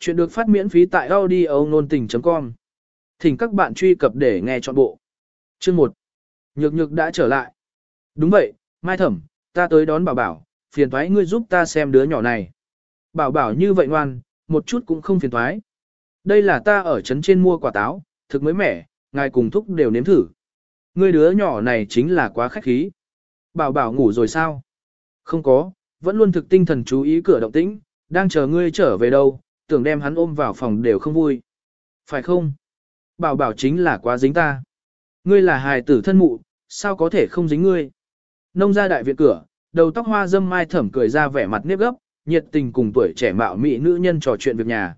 Chuyện được phát miễn phí tại audio nôn tình.com. Thỉnh các bạn truy cập để nghe trọn bộ. Chương 1. Nhược nhược đã trở lại. Đúng vậy, Mai Thẩm, ta tới đón bảo bảo, phiền thoái ngươi giúp ta xem đứa nhỏ này. Bảo bảo như vậy ngoan, một chút cũng không phiền thoái. Đây là ta ở trấn trên mua quả táo, thực mới mẻ, ngài cùng thúc đều nếm thử. Ngươi đứa nhỏ này chính là quá khách khí. Bảo bảo ngủ rồi sao? Không có, vẫn luôn thực tinh thần chú ý cửa động tĩnh, đang chờ ngươi trở về đâu, tưởng đem hắn ôm vào phòng đều không vui. Phải không? Bảo bảo chính là quá dính ta. Ngươi là hài tử thân mụ, sao có thể không dính ngươi? Nông ra đại viện cửa, đầu tóc hoa dâm mai thẩm cười ra vẻ mặt nếp gấp, nhiệt tình cùng tuổi trẻ mạo mị nữ nhân trò chuyện việc nhà.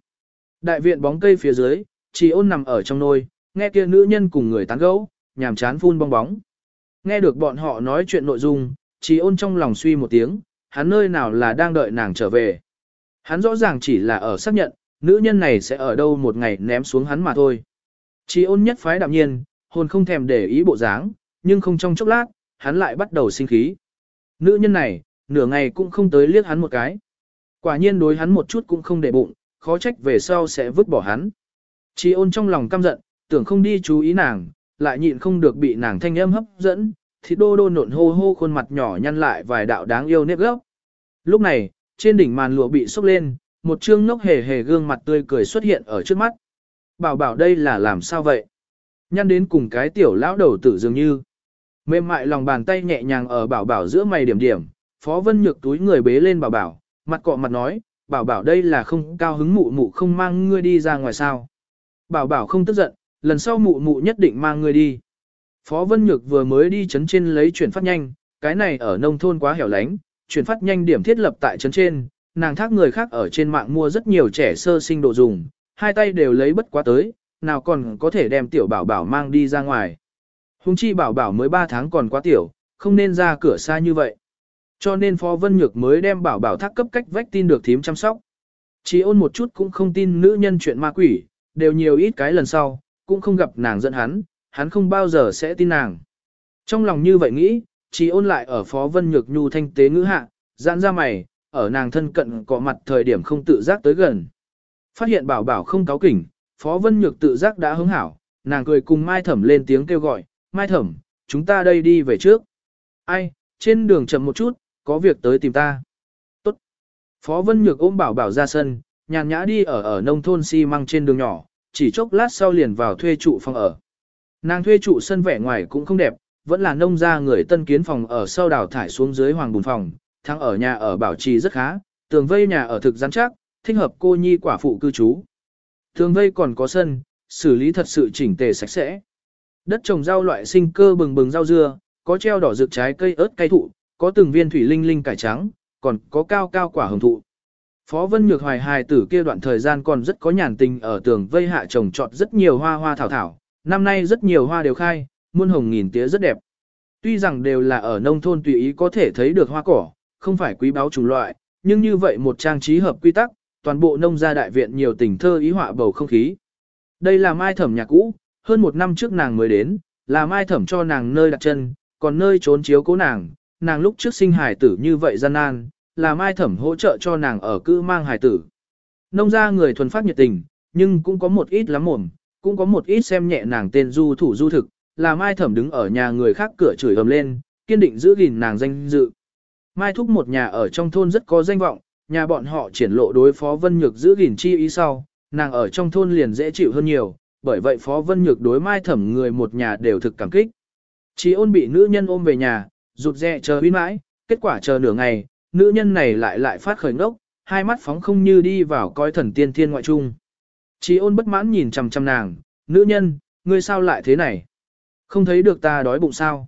Đại viện bóng cây phía dưới, chỉ ôn nằm ở trong nôi, nghe kia nữ nhân cùng người tán gẫu, nhàm chán phun bong bóng. Nghe được bọn họ nói chuyện nội dung, chỉ ôn trong lòng suy một tiếng, hắn nơi nào là đang đợi nàng trở về. Hắn rõ ràng chỉ là ở xác nhận, nữ nhân này sẽ ở đâu một ngày ném xuống hắn mà thôi. Chỉ ôn nhất phái đạm nhiên, hồn không thèm để ý bộ dáng, nhưng không trong chốc lát, hắn lại bắt đầu sinh khí. Nữ nhân này, nửa ngày cũng không tới liếc hắn một cái. Quả nhiên đối hắn một chút cũng không để bụng, khó trách về sau sẽ vứt bỏ hắn. Chỉ ôn trong lòng căm giận, tưởng không đi chú ý nàng, lại nhịn không được bị nàng thanh âm hấp dẫn, thì đô đô nộn hô hô khuôn mặt nhỏ nhăn lại vài đạo đáng yêu nếp gốc. Lúc này, trên đỉnh màn lụa bị sốc lên, một trương ngốc hề hề gương mặt tươi cười xuất hiện ở trước mắt. Bảo bảo đây là làm sao vậy? Nhăn đến cùng cái tiểu lão đầu tử dường như. Mềm mại lòng bàn tay nhẹ nhàng ở bảo bảo giữa mày điểm điểm, Phó Vân Nhược túi người bế lên bảo bảo, mặt cọ mặt nói, bảo bảo đây là không cao hứng mụ mụ không mang ngươi đi ra ngoài sao. Bảo bảo không tức giận, lần sau mụ mụ nhất định mang ngươi đi. Phó Vân Nhược vừa mới đi chấn trên lấy chuyển phát nhanh, cái này ở nông thôn quá hẻo lánh, chuyển phát nhanh điểm thiết lập tại trấn trên, nàng thác người khác ở trên mạng mua rất nhiều trẻ sơ sinh đồ dùng, hai tay đều lấy bất quá tới, nào còn có thể đem tiểu bảo bảo mang đi ra ngoài. Hùng chi bảo bảo mới 3 tháng còn quá tiểu, không nên ra cửa xa như vậy. Cho nên Phó Vân Nhược mới đem bảo bảo thác cấp cách vách tin được thím chăm sóc. Chỉ ôn một chút cũng không tin nữ nhân chuyện ma quỷ, đều nhiều ít cái lần sau, cũng không gặp nàng giận hắn, hắn không bao giờ sẽ tin nàng. Trong lòng như vậy nghĩ, chỉ ôn lại ở Phó Vân Nhược nhu thanh tế ngữ hạ, giãn ra mày, ở nàng thân cận có mặt thời điểm không tự giác tới gần. Phát hiện bảo bảo không cáo kỉnh, Phó Vân Nhược tự giác đã hứng hảo, nàng cười cùng Mai Thẩm lên tiếng kêu gọi, Mai Thẩm, chúng ta đây đi về trước. Ai, trên đường chậm một chút, có việc tới tìm ta. Tốt. Phó Vân Nhược ôm bảo bảo ra sân, nhàn nhã đi ở ở nông thôn xi si măng trên đường nhỏ, chỉ chốc lát sau liền vào thuê trụ phòng ở. Nàng thuê trụ sân vẻ ngoài cũng không đẹp, vẫn là nông gia người tân kiến phòng ở sau đào thải xuống dưới hoàng bùn phòng, thắng ở nhà ở bảo trì rất khá, tường vây nhà ở thực rắn chắc, thích hợp cô nhi quả phụ cư trú. Tường vây còn có sân, xử lý thật sự chỉnh tề sạch sẽ. Đất trồng rau loại sinh cơ bừng bừng rau dưa, có treo đỏ rực trái cây ớt cây thụ, có từng viên thủy linh linh cải trắng, còn có cao cao quả hồng thụ. Phó Vân Nhược Hoài hài tử kia đoạn thời gian còn rất có nhàn tình ở tường vây hạ trồng trọt rất nhiều hoa hoa thảo thảo, năm nay rất nhiều hoa đều khai, muôn hồng nghìn tía rất đẹp. Tuy rằng đều là ở nông thôn tùy ý có thể thấy được hoa cỏ, không phải quý báu chủng loại, nhưng như vậy một trang trí hợp quy tắc, toàn bộ nông gia đại viện nhiều tình thơ ý họa bầu không khí. Đây là mai thẩm nhà cũ, hơn một năm trước nàng mới đến, là mai thẩm cho nàng nơi đặt chân, còn nơi trốn chiếu cố nàng, nàng lúc trước sinh hài tử như vậy gian nan, là mai thẩm hỗ trợ cho nàng ở cư mang hài tử. Nông gia người thuần phát nhiệt tình, nhưng cũng có một ít lắm mồm, cũng có một ít xem nhẹ nàng tên du thủ du thực, là mai thẩm đứng ở nhà người khác cửa chửi ầm lên, kiên định giữ gìn nàng danh dự. Mai thúc một nhà ở trong thôn rất có danh vọng, nhà bọn họ triển lộ đối phó vân nhược giữ gìn chi ý sau, nàng ở trong thôn liền dễ chịu hơn nhiều, bởi vậy phó vân nhược đối mai thẩm người một nhà đều thực cảm kích. Chỉ ôn bị nữ nhân ôm về nhà, rụt rè chờ uy mãi, kết quả chờ nửa ngày, nữ nhân này lại lại phát khởi ngốc, hai mắt phóng không như đi vào coi thần tiên thiên ngoại trung. Chỉ ôn bất mãn nhìn chằm chằm nàng, nữ nhân, ngươi sao lại thế này? Không thấy được ta đói bụng sao?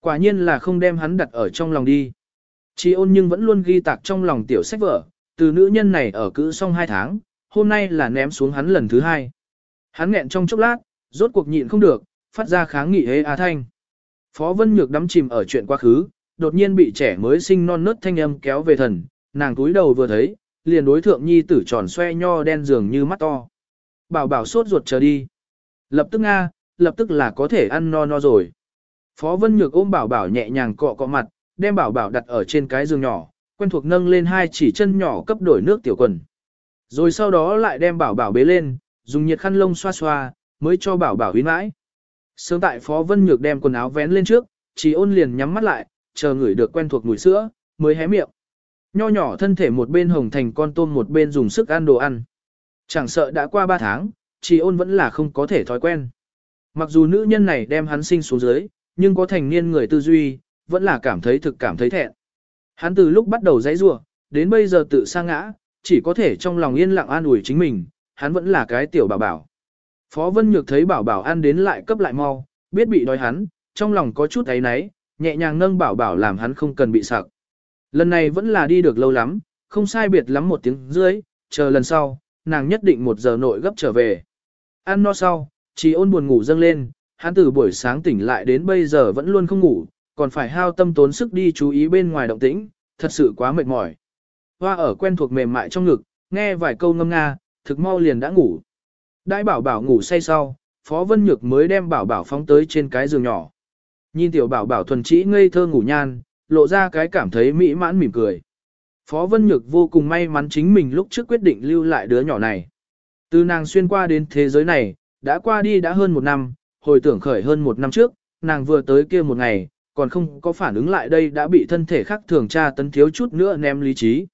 Quả nhiên là không đem hắn đặt ở trong lòng đi. Chỉ ôn nhưng vẫn luôn ghi tạc trong lòng tiểu sách vở, từ nữ nhân này ở cữ xong hai tháng, hôm nay là ném xuống hắn lần thứ hai. Hắn nghẹn trong chốc lát, rốt cuộc nhịn không được, phát ra kháng nghị hế á thanh. Phó Vân Nhược đắm chìm ở chuyện quá khứ, đột nhiên bị trẻ mới sinh non nớt thanh âm kéo về thần, nàng túi đầu vừa thấy, liền đối thượng nhi tử tròn xoe nho đen dường như mắt to. Bảo bảo sốt ruột chờ đi. Lập tức Nga, lập tức là có thể ăn no no rồi. Phó Vân Nhược ôm bảo bảo nhẹ nhàng cọ cọ mặt, đem bảo bảo đặt ở trên cái giường nhỏ, quen thuộc nâng lên hai chỉ chân nhỏ cấp đổi nước tiểu quần. Rồi sau đó lại đem bảo bảo bế lên, dùng nhiệt khăn lông xoa xoa, mới cho bảo bảo huyến mãi. Sớm tại Phó Vân Nhược đem quần áo vén lên trước, chỉ ôn liền nhắm mắt lại, chờ người được quen thuộc mùi sữa, mới hé miệng. Nho nhỏ thân thể một bên hồng thành con tôm một bên dùng sức ăn đồ ăn. Chẳng sợ đã qua 3 tháng, chỉ ôn vẫn là không có thể thói quen. Mặc dù nữ nhân này đem hắn sinh xuống dưới, nhưng có thành niên người tư duy, vẫn là cảm thấy thực cảm thấy thẹn. Hắn từ lúc bắt đầu dãy rủa đến bây giờ tự sa ngã, chỉ có thể trong lòng yên lặng an ủi chính mình, hắn vẫn là cái tiểu bảo bảo. Phó Vân Nhược thấy bảo bảo ăn đến lại cấp lại mau, biết bị đói hắn, trong lòng có chút ấy náy, nhẹ nhàng nâng bảo bảo làm hắn không cần bị sặc. Lần này vẫn là đi được lâu lắm, không sai biệt lắm một tiếng dưới, chờ lần sau, nàng nhất định một giờ nội gấp trở về. Ăn no sau, chỉ ôn buồn ngủ dâng lên, hắn từ buổi sáng tỉnh lại đến bây giờ vẫn luôn không ngủ, còn phải hao tâm tốn sức đi chú ý bên ngoài động tĩnh, thật sự quá mệt mỏi. Hoa ở quen thuộc mềm mại trong ngực, nghe vài câu ngâm nga, thực mau liền đã ngủ. Đại bảo bảo ngủ say sau, Phó Vân Nhược mới đem bảo bảo phóng tới trên cái giường nhỏ. Nhìn tiểu bảo bảo thuần trĩ ngây thơ ngủ nhan, lộ ra cái cảm thấy mỹ mãn mỉm cười. Phó Vân Nhược vô cùng may mắn chính mình lúc trước quyết định lưu lại đứa nhỏ này. Từ nàng xuyên qua đến thế giới này, đã qua đi đã hơn một năm, hồi tưởng khởi hơn một năm trước, nàng vừa tới kia một ngày, còn không có phản ứng lại đây đã bị thân thể khác thường tra tấn thiếu chút nữa ném lý trí.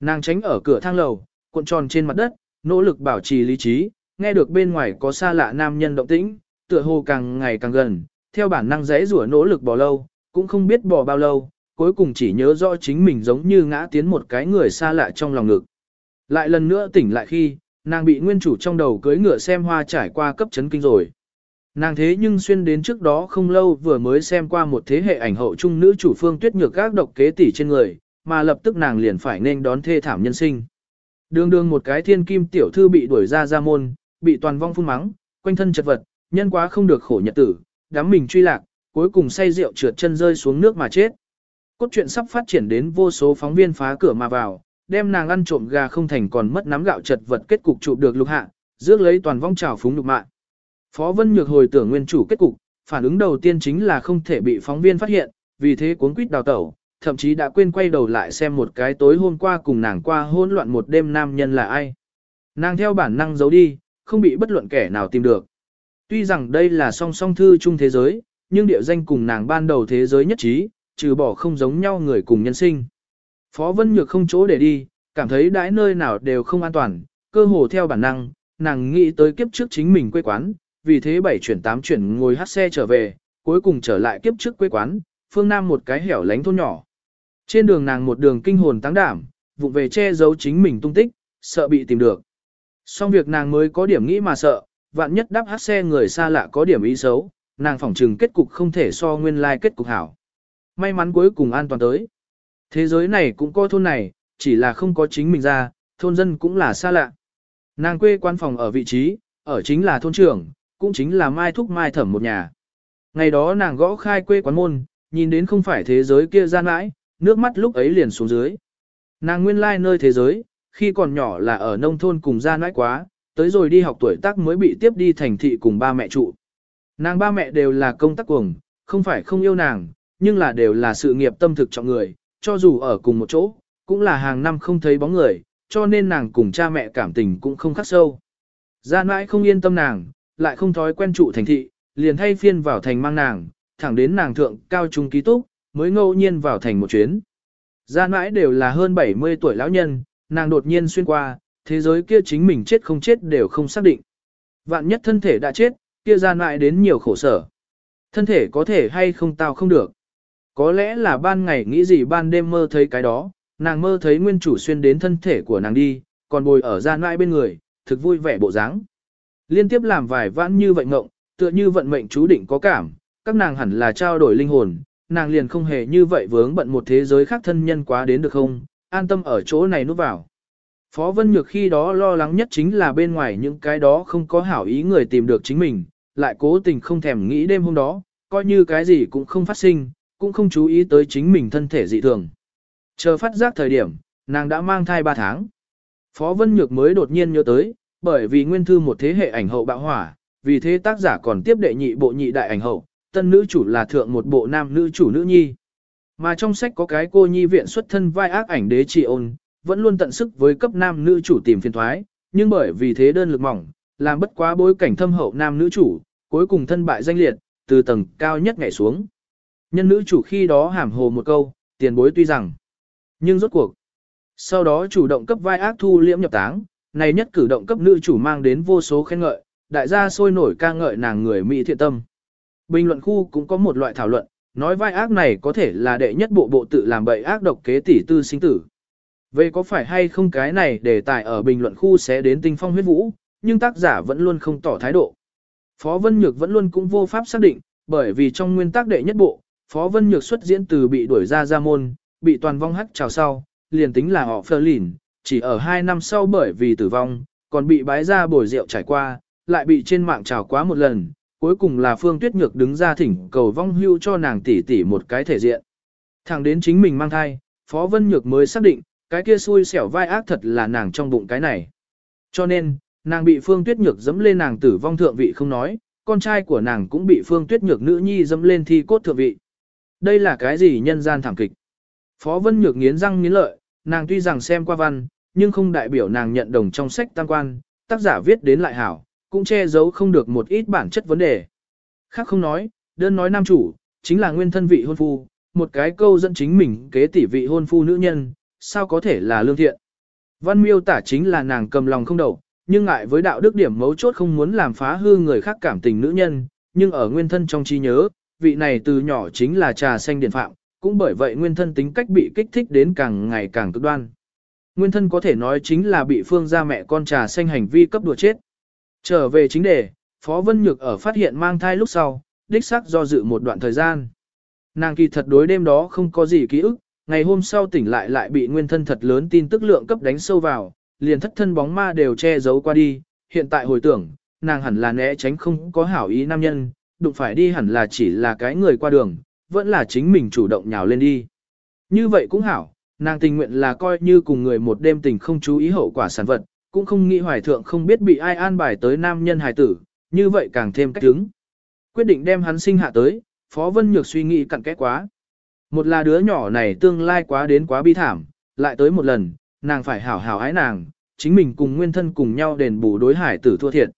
Nàng tránh ở cửa thang lầu, cuộn tròn trên mặt đất, nỗ lực bảo trì lý trí, nghe được bên ngoài có xa lạ nam nhân động tĩnh, tựa hồ càng ngày càng gần, theo bản năng dễ rủa nỗ lực bỏ lâu, cũng không biết bỏ bao lâu, cuối cùng chỉ nhớ rõ chính mình giống như ngã tiến một cái người xa lạ trong lòng ngực. Lại lần nữa tỉnh lại khi, nàng bị nguyên chủ trong đầu cưới ngựa xem hoa trải qua cấp chấn kinh rồi. Nàng thế nhưng xuyên đến trước đó không lâu vừa mới xem qua một thế hệ ảnh hậu trung nữ chủ phương tuyết nhược các độc kế tỷ trên người, mà lập tức nàng liền phải nên đón thê thảm nhân sinh. Đường đường một cái thiên kim tiểu thư bị đuổi ra ra môn, bị toàn vong phun mắng, quanh thân chật vật, nhân quá không được khổ nhật tử, đám mình truy lạc, cuối cùng say rượu trượt chân rơi xuống nước mà chết. Cốt truyện sắp phát triển đến vô số phóng viên phá cửa mà vào, đem nàng ăn trộm gà không thành còn mất nắm gạo chật vật kết cục chụp được lục hạ, rước lấy toàn vong trào phúng lục mạng. Phó Vân Nhược hồi tưởng nguyên chủ kết cục, phản ứng đầu tiên chính là không thể bị phóng viên phát hiện, vì thế cuốn quýt đào tẩu, thậm chí đã quên quay đầu lại xem một cái tối hôm qua cùng nàng qua hỗn loạn một đêm nam nhân là ai. Nàng theo bản năng giấu đi, không bị bất luận kẻ nào tìm được. Tuy rằng đây là song song thư chung thế giới, nhưng địa danh cùng nàng ban đầu thế giới nhất trí, trừ bỏ không giống nhau người cùng nhân sinh. Phó Vân Nhược không chỗ để đi, cảm thấy đãi nơi nào đều không an toàn, cơ hồ theo bản năng, nàng nghĩ tới kiếp trước chính mình quê quán, vì thế bảy chuyển tám chuyển ngồi hát xe trở về, cuối cùng trở lại kiếp trước quê quán, phương Nam một cái hẻo lánh thôn nhỏ. Trên đường nàng một đường kinh hồn tăng đảm, vụng về che giấu chính mình tung tích, sợ bị tìm được. Xong việc nàng mới có điểm nghĩ mà sợ, vạn nhất đáp hát xe người xa lạ có điểm ý xấu, nàng phỏng trừng kết cục không thể so nguyên lai like kết cục hảo. May mắn cuối cùng an toàn tới. Thế giới này cũng có thôn này, chỉ là không có chính mình ra, thôn dân cũng là xa lạ. Nàng quê quan phòng ở vị trí, ở chính là thôn trưởng, cũng chính là Mai Thúc Mai Thẩm một nhà. Ngày đó nàng gõ khai quê quán môn, nhìn đến không phải thế giới kia gian mãi, nước mắt lúc ấy liền xuống dưới. Nàng nguyên lai nơi thế giới, khi còn nhỏ là ở nông thôn cùng gian mãi quá, tới rồi đi học tuổi tác mới bị tiếp đi thành thị cùng ba mẹ trụ. Nàng ba mẹ đều là công tác cuồng, không phải không yêu nàng, nhưng là đều là sự nghiệp tâm thực trọng người, cho dù ở cùng một chỗ, cũng là hàng năm không thấy bóng người, cho nên nàng cùng cha mẹ cảm tình cũng không khắc sâu. Gia mãi không yên tâm nàng, lại không thói quen trụ thành thị, liền thay phiên vào thành mang nàng, thẳng đến nàng thượng cao trung ký túc, mới ngẫu nhiên vào thành một chuyến. Gia mãi đều là hơn 70 tuổi lão nhân, nàng đột nhiên xuyên qua, thế giới kia chính mình chết không chết đều không xác định. Vạn nhất thân thể đã chết, kia gia mãi đến nhiều khổ sở. Thân thể có thể hay không tao không được. Có lẽ là ban ngày nghĩ gì ban đêm mơ thấy cái đó, nàng mơ thấy nguyên chủ xuyên đến thân thể của nàng đi, còn bồi ở gian mãi bên người, thực vui vẻ bộ dáng. Liên tiếp làm vài vãn như vậy ngộng, tựa như vận mệnh chú định có cảm, các nàng hẳn là trao đổi linh hồn, nàng liền không hề như vậy vướng bận một thế giới khác thân nhân quá đến được không, an tâm ở chỗ này núp vào. Phó Vân Nhược khi đó lo lắng nhất chính là bên ngoài những cái đó không có hảo ý người tìm được chính mình, lại cố tình không thèm nghĩ đêm hôm đó, coi như cái gì cũng không phát sinh, cũng không chú ý tới chính mình thân thể dị thường. Chờ phát giác thời điểm, nàng đã mang thai 3 tháng. Phó Vân Nhược mới đột nhiên nhớ tới, bởi vì nguyên thư một thế hệ ảnh hậu bạo hỏa, vì thế tác giả còn tiếp đệ nhị bộ nhị đại ảnh hậu, tân nữ chủ là thượng một bộ nam nữ chủ nữ nhi. Mà trong sách có cái cô nhi viện xuất thân vai ác ảnh đế trị ôn, vẫn luôn tận sức với cấp nam nữ chủ tìm phiền thoái, nhưng bởi vì thế đơn lực mỏng, làm bất quá bối cảnh thâm hậu nam nữ chủ, cuối cùng thân bại danh liệt, từ tầng cao nhất nhảy xuống. Nhân nữ chủ khi đó hàm hồ một câu, tiền bối tuy rằng, nhưng rốt cuộc. Sau đó chủ động cấp vai ác thu liễm nhập táng, này nhất cử động cấp nữ chủ mang đến vô số khen ngợi, đại gia sôi nổi ca ngợi nàng người Mỹ thiện tâm. Bình luận khu cũng có một loại thảo luận, nói vai ác này có thể là đệ nhất bộ bộ tự làm bậy ác độc kế tỷ tư sinh tử. Về có phải hay không cái này để tài ở bình luận khu sẽ đến tinh phong huyết vũ, nhưng tác giả vẫn luôn không tỏ thái độ. Phó Vân Nhược vẫn luôn cũng vô pháp xác định, bởi vì trong nguyên tắc đệ nhất bộ, Phó Vân Nhược xuất diễn từ bị đuổi ra ra môn, bị toàn vong hắc chào sau, liền tính là họ phơ lìn, chỉ ở 2 năm sau bởi vì tử vong, còn bị bái ra bồi rượu trải qua, lại bị trên mạng trào quá một lần, cuối cùng là Phương Tuyết Nhược đứng ra thỉnh cầu vong hưu cho nàng tỷ tỷ một cái thể diện. Thẳng đến chính mình mang thai, Phó Vân Nhược mới xác định, cái kia xui xẻo vai ác thật là nàng trong bụng cái này. Cho nên, nàng bị Phương Tuyết Nhược dẫm lên nàng tử vong thượng vị không nói, con trai của nàng cũng bị Phương Tuyết Nhược nữ nhi dẫm lên thi cốt thượng vị. Đây là cái gì nhân gian thảm kịch? Phó Vân Nhược nghiến răng nghiến lợi, nàng tuy rằng xem qua văn, nhưng không đại biểu nàng nhận đồng trong sách tăng quan, tác giả viết đến lại hảo, cũng che giấu không được một ít bản chất vấn đề. Khác không nói, đơn nói nam chủ, chính là nguyên thân vị hôn phu, một cái câu dẫn chính mình kế tỷ vị hôn phu nữ nhân, sao có thể là lương thiện. Văn miêu tả chính là nàng cầm lòng không đầu, nhưng ngại với đạo đức điểm mấu chốt không muốn làm phá hư người khác cảm tình nữ nhân, nhưng ở nguyên thân trong trí nhớ, vị này từ nhỏ chính là trà xanh điện phạm, cũng bởi vậy nguyên thân tính cách bị kích thích đến càng ngày càng cực đoan. Nguyên thân có thể nói chính là bị phương gia mẹ con trà xanh hành vi cấp đùa chết. Trở về chính đề, Phó Vân Nhược ở phát hiện mang thai lúc sau, đích xác do dự một đoạn thời gian. Nàng kỳ thật đối đêm đó không có gì ký ức, ngày hôm sau tỉnh lại lại bị nguyên thân thật lớn tin tức lượng cấp đánh sâu vào, liền thất thân bóng ma đều che giấu qua đi, hiện tại hồi tưởng, nàng hẳn là né tránh không có hảo ý nam nhân, đụng phải đi hẳn là chỉ là cái người qua đường, vẫn là chính mình chủ động nhào lên đi. Như vậy cũng hảo, nàng tình nguyện là coi như cùng người một đêm tình không chú ý hậu quả sản vật, cũng không nghĩ hoài thượng không biết bị ai an bài tới nam nhân hài tử, như vậy càng thêm cách đứng. Quyết định đem hắn sinh hạ tới, Phó Vân Nhược suy nghĩ cặn kẽ quá. Một là đứa nhỏ này tương lai quá đến quá bi thảm, lại tới một lần, nàng phải hảo hảo ái nàng, chính mình cùng nguyên thân cùng nhau đền bù đối hải tử thua thiệt.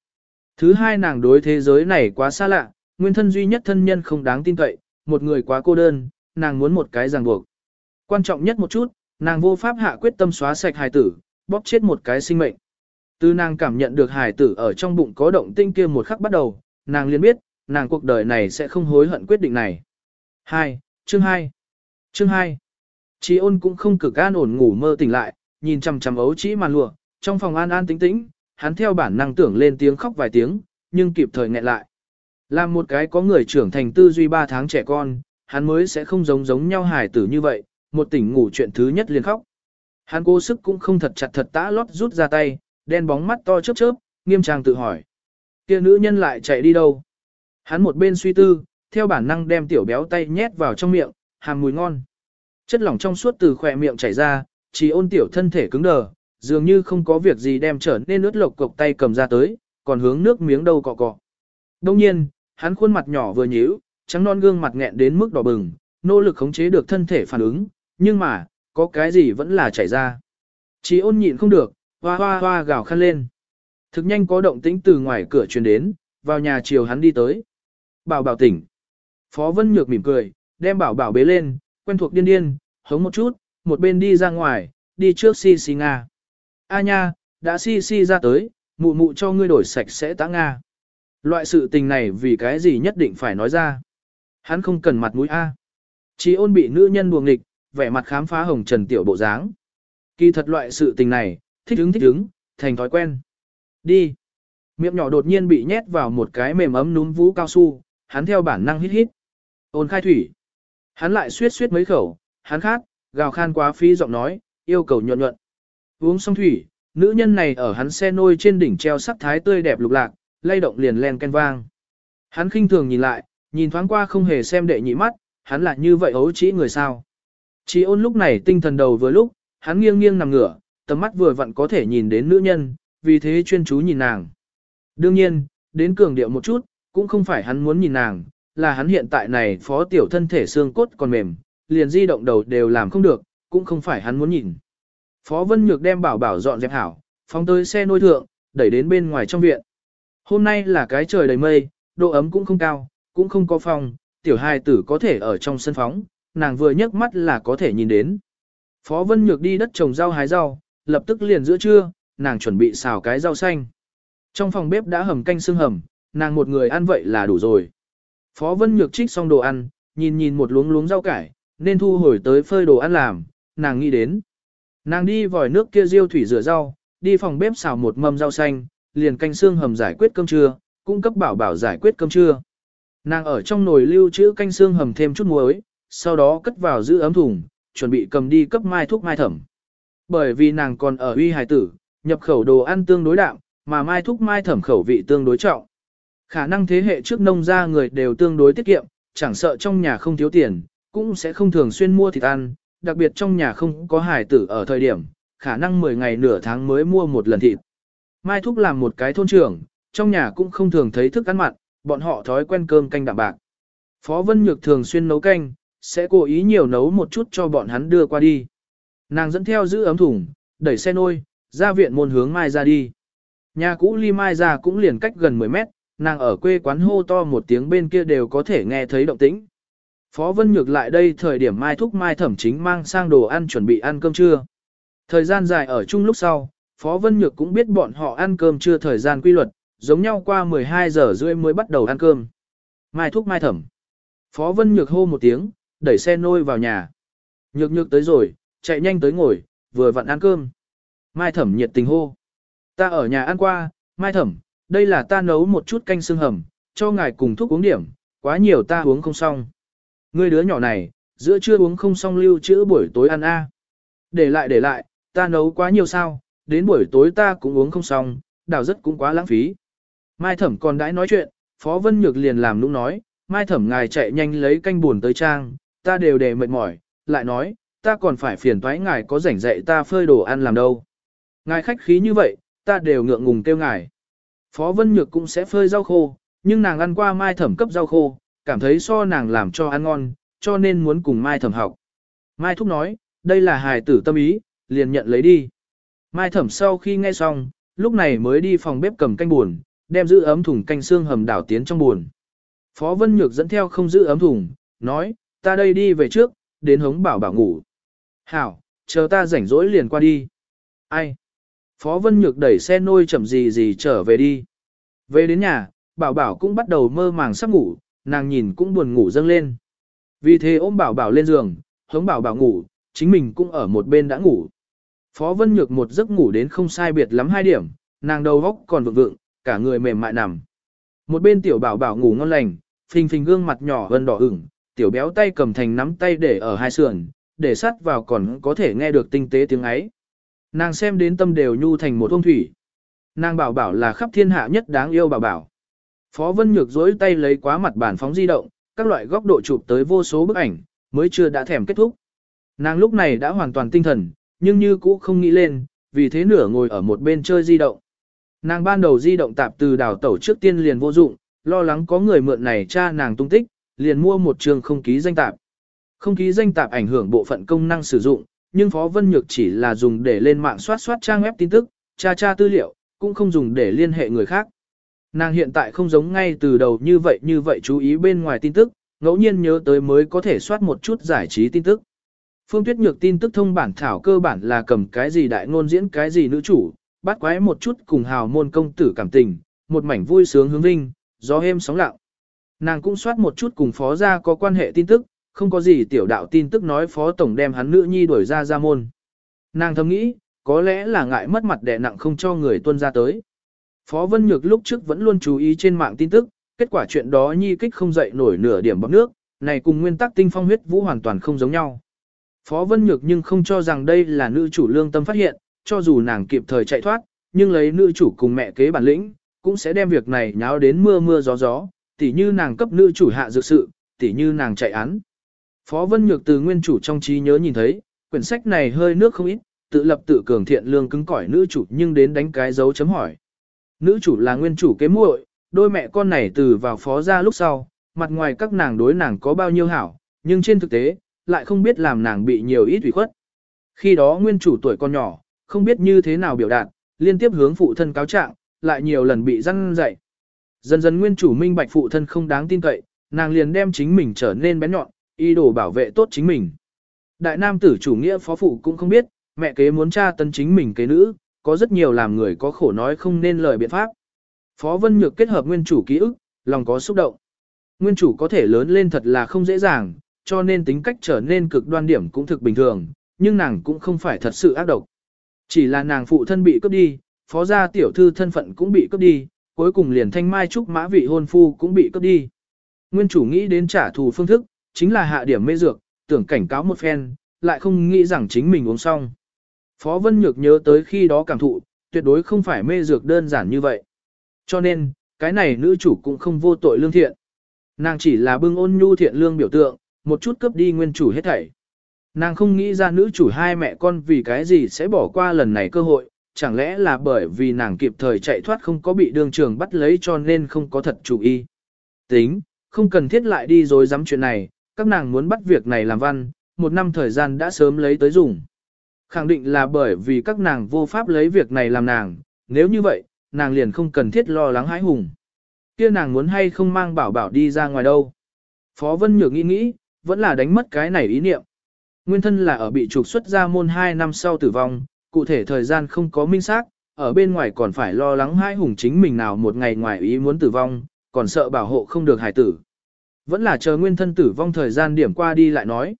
Thứ hai nàng đối thế giới này quá xa lạ, nguyên thân duy nhất thân nhân không đáng tin cậy, một người quá cô đơn, nàng muốn một cái ràng buộc. Quan trọng nhất một chút, nàng vô pháp hạ quyết tâm xóa sạch hài tử, bóp chết một cái sinh mệnh. Từ nàng cảm nhận được hài tử ở trong bụng có động tinh kia một khắc bắt đầu, nàng liền biết, nàng cuộc đời này sẽ không hối hận quyết định này. 2. Chương 2 Chương 2 Chí ôn cũng không cực an ổn ngủ mơ tỉnh lại, nhìn chằm chằm ấu chỉ màn lụa, trong phòng an an tĩnh tĩnh, hắn theo bản năng tưởng lên tiếng khóc vài tiếng, nhưng kịp thời nghẹn lại. Làm một cái có người trưởng thành tư duy 3 tháng trẻ con, hắn mới sẽ không giống giống nhau hài tử như vậy, một tỉnh ngủ chuyện thứ nhất liền khóc. Hắn cố sức cũng không thật chặt thật tã lót rút ra tay, đen bóng mắt to chớp chớp, nghiêm trang tự hỏi. kia nữ nhân lại chạy đi đâu? Hắn một bên suy tư, theo bản năng đem tiểu béo tay nhét vào trong miệng, hàm mùi ngon. Chất lỏng trong suốt từ khỏe miệng chảy ra, chỉ ôn tiểu thân thể cứng đờ, dường như không có việc gì đem trở nên ướt lộc cộc tay cầm ra tới, còn hướng nước miếng đâu cọ cọ. Đông nhiên, hắn khuôn mặt nhỏ vừa nhíu, trắng non gương mặt nghẹn đến mức đỏ bừng, nỗ lực khống chế được thân thể phản ứng, nhưng mà, có cái gì vẫn là chảy ra. Chỉ ôn nhịn không được, hoa hoa hoa gào khăn lên. Thực nhanh có động tĩnh từ ngoài cửa truyền đến, vào nhà chiều hắn đi tới. Bảo bảo tỉnh. Phó Vân Nhược mỉm cười, đem bảo bảo bế lên, quen thuộc điên điên, hống một chút, một bên đi ra ngoài, đi trước si si Nga. A nha, đã si si ra tới, mụ mụ cho ngươi đổi sạch sẽ tã Nga. Loại sự tình này vì cái gì nhất định phải nói ra. Hắn không cần mặt mũi A. Chỉ ôn bị nữ nhân buồng nghịch, vẻ mặt khám phá hồng trần tiểu bộ dáng. Kỳ thật loại sự tình này, thích ứng thích ứng, thành thói quen. Đi. Miệng nhỏ đột nhiên bị nhét vào một cái mềm ấm núm vũ cao su, hắn theo bản năng hít hít. Ôn khai thủy. Hắn lại suyết suyết mấy khẩu, hắn khát, gào khan quá phí giọng nói, yêu cầu nhuận nhuận. Uống xong thủy, nữ nhân này ở hắn xe nôi trên đỉnh treo sắc thái tươi đẹp lục lạc, lay động liền len ken vang. Hắn khinh thường nhìn lại, nhìn thoáng qua không hề xem đệ nhị mắt, hắn lại như vậy ấu trĩ người sao. Chỉ ôn lúc này tinh thần đầu vừa lúc, hắn nghiêng nghiêng nằm ngửa, tầm mắt vừa vặn có thể nhìn đến nữ nhân, vì thế chuyên chú nhìn nàng. Đương nhiên, đến cường điệu một chút, cũng không phải hắn muốn nhìn nàng, là hắn hiện tại này phó tiểu thân thể xương cốt còn mềm, liền di động đầu đều làm không được, cũng không phải hắn muốn nhìn. Phó Vân Nhược đem bảo bảo dọn dẹp hảo, phóng tới xe nôi thượng, đẩy đến bên ngoài trong viện. Hôm nay là cái trời đầy mây, độ ấm cũng không cao, cũng không có phòng, tiểu hài tử có thể ở trong sân phóng, nàng vừa nhấc mắt là có thể nhìn đến. Phó Vân Nhược đi đất trồng rau hái rau, lập tức liền giữa trưa, nàng chuẩn bị xào cái rau xanh. Trong phòng bếp đã hầm canh xương hầm, nàng một người ăn vậy là đủ rồi. Phó Vân Nhược trích xong đồ ăn, nhìn nhìn một luống luống rau cải, nên thu hồi tới phơi đồ ăn làm, nàng nghĩ đến. Nàng đi vòi nước kia riêu thủy rửa rau, đi phòng bếp xào một mâm rau xanh, liền canh xương hầm giải quyết cơm trưa, cung cấp bảo bảo giải quyết cơm trưa. Nàng ở trong nồi lưu trữ canh xương hầm thêm chút muối, sau đó cất vào giữ ấm thùng, chuẩn bị cầm đi cấp mai thuốc mai thẩm. Bởi vì nàng còn ở uy hài tử, nhập khẩu đồ ăn tương đối đạm, mà mai thuốc mai thẩm khẩu vị tương đối trọng. Khả năng thế hệ trước nông gia người đều tương đối tiết kiệm, chẳng sợ trong nhà không thiếu tiền, cũng sẽ không thường xuyên mua thịt ăn, đặc biệt trong nhà không có hài tử ở thời điểm, khả năng 10 ngày nửa tháng mới mua một lần thịt. Mai Thúc làm một cái thôn trưởng, trong nhà cũng không thường thấy thức ăn mặn, bọn họ thói quen cơm canh đạm bạc. Phó Vân Nhược thường xuyên nấu canh, sẽ cố ý nhiều nấu một chút cho bọn hắn đưa qua đi. Nàng dẫn theo giữ ấm thùng, đẩy xe nôi, ra viện môn hướng Mai ra đi. Nhà cũ ly Mai ra cũng liền cách gần 10 mét, nàng ở quê quán hô to một tiếng bên kia đều có thể nghe thấy động tĩnh. Phó Vân Nhược lại đây thời điểm Mai Thúc Mai Thẩm chính mang sang đồ ăn chuẩn bị ăn cơm trưa. Thời gian dài ở chung lúc sau, Phó Vân Nhược cũng biết bọn họ ăn cơm chưa thời gian quy luật, giống nhau qua 12 giờ rưỡi mới bắt đầu ăn cơm. Mai Thúc Mai Thẩm. Phó Vân Nhược hô một tiếng, đẩy xe nôi vào nhà. Nhược nhược tới rồi, chạy nhanh tới ngồi, vừa vặn ăn cơm. Mai Thẩm nhiệt tình hô. Ta ở nhà ăn qua, Mai Thẩm, đây là ta nấu một chút canh xương hầm, cho ngài cùng thuốc uống điểm, quá nhiều ta uống không xong. Ngươi đứa nhỏ này, giữa trưa uống không xong lưu trữ buổi tối ăn a. Để lại để lại, ta nấu quá nhiều sao, đến buổi tối ta cũng uống không xong, đào rất cũng quá lãng phí. Mai thẩm còn đãi nói chuyện, Phó Vân Nhược liền làm nũng nói, Mai thẩm ngài chạy nhanh lấy canh buồn tới trang, ta đều để mệt mỏi, lại nói, ta còn phải phiền toái ngài có rảnh dạy ta phơi đồ ăn làm đâu. Ngài khách khí như vậy, ta đều ngượng ngùng kêu ngài. Phó Vân Nhược cũng sẽ phơi rau khô, nhưng nàng ăn qua mai thẩm cấp rau khô, cảm thấy so nàng làm cho ăn ngon, cho nên muốn cùng mai thẩm học. Mai Thúc nói, đây là hài tử tâm ý, liền nhận lấy đi. Mai thẩm sau khi nghe xong, lúc này mới đi phòng bếp cầm canh buồn, đem giữ ấm thùng canh xương hầm đảo tiến trong buồn. Phó Vân Nhược dẫn theo không giữ ấm thùng, nói, ta đây đi về trước, đến hống bảo bảo ngủ. Hảo, chờ ta rảnh rỗi liền qua đi. Ai? Phó Vân Nhược đẩy xe nôi chậm gì gì trở về đi. Về đến nhà, bảo bảo cũng bắt đầu mơ màng sắp ngủ, nàng nhìn cũng buồn ngủ dâng lên. Vì thế ôm bảo bảo lên giường, hống bảo bảo ngủ, chính mình cũng ở một bên đã ngủ. Phó Vân Nhược một giấc ngủ đến không sai biệt lắm hai điểm, nàng đầu góc còn vượng vượng, cả người mềm mại nằm. Một bên tiểu bảo bảo ngủ ngon lành, phình phình gương mặt nhỏ vân đỏ ửng, tiểu béo tay cầm thành nắm tay để ở hai sườn, để sát vào còn có thể nghe được tinh tế tiếng ấy. Nàng xem đến tâm đều nhu thành một ông thủy. Nàng bảo bảo là khắp thiên hạ nhất đáng yêu bảo bảo. Phó Vân Nhược dối tay lấy quá mặt bản phóng di động, các loại góc độ chụp tới vô số bức ảnh, mới chưa đã thèm kết thúc. Nàng lúc này đã hoàn toàn tinh thần, nhưng như cũ không nghĩ lên, vì thế nửa ngồi ở một bên chơi di động. Nàng ban đầu di động tạp từ đào tẩu trước tiên liền vô dụng, lo lắng có người mượn này cha nàng tung tích, liền mua một trường không ký danh tạp. Không ký danh tạp ảnh hưởng bộ phận công năng sử dụng, nhưng Phó Vân Nhược chỉ là dùng để lên mạng soát soát trang web tin tức, tra tra tư liệu, cũng không dùng để liên hệ người khác. Nàng hiện tại không giống ngay từ đầu như vậy như vậy chú ý bên ngoài tin tức, ngẫu nhiên nhớ tới mới có thể soát một chút giải trí tin tức. Phương Tuyết Nhược tin tức thông bản thảo cơ bản là cầm cái gì đại ngôn diễn cái gì nữ chủ, bắt quái một chút cùng hào môn công tử cảm tình, một mảnh vui sướng hướng vinh, gió êm sóng lặng. Nàng cũng soát một chút cùng phó gia có quan hệ tin tức, không có gì tiểu đạo tin tức nói phó tổng đem hắn nữ nhi đuổi ra ra môn. Nàng thầm nghĩ, có lẽ là ngại mất mặt đè nặng không cho người tuân ra tới. Phó Vân Nhược lúc trước vẫn luôn chú ý trên mạng tin tức, kết quả chuyện đó nhi kích không dậy nổi nửa điểm bọc nước, này cùng nguyên tắc tinh phong huyết vũ hoàn toàn không giống nhau. Phó Vân Nhược nhưng không cho rằng đây là nữ chủ lương tâm phát hiện, cho dù nàng kịp thời chạy thoát, nhưng lấy nữ chủ cùng mẹ kế bản lĩnh, cũng sẽ đem việc này nháo đến mưa mưa gió gió, tỉ như nàng cấp nữ chủ hạ dược sự, tỉ như nàng chạy án. Phó Vân Nhược từ nguyên chủ trong trí nhớ nhìn thấy, quyển sách này hơi nước không ít, tự lập tự cường thiện lương cứng cỏi nữ chủ nhưng đến đánh cái dấu chấm hỏi. Nữ chủ là nguyên chủ kế muội, đôi mẹ con này từ vào phó ra lúc sau, mặt ngoài các nàng đối nàng có bao nhiêu hảo, nhưng trên thực tế, lại không biết làm nàng bị nhiều ít ủy khuất. Khi đó nguyên chủ tuổi còn nhỏ, không biết như thế nào biểu đạt, liên tiếp hướng phụ thân cáo trạng, lại nhiều lần bị răn dạy. Dần dần nguyên chủ minh bạch phụ thân không đáng tin cậy, nàng liền đem chính mình trở nên bén nhọn, ý đồ bảo vệ tốt chính mình. Đại nam tử chủ nghĩa phó phụ cũng không biết, mẹ kế muốn tra tấn chính mình kế nữ, có rất nhiều làm người có khổ nói không nên lời biện pháp. Phó Vân Nhược kết hợp nguyên chủ ký ức, lòng có xúc động. Nguyên chủ có thể lớn lên thật là không dễ dàng, cho nên tính cách trở nên cực đoan điểm cũng thực bình thường, nhưng nàng cũng không phải thật sự ác độc. Chỉ là nàng phụ thân bị cướp đi, phó gia tiểu thư thân phận cũng bị cướp đi, cuối cùng liền thanh mai trúc mã vị hôn phu cũng bị cướp đi. Nguyên chủ nghĩ đến trả thù phương thức, chính là hạ điểm mê dược, tưởng cảnh cáo một phen, lại không nghĩ rằng chính mình uống xong. Phó Vân Nhược nhớ tới khi đó cảm thụ, tuyệt đối không phải mê dược đơn giản như vậy. Cho nên, cái này nữ chủ cũng không vô tội lương thiện. Nàng chỉ là bưng ôn nhu thiện lương biểu tượng, một chút cướp đi nguyên chủ hết thảy. Nàng không nghĩ ra nữ chủ hai mẹ con vì cái gì sẽ bỏ qua lần này cơ hội, chẳng lẽ là bởi vì nàng kịp thời chạy thoát không có bị đường trường bắt lấy cho nên không có thật chủ ý. Tính, không cần thiết lại đi rồi dám chuyện này, các nàng muốn bắt việc này làm văn, một năm thời gian đã sớm lấy tới dùng. Khẳng định là bởi vì các nàng vô pháp lấy việc này làm nàng, nếu như vậy, nàng liền không cần thiết lo lắng hãi hùng. Kia nàng muốn hay không mang bảo bảo đi ra ngoài đâu. Phó Vân Nhược nghĩ nghĩ, vẫn là đánh mất cái này ý niệm. Nguyên thân là ở bị trục xuất ra môn 2 năm sau tử vong, cụ thể thời gian không có minh xác, ở bên ngoài còn phải lo lắng hai hùng chính mình nào một ngày ngoài ý muốn tử vong, còn sợ bảo hộ không được hài tử. Vẫn là chờ nguyên thân tử vong thời gian điểm qua đi lại nói.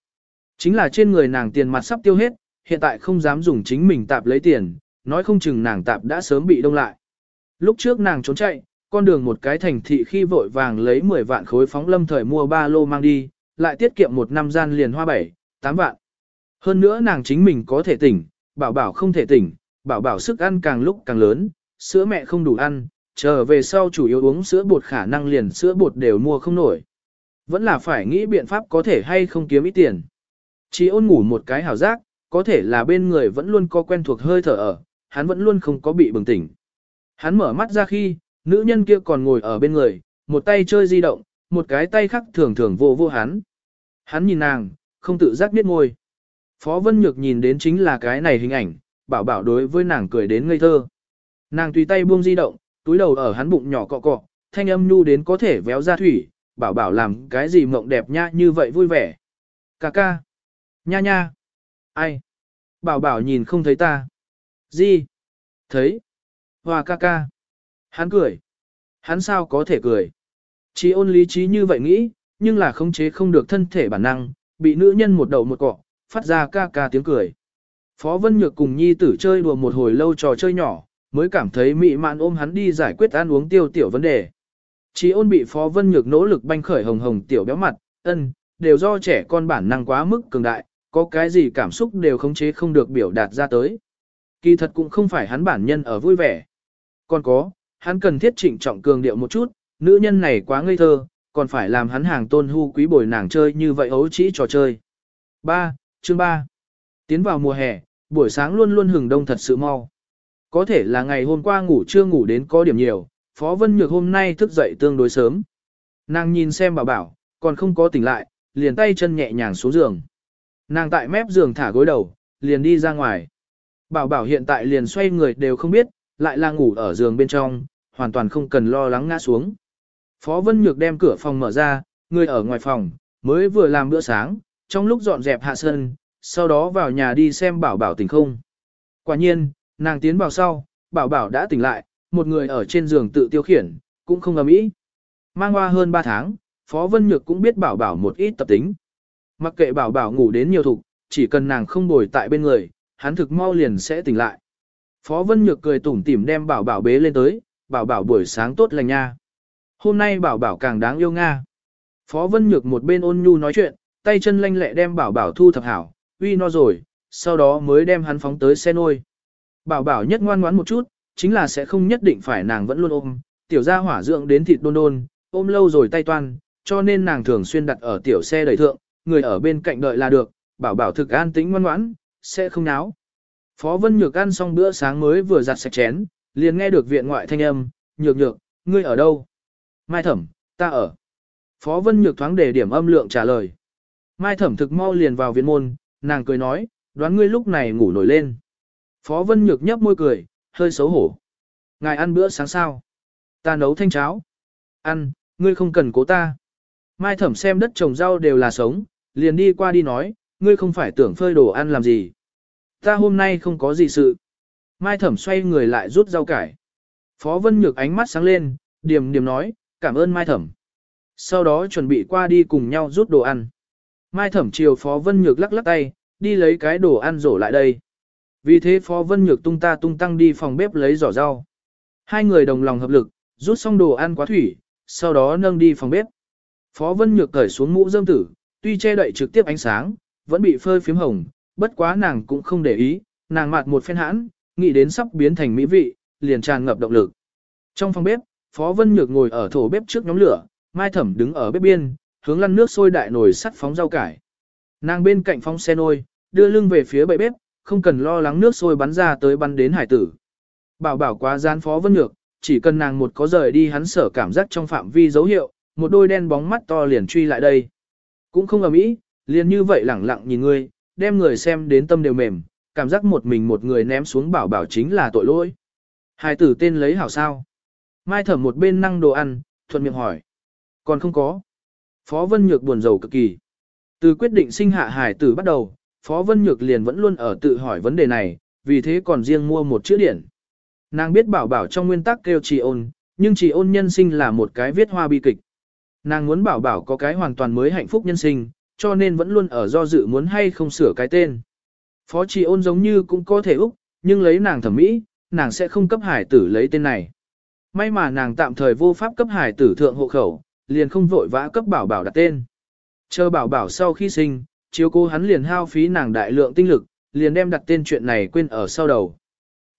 Chính là trên người nàng tiền mặt sắp tiêu hết, hiện tại không dám dùng chính mình tạp lấy tiền, nói không chừng nàng tạp đã sớm bị đông lại. Lúc trước nàng trốn chạy, con đường một cái thành thị khi vội vàng lấy 10 vạn khối phóng lâm thời mua ba lô mang đi, lại tiết kiệm một năm gian liền hoa 7, 8 vạn. Hơn nữa nàng chính mình có thể tỉnh, bảo bảo không thể tỉnh, bảo bảo sức ăn càng lúc càng lớn, sữa mẹ không đủ ăn, trở về sau chủ yếu uống sữa bột khả năng liền sữa bột đều mua không nổi. Vẫn là phải nghĩ biện pháp có thể hay không kiếm ít tiền. Chỉ ôn ngủ một cái hảo giác, có thể là bên người vẫn luôn có quen thuộc hơi thở ở, hắn vẫn luôn không có bị bừng tỉnh. Hắn mở mắt ra khi, nữ nhân kia còn ngồi ở bên người, một tay chơi di động, một cái tay khác thường thường vô vô hắn. Hắn nhìn nàng, không tự giác biết ngôi. Phó Vân Nhược nhìn đến chính là cái này hình ảnh, bảo bảo đối với nàng cười đến ngây thơ. Nàng tùy tay buông di động, túi đầu ở hắn bụng nhỏ cọ cọ, thanh âm nhu đến có thể véo ra thủy, bảo bảo làm cái gì mộng đẹp nha như vậy vui vẻ. Cà ca. Nha nha. Ai? Bảo bảo nhìn không thấy ta. Gì? Thấy. Hòa ca ca. Hắn cười. Hắn sao có thể cười? Chỉ ôn lý trí như vậy nghĩ, nhưng là khống chế không được thân thể bản năng, bị nữ nhân một đầu một cọ, phát ra ca ca tiếng cười. Phó Vân Nhược cùng nhi tử chơi đùa một hồi lâu trò chơi nhỏ, mới cảm thấy mị mạn ôm hắn đi giải quyết ăn uống tiêu tiểu vấn đề. Chỉ ôn bị Phó Vân Nhược nỗ lực banh khởi hồng hồng tiểu béo mặt, ân, đều do trẻ con bản năng quá mức cường đại, có cái gì cảm xúc đều khống chế không được biểu đạt ra tới. Kỳ thật cũng không phải hắn bản nhân ở vui vẻ. Còn có, hắn cần thiết trịnh trọng cường điệu một chút, nữ nhân này quá ngây thơ, còn phải làm hắn hàng tôn hu quý bồi nàng chơi như vậy ấu trĩ trò chơi. 3. Chương 3. Tiến vào mùa hè, buổi sáng luôn luôn hừng đông thật sự mau. Có thể là ngày hôm qua ngủ chưa ngủ đến có điểm nhiều, Phó Vân Nhược hôm nay thức dậy tương đối sớm. Nàng nhìn xem bảo bảo, còn không có tỉnh lại, liền tay chân nhẹ nhàng xuống giường. Nàng tại mép giường thả gối đầu, liền đi ra ngoài. Bảo bảo hiện tại liền xoay người đều không biết, lại là ngủ ở giường bên trong, hoàn toàn không cần lo lắng ngã xuống. Phó Vân Nhược đem cửa phòng mở ra, người ở ngoài phòng, mới vừa làm bữa sáng, trong lúc dọn dẹp hạ sân, sau đó vào nhà đi xem bảo bảo tỉnh không. Quả nhiên, nàng tiến vào sau, bảo bảo đã tỉnh lại, một người ở trên giường tự tiêu khiển, cũng không ầm ĩ. Mang hoa hơn 3 tháng, Phó Vân Nhược cũng biết bảo bảo một ít tập tính. Mặc kệ bảo bảo ngủ đến nhiều thục, chỉ cần nàng không bồi tại bên người, hắn thực mau liền sẽ tỉnh lại. Phó Vân Nhược cười tủm tỉm đem bảo bảo bế lên tới, bảo bảo buổi sáng tốt lành nha. Hôm nay bảo bảo càng đáng yêu Nga. Phó Vân Nhược một bên ôn nhu nói chuyện, tay chân lanh lẹ đem bảo bảo thu thập hảo, uy no rồi, sau đó mới đem hắn phóng tới xe nôi. Bảo bảo nhất ngoan ngoãn một chút, chính là sẽ không nhất định phải nàng vẫn luôn ôm, tiểu gia hỏa dưỡng đến thịt đôn đôn, ôm lâu rồi tay toan, cho nên nàng thường xuyên đặt ở tiểu xe đẩy thượng, người ở bên cạnh đợi là được, bảo bảo thực an tĩnh ngoan ngoãn, sẽ không náo. Phó Vân Nhược ăn xong bữa sáng mới vừa giặt sạch chén, liền nghe được viện ngoại thanh âm, nhược nhược, ngươi ở đâu? Mai thẩm, ta ở. Phó Vân Nhược thoáng để điểm âm lượng trả lời. Mai thẩm thực mau liền vào viện môn, nàng cười nói, đoán ngươi lúc này ngủ nổi lên. Phó Vân Nhược nhấp môi cười, hơi xấu hổ. Ngài ăn bữa sáng sao? Ta nấu thanh cháo. Ăn, ngươi không cần cố ta. Mai thẩm xem đất trồng rau đều là sống, liền đi qua đi nói, ngươi không phải tưởng phơi đồ ăn làm gì. Ta hôm nay không có gì sự. Mai thẩm xoay người lại rút rau cải. Phó Vân Nhược ánh mắt sáng lên, điềm điềm nói, cảm ơn Mai thẩm. Sau đó chuẩn bị qua đi cùng nhau rút đồ ăn. Mai thẩm chiều Phó Vân Nhược lắc lắc tay, đi lấy cái đồ ăn rổ lại đây. Vì thế Phó Vân Nhược tung ta tung tăng đi phòng bếp lấy giỏ rau. Hai người đồng lòng hợp lực, rút xong đồ ăn quá thủy, sau đó nâng đi phòng bếp. Phó Vân Nhược cởi xuống mũ dơm tử, tuy che đậy trực tiếp ánh sáng, vẫn bị phơi phím hồng, bất quá nàng cũng không để ý, nàng mặt một phen hãn, nghĩ đến sắp biến thành mỹ vị, liền tràn ngập động lực. Trong phòng bếp, Phó Vân Nhược ngồi ở thổ bếp trước nhóm lửa, Mai Thẩm đứng ở bếp biên, hướng lăn nước sôi đại nồi sắt phóng rau cải. Nàng bên cạnh phóng xe nôi, đưa lưng về phía bệ bếp, không cần lo lắng nước sôi bắn ra tới bắn đến hải tử. Bảo bảo quá gian Phó Vân Nhược, chỉ cần nàng một có rời đi hắn sở cảm giác trong phạm vi dấu hiệu, một đôi đen bóng mắt to liền truy lại đây. Cũng không ầm ĩ, liền như vậy lẳng lặng nhìn ngươi, đem người xem đến tâm đều mềm, cảm giác một mình một người ném xuống bảo bảo chính là tội lỗi. Hải tử tên lấy hảo sao. Mai thẩm một bên năng đồ ăn, thuận miệng hỏi. Còn không có. Phó Vân Nhược buồn rầu cực kỳ. Từ quyết định sinh hạ hải tử bắt đầu, Phó Vân Nhược liền vẫn luôn ở tự hỏi vấn đề này, vì thế còn riêng mua một chữ điển. Nàng biết bảo bảo trong nguyên tắc kêu trì ôn, nhưng trì ôn nhân sinh là một cái viết hoa bi kịch. Nàng muốn bảo bảo có cái hoàn toàn mới hạnh phúc nhân sinh, cho nên vẫn luôn ở do dự muốn hay không sửa cái tên. Phó trì ôn giống như cũng có thể úc, nhưng lấy nàng thẩm mỹ, nàng sẽ không cấp hải tử lấy tên này. May mà nàng tạm thời vô pháp cấp hải tử thượng hộ khẩu, liền không vội vã cấp bảo bảo đặt tên. Chờ bảo bảo sau khi sinh, chiếu cố hắn liền hao phí nàng đại lượng tinh lực, liền đem đặt tên chuyện này quên ở sau đầu.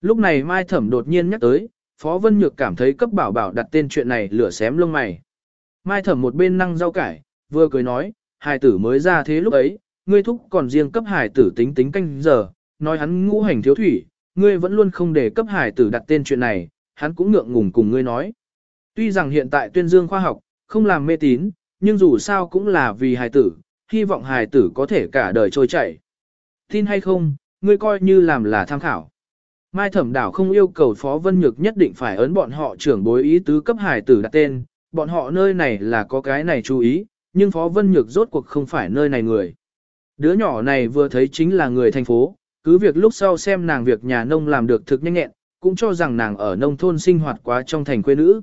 Lúc này Mai Thẩm đột nhiên nhắc tới, Phó Vân Nhược cảm thấy cấp bảo bảo đặt tên chuyện này lửa xém lông mày. Mai Thẩm một bên năng rau cải, vừa cười nói, hài tử mới ra thế lúc ấy, ngươi thúc còn riêng cấp hài tử tính tính canh giờ, nói hắn ngũ hành thiếu thủy, ngươi vẫn luôn không để cấp hài tử đặt tên chuyện này, hắn cũng ngượng ngùng cùng ngươi nói. Tuy rằng hiện tại tuyên dương khoa học, không làm mê tín, nhưng dù sao cũng là vì hài tử, hy vọng hài tử có thể cả đời trôi chảy. Tin hay không, ngươi coi như làm là tham khảo. Mai thẩm đảo không yêu cầu Phó Vân Nhược nhất định phải ấn bọn họ trưởng bối ý tứ cấp hài tử đặt tên, bọn họ nơi này là có cái này chú ý, nhưng Phó Vân Nhược rốt cuộc không phải nơi này người. Đứa nhỏ này vừa thấy chính là người thành phố, cứ việc lúc sau xem nàng việc nhà nông làm được thực nhanh nhẹn, cũng cho rằng nàng ở nông thôn sinh hoạt quá trong thành quê nữ.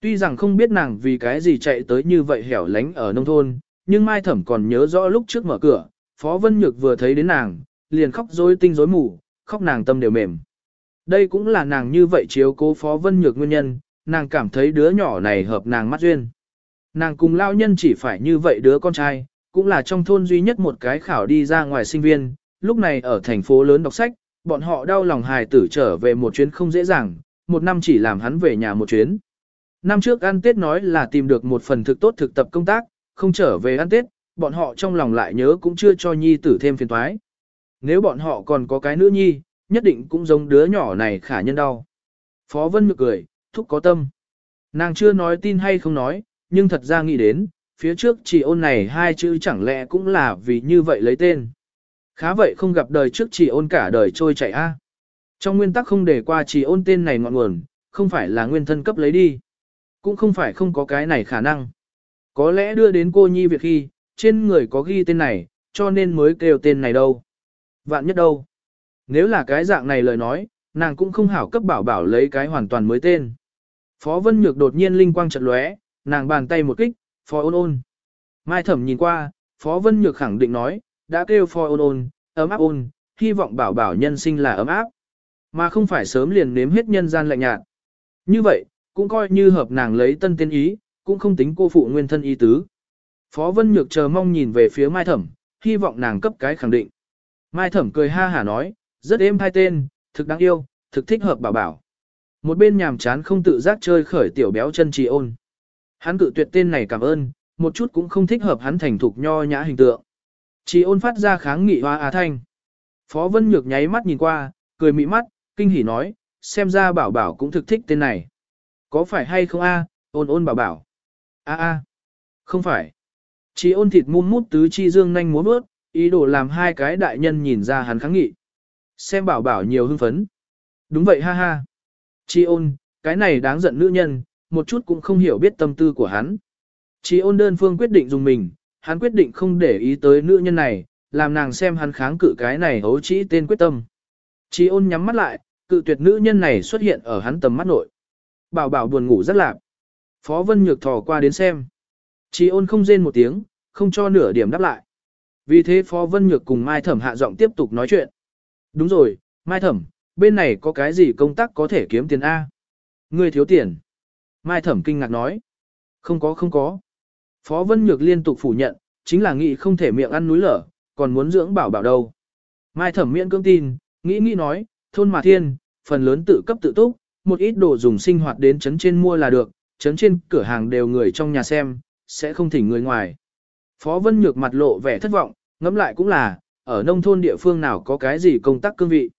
Tuy rằng không biết nàng vì cái gì chạy tới như vậy hẻo lánh ở nông thôn, nhưng Mai Thẩm còn nhớ rõ lúc trước mở cửa, Phó Vân Nhược vừa thấy đến nàng, liền khóc rối tinh rối mù, khóc nàng tâm đều mềm. Đây cũng là nàng như vậy chiếu cố Phó Vân Nhược nguyên nhân, nàng cảm thấy đứa nhỏ này hợp nàng mắt duyên. Nàng cùng lao nhân chỉ phải như vậy đứa con trai, cũng là trong thôn duy nhất một cái khảo đi ra ngoài sinh viên, lúc này ở thành phố lớn đọc sách, bọn họ đau lòng hài tử trở về một chuyến không dễ dàng, một năm chỉ làm hắn về nhà một chuyến. Năm trước ăn Tết nói là tìm được một phần thực tốt thực tập công tác, không trở về ăn Tết, bọn họ trong lòng lại nhớ cũng chưa cho nhi tử thêm phiền toái. Nếu bọn họ còn có cái nữ nhi, nhất định cũng giống đứa nhỏ này khả nhân đau. Phó Vân Nhược cười, thúc có tâm. Nàng chưa nói tin hay không nói, nhưng thật ra nghĩ đến, phía trước chỉ ôn này hai chữ chẳng lẽ cũng là vì như vậy lấy tên. Khá vậy không gặp đời trước chỉ ôn cả đời trôi chảy a. Trong nguyên tắc không để qua chỉ ôn tên này ngọn nguồn, không phải là nguyên thân cấp lấy đi. Cũng không phải không có cái này khả năng. Có lẽ đưa đến cô nhi việc khi, trên người có ghi tên này, cho nên mới kêu tên này đâu. Vạn nhất đâu. Nếu là cái dạng này lời nói, nàng cũng không hảo cấp bảo bảo lấy cái hoàn toàn mới tên. Phó Vân Nhược đột nhiên linh quang chợt lóe, nàng bàn tay một kích, phó ôn ôn. Mai thẩm nhìn qua, Phó Vân Nhược khẳng định nói, đã kêu phoi ôn ôn, ấm áp ôn, hy vọng bảo bảo nhân sinh là ấm áp. Mà không phải sớm liền nếm hết nhân gian lạnh nhạt. Như vậy, cũng coi như hợp nàng lấy tân tiên ý, cũng không tính cô phụ nguyên thân ý tứ. Phó Vân Nhược chờ mong nhìn về phía Mai Thẩm, hy vọng nàng cấp cái khẳng định. Mai Thẩm cười ha hả nói, rất êm hai tên, thực đáng yêu, thực thích hợp bảo bảo. Một bên nhàm chán không tự giác chơi khởi tiểu béo chân trì ôn. Hắn cự tuyệt tên này cảm ơn, một chút cũng không thích hợp hắn thành thục nho nhã hình tượng. Chỉ ôn phát ra kháng nghị hoa á thanh. Phó Vân Nhược nháy mắt nhìn qua, cười mị mắt, kinh hỉ nói, xem ra bảo bảo cũng thực thích tên này. Có phải hay không a? ôn ôn bảo bảo. A a. Không phải. Chỉ ôn thịt muôn mút tứ chi dương nhanh múa bước, ý đồ làm hai cái đại nhân nhìn ra hắn kháng nghị. Xem bảo bảo nhiều hưng phấn. Đúng vậy ha ha. Chi ôn, cái này đáng giận nữ nhân, một chút cũng không hiểu biết tâm tư của hắn. Chi ôn đơn phương quyết định dùng mình, hắn quyết định không để ý tới nữ nhân này, làm nàng xem hắn kháng cự cái này hấu chỉ tên quyết tâm. Chi ôn nhắm mắt lại, cự tuyệt nữ nhân này xuất hiện ở hắn tầm mắt nội. Bảo bảo buồn ngủ rất lạc. Phó Vân Nhược thò qua đến xem. Chi ôn không rên một tiếng, không cho nửa điểm đáp lại. Vì thế Phó Vân Nhược cùng Mai Thẩm hạ giọng tiếp tục nói chuyện. Đúng rồi, Mai Thẩm, bên này có cái gì công tác có thể kiếm tiền A? Ngươi thiếu tiền. Mai Thẩm kinh ngạc nói. Không có không có. Phó Vân Nhược liên tục phủ nhận, chính là nghĩ không thể miệng ăn núi lở, còn muốn dưỡng bảo bảo đâu. Mai Thẩm miễn cưỡng tin, nghĩ nghĩ nói, thôn mà thiên, phần lớn tự cấp tự túc, một ít đồ dùng sinh hoạt đến chấn trên mua là được, chấn trên cửa hàng đều người trong nhà xem, sẽ không thỉnh người ngoài. Phó Vân Nhược mặt lộ vẻ thất vọng, ngẫm lại cũng là, ở nông thôn địa phương nào có cái gì công tác cương vị.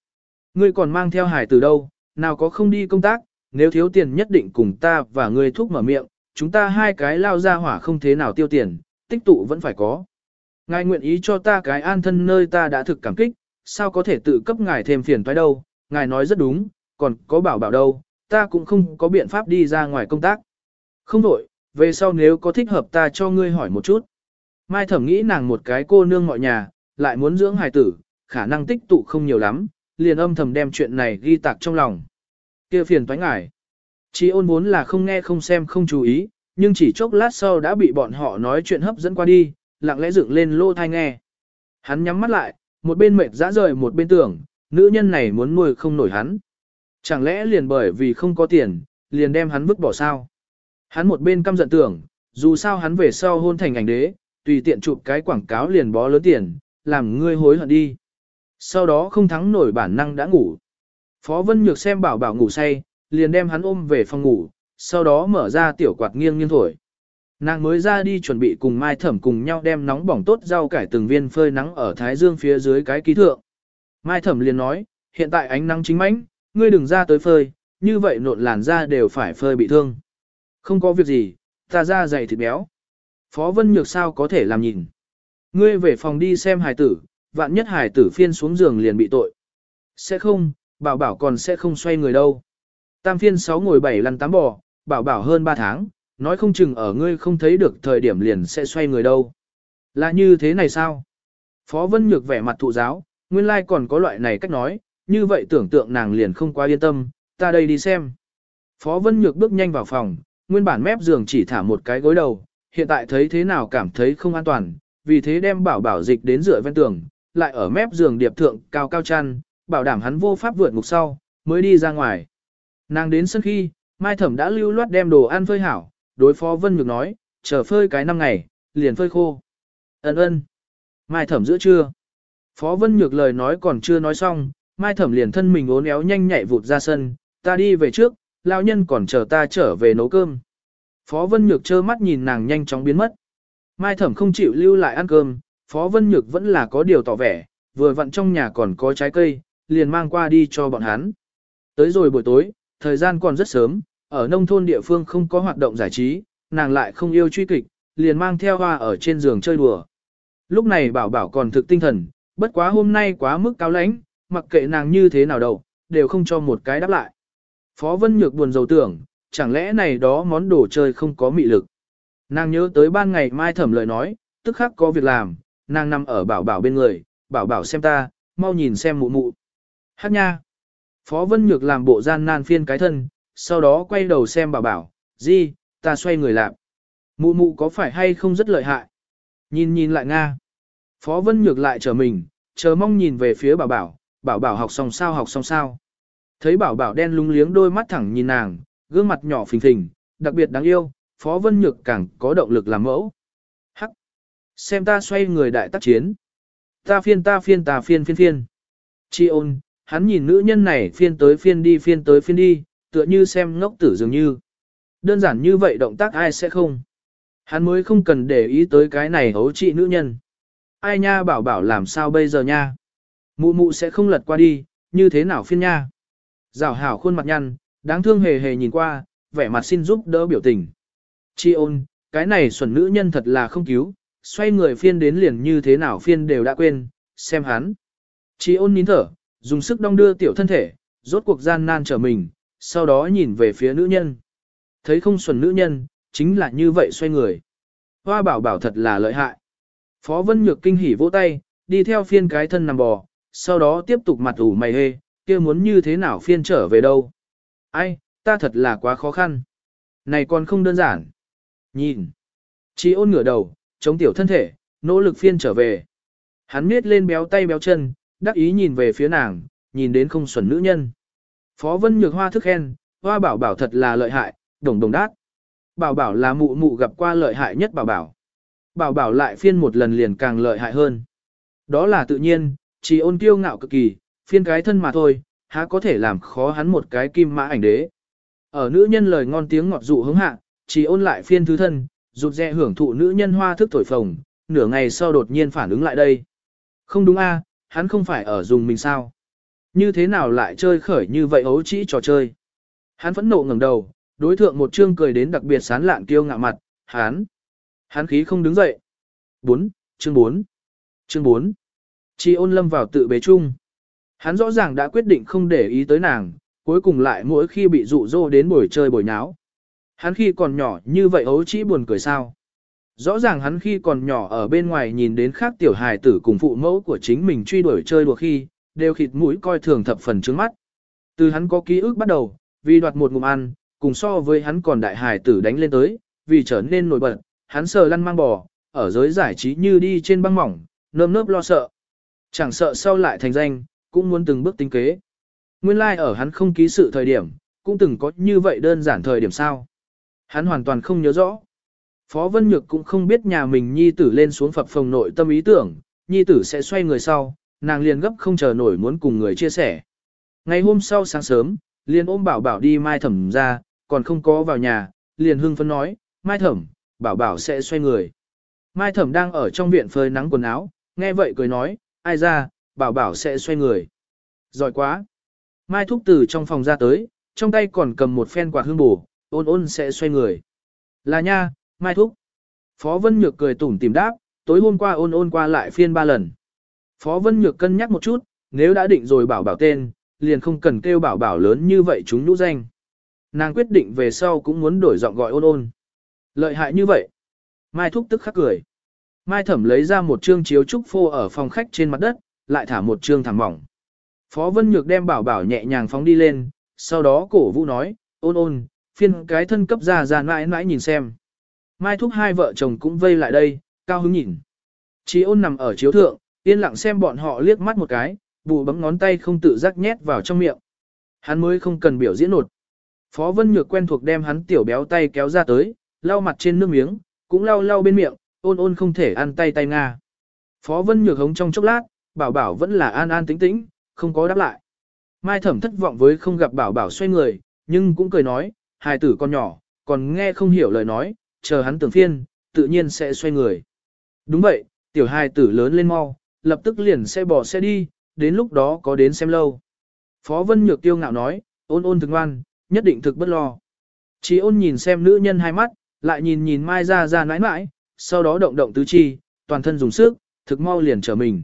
Ngươi còn mang theo hải từ đâu, nào có không đi công tác, nếu thiếu tiền nhất định cùng ta và ngươi thúc mở miệng, chúng ta hai cái lao ra hỏa không thế nào tiêu tiền, tích tụ vẫn phải có. Ngài nguyện ý cho ta cái an thân nơi ta đã thực cảm kích, sao có thể tự cấp ngài thêm phiền toái đâu, ngài nói rất đúng, còn có bảo bảo đâu, ta cũng không có biện pháp đi ra ngoài công tác. Không đổi, về sau nếu có thích hợp ta cho ngươi hỏi một chút. Mai thẩm nghĩ nàng một cái cô nương mọi nhà, lại muốn dưỡng hài tử, khả năng tích tụ không nhiều lắm, liền âm thầm đem chuyện này ghi tạc trong lòng. kia phiền toái ngài Chi ôn vốn là không nghe không xem không chú ý, nhưng chỉ chốc lát sau đã bị bọn họ nói chuyện hấp dẫn qua đi, lặng lẽ dựng lên lô thai nghe. Hắn nhắm mắt lại, một bên mệt dã rời một bên tưởng, nữ nhân này muốn nuôi không nổi hắn. Chẳng lẽ liền bởi vì không có tiền, liền đem hắn vứt bỏ sao? Hắn một bên căm giận tưởng, dù sao hắn về sau hôn thành ảnh đế, tùy tiện chụp cái quảng cáo liền bó lớn tiền, làm ngươi hối hận đi. Sau đó không thắng nổi bản năng đã ngủ. Phó Vân Nhược xem bảo bảo ngủ say, liền đem hắn ôm về phòng ngủ, sau đó mở ra tiểu quạt nghiêng nghiêng thổi. Nàng mới ra đi chuẩn bị cùng Mai Thẩm cùng nhau đem nóng bỏng tốt rau cải từng viên phơi nắng ở thái dương phía dưới cái ký thượng. Mai Thẩm liền nói, hiện tại ánh nắng chính mãnh, ngươi đừng ra tới phơi, như vậy nộn làn da đều phải phơi bị thương. Không có việc gì, ta ra dày thịt béo. Phó Vân Nhược sao có thể làm nhìn. Ngươi về phòng đi xem hài tử, vạn nhất hài tử phiên xuống giường liền bị tội. Sẽ không, bảo bảo còn sẽ không xoay người đâu. Tam phiên sáu ngồi bảy lăn tám bò, bảo bảo hơn 3 tháng, nói không chừng ở ngươi không thấy được thời điểm liền sẽ xoay người đâu. Là như thế này sao? Phó Vân Nhược vẻ mặt thụ giáo, nguyên lai like còn có loại này cách nói, như vậy tưởng tượng nàng liền không quá yên tâm, ta đây đi xem. Phó Vân Nhược bước nhanh vào phòng, nguyên bản mép giường chỉ thả một cái gối đầu, hiện tại thấy thế nào cảm thấy không an toàn, vì thế đem bảo bảo dịch đến rửa ven tường, lại ở mép giường điệp thượng cao cao chăn, bảo đảm hắn vô pháp vượt ngục sau, mới đi ra ngoài. Nàng đến sân khi, Mai Thẩm đã lưu loát đem đồ ăn phơi hảo, đối phó Vân Nhược nói, chờ phơi cái năm ngày, liền phơi khô. Ấn ơn. Mai Thẩm giữa trưa. Phó Vân Nhược lời nói còn chưa nói xong, Mai Thẩm liền thân mình ốn éo nhanh nhạy vụt ra sân, ta đi về trước, lao nhân còn chờ ta trở về nấu cơm. Phó Vân Nhược trơ mắt nhìn nàng nhanh chóng biến mất. Mai Thẩm không chịu lưu lại ăn cơm, Phó Vân Nhược vẫn là có điều tỏ vẻ, vừa vặn trong nhà còn có trái cây, liền mang qua đi cho bọn hắn. Tới rồi buổi tối, thời gian còn rất sớm, ở nông thôn địa phương không có hoạt động giải trí, nàng lại không yêu truy kịch, liền mang theo hoa ở trên giường chơi đùa. Lúc này bảo bảo còn thực tinh thần, bất quá hôm nay quá mức cao lãnh, mặc kệ nàng như thế nào đâu, đều không cho một cái đáp lại. Phó Vân Nhược buồn rầu tưởng, chẳng lẽ này đó món đồ chơi không có mị lực. Nàng nhớ tới ban ngày mai thẩm lời nói, tức khắc có việc làm, nàng nằm ở bảo bảo bên người, bảo bảo xem ta, mau nhìn xem mụ mụ. Hát nha. Phó Vân Nhược làm bộ gian nan phiên cái thân, sau đó quay đầu xem bảo bảo, gì, ta xoay người làm. Mụ mụ có phải hay không rất lợi hại? Nhìn nhìn lại Nga. Phó Vân Nhược lại chờ mình, chờ mong nhìn về phía bảo bảo, bảo bảo học xong sao học xong sao. Thấy bảo bảo đen lúng liếng đôi mắt thẳng nhìn nàng, gương mặt nhỏ phình phình, đặc biệt đáng yêu, Phó Vân Nhược càng có động lực làm mẫu. Hắc! Xem ta xoay người đại tác chiến. Ta phiên ta phiên ta phiên phiên phiên. Chi ôn, hắn nhìn nữ nhân này phiên tới phiên đi phiên tới phiên đi, tựa như xem ngốc tử dường như. Đơn giản như vậy động tác ai sẽ không. Hắn mới không cần để ý tới cái này hấu trị nữ nhân. Ai nha bảo bảo làm sao bây giờ nha. Mụ mụ sẽ không lật qua đi, như thế nào phiên nha. rào hảo khuôn mặt nhăn, đáng thương hề hề nhìn qua, vẻ mặt xin giúp đỡ biểu tình. Chi ôn, cái này xuẩn nữ nhân thật là không cứu, xoay người phiên đến liền như thế nào phiên đều đã quên, xem hắn. Chi ôn nín thở, dùng sức đong đưa tiểu thân thể, rốt cuộc gian nan trở mình, sau đó nhìn về phía nữ nhân. Thấy không xuẩn nữ nhân, chính là như vậy xoay người. Hoa bảo bảo thật là lợi hại. Phó Vân Nhược kinh hỉ vỗ tay, đi theo phiên cái thân nằm bò, sau đó tiếp tục mặt ủ mày hê, kia muốn như thế nào phiên trở về đâu. Ai, ta thật là quá khó khăn. Này còn không đơn giản. Nhìn. Chỉ ôn ngửa đầu, chống tiểu thân thể, nỗ lực phiên trở về. Hắn miết lên béo tay béo chân, đắc ý nhìn về phía nàng, nhìn đến không xuẩn nữ nhân. Phó Vân Nhược Hoa thức khen, Hoa bảo bảo thật là lợi hại, đồng đồng đát. Bảo bảo là mụ mụ gặp qua lợi hại nhất bảo bảo. Bảo bảo lại phiên một lần liền càng lợi hại hơn. Đó là tự nhiên, chỉ ôn kiêu ngạo cực kỳ, phiên cái thân mà thôi, há có thể làm khó hắn một cái kim mã ảnh đế. Ở nữ nhân lời ngon tiếng ngọt dụ hứng hạ, chỉ ôn lại phiên thứ thân, rụt rè hưởng thụ nữ nhân hoa thức thổi phồng, nửa ngày sau đột nhiên phản ứng lại đây. Không đúng a, hắn không phải ở dùng mình sao? Như thế nào lại chơi khởi như vậy ấu trĩ trò chơi? Hắn phẫn nộ ngẩng đầu, đối thượng một trương cười đến đặc biệt sán lạn kiêu ngạo mặt, hắn. Hắn khí không đứng dậy. 4, chương 4. Chương 4. Chi ôn lâm vào tự bế chung. Hắn rõ ràng đã quyết định không để ý tới nàng, cuối cùng lại mỗi khi bị dụ dỗ đến buổi chơi buổi nháo. Hắn khi còn nhỏ như vậy ấu trĩ buồn cười sao. Rõ ràng hắn khi còn nhỏ ở bên ngoài nhìn đến khác tiểu hài tử cùng phụ mẫu của chính mình truy đuổi chơi đùa khi, đều khịt mũi coi thường thập phần trước mắt. Từ hắn có ký ức bắt đầu, vì đoạt một ngụm ăn, cùng so với hắn còn đại hài tử đánh lên tới, vì trở nên nổi bật, hắn sờ lăn mang bò, ở giới giải trí như đi trên băng mỏng, nơm nớp lo sợ. Chẳng sợ sau lại thành danh, cũng muốn từng bước tính kế. Nguyên lai like ở hắn không ký sự thời điểm, cũng từng có như vậy đơn giản thời điểm sao. Hắn hoàn toàn không nhớ rõ. Phó Vân Nhược cũng không biết nhà mình nhi tử lên xuống phập phòng nội tâm ý tưởng, nhi tử sẽ xoay người sau, nàng liền gấp không chờ nổi muốn cùng người chia sẻ. Ngày hôm sau sáng sớm, liền ôm bảo bảo đi mai thẩm ra, còn không có vào nhà, liền hưng phấn nói, mai thẩm, bảo bảo sẽ xoay người. Mai thẩm đang ở trong viện phơi nắng quần áo, nghe vậy cười nói, ai ra, bảo bảo sẽ xoay người. Giỏi quá. Mai thúc từ trong phòng ra tới, trong tay còn cầm một phen quạt hương bù, ôn ôn sẽ xoay người. Là nha, Mai thúc. Phó Vân Nhược cười tủm tìm đáp, tối hôm qua ôn ôn qua lại phiên ba lần. Phó Vân Nhược cân nhắc một chút, nếu đã định rồi bảo bảo tên, liền không cần kêu bảo bảo lớn như vậy chúng nhũ danh. Nàng quyết định về sau cũng muốn đổi giọng gọi ôn ôn. Lợi hại như vậy. Mai thúc tức khắc cười. Mai thẩm lấy ra một trương chiếu trúc phô ở phòng khách trên mặt đất, lại thả một trương thảm mỏng. Phó Vân Nhược đem bảo bảo nhẹ nhàng phóng đi lên, sau đó cổ vũ nói, ôn ôn, phiên cái thân cấp ra ra mãi mãi nhìn xem. Mai thúc hai vợ chồng cũng vây lại đây, cao hứng nhìn. Chí ôn nằm ở chiếu thượng, yên lặng xem bọn họ liếc mắt một cái, bù bấm ngón tay không tự giác nhét vào trong miệng. Hắn mới không cần biểu diễn nột. Phó Vân Nhược quen thuộc đem hắn tiểu béo tay kéo ra tới, lau mặt trên nước miếng, cũng lau lau bên miệng, ôn ôn không thể ăn tay tay nga. Phó Vân Nhược hống trong chốc lát, bảo bảo vẫn là an an tĩnh tĩnh, không có đáp lại. Mai thẩm thất vọng với không gặp bảo bảo xoay người, nhưng cũng cười nói, hài tử con nhỏ, còn nghe không hiểu lời nói, chờ hắn tưởng phiên, tự nhiên sẽ xoay người. Đúng vậy, tiểu hài tử lớn lên mau, lập tức liền sẽ bỏ xe đi, đến lúc đó có đến xem lâu. Phó Vân Nhược tiêu ngạo nói, ôn ôn thực ngoan, nhất định thực bất lo. Chỉ ôn nhìn xem nữ nhân hai mắt, lại nhìn nhìn Mai ra ra nãi nãi, sau đó động động tứ chi, toàn thân dùng sức, thực mau liền trở mình.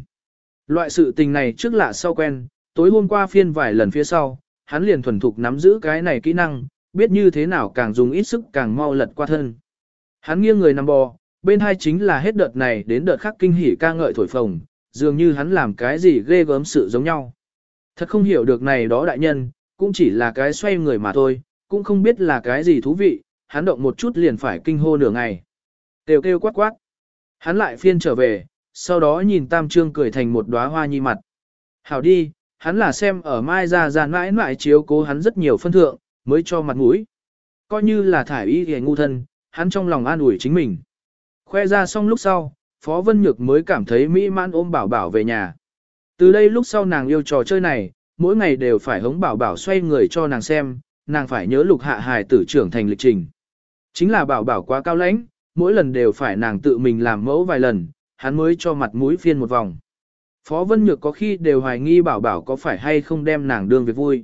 Loại sự tình này trước lạ sau quen, tối hôm qua phiên vài lần phía sau, hắn liền thuần thục nắm giữ cái này kỹ năng, biết như thế nào càng dùng ít sức càng mau lật qua thân. Hắn nghiêng người nằm bò, bên hai chính là hết đợt này đến đợt khác kinh hỉ ca ngợi thổi phồng, dường như hắn làm cái gì ghê gớm sự giống nhau. Thật không hiểu được này đó đại nhân, cũng chỉ là cái xoay người mà thôi, cũng không biết là cái gì thú vị, hắn động một chút liền phải kinh hô nửa ngày. Kêu kêu quát quát. Hắn lại phiên trở về, sau đó nhìn Tam Trương cười thành một đóa hoa nhi mặt. Hảo đi, hắn là xem ở mai ra ra mãi mãi chiếu cố hắn rất nhiều phân thượng, mới cho mặt mũi. Coi như là thải y hề ngu thân, hắn trong lòng an ủi chính mình. Khoe ra xong lúc sau, Phó Vân Nhược mới cảm thấy mỹ mãn ôm bảo bảo về nhà. Từ đây lúc sau nàng yêu trò chơi này, mỗi ngày đều phải hống bảo bảo xoay người cho nàng xem, nàng phải nhớ lục hạ hài tử trưởng thành lịch trình. Chính là bảo bảo quá cao lãnh, mỗi lần đều phải nàng tự mình làm mẫu vài lần, hắn mới cho mặt mũi phiên một vòng. Phó Vân Nhược có khi đều hoài nghi bảo bảo có phải hay không đem nàng đương việc vui.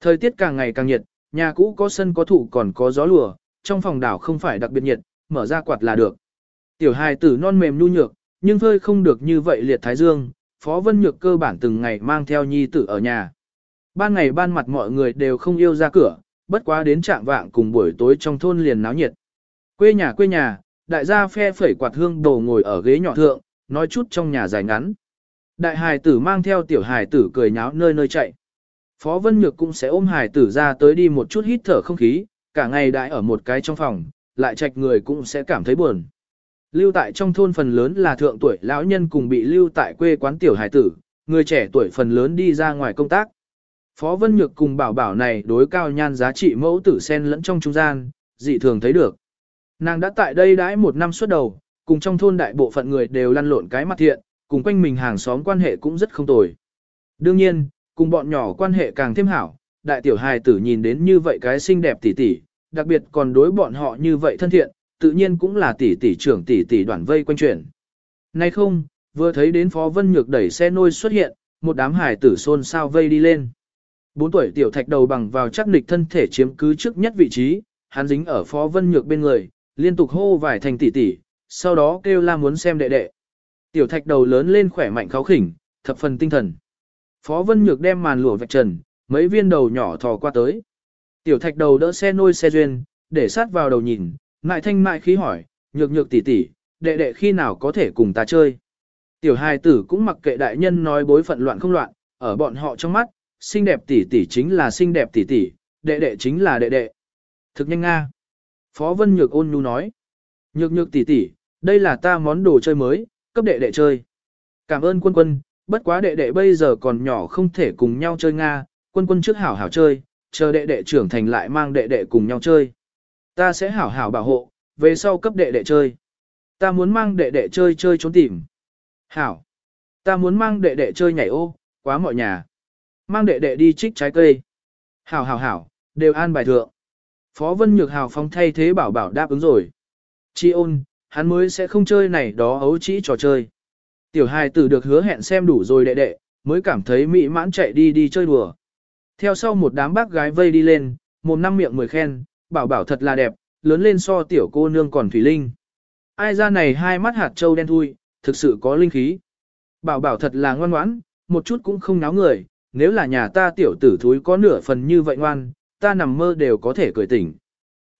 Thời tiết càng ngày càng nhiệt, nhà cũ có sân có thụ còn có gió lùa, trong phòng đảo không phải đặc biệt nhiệt, mở ra quạt là được. Tiểu hài tử non mềm nhu nhược, nhưng phơi không được như vậy liệt thái dương, Phó Vân Nhược cơ bản từng ngày mang theo nhi tử ở nhà. Ban ngày ban mặt mọi người đều không yêu ra cửa, bất quá đến trạng vạng cùng buổi tối trong thôn liền náo nhiệt. Quê nhà quê nhà, đại gia phe phẩy quạt hương đồ ngồi ở ghế nhỏ thượng, nói chút trong nhà dài ngắn. Đại hài tử mang theo tiểu hài tử cười nháo nơi nơi chạy. Phó Vân Nhược cũng sẽ ôm hài tử ra tới đi một chút hít thở không khí, cả ngày đại ở một cái trong phòng, lại trạch người cũng sẽ cảm thấy buồn. Lưu tại trong thôn phần lớn là thượng tuổi lão nhân cùng bị lưu tại quê quán tiểu hải tử, người trẻ tuổi phần lớn đi ra ngoài công tác. Phó Vân Nhược cùng bảo bảo này đối cao nhan giá trị mẫu tử sen lẫn trong trung gian, dị thường thấy được. Nàng đã tại đây đãi một năm suốt đầu, cùng trong thôn đại bộ phận người đều lăn lộn cái mặt thiện, cùng quanh mình hàng xóm quan hệ cũng rất không tồi. Đương nhiên, cùng bọn nhỏ quan hệ càng thêm hảo, đại tiểu hài tử nhìn đến như vậy cái xinh đẹp tỷ tỷ, đặc biệt còn đối bọn họ như vậy thân thiện, tự nhiên cũng là tỷ tỷ trưởng tỷ tỷ đoàn vây quanh chuyển. Nay không, vừa thấy đến Phó Vân Nhược đẩy xe nôi xuất hiện, một đám hài tử xôn xao vây đi lên. Bốn tuổi tiểu thạch đầu bằng vào chắc nịch thân thể chiếm cứ trước nhất vị trí, hắn dính ở Phó Vân Nhược bên người, liên tục hô vài thành tỷ tỷ, sau đó kêu la muốn xem đệ đệ. Tiểu thạch đầu lớn lên khỏe mạnh kháo khỉnh, thập phần tinh thần. Phó Vân Nhược đem màn lụa vạch trần, mấy viên đầu nhỏ thò qua tới. Tiểu thạch đầu đỡ xe nôi xe duyên, để sát vào đầu nhìn, ngại thanh mại khí hỏi, nhược nhược tỷ tỷ, đệ đệ khi nào có thể cùng ta chơi. Tiểu hài tử cũng mặc kệ đại nhân nói bối phận loạn không loạn, ở bọn họ trong mắt, xinh đẹp tỷ tỷ chính là xinh đẹp tỷ tỷ, đệ đệ chính là đệ đệ. Thực nhanh nga. Phó Vân Nhược ôn nhu nói. Nhược nhược tỷ tỷ, đây là ta món đồ chơi mới, cấp đệ đệ chơi. Cảm ơn quân quân, bất quá đệ đệ bây giờ còn nhỏ không thể cùng nhau chơi Nga, quân quân trước hảo hảo chơi, chờ đệ đệ trưởng thành lại mang đệ đệ cùng nhau chơi. Ta sẽ hảo hảo bảo hộ, về sau cấp đệ đệ chơi. Ta muốn mang đệ đệ chơi chơi trốn tìm. Hảo. Ta muốn mang đệ đệ chơi nhảy ô, quá mọi nhà. Mang đệ đệ đi trích trái cây. Hảo hảo hảo, đều an bài thượng. Phó Vân Nhược hào phong thay thế bảo bảo đáp ứng rồi. Chi ôn, hắn mới sẽ không chơi này đó ấu trĩ trò chơi. Tiểu hài tử được hứa hẹn xem đủ rồi đệ đệ, mới cảm thấy mỹ mãn chạy đi đi chơi đùa. Theo sau một đám bác gái vây đi lên, một năm miệng mười khen, bảo bảo thật là đẹp, lớn lên so tiểu cô nương còn thủy linh. Ai ra này hai mắt hạt trâu đen thui, thực sự có linh khí. Bảo bảo thật là ngoan ngoãn, một chút cũng không náo người, nếu là nhà ta tiểu tử thúi có nửa phần như vậy ngoan, ta nằm mơ đều có thể cười tỉnh.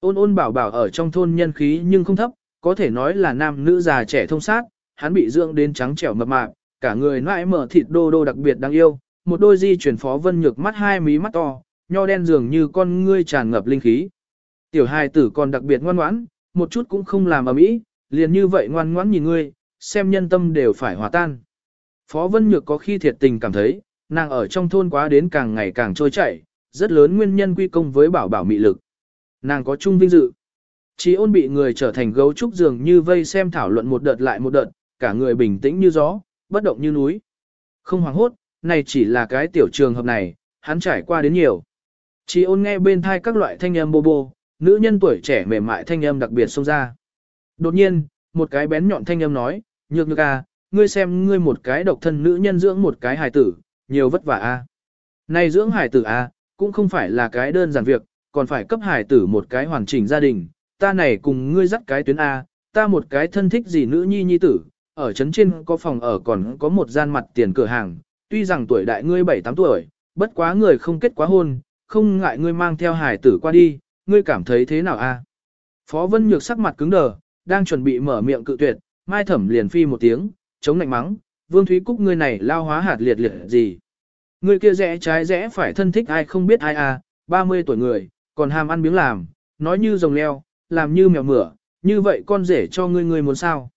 Ôn ôn bảo bảo ở trong thôn nhân khí nhưng không thấp, có thể nói là nam nữ già trẻ thông sát, hắn bị dưỡng đến trắng trẻo mập mạp, cả người nãi mở thịt đô đô đặc biệt đáng yêu, một đôi di chuyển phó vân nhược mắt hai mí mắt to, nho đen dường như con ngươi tràn ngập linh khí. Tiểu hài tử còn đặc biệt ngoan ngoãn, một chút cũng không làm ở mỹ, liền như vậy ngoan ngoãn nhìn ngươi, xem nhân tâm đều phải hòa tan. Phó Vân Nhược có khi thiệt tình cảm thấy, nàng ở trong thôn quá đến càng ngày càng trôi chảy, rất lớn nguyên nhân quy công với bảo bảo mị lực. Nàng có chung vinh dự. Chí ôn bị người trở thành gấu trúc dường như vây xem thảo luận một đợt lại một đợt, cả người bình tĩnh như gió, bất động như núi. Không hoảng hốt, này chỉ là cái tiểu trường hợp này, hắn trải qua đến nhiều. chỉ ôn nghe bên thai các loại thanh âm bô bô, nữ nhân tuổi trẻ mềm mại thanh âm đặc biệt xông ra. Đột nhiên, một cái bén nhọn thanh âm nói, nhược nhược à, ngươi xem ngươi một cái độc thân nữ nhân dưỡng một cái hài tử, nhiều vất vả a. À. Này dưỡng hài tử a, à, cũng không phải là cái đơn giản việc, còn phải cấp hài tử một cái hoàn chỉnh gia đình, ta này cùng ngươi dắt cái tuyến A, ta một cái thân thích gì nữ nhi nhi tử, ở trấn trên có phòng ở còn có một gian mặt tiền cửa hàng, tuy rằng tuổi đại ngươi 7-8 tuổi, bất quá người không kết quá hôn, không ngại ngươi mang theo hài tử qua đi, ngươi cảm thấy thế nào a? Phó Vân Nhược sắc mặt cứng đờ, đang chuẩn bị mở miệng cự tuyệt, Mai Thẩm liền phi một tiếng, chống lạnh mắng, Vương Thúy Cúc ngươi này lao hóa hạt liệt liệt gì? Ngươi kia rẽ trái rẽ phải thân thích ai không biết ai à, 30 tuổi người, còn ham ăn miếng làm, nói như rồng leo, làm như mèo mửa, như vậy con rể cho ngươi ngươi muốn sao?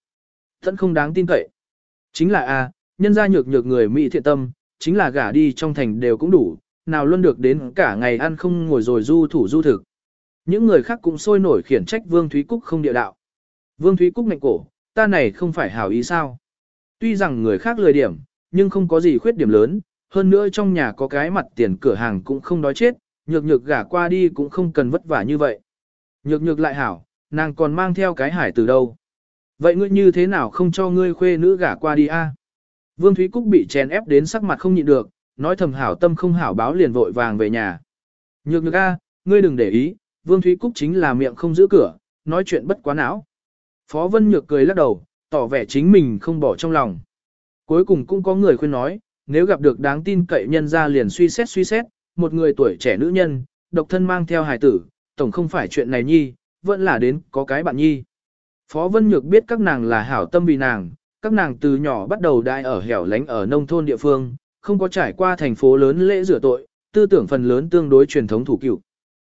Thẫn không đáng tin cậy. Chính là a, nhân gia nhược nhược người mỹ thiện tâm, chính là gả đi trong thành đều cũng đủ, nào luôn được đến cả ngày ăn không ngồi rồi du thủ du thực. Những người khác cũng sôi nổi khiển trách Vương Thúy Cúc không địa đạo. Vương Thúy Cúc ngạnh cổ, ta này không phải hảo ý sao? Tuy rằng người khác lười điểm, nhưng không có gì khuyết điểm lớn, hơn nữa trong nhà có cái mặt tiền cửa hàng cũng không đói chết, nhược nhược gả qua đi cũng không cần vất vả như vậy. Nhược nhược lại hảo, nàng còn mang theo cái hải từ đâu. Vậy ngươi như thế nào không cho ngươi khuê nữ gả qua đi a? Vương Thúy Cúc bị chèn ép đến sắc mặt không nhịn được, nói thầm hảo tâm không hảo báo liền vội vàng về nhà. Nhược nhược a, ngươi đừng để ý, Vương Thúy Cúc chính là miệng không giữ cửa, nói chuyện bất quá não. Phó Vân Nhược cười lắc đầu, tỏ vẻ chính mình không bỏ trong lòng. Cuối cùng cũng có người khuyên nói, nếu gặp được đáng tin cậy nhân ra liền suy xét suy xét, một người tuổi trẻ nữ nhân, độc thân mang theo hài tử, tổng không phải chuyện này nhi, vẫn là đến có cái bạn nhi. Phó Vân Nhược biết các nàng là hảo tâm vì nàng, các nàng từ nhỏ bắt đầu đại ở hẻo lánh ở nông thôn địa phương, không có trải qua thành phố lớn lễ rửa tội, tư tưởng phần lớn tương đối truyền thống thủ cựu.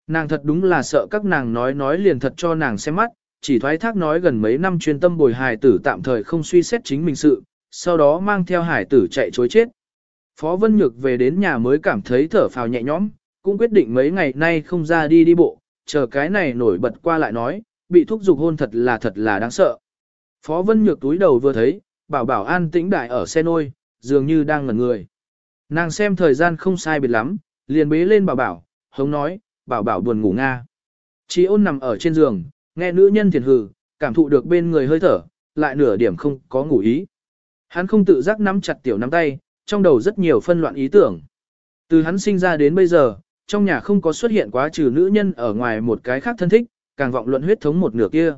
Nàng thật đúng là sợ các nàng nói nói liền thật cho nàng xem mắt, chỉ thoái thác nói gần mấy năm chuyên tâm bồi hài tử tạm thời không suy xét chính mình sự, sau đó mang theo hài tử chạy chối chết. Phó Vân Nhược về đến nhà mới cảm thấy thở phào nhẹ nhõm, cũng quyết định mấy ngày nay không ra đi đi bộ, chờ cái này nổi bật qua lại nói, bị thúc giục hôn thật là thật là đáng sợ. Phó Vân Nhược túi đầu vừa thấy, bảo bảo an tĩnh đại ở xe nôi, dường như đang ngẩn người. Nàng xem thời gian không sai biệt lắm, liền bế lên bảo bảo, hống nói, bảo bảo buồn ngủ nga. Chí ôn nằm ở trên giường, nghe nữ nhân thiền hừ, cảm thụ được bên người hơi thở, lại nửa điểm không có ngủ ý. Hắn không tự giác nắm chặt tiểu nắm tay, trong đầu rất nhiều phân loạn ý tưởng. Từ hắn sinh ra đến bây giờ, trong nhà không có xuất hiện quá trừ nữ nhân ở ngoài một cái khác thân thích, càng vọng luận huyết thống một nửa kia.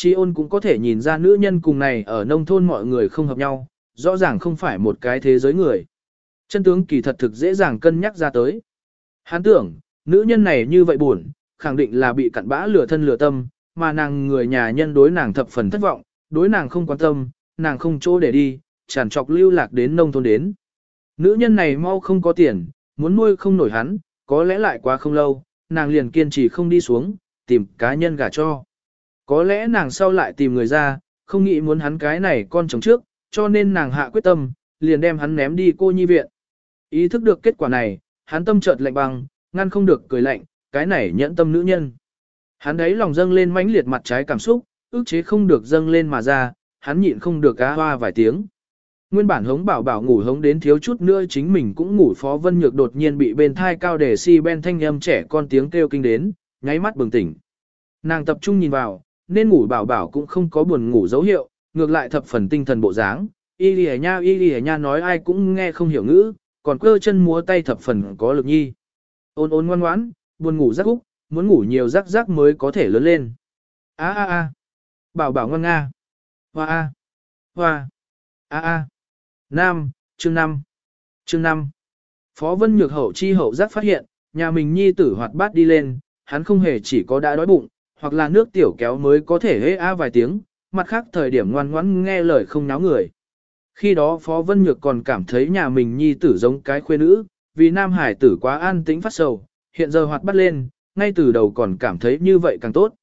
Chi ôn cũng có thể nhìn ra nữ nhân cùng này ở nông thôn mọi người không hợp nhau, rõ ràng không phải một cái thế giới người. Chân tướng kỳ thật thực dễ dàng cân nhắc ra tới. Hắn tưởng, nữ nhân này như vậy buồn, khẳng định là bị cặn bã lửa thân lửa tâm, mà nàng người nhà nhân đối nàng thập phần thất vọng, đối nàng không quan tâm, nàng không chỗ để đi, tràn trọc lưu lạc đến nông thôn đến. Nữ nhân này mau không có tiền, muốn nuôi không nổi hắn, có lẽ lại quá không lâu, nàng liền kiên trì không đi xuống, tìm cá nhân gả cho. Có lẽ nàng sau lại tìm người ra, không nghĩ muốn hắn cái này con chồng trước, cho nên nàng hạ quyết tâm, liền đem hắn ném đi cô nhi viện. Ý thức được kết quả này, hắn tâm chợt lạnh băng, ngăn không được cười lạnh, cái này nhẫn tâm nữ nhân. Hắn đấy lòng dâng lên mãnh liệt mặt trái cảm xúc, ức chế không được dâng lên mà ra, hắn nhịn không được cá hoa vài tiếng. Nguyên bản hống bảo bảo ngủ hống đến thiếu chút nữa chính mình cũng ngủ phó vân nhược đột nhiên bị bên thai cao để si ben thanh âm trẻ con tiếng kêu kinh đến, nháy mắt bừng tỉnh. Nàng tập trung nhìn vào, nên ngủ bảo bảo cũng không có buồn ngủ dấu hiệu, ngược lại thập phần tinh thần bộ dáng. Y lì nha y lì nha nói ai cũng nghe không hiểu ngữ, còn cơ chân múa tay thập phần có lực nhi. Ôn ôn ngoan ngoãn, buồn ngủ rắc úc, muốn ngủ nhiều rắc rắc mới có thể lớn lên. A a a, bảo bảo ngoan nga. Hoa a, hoa, a a. Nam, chương 5. Chương 5. Phó Vân Nhược hậu chi hậu giác phát hiện, nhà mình nhi tử hoạt bát đi lên, hắn không hề chỉ có đã đói bụng, hoặc là nước tiểu kéo mới có thể hê a vài tiếng, mặt khác thời điểm ngoan ngoãn nghe lời không náo người. Khi đó Phó Vân Nhược còn cảm thấy nhà mình nhi tử giống cái khuê nữ, vì nam hải tử quá an tĩnh phát sầu, hiện giờ hoạt bát lên, ngay từ đầu còn cảm thấy như vậy càng tốt.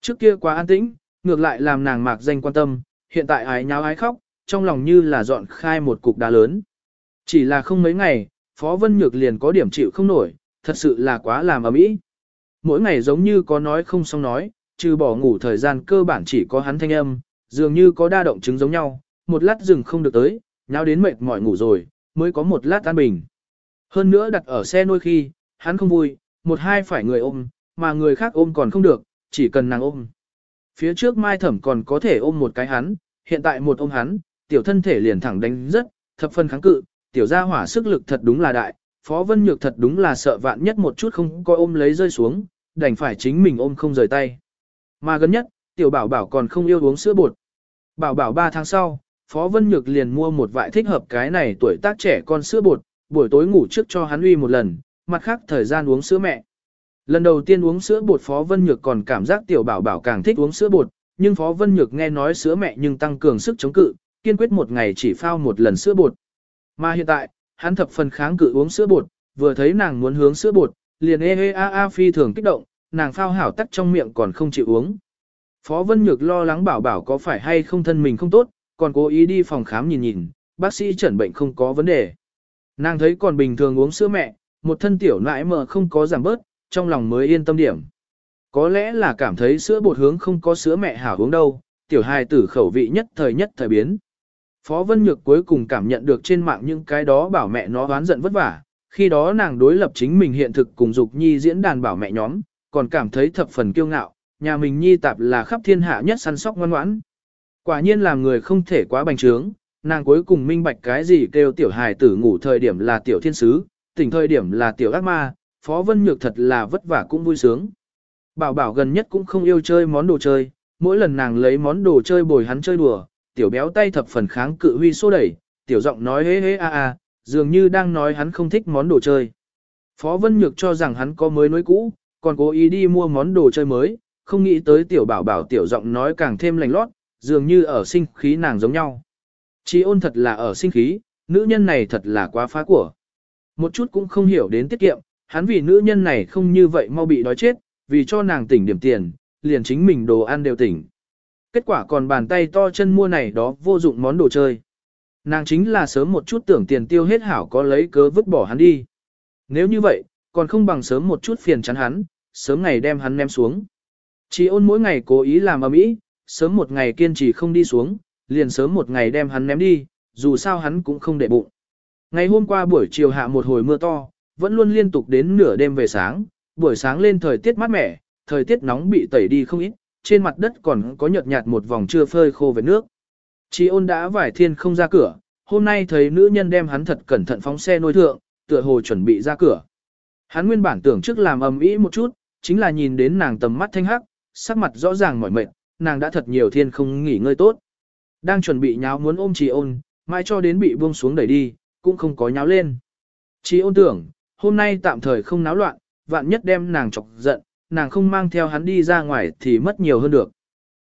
Trước kia quá an tĩnh, ngược lại làm nàng mạc danh quan tâm, hiện tại ái nháo ái khóc, trong lòng như là dọn khai một cục đá lớn. Chỉ là không mấy ngày, Phó Vân Nhược liền có điểm chịu không nổi, thật sự là quá làm ấm ý. Mỗi ngày giống như có nói không xong nói, trừ bỏ ngủ thời gian cơ bản chỉ có hắn thanh âm, dường như có đa động chứng giống nhau, một lát dừng không được tới, nháo đến mệt mỏi ngủ rồi, mới có một lát an bình. Hơn nữa đặt ở xe nuôi khi, hắn không vui, một hai phải người ôm, mà người khác ôm còn không được, chỉ cần nàng ôm. Phía trước Mai Thẩm còn có thể ôm một cái hắn, hiện tại một ôm hắn, tiểu thân thể liền thẳng đánh rất, thập phân kháng cự, tiểu gia hỏa sức lực thật đúng là đại, Phó Vân Nhược thật đúng là sợ vạn nhất một chút không coi ôm lấy rơi xuống, đành phải chính mình ôm không rời tay. Mà gần nhất, tiểu bảo bảo còn không yêu uống sữa bột. Bảo bảo 3 tháng sau, Phó Vân Nhược liền mua một vại thích hợp cái này tuổi tác trẻ con sữa bột, buổi tối ngủ trước cho hắn uy một lần, mặt khác thời gian uống sữa mẹ. Lần đầu tiên uống sữa bột Phó Vân Nhược còn cảm giác tiểu bảo bảo càng thích uống sữa bột, nhưng Phó Vân Nhược nghe nói sữa mẹ nhưng tăng cường sức chống cự, kiên quyết một ngày chỉ phao một lần sữa bột. Mà hiện tại, hắn thập phần kháng cự uống sữa bột, vừa thấy nàng muốn hướng sữa bột, liền ê ê a a phi thường kích động, nàng phao hảo tắc trong miệng còn không chịu uống. Phó Vân Nhược lo lắng bảo bảo có phải hay không thân mình không tốt, còn cố ý đi phòng khám nhìn nhìn, bác sĩ chẩn bệnh không có vấn đề. Nàng thấy còn bình thường uống sữa mẹ, một thân tiểu nãi mờ không có giảm bớt, trong lòng mới yên tâm điểm. Có lẽ là cảm thấy sữa bột hướng không có sữa mẹ hảo uống đâu, tiểu hài tử khẩu vị nhất thời nhất thời biến. Phó Vân Nhược cuối cùng cảm nhận được trên mạng những cái đó bảo mẹ nó oán giận vất vả, khi đó nàng đối lập chính mình hiện thực cùng Dục Nhi diễn đàn bảo mẹ nhóm, còn cảm thấy thập phần kiêu ngạo, nhà mình Nhi tạp là khắp thiên hạ nhất săn sóc ngoan ngoãn. Quả nhiên làm người không thể quá bành trướng, nàng cuối cùng minh bạch cái gì kêu tiểu hài tử ngủ thời điểm là tiểu thiên sứ, tỉnh thời điểm là tiểu ác ma, Phó Vân Nhược thật là vất vả cũng vui sướng. Bảo bảo gần nhất cũng không yêu chơi món đồ chơi, mỗi lần nàng lấy món đồ chơi bồi hắn chơi đùa, tiểu béo tay thập phần kháng cự huy xô đẩy, tiểu giọng nói hế hế a a, dường như đang nói hắn không thích món đồ chơi. Phó Vân Nhược cho rằng hắn có mới nối cũ, còn cố ý đi mua món đồ chơi mới, không nghĩ tới tiểu bảo bảo tiểu giọng nói càng thêm lành lót, dường như ở sinh khí nàng giống nhau. Chỉ ôn thật là ở sinh khí, nữ nhân này thật là quá phá của. Một chút cũng không hiểu đến tiết kiệm, hắn vì nữ nhân này không như vậy mau bị đói chết, vì cho nàng tỉnh điểm tiền, liền chính mình đồ ăn đều tỉnh. Kết quả còn bàn tay to chân mua này đó vô dụng món đồ chơi. Nàng chính là sớm một chút tưởng tiền tiêu hết hảo có lấy cớ vứt bỏ hắn đi. Nếu như vậy, còn không bằng sớm một chút phiền chắn hắn, sớm ngày đem hắn ném xuống. Chỉ ôn mỗi ngày cố ý làm ầm ĩ, sớm một ngày kiên trì không đi xuống, liền sớm một ngày đem hắn ném đi, dù sao hắn cũng không để bụng. Ngày hôm qua buổi chiều hạ một hồi mưa to, vẫn luôn liên tục đến nửa đêm về sáng, buổi sáng lên thời tiết mát mẻ, thời tiết nóng bị tẩy đi không ít, trên mặt đất còn có nhợt nhạt một vòng chưa phơi khô về nước. Chí ôn đã vải thiên không ra cửa, hôm nay thấy nữ nhân đem hắn thật cẩn thận phóng xe nôi thượng, tựa hồ chuẩn bị ra cửa. Hắn nguyên bản tưởng trước làm ầm ĩ một chút, chính là nhìn đến nàng tầm mắt thanh hắc, sắc mặt rõ ràng mỏi mệt, nàng đã thật nhiều thiên không nghỉ ngơi tốt. Đang chuẩn bị nháo muốn ôm Chí ôn, mai cho đến bị buông xuống đẩy đi, cũng không có nháo lên. Chí ôn tưởng, hôm nay tạm thời không náo loạn, vạn nhất đem nàng chọc giận, nàng không mang theo hắn đi ra ngoài thì mất nhiều hơn được.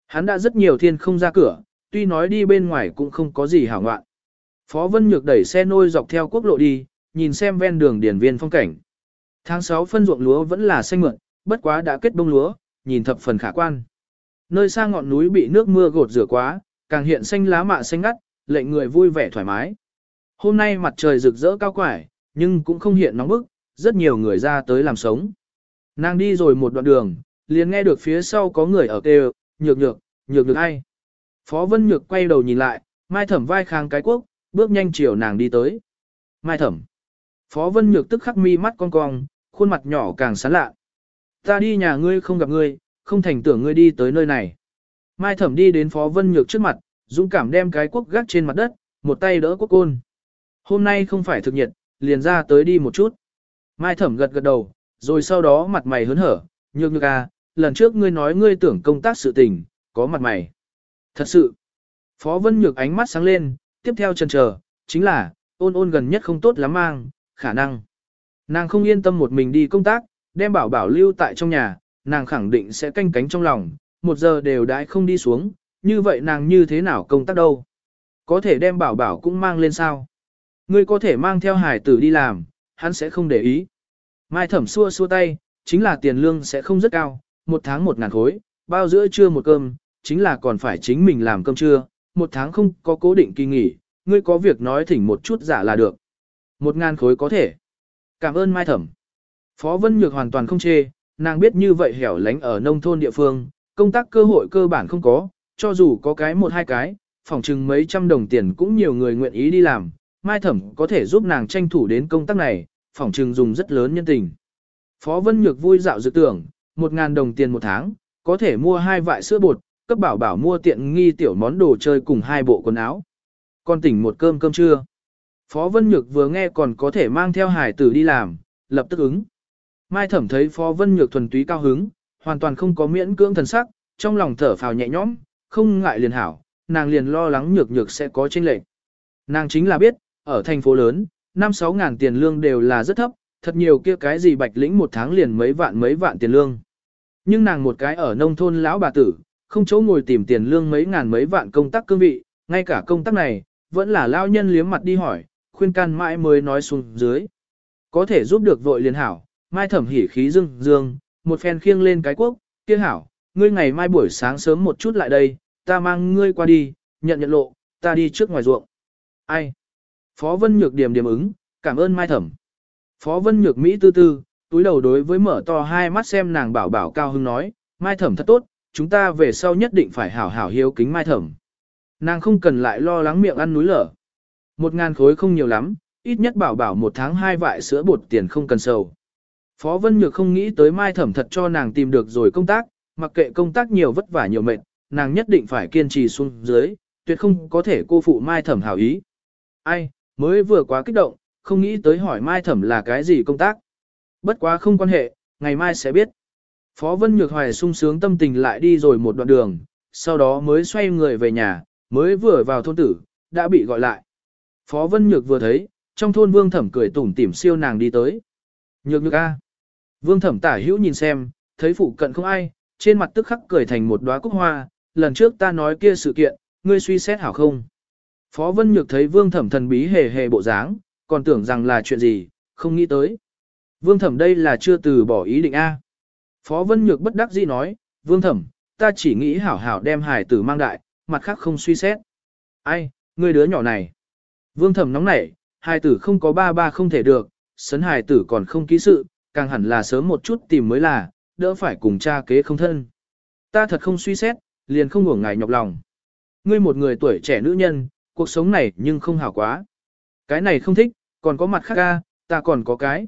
Hắn đã rất nhiều thiên không ra cửa, tuy nói đi bên ngoài cũng không có gì hảo ngoạn. Phó Vân Nhược đẩy xe nôi dọc theo quốc lộ đi, nhìn xem ven đường điển viên phong cảnh. Tháng 6 phân ruộng lúa vẫn là xanh mượn, bất quá đã kết bông lúa, nhìn thập phần khả quan. Nơi xa ngọn núi bị nước mưa gột rửa quá, càng hiện xanh lá mạ xanh ngắt, lệnh người vui vẻ thoải mái. Hôm nay mặt trời rực rỡ cao quải, nhưng cũng không hiện nóng bức, rất nhiều người ra tới làm sống. Nàng đi rồi một đoạn đường, liền nghe được phía sau có người ở kêu, nhược nhược, nhược nhược ai. Phó Vân Nhược quay đầu nhìn lại, Mai Thẩm vai khang cái quốc, bước nhanh chiều nàng đi tới. Mai Thẩm. Phó Vân Nhược tức khắc mi mắt cong cong, khuôn mặt nhỏ càng sán lạ. Ta đi nhà ngươi không gặp ngươi, không thành tưởng ngươi đi tới nơi này. Mai Thẩm đi đến Phó Vân Nhược trước mặt, dũng cảm đem cái quốc gác trên mặt đất, một tay đỡ quốc côn. Hôm nay không phải thực nhiệt, liền ra tới đi một chút. Mai Thẩm gật gật đầu, rồi sau đó mặt mày hớn hở, nhược nhược à, lần trước ngươi nói ngươi tưởng công tác sự tình, có mặt mày. Thật sự, Phó Vân Nhược ánh mắt sáng lên, tiếp theo chần chờ, chính là, ôn ôn gần nhất không tốt lắm mang, khả năng. Nàng không yên tâm một mình đi công tác, đem bảo bảo lưu tại trong nhà, nàng khẳng định sẽ canh cánh trong lòng, một giờ đều đãi không đi xuống, như vậy nàng như thế nào công tác đâu. Có thể đem bảo bảo cũng mang lên sao. Ngươi có thể mang theo hải tử đi làm, hắn sẽ không để ý. Mai thẩm xua xua tay, chính là tiền lương sẽ không rất cao, một tháng một ngàn khối, bao giữa trưa một cơm, chính là còn phải chính mình làm cơm trưa, một tháng không có cố định kỳ nghỉ, ngươi có việc nói thỉnh một chút giả là được. Một ngàn khối có thể. Cảm ơn Mai Thẩm. Phó Vân Nhược hoàn toàn không chê, nàng biết như vậy hẻo lánh ở nông thôn địa phương, công tác cơ hội cơ bản không có, cho dù có cái một hai cái, phòng chừng mấy trăm đồng tiền cũng nhiều người nguyện ý đi làm, Mai Thẩm có thể giúp nàng tranh thủ đến công tác này, phỏng chừng dùng rất lớn nhân tình. Phó Vân Nhược vui dạo dự tưởng, một ngàn đồng tiền một tháng, có thể mua hai vại sữa bột, cấp bảo bảo mua tiện nghi tiểu món đồ chơi cùng hai bộ quần áo. Con tỉnh một cơm cơm trưa. Phó Vân Nhược vừa nghe còn có thể mang theo hải tử đi làm, lập tức ứng. Mai thẩm thấy Phó Vân Nhược thuần túy cao hứng, hoàn toàn không có miễn cưỡng thần sắc, trong lòng thở phào nhẹ nhõm, không ngại liền hảo, nàng liền lo lắng nhược nhược sẽ có chênh lệch. Nàng chính là biết, ở thành phố lớn, năm sáu ngàn tiền lương đều là rất thấp, thật nhiều kia cái gì bạch lĩnh một tháng liền mấy vạn mấy vạn tiền lương. Nhưng nàng một cái ở nông thôn lão bà tử, không chỗ ngồi tìm tiền lương mấy ngàn mấy vạn công tác cương vị, ngay cả công tác này, vẫn là lao nhân liếm mặt đi hỏi, khuyên can mãi mới nói xuống dưới. Có thể giúp được vội liền hảo, mai thẩm hỉ khí dương dương, một phen khiêng lên cái quốc, kia hảo, ngươi ngày mai buổi sáng sớm một chút lại đây, ta mang ngươi qua đi, nhận nhận lộ, ta đi trước ngoài ruộng. Ai? Phó Vân Nhược điểm điểm ứng, cảm ơn mai thẩm. Phó Vân Nhược Mỹ tư tư, túi đầu đối với mở to hai mắt xem nàng bảo bảo cao hưng nói, mai thẩm thật tốt, chúng ta về sau nhất định phải hảo hảo hiếu kính mai thẩm. Nàng không cần lại lo lắng miệng ăn núi lở. Một ngàn khối không nhiều lắm, ít nhất bảo bảo một tháng hai vại sữa bột tiền không cần sầu. Phó Vân Nhược không nghĩ tới mai thẩm thật cho nàng tìm được rồi công tác, mặc kệ công tác nhiều vất vả nhiều mệt, nàng nhất định phải kiên trì xuống dưới, tuyệt không có thể cô phụ mai thẩm hảo ý. Ai, mới vừa quá kích động, không nghĩ tới hỏi mai thẩm là cái gì công tác. Bất quá không quan hệ, ngày mai sẽ biết. Phó Vân Nhược Hoài sung sướng tâm tình lại đi rồi một đoạn đường, sau đó mới xoay người về nhà, mới vừa vào thôn tử, đã bị gọi lại. Phó Vân Nhược vừa thấy, trong thôn Vương Thẩm cười tủm tỉm siêu nàng đi tới. Nhược nhược a. Vương Thẩm tả hữu nhìn xem, thấy phụ cận không ai, trên mặt tức khắc cười thành một đóa cúc hoa, lần trước ta nói kia sự kiện, ngươi suy xét hảo không? Phó Vân Nhược thấy Vương Thẩm thần bí hề hề bộ dáng, còn tưởng rằng là chuyện gì, không nghĩ tới. Vương Thẩm đây là chưa từ bỏ ý định A. Phó Vân Nhược bất đắc dĩ nói, Vương Thẩm, ta chỉ nghĩ hảo hảo đem hải tử mang đại, mặt khác không suy xét. Ai, ngươi đứa nhỏ này. Vương Thẩm nóng nảy, hải tử không có ba ba không thể được, sấn hải tử còn không ký sự, càng hẳn là sớm một chút tìm mới là, đỡ phải cùng cha kế không thân. Ta thật không suy xét, liền không ngủ ngài nhọc lòng. Ngươi một người tuổi trẻ nữ nhân, cuộc sống này nhưng không hảo quá. Cái này không thích, còn có mặt khác ca, ta còn có cái.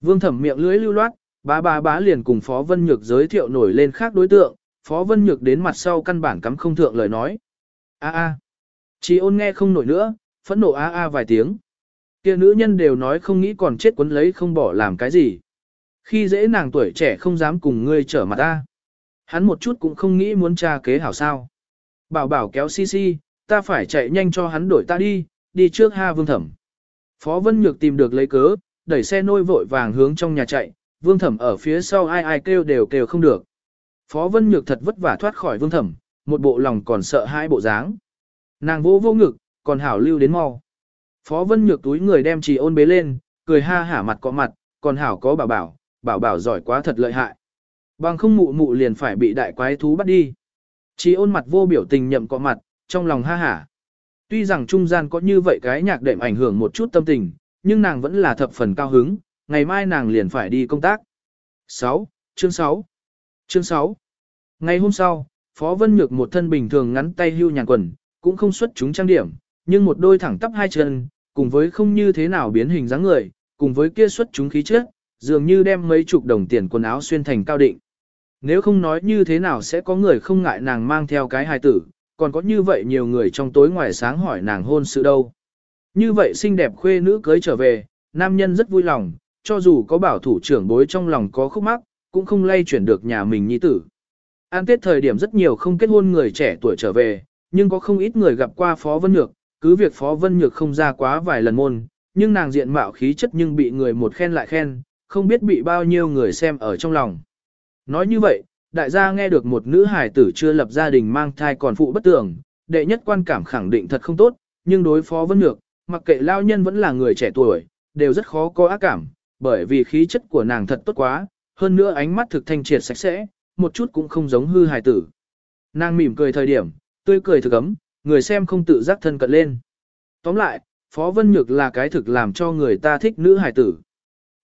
Vương thẩm miệng lưỡi lưu loát, bá bá bá liền cùng Phó Vân Nhược giới thiệu nổi lên khác đối tượng, Phó Vân Nhược đến mặt sau căn bản cắm không thượng lời nói. A a. Chị ôn nghe không nổi nữa, phẫn nộ a a vài tiếng. Kia nữ nhân đều nói không nghĩ còn chết quấn lấy không bỏ làm cái gì. Khi dễ nàng tuổi trẻ không dám cùng ngươi trở mặt ta. Hắn một chút cũng không nghĩ muốn tra kế hảo sao. Bảo bảo kéo si si, ta phải chạy nhanh cho hắn đổi ta đi, đi trước ha vương thẩm. Phó Vân Nhược tìm được lấy cớ, đẩy xe nôi vội vàng hướng trong nhà chạy, vương thẩm ở phía sau ai ai kêu đều kêu không được. Phó Vân Nhược thật vất vả thoát khỏi vương thẩm, một bộ lòng còn sợ hai bộ dáng. Nàng vô vô ngực, còn hảo lưu đến mau. Phó Vân Nhược túi người đem trì ôn bế lên, cười ha hả mặt có mặt, còn hảo có bảo bảo, bảo bảo giỏi quá thật lợi hại. Bằng không mụ mụ liền phải bị đại quái thú bắt đi. Trì ôn mặt vô biểu tình nhậm có mặt, trong lòng ha hả. Tuy rằng trung gian có như vậy cái nhạc đệm ảnh hưởng một chút tâm tình, nhưng nàng vẫn là thập phần cao hứng, ngày mai nàng liền phải đi công tác. 6. Chương 6 Chương 6 Ngày hôm sau, Phó Vân Nhược một thân bình thường ngắn tay hưu nhàn quần, cũng không xuất chúng trang điểm, nhưng một đôi thẳng tắp hai chân, cùng với không như thế nào biến hình dáng người, cùng với kia xuất chúng khí chất, dường như đem mấy chục đồng tiền quần áo xuyên thành cao định. Nếu không nói như thế nào sẽ có người không ngại nàng mang theo cái hài tử, còn có như vậy nhiều người trong tối ngoài sáng hỏi nàng hôn sự đâu. Như vậy xinh đẹp khuê nữ cưới trở về, nam nhân rất vui lòng, cho dù có bảo thủ trưởng bối trong lòng có khúc mắc, cũng không lay chuyển được nhà mình nhi tử. An tết thời điểm rất nhiều không kết hôn người trẻ tuổi trở về, nhưng có không ít người gặp qua Phó Vân Nhược, cứ việc Phó Vân Nhược không ra quá vài lần môn, nhưng nàng diện mạo khí chất nhưng bị người một khen lại khen, không biết bị bao nhiêu người xem ở trong lòng. Nói như vậy, đại gia nghe được một nữ hài tử chưa lập gia đình mang thai còn phụ bất tưởng, đệ nhất quan cảm khẳng định thật không tốt, nhưng đối phó Vân Nhược, mặc kệ lao nhân vẫn là người trẻ tuổi, đều rất khó có ác cảm, bởi vì khí chất của nàng thật tốt quá, hơn nữa ánh mắt thực thanh triệt sạch sẽ, một chút cũng không giống hư hài tử. Nàng mỉm cười thời điểm, tươi cười thực ấm, người xem không tự giác thân cận lên. Tóm lại, Phó Vân Nhược là cái thực làm cho người ta thích nữ hài tử.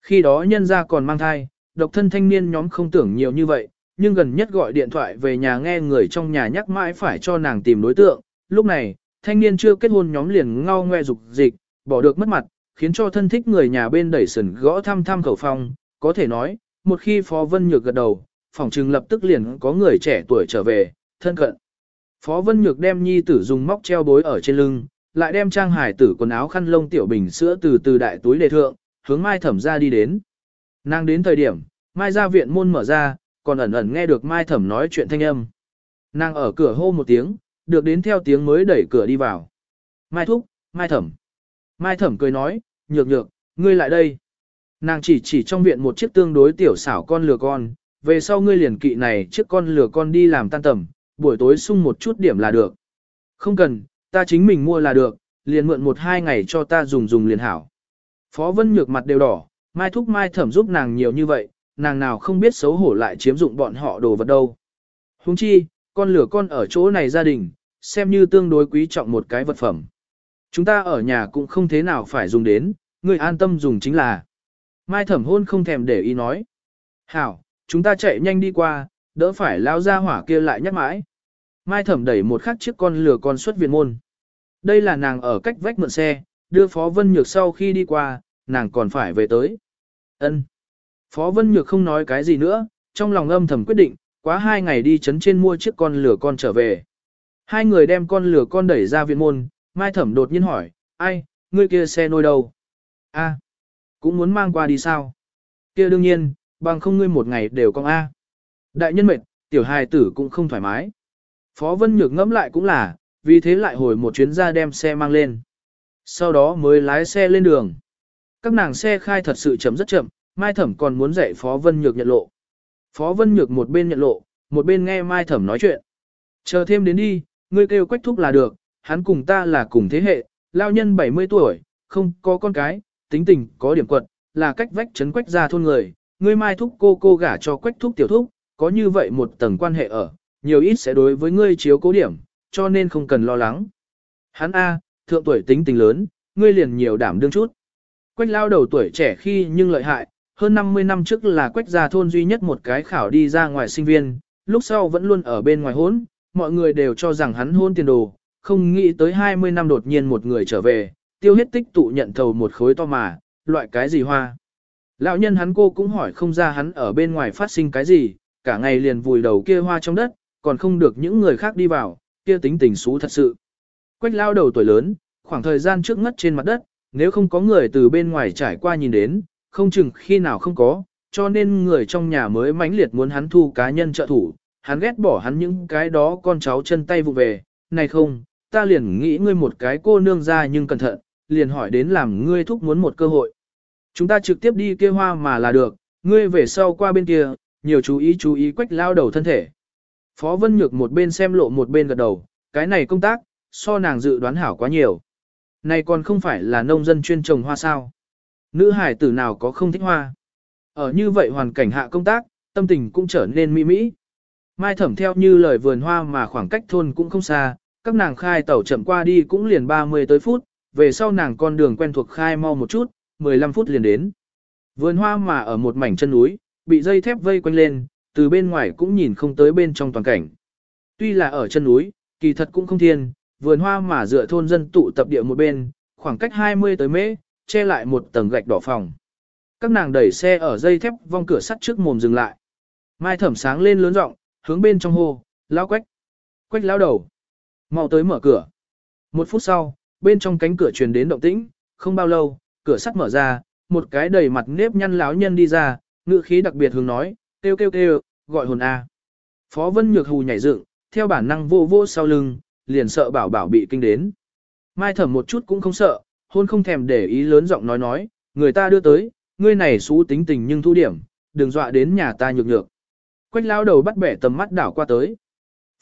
Khi đó nhân gia còn mang thai, độc thân thanh niên nhóm không tưởng nhiều như vậy, nhưng gần nhất gọi điện thoại về nhà nghe người trong nhà nhắc mãi phải cho nàng tìm đối tượng. Lúc này, thanh niên chưa kết hôn nhóm liền ngao ngoe dục dịch, bỏ được mất mặt, khiến cho thân thích người nhà bên đẩy sần gõ thăm thăm khẩu phong. Có thể nói, một khi Phó Vân Nhược gật đầu, phòng trừng lập tức liền có người trẻ tuổi trở về, thân cận. Phó Vân Nhược đem nhi tử dùng móc treo bối ở trên lưng, lại đem trang hải tử quần áo khăn lông tiểu bình sữa từ từ đại túi đề thượng, hướng Mai Thẩm ra đi đến. Nàng đến thời điểm, Mai ra viện môn mở ra, còn ẩn ẩn nghe được Mai Thẩm nói chuyện thanh âm. Nàng ở cửa hô một tiếng, được đến theo tiếng mới đẩy cửa đi vào. Mai Thúc, Mai Thẩm. Mai Thẩm cười nói, nhược nhược, ngươi lại đây. Nàng chỉ chỉ trong viện một chiếc tương đối tiểu xảo con lừa con, về sau ngươi liền kỵ này chiếc con lừa con đi làm tan tầm, buổi tối sung một chút điểm là được. Không cần, ta chính mình mua là được, liền mượn một hai ngày cho ta dùng dùng liền hảo. Phó Vân Nhược mặt đều đỏ, Mai Thúc Mai Thẩm giúp nàng nhiều như vậy, nàng nào không biết xấu hổ lại chiếm dụng bọn họ đồ vật đâu. Huống chi, con lửa con ở chỗ này gia đình, xem như tương đối quý trọng một cái vật phẩm. Chúng ta ở nhà cũng không thế nào phải dùng đến, người an tâm dùng chính là. Mai thẩm hôn không thèm để ý nói. Hảo, chúng ta chạy nhanh đi qua, đỡ phải lao ra hỏa kia lại nhắc mãi. Mai thẩm đẩy một khắc chiếc con lửa con xuất viện môn. Đây là nàng ở cách vách mượn xe, đưa Phó Vân Nhược sau khi đi qua, nàng còn phải về tới. Ân. Phó Vân Nhược không nói cái gì nữa, trong lòng âm thầm quyết định, quá hai ngày đi chấn trên mua chiếc con lửa con trở về. Hai người đem con lửa con đẩy ra viện môn, Mai Thẩm đột nhiên hỏi, ai, ngươi kia xe nôi đâu? A, cũng muốn mang qua đi sao? Kia đương nhiên, bằng không ngươi một ngày đều con A. Đại nhân mệt, tiểu hài tử cũng không thoải mái. Phó Vân Nhược ngẫm lại cũng là, vì thế lại hồi một chuyến ra đem xe mang lên. Sau đó mới lái xe lên đường. Các nàng xe khai thật sự chậm rất chậm, Mai Thẩm còn muốn dạy Phó Vân Nhược nhận lộ. Phó Vân Nhược một bên nhận lộ, một bên nghe Mai Thẩm nói chuyện. Chờ thêm đến đi, ngươi kêu quách thúc là được, hắn cùng ta là cùng thế hệ, lao nhân 70 tuổi, không có con cái, tính tình có điểm quật, là cách vách chấn quách ra thôn người, ngươi mai thúc cô cô gả cho quách thúc tiểu thúc, có như vậy một tầng quan hệ ở, nhiều ít sẽ đối với ngươi chiếu cố điểm, cho nên không cần lo lắng. Hắn A, thượng tuổi tính tình lớn, ngươi liền nhiều đảm đương chút. Quách lao đầu tuổi trẻ khi nhưng lợi hại, hơn 50 năm trước là quách gia thôn duy nhất một cái khảo đi ra ngoài sinh viên, lúc sau vẫn luôn ở bên ngoài hốn, mọi người đều cho rằng hắn hôn tiền đồ, không nghĩ tới 20 năm đột nhiên một người trở về, tiêu hết tích tụ nhận thầu một khối to mà, loại cái gì hoa. Lão nhân hắn cô cũng hỏi không ra hắn ở bên ngoài phát sinh cái gì, cả ngày liền vùi đầu kia hoa trong đất, còn không được những người khác đi vào, kia tính tình xú thật sự. Quách lao đầu tuổi lớn, khoảng thời gian trước ngất trên mặt đất, nếu không có người từ bên ngoài trải qua nhìn đến, không chừng khi nào không có, cho nên người trong nhà mới mãnh liệt muốn hắn thu cá nhân trợ thủ, hắn ghét bỏ hắn những cái đó con cháu chân tay vụ về, này không, ta liền nghĩ ngươi một cái cô nương ra nhưng cẩn thận, liền hỏi đến làm ngươi thúc muốn một cơ hội. Chúng ta trực tiếp đi kia hoa mà là được, ngươi về sau qua bên kia, nhiều chú ý chú ý quách lao đầu thân thể. Phó Vân Nhược một bên xem lộ một bên gật đầu, cái này công tác, so nàng dự đoán hảo quá nhiều. Này còn không phải là nông dân chuyên trồng hoa sao. Nữ hải tử nào có không thích hoa. Ở như vậy hoàn cảnh hạ công tác, tâm tình cũng trở nên mỹ mỹ. Mai thẩm theo như lời vườn hoa mà khoảng cách thôn cũng không xa, các nàng khai tàu chậm qua đi cũng liền 30 tới phút, về sau nàng con đường quen thuộc khai mau một chút, 15 phút liền đến. Vườn hoa mà ở một mảnh chân núi, bị dây thép vây quanh lên, từ bên ngoài cũng nhìn không tới bên trong toàn cảnh. Tuy là ở chân núi, kỳ thật cũng không thiên, vườn hoa mà dựa thôn dân tụ tập địa một bên, khoảng cách 20 tới mễ, che lại một tầng gạch đỏ phòng. Các nàng đẩy xe ở dây thép vong cửa sắt trước mồm dừng lại. Mai thẩm sáng lên lớn rộng, hướng bên trong hô, lao quách. Quách lao đầu. mau tới mở cửa. Một phút sau, bên trong cánh cửa truyền đến động tĩnh, không bao lâu, cửa sắt mở ra, một cái đầy mặt nếp nhăn láo nhân đi ra, ngữ khí đặc biệt hướng nói, kêu kêu kêu, gọi hồn A. Phó Vân Nhược hù nhảy dựng, theo bản năng vô vô sau lưng, liền sợ bảo bảo bị kinh đến. Mai thẩm một chút cũng không sợ, hôn không thèm để ý lớn giọng nói nói, người ta đưa tới, ngươi này xú tính tình nhưng thu điểm, đừng dọa đến nhà ta nhược nhược. Quách lao đầu bắt bẻ tầm mắt đảo qua tới.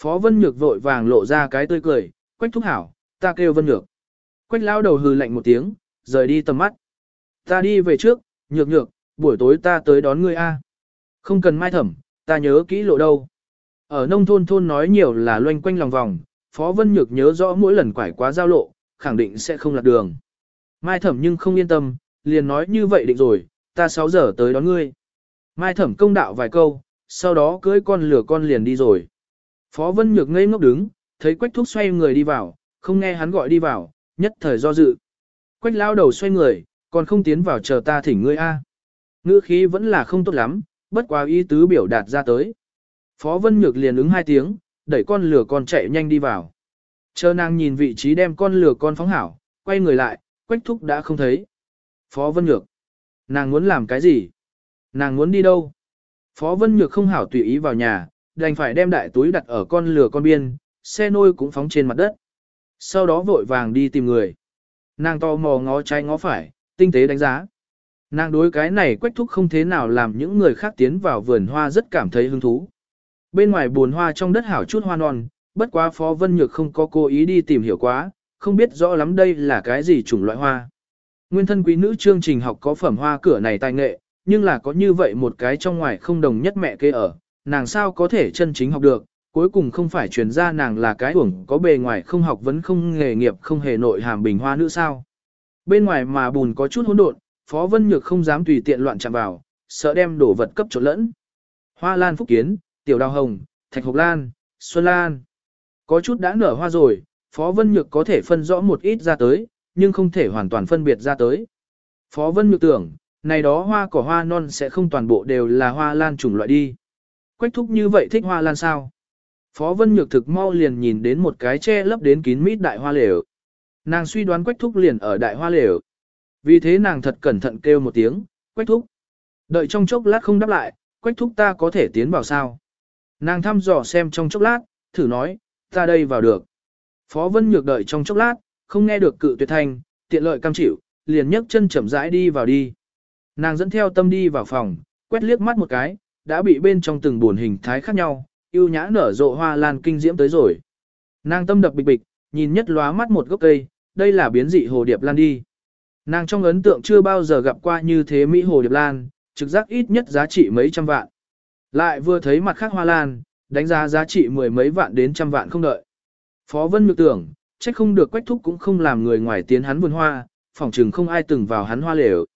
Phó Vân Nhược vội vàng lộ ra cái tươi cười, Quách thúc hảo, ta kêu Vân Nhược. Quách lao đầu hừ lạnh một tiếng, rời đi tầm mắt. Ta đi về trước, nhược nhược, buổi tối ta tới đón ngươi a. Không cần mai thẩm, ta nhớ kỹ lộ đâu. Ở nông thôn thôn nói nhiều là loanh quanh lòng vòng, Phó Vân Nhược nhớ rõ mỗi lần quải quá giao lộ, khẳng định sẽ không lạc đường. Mai thẩm nhưng không yên tâm, liền nói như vậy định rồi, ta 6 giờ tới đón ngươi. Mai thẩm công đạo vài câu, sau đó cưới con lửa con liền đi rồi. Phó Vân Nhược ngây ngốc đứng, thấy Quách Thúc xoay người đi vào, không nghe hắn gọi đi vào, nhất thời do dự. Quách lao đầu xoay người, còn không tiến vào chờ ta thỉnh ngươi a. Ngữ khí vẫn là không tốt lắm, bất quá ý tứ biểu đạt ra tới. Phó Vân Nhược liền ứng hai tiếng, đẩy con lửa con chạy nhanh đi vào. Chờ nàng nhìn vị trí đem con lửa con phóng hảo, quay người lại, Quách Thúc đã không thấy. Phó Vân Nhược. Nàng muốn làm cái gì? Nàng muốn đi đâu? Phó Vân Nhược không hảo tùy ý vào nhà, đành phải đem đại túi đặt ở con lửa con biên, xe nôi cũng phóng trên mặt đất. Sau đó vội vàng đi tìm người. Nàng to mò ngó trái ngó phải, tinh tế đánh giá. Nàng đối cái này quách thúc không thế nào làm những người khác tiến vào vườn hoa rất cảm thấy hứng thú. Bên ngoài buồn hoa trong đất hảo chút hoa non, bất quá Phó Vân Nhược không có cố ý đi tìm hiểu quá, không biết rõ lắm đây là cái gì chủng loại hoa. Nguyên thân quý nữ chương trình học có phẩm hoa cửa này tài nghệ, nhưng là có như vậy một cái trong ngoài không đồng nhất mẹ kê ở, nàng sao có thể chân chính học được, cuối cùng không phải truyền ra nàng là cái uổng có bề ngoài không học vấn không nghề nghiệp không hề nội hàm bình hoa nữ sao. Bên ngoài mà bùn có chút hỗn độn, Phó Vân Nhược không dám tùy tiện loạn chạm vào, sợ đem đổ vật cấp trộn lẫn. Hoa lan phúc kiến, tiểu đào hồng, thạch hộc lan, xuân lan. Có chút đã nở hoa rồi, Phó Vân Nhược có thể phân rõ một ít ra tới, nhưng không thể hoàn toàn phân biệt ra tới. Phó Vân Nhược tưởng, này đó hoa cỏ hoa non sẽ không toàn bộ đều là hoa lan chủng loại đi. Quách thúc như vậy thích hoa lan sao? Phó Vân Nhược thực mau liền nhìn đến một cái che lấp đến kín mít đại hoa lều. Nàng suy đoán Quách thúc liền ở đại hoa lều. Vì thế nàng thật cẩn thận kêu một tiếng, Quách thúc. Đợi trong chốc lát không đáp lại, Quách thúc ta có thể tiến vào sao? Nàng thăm dò xem trong chốc lát, thử nói, Ta đây vào được. Phó Vân Nhược đợi trong chốc lát, không nghe được cự tuyệt thành, tiện lợi cam chịu, liền nhấc chân chậm rãi đi vào đi. Nàng dẫn theo tâm đi vào phòng, quét liếc mắt một cái, đã bị bên trong từng buồn hình thái khác nhau, yêu nhã nở rộ hoa lan kinh diễm tới rồi. Nàng tâm đập bịch bịch, nhìn nhất lóa mắt một gốc cây, đây là biến dị hồ điệp lan đi. Nàng trong ấn tượng chưa bao giờ gặp qua như thế Mỹ hồ điệp lan, trực giác ít nhất giá trị mấy trăm vạn. Lại vừa thấy mặt khác hoa lan, đánh giá giá trị mười mấy vạn đến trăm vạn không đợi. Phó Vân nhược tưởng, trách không được quách thúc cũng không làm người ngoài tiến hắn vườn hoa, phỏng chừng không ai từng vào hắn hoa lều.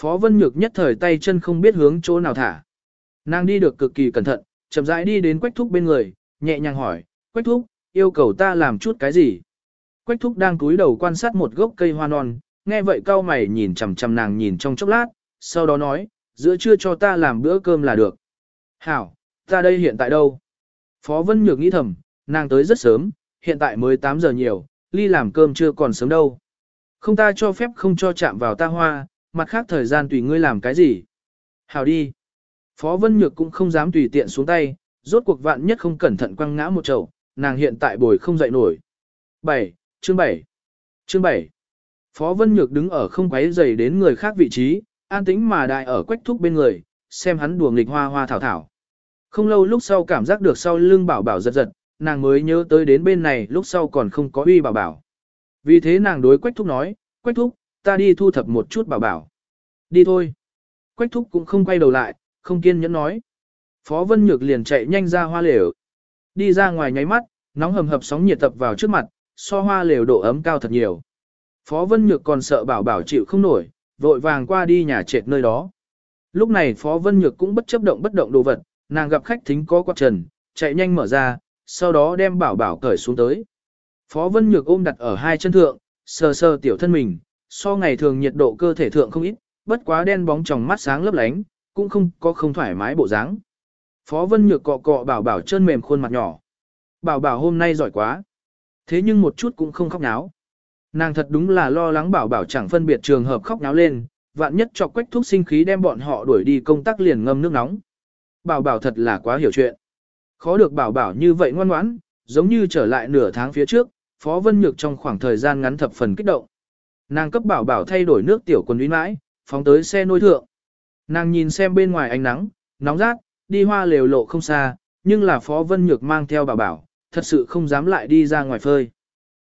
Phó Vân Nhược nhất thời tay chân không biết hướng chỗ nào thả. Nàng đi được cực kỳ cẩn thận, chậm rãi đi đến Quách Thúc bên người, nhẹ nhàng hỏi, Quách Thúc, yêu cầu ta làm chút cái gì? Quách Thúc đang cúi đầu quan sát một gốc cây hoa non, nghe vậy cao mày nhìn chằm chằm nàng nhìn trong chốc lát, sau đó nói, giữa trưa cho ta làm bữa cơm là được. Hảo, ta đây hiện tại đâu? Phó Vân Nhược nghĩ thầm, nàng tới rất sớm, hiện tại mới 8 giờ nhiều, ly làm cơm chưa còn sớm đâu. Không ta cho phép không cho chạm vào ta hoa, mặt khác thời gian tùy ngươi làm cái gì. Hảo đi. Phó Vân Nhược cũng không dám tùy tiện xuống tay, rốt cuộc vạn nhất không cẩn thận quăng ngã một chậu, nàng hiện tại bồi không dậy nổi. 7. Chương 7. Chương 7. Phó Vân Nhược đứng ở không quấy dày đến người khác vị trí, an tĩnh mà đại ở quách thúc bên người, xem hắn đùa nghịch hoa hoa thảo thảo. Không lâu lúc sau cảm giác được sau lưng bảo bảo giật giật, nàng mới nhớ tới đến bên này lúc sau còn không có uy bảo bảo. Vì thế nàng đối quách thúc nói, quách thúc, ta đi thu thập một chút bảo bảo. Đi thôi. Quách thúc cũng không quay đầu lại, không kiên nhẫn nói. Phó Vân Nhược liền chạy nhanh ra hoa lều. Đi ra ngoài nháy mắt, nóng hầm hập sóng nhiệt tập vào trước mặt, so hoa lều độ ấm cao thật nhiều. Phó Vân Nhược còn sợ bảo bảo chịu không nổi, vội vàng qua đi nhà trệt nơi đó. Lúc này Phó Vân Nhược cũng bất chấp động bất động đồ vật, nàng gặp khách thính có quạt trần, chạy nhanh mở ra, sau đó đem bảo bảo cởi xuống tới. Phó Vân Nhược ôm đặt ở hai chân thượng, sờ sờ tiểu thân mình, so ngày thường nhiệt độ cơ thể thượng không ít, bất quá đen bóng trong mắt sáng lấp lánh, cũng không có không thoải mái bộ dáng. Phó Vân Nhược cọ cọ bảo bảo chân mềm khuôn mặt nhỏ. Bảo bảo hôm nay giỏi quá. Thế nhưng một chút cũng không khóc náo. Nàng thật đúng là lo lắng bảo bảo chẳng phân biệt trường hợp khóc náo lên, vạn nhất chọc quách thuốc sinh khí đem bọn họ đuổi đi công tác liền ngâm nước nóng. Bảo bảo thật là quá hiểu chuyện. Khó được bảo bảo như vậy ngoan ngoãn, giống như trở lại nửa tháng phía trước, Phó Vân Nhược trong khoảng thời gian ngắn thập phần kích động. Nàng cấp bảo bảo thay đổi nước tiểu quần uy mãi, phóng tới xe nôi thượng. Nàng nhìn xem bên ngoài ánh nắng, nóng rát, đi hoa lều lộ không xa, nhưng là Phó Vân Nhược mang theo bảo bảo, thật sự không dám lại đi ra ngoài phơi.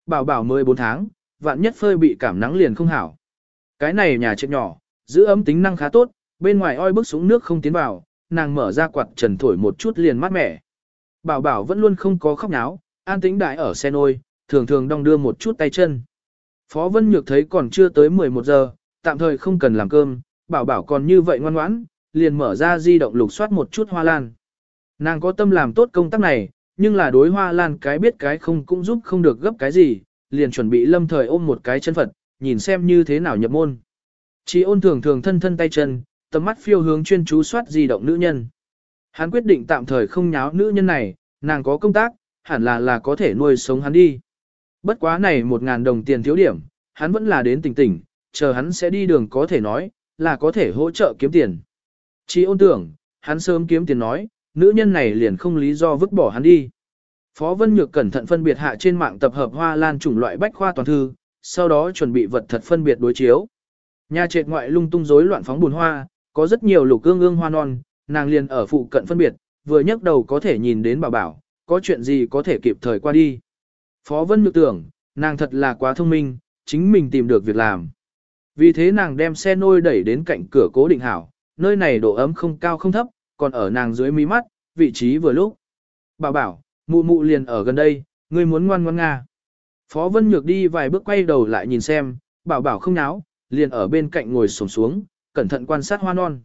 Bảo bảo 14 tháng, vạn nhất phơi bị cảm nắng liền không hảo. Cái này nhà chết nhỏ, giữ ấm tính năng khá tốt, bên ngoài oi bức súng nước không tiến vào, nàng mở ra quạt trần thổi một chút liền mát mẻ. Bảo bảo vẫn luôn không có khóc náo, an tĩnh đại ở xe nôi, thường thường đong đưa một chút tay chân. Phó Vân Nhược thấy còn chưa tới 11 giờ, tạm thời không cần làm cơm, bảo bảo còn như vậy ngoan ngoãn, liền mở ra di động lục soát một chút hoa lan. Nàng có tâm làm tốt công tác này, nhưng là đối hoa lan cái biết cái không cũng giúp không được gấp cái gì, liền chuẩn bị lâm thời ôm một cái chân Phật, nhìn xem như thế nào nhập môn. Chỉ ôn thường thường thân thân tay chân, tầm mắt phiêu hướng chuyên chú soát di động nữ nhân. Hắn quyết định tạm thời không nháo nữ nhân này, nàng có công tác, hẳn là là có thể nuôi sống hắn đi. Bất quá này một ngàn đồng tiền thiếu điểm, hắn vẫn là đến tỉnh tỉnh, chờ hắn sẽ đi đường có thể nói, là có thể hỗ trợ kiếm tiền. Chỉ ôn tưởng, hắn sớm kiếm tiền nói, nữ nhân này liền không lý do vứt bỏ hắn đi. Phó Vân Nhược cẩn thận phân biệt hạ trên mạng tập hợp hoa lan chủng loại bách khoa toàn thư, sau đó chuẩn bị vật thật phân biệt đối chiếu. Nhà trệt ngoại lung tung rối loạn phóng buồn hoa, có rất nhiều lục ương ương hoa non, nàng liền ở phụ cận phân biệt, vừa nhấc đầu có thể nhìn đến bảo bảo, có chuyện gì có thể kịp thời qua đi. Phó Vân Nhược tưởng, nàng thật là quá thông minh, chính mình tìm được việc làm. Vì thế nàng đem xe nôi đẩy đến cạnh cửa cố định hảo, nơi này độ ấm không cao không thấp, còn ở nàng dưới mí mắt, vị trí vừa lúc. Bảo bảo, mụ mụ liền ở gần đây, ngươi muốn ngoan ngoan nga. Phó Vân Nhược đi vài bước quay đầu lại nhìn xem, bảo bảo không náo, liền ở bên cạnh ngồi sổng xuống, cẩn thận quan sát hoa non.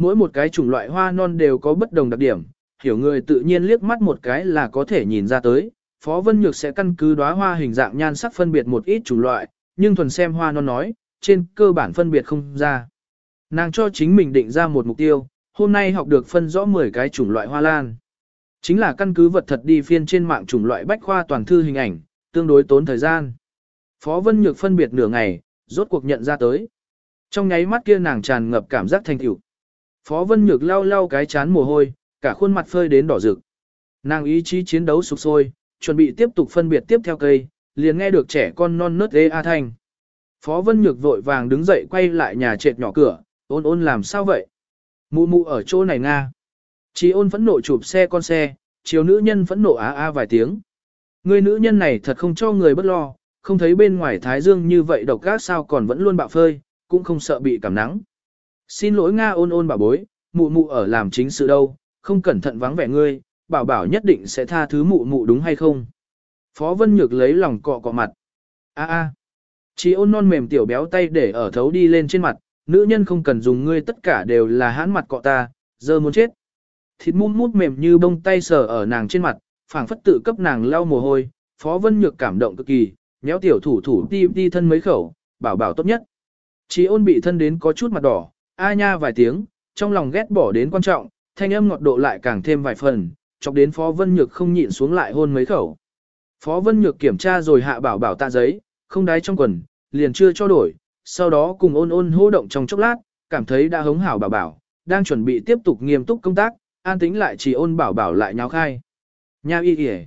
Mỗi một cái chủng loại hoa non đều có bất đồng đặc điểm, hiểu người tự nhiên liếc mắt một cái là có thể nhìn ra tới. Phó Vân Nhược sẽ căn cứ đóa hoa hình dạng nhan sắc phân biệt một ít chủng loại, nhưng thuần xem hoa non nói, trên cơ bản phân biệt không ra. Nàng cho chính mình định ra một mục tiêu, hôm nay học được phân rõ 10 cái chủng loại hoa lan. Chính là căn cứ vật thật đi phiên trên mạng chủng loại bách khoa toàn thư hình ảnh, tương đối tốn thời gian. Phó Vân Nhược phân biệt nửa ngày, rốt cuộc nhận ra tới. Trong nháy mắt kia nàng tràn ngập cảm giác thành tựu. Phó Vân Nhược lau lau cái chán mồ hôi, cả khuôn mặt phơi đến đỏ rực. Nàng ý chí chiến đấu sục sôi, chuẩn bị tiếp tục phân biệt tiếp theo cây, liền nghe được trẻ con non nớt ê a thanh. Phó Vân Nhược vội vàng đứng dậy quay lại nhà trệt nhỏ cửa, ôn ôn làm sao vậy? Mụ mụ ở chỗ này nga. Chỉ ôn phẫn nộ chụp xe con xe, chiều nữ nhân phẫn nộ á a vài tiếng. Người nữ nhân này thật không cho người bất lo, không thấy bên ngoài thái dương như vậy độc gác sao còn vẫn luôn bạo phơi, cũng không sợ bị cảm nắng. Xin lỗi Nga ôn ôn bảo bối, mụ mụ ở làm chính sự đâu, không cẩn thận vắng vẻ ngươi, bảo bảo nhất định sẽ tha thứ mụ mụ đúng hay không. Phó Vân Nhược lấy lòng cọ cọ mặt. A a. Chỉ ôn non mềm tiểu béo tay để ở thấu đi lên trên mặt, nữ nhân không cần dùng ngươi tất cả đều là hãn mặt cọ ta, giờ muốn chết. Thịt mút mút mềm như bông tay sờ ở nàng trên mặt, phảng phất tự cấp nàng lau mồ hôi, Phó Vân Nhược cảm động cực kỳ, nhéo tiểu thủ thủ đi đi thân mấy khẩu, bảo bảo tốt nhất. Chỉ ôn bị thân đến có chút mặt đỏ, a nha vài tiếng, trong lòng ghét bỏ đến quan trọng, thanh âm ngọt độ lại càng thêm vài phần, chọc đến Phó Vân Nhược không nhịn xuống lại hôn mấy khẩu. Phó Vân Nhược kiểm tra rồi hạ bảo bảo tạ giấy, không đáy trong quần, liền chưa cho đổi, sau đó cùng ôn ôn hô động trong chốc lát, cảm thấy đã hống hảo bảo bảo, đang chuẩn bị tiếp tục nghiêm túc công tác, an tính lại chỉ ôn bảo bảo lại nháo khai. Nha y kìa.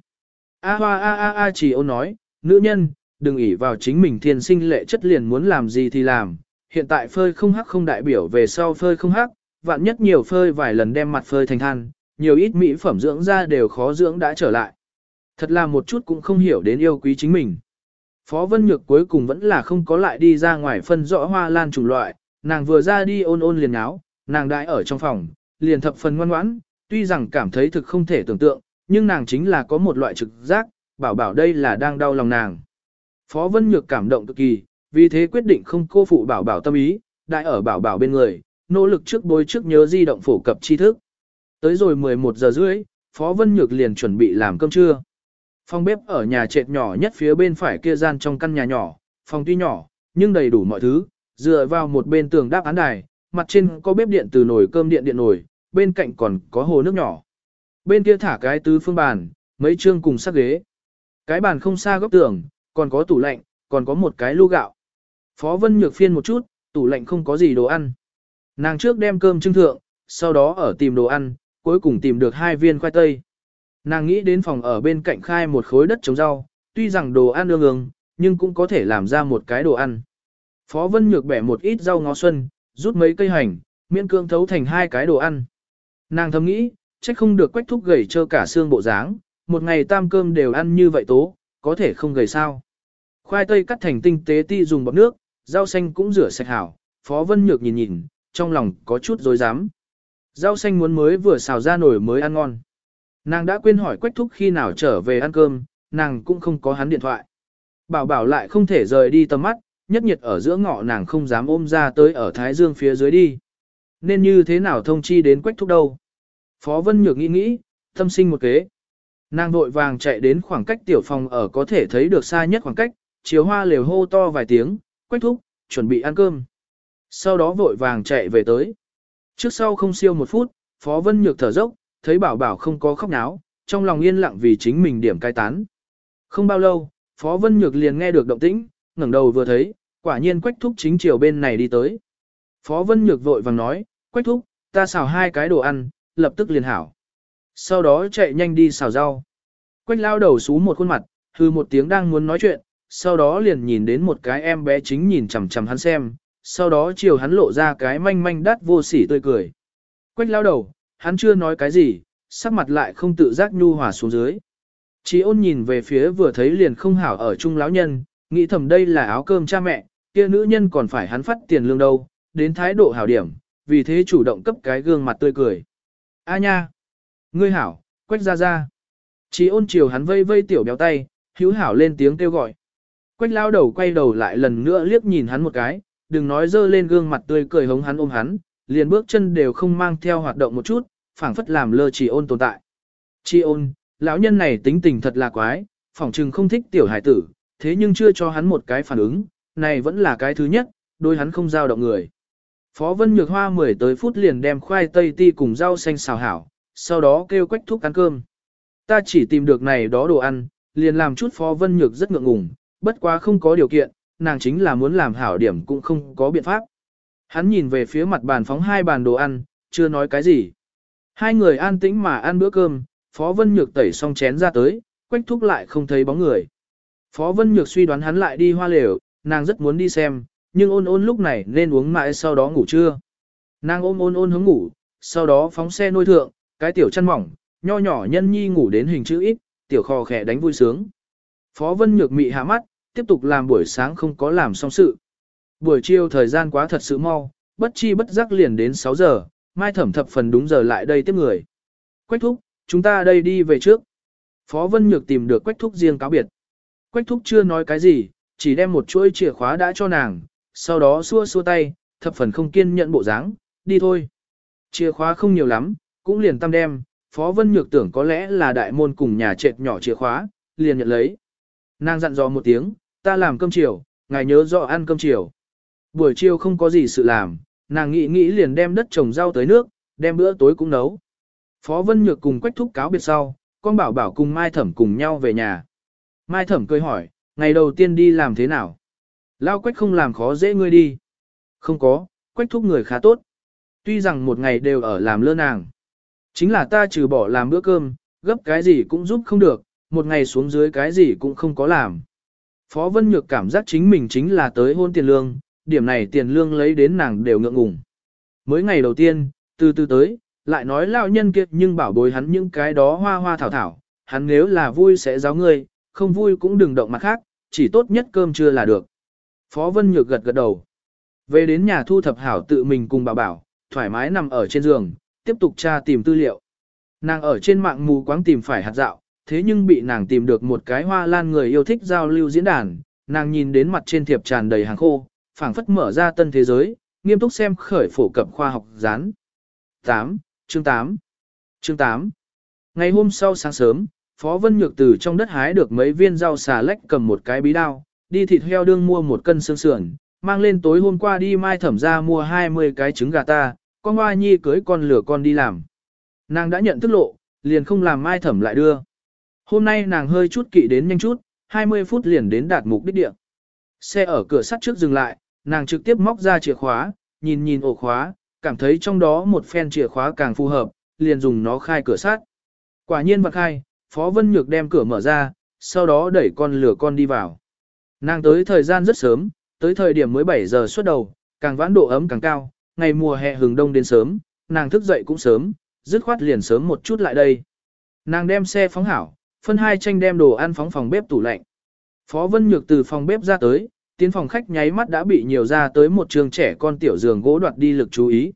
A hoa a a a chỉ ôn nói, nữ nhân, đừng ỷ vào chính mình thiên sinh lệ chất liền muốn làm gì thì làm, hiện tại phơi không hắc không đại biểu về sau phơi không hắc, vạn nhất nhiều phơi vài lần đem mặt phơi thành than, nhiều ít mỹ phẩm dưỡng da đều khó dưỡng đã trở lại. Thật là một chút cũng không hiểu đến yêu quý chính mình. Phó Vân Nhược cuối cùng vẫn là không có lại đi ra ngoài phân rõ hoa lan chủng loại, nàng vừa ra đi ôn ôn liền áo, nàng đại ở trong phòng, liền thập phần ngoan ngoãn, tuy rằng cảm thấy thực không thể tưởng tượng, nhưng nàng chính là có một loại trực giác, bảo bảo đây là đang đau lòng nàng. Phó Vân Nhược cảm động cực kỳ, vì thế quyết định không cô phụ bảo bảo tâm ý, đại ở bảo bảo bên người, nỗ lực trước bối trước nhớ di động phổ cập tri thức. Tới rồi 11 giờ rưỡi, Phó Vân Nhược liền chuẩn bị làm cơm trưa. Phòng bếp ở nhà trệt nhỏ nhất phía bên phải kia gian trong căn nhà nhỏ, phòng tuy nhỏ, nhưng đầy đủ mọi thứ, dựa vào một bên tường đáp án đài, mặt trên có bếp điện từ nồi cơm điện điện nồi, bên cạnh còn có hồ nước nhỏ. Bên kia thả cái tứ phương bàn, mấy chương cùng sắc ghế. Cái bàn không xa góc tường, còn có tủ lạnh, còn có một cái lu gạo. Phó Vân Nhược phiên một chút, tủ lạnh không có gì đồ ăn. Nàng trước đem cơm trưng thượng, sau đó ở tìm đồ ăn, cuối cùng tìm được hai viên khoai tây. Nàng nghĩ đến phòng ở bên cạnh khai một khối đất trồng rau, tuy rằng đồ ăn ương ương, nhưng cũng có thể làm ra một cái đồ ăn. Phó Vân Nhược bẻ một ít rau ngó xuân, rút mấy cây hành, miễn cương thấu thành hai cái đồ ăn. Nàng thầm nghĩ, trách không được quách thúc gầy trơ cả xương bộ dáng, một ngày tam cơm đều ăn như vậy tố, có thể không gầy sao. Khoai tây cắt thành tinh tế ti dùng bọc nước, rau xanh cũng rửa sạch hảo, Phó Vân Nhược nhìn nhìn, trong lòng có chút dối dám. Rau xanh muốn mới vừa xào ra nổi mới ăn ngon. Nàng đã quên hỏi Quách Thúc khi nào trở về ăn cơm, nàng cũng không có hắn điện thoại. Bảo bảo lại không thể rời đi tầm mắt, nhất nhiệt ở giữa ngọ nàng không dám ôm ra tới ở Thái Dương phía dưới đi. Nên như thế nào thông chi đến Quách Thúc đâu? Phó Vân Nhược nghĩ nghĩ, tâm sinh một kế. Nàng vội vàng chạy đến khoảng cách tiểu phòng ở có thể thấy được xa nhất khoảng cách, chiếu hoa lều hô to vài tiếng, Quách Thúc, chuẩn bị ăn cơm. Sau đó vội vàng chạy về tới. Trước sau không siêu một phút, Phó Vân Nhược thở dốc, thấy bảo bảo không có khóc náo, trong lòng yên lặng vì chính mình điểm cai tán. Không bao lâu, Phó Vân Nhược liền nghe được động tĩnh, ngẩng đầu vừa thấy, quả nhiên Quách Thúc chính chiều bên này đi tới. Phó Vân Nhược vội vàng nói, Quách Thúc, ta xào hai cái đồ ăn, lập tức liền hảo. Sau đó chạy nhanh đi xào rau. Quách lao đầu xuống một khuôn mặt, hư một tiếng đang muốn nói chuyện, sau đó liền nhìn đến một cái em bé chính nhìn chằm chằm hắn xem, sau đó chiều hắn lộ ra cái manh manh đắt vô sỉ tươi cười. Quách lao đầu, hắn chưa nói cái gì, sắc mặt lại không tự giác nhu hòa xuống dưới. Chí ôn nhìn về phía vừa thấy liền không hảo ở chung lão nhân, nghĩ thầm đây là áo cơm cha mẹ, kia nữ nhân còn phải hắn phát tiền lương đâu, đến thái độ hảo điểm, vì thế chủ động cấp cái gương mặt tươi cười. A nha! Ngươi hảo, quách ra ra. Chí ôn chiều hắn vây vây tiểu béo tay, hữu hảo lên tiếng kêu gọi. Quách lao đầu quay đầu lại lần nữa liếc nhìn hắn một cái, đừng nói dơ lên gương mặt tươi cười hống hắn ôm hắn, liền bước chân đều không mang theo hoạt động một chút, phảng phất làm lơ chỉ ôn tồn tại. Chi ôn, lão nhân này tính tình thật là quái, phỏng chừng không thích tiểu hải tử, thế nhưng chưa cho hắn một cái phản ứng, này vẫn là cái thứ nhất, đôi hắn không giao động người. Phó Vân Nhược Hoa mười tới phút liền đem khoai tây ti cùng rau xanh xào hảo, sau đó kêu quách thúc ăn cơm. Ta chỉ tìm được này đó đồ ăn, liền làm chút Phó Vân Nhược rất ngượng ngùng, bất quá không có điều kiện, nàng chính là muốn làm hảo điểm cũng không có biện pháp. Hắn nhìn về phía mặt bàn phóng hai bàn đồ ăn, chưa nói cái gì. Hai người an tĩnh mà ăn bữa cơm, Phó Vân Nhược tẩy xong chén ra tới, quách thúc lại không thấy bóng người. Phó Vân Nhược suy đoán hắn lại đi hoa lều, nàng rất muốn đi xem, nhưng ôn ôn lúc này nên uống mãi sau đó ngủ trưa. Nàng ôm ôn ôn hướng ngủ, sau đó phóng xe nôi thượng, cái tiểu chăn mỏng, nho nhỏ nhân nhi ngủ đến hình chữ ít, tiểu kho khẽ đánh vui sướng. Phó Vân Nhược mị hạ mắt, tiếp tục làm buổi sáng không có làm xong sự. Buổi chiều thời gian quá thật sự mau, bất chi bất giác liền đến 6 giờ, mai thẩm thập phần đúng giờ lại đây tiếp người. Quách thúc, chúng ta đây đi về trước. Phó Vân Nhược tìm được Quách thúc riêng cáo biệt. Quách thúc chưa nói cái gì, chỉ đem một chuỗi chìa khóa đã cho nàng, sau đó xua xua tay, thập phần không kiên nhận bộ dáng, đi thôi. Chìa khóa không nhiều lắm, cũng liền tâm đem, Phó Vân Nhược tưởng có lẽ là đại môn cùng nhà trệt nhỏ chìa khóa, liền nhận lấy. Nàng dặn dò một tiếng, ta làm cơm chiều, ngài nhớ rõ ăn cơm chiều. Buổi chiều không có gì sự làm, nàng nghĩ nghĩ liền đem đất trồng rau tới nước, đem bữa tối cũng nấu. Phó Vân Nhược cùng Quách Thúc cáo biệt sau, con bảo bảo cùng Mai Thẩm cùng nhau về nhà. Mai Thẩm cười hỏi, ngày đầu tiên đi làm thế nào? Lao Quách không làm khó dễ ngươi đi. Không có, Quách Thúc người khá tốt. Tuy rằng một ngày đều ở làm lơ nàng. Chính là ta trừ bỏ làm bữa cơm, gấp cái gì cũng giúp không được, một ngày xuống dưới cái gì cũng không có làm. Phó Vân Nhược cảm giác chính mình chính là tới hôn tiền lương, điểm này tiền lương lấy đến nàng đều ngượng ngùng. Mới ngày đầu tiên, từ từ tới, lại nói lão nhân kiệt nhưng bảo bối hắn những cái đó hoa hoa thảo thảo, hắn nếu là vui sẽ giáo ngươi, không vui cũng đừng động mặt khác, chỉ tốt nhất cơm trưa là được. Phó Vân Nhược gật gật đầu. Về đến nhà thu thập hảo tự mình cùng bảo bảo, thoải mái nằm ở trên giường, tiếp tục tra tìm tư liệu. Nàng ở trên mạng mù quáng tìm phải hạt dạo, thế nhưng bị nàng tìm được một cái hoa lan người yêu thích giao lưu diễn đàn, nàng nhìn đến mặt trên thiệp tràn đầy hàng khô, phảng phất mở ra tân thế giới, nghiêm túc xem khởi phổ cập khoa học gián. 8. Chương 8 Chương 8 Ngày hôm sau sáng sớm, Phó Vân Nhược từ trong đất hái được mấy viên rau xà lách cầm một cái bí đao, đi thịt heo đương mua một cân xương sườn, mang lên tối hôm qua đi mai thẩm ra mua 20 cái trứng gà ta, con hoa nhi cưới con lửa con đi làm. Nàng đã nhận thức lộ, liền không làm mai thẩm lại đưa. Hôm nay nàng hơi chút kỵ đến nhanh chút, 20 phút liền đến đạt mục đích địa. Xe ở cửa sắt trước dừng lại, nàng trực tiếp móc ra chìa khóa, nhìn nhìn ổ khóa, cảm thấy trong đó một phen chìa khóa càng phù hợp, liền dùng nó khai cửa sắt. Quả nhiên vật khai, Phó Vân Nhược đem cửa mở ra, sau đó đẩy con lửa con đi vào. Nàng tới thời gian rất sớm, tới thời điểm mới 7 giờ xuất đầu, càng vãn độ ấm càng cao, ngày mùa hè hừng đông đến sớm, nàng thức dậy cũng sớm, dứt khoát liền sớm một chút lại đây. Nàng đem xe phóng hảo, phân hai tranh đem đồ ăn phóng phòng bếp tủ lạnh. Phó Vân Nhược từ phòng bếp ra tới, tiến phòng khách nháy mắt đã bị nhiều ra tới một trường trẻ con tiểu giường gỗ đoạt đi lực chú ý.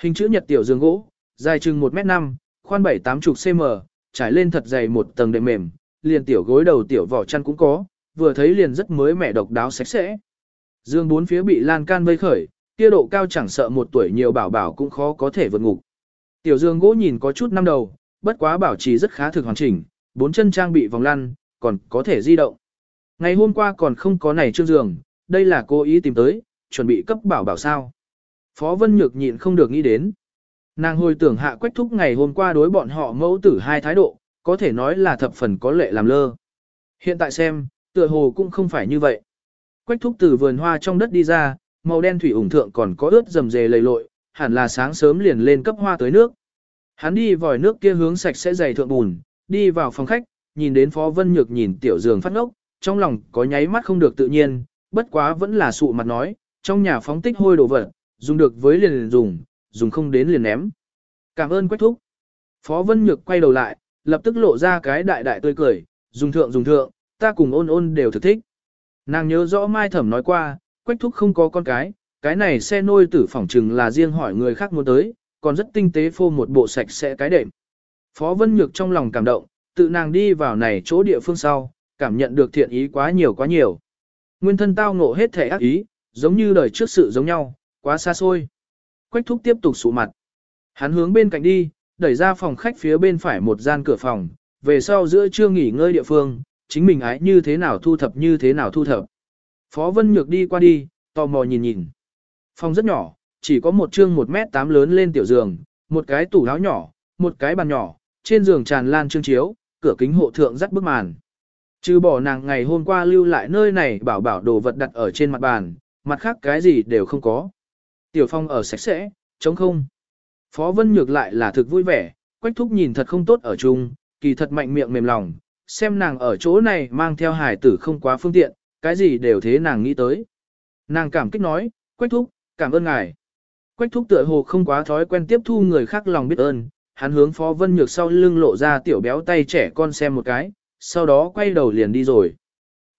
Hình chữ nhật tiểu giường gỗ, dài chừng 1m5, khoan 7-80 cm, trải lên thật dày một tầng đệm mềm, liền tiểu gối đầu tiểu vỏ chăn cũng có, vừa thấy liền rất mới mẻ độc đáo sạch sẽ. Dương bốn phía bị lan can vây khởi, kia độ cao chẳng sợ một tuổi nhiều bảo bảo cũng khó có thể vượt ngục. Tiểu dương gỗ nhìn có chút năm đầu, bất quá bảo trì rất khá thực hoàn chỉnh, bốn chân trang bị vòng lăn, còn có thể di động. Ngày hôm qua còn không có này trương giường, đây là cô ý tìm tới, chuẩn bị cấp bảo bảo sao. Phó Vân Nhược nhịn không được nghĩ đến. Nàng hồi tưởng hạ quách thúc ngày hôm qua đối bọn họ mẫu tử hai thái độ, có thể nói là thập phần có lệ làm lơ. Hiện tại xem, tựa hồ cũng không phải như vậy. Quách thúc từ vườn hoa trong đất đi ra, màu đen thủy ủng thượng còn có ướt dầm dề lầy lội, hẳn là sáng sớm liền lên cấp hoa tới nước. Hắn đi vòi nước kia hướng sạch sẽ dày thượng bùn, đi vào phòng khách, nhìn đến Phó Vân Nhược nhìn tiểu giường phát ngốc, trong lòng có nháy mắt không được tự nhiên, bất quá vẫn là sụ mặt nói, trong nhà phóng tích hôi đồ vật, dùng được với liền, liền dùng, dùng không đến liền ném. Cảm ơn Quách Thúc. Phó Vân Nhược quay đầu lại, lập tức lộ ra cái đại đại tươi cười, dùng thượng dùng thượng, ta cùng ôn ôn đều thực thích. Nàng nhớ rõ Mai Thẩm nói qua, Quách Thúc không có con cái, cái này xe nôi tử phỏng trừng là riêng hỏi người khác muốn tới, còn rất tinh tế phô một bộ sạch sẽ cái đệm. Phó Vân Nhược trong lòng cảm động, tự nàng đi vào này chỗ địa phương sau, cảm nhận được thiện ý quá nhiều quá nhiều. Nguyên thân tao ngộ hết thể ác ý, giống như đời trước sự giống nhau, quá xa xôi. Quách thúc tiếp tục sụ mặt. Hắn hướng bên cạnh đi, đẩy ra phòng khách phía bên phải một gian cửa phòng, về sau giữa trưa nghỉ ngơi địa phương, chính mình ái như thế nào thu thập như thế nào thu thập. Phó Vân Nhược đi qua đi, tò mò nhìn nhìn. Phòng rất nhỏ, chỉ có một chương 1 mét 8 lớn lên tiểu giường, một cái tủ áo nhỏ, một cái bàn nhỏ, trên giường tràn lan trương chiếu, cửa kính hộ thượng dắt bức màn. Trừ bỏ nàng ngày hôm qua lưu lại nơi này bảo bảo đồ vật đặt ở trên mặt bàn, mặt khác cái gì đều không có. Tiểu phong ở sạch sẽ, chống không. Phó Vân Nhược lại là thực vui vẻ, Quách Thúc nhìn thật không tốt ở chung, kỳ thật mạnh miệng mềm lòng, xem nàng ở chỗ này mang theo hải tử không quá phương tiện, cái gì đều thế nàng nghĩ tới. Nàng cảm kích nói, Quách Thúc, cảm ơn ngài. Quách Thúc tựa hồ không quá thói quen tiếp thu người khác lòng biết ơn, hắn hướng Phó Vân Nhược sau lưng lộ ra tiểu béo tay trẻ con xem một cái, sau đó quay đầu liền đi rồi.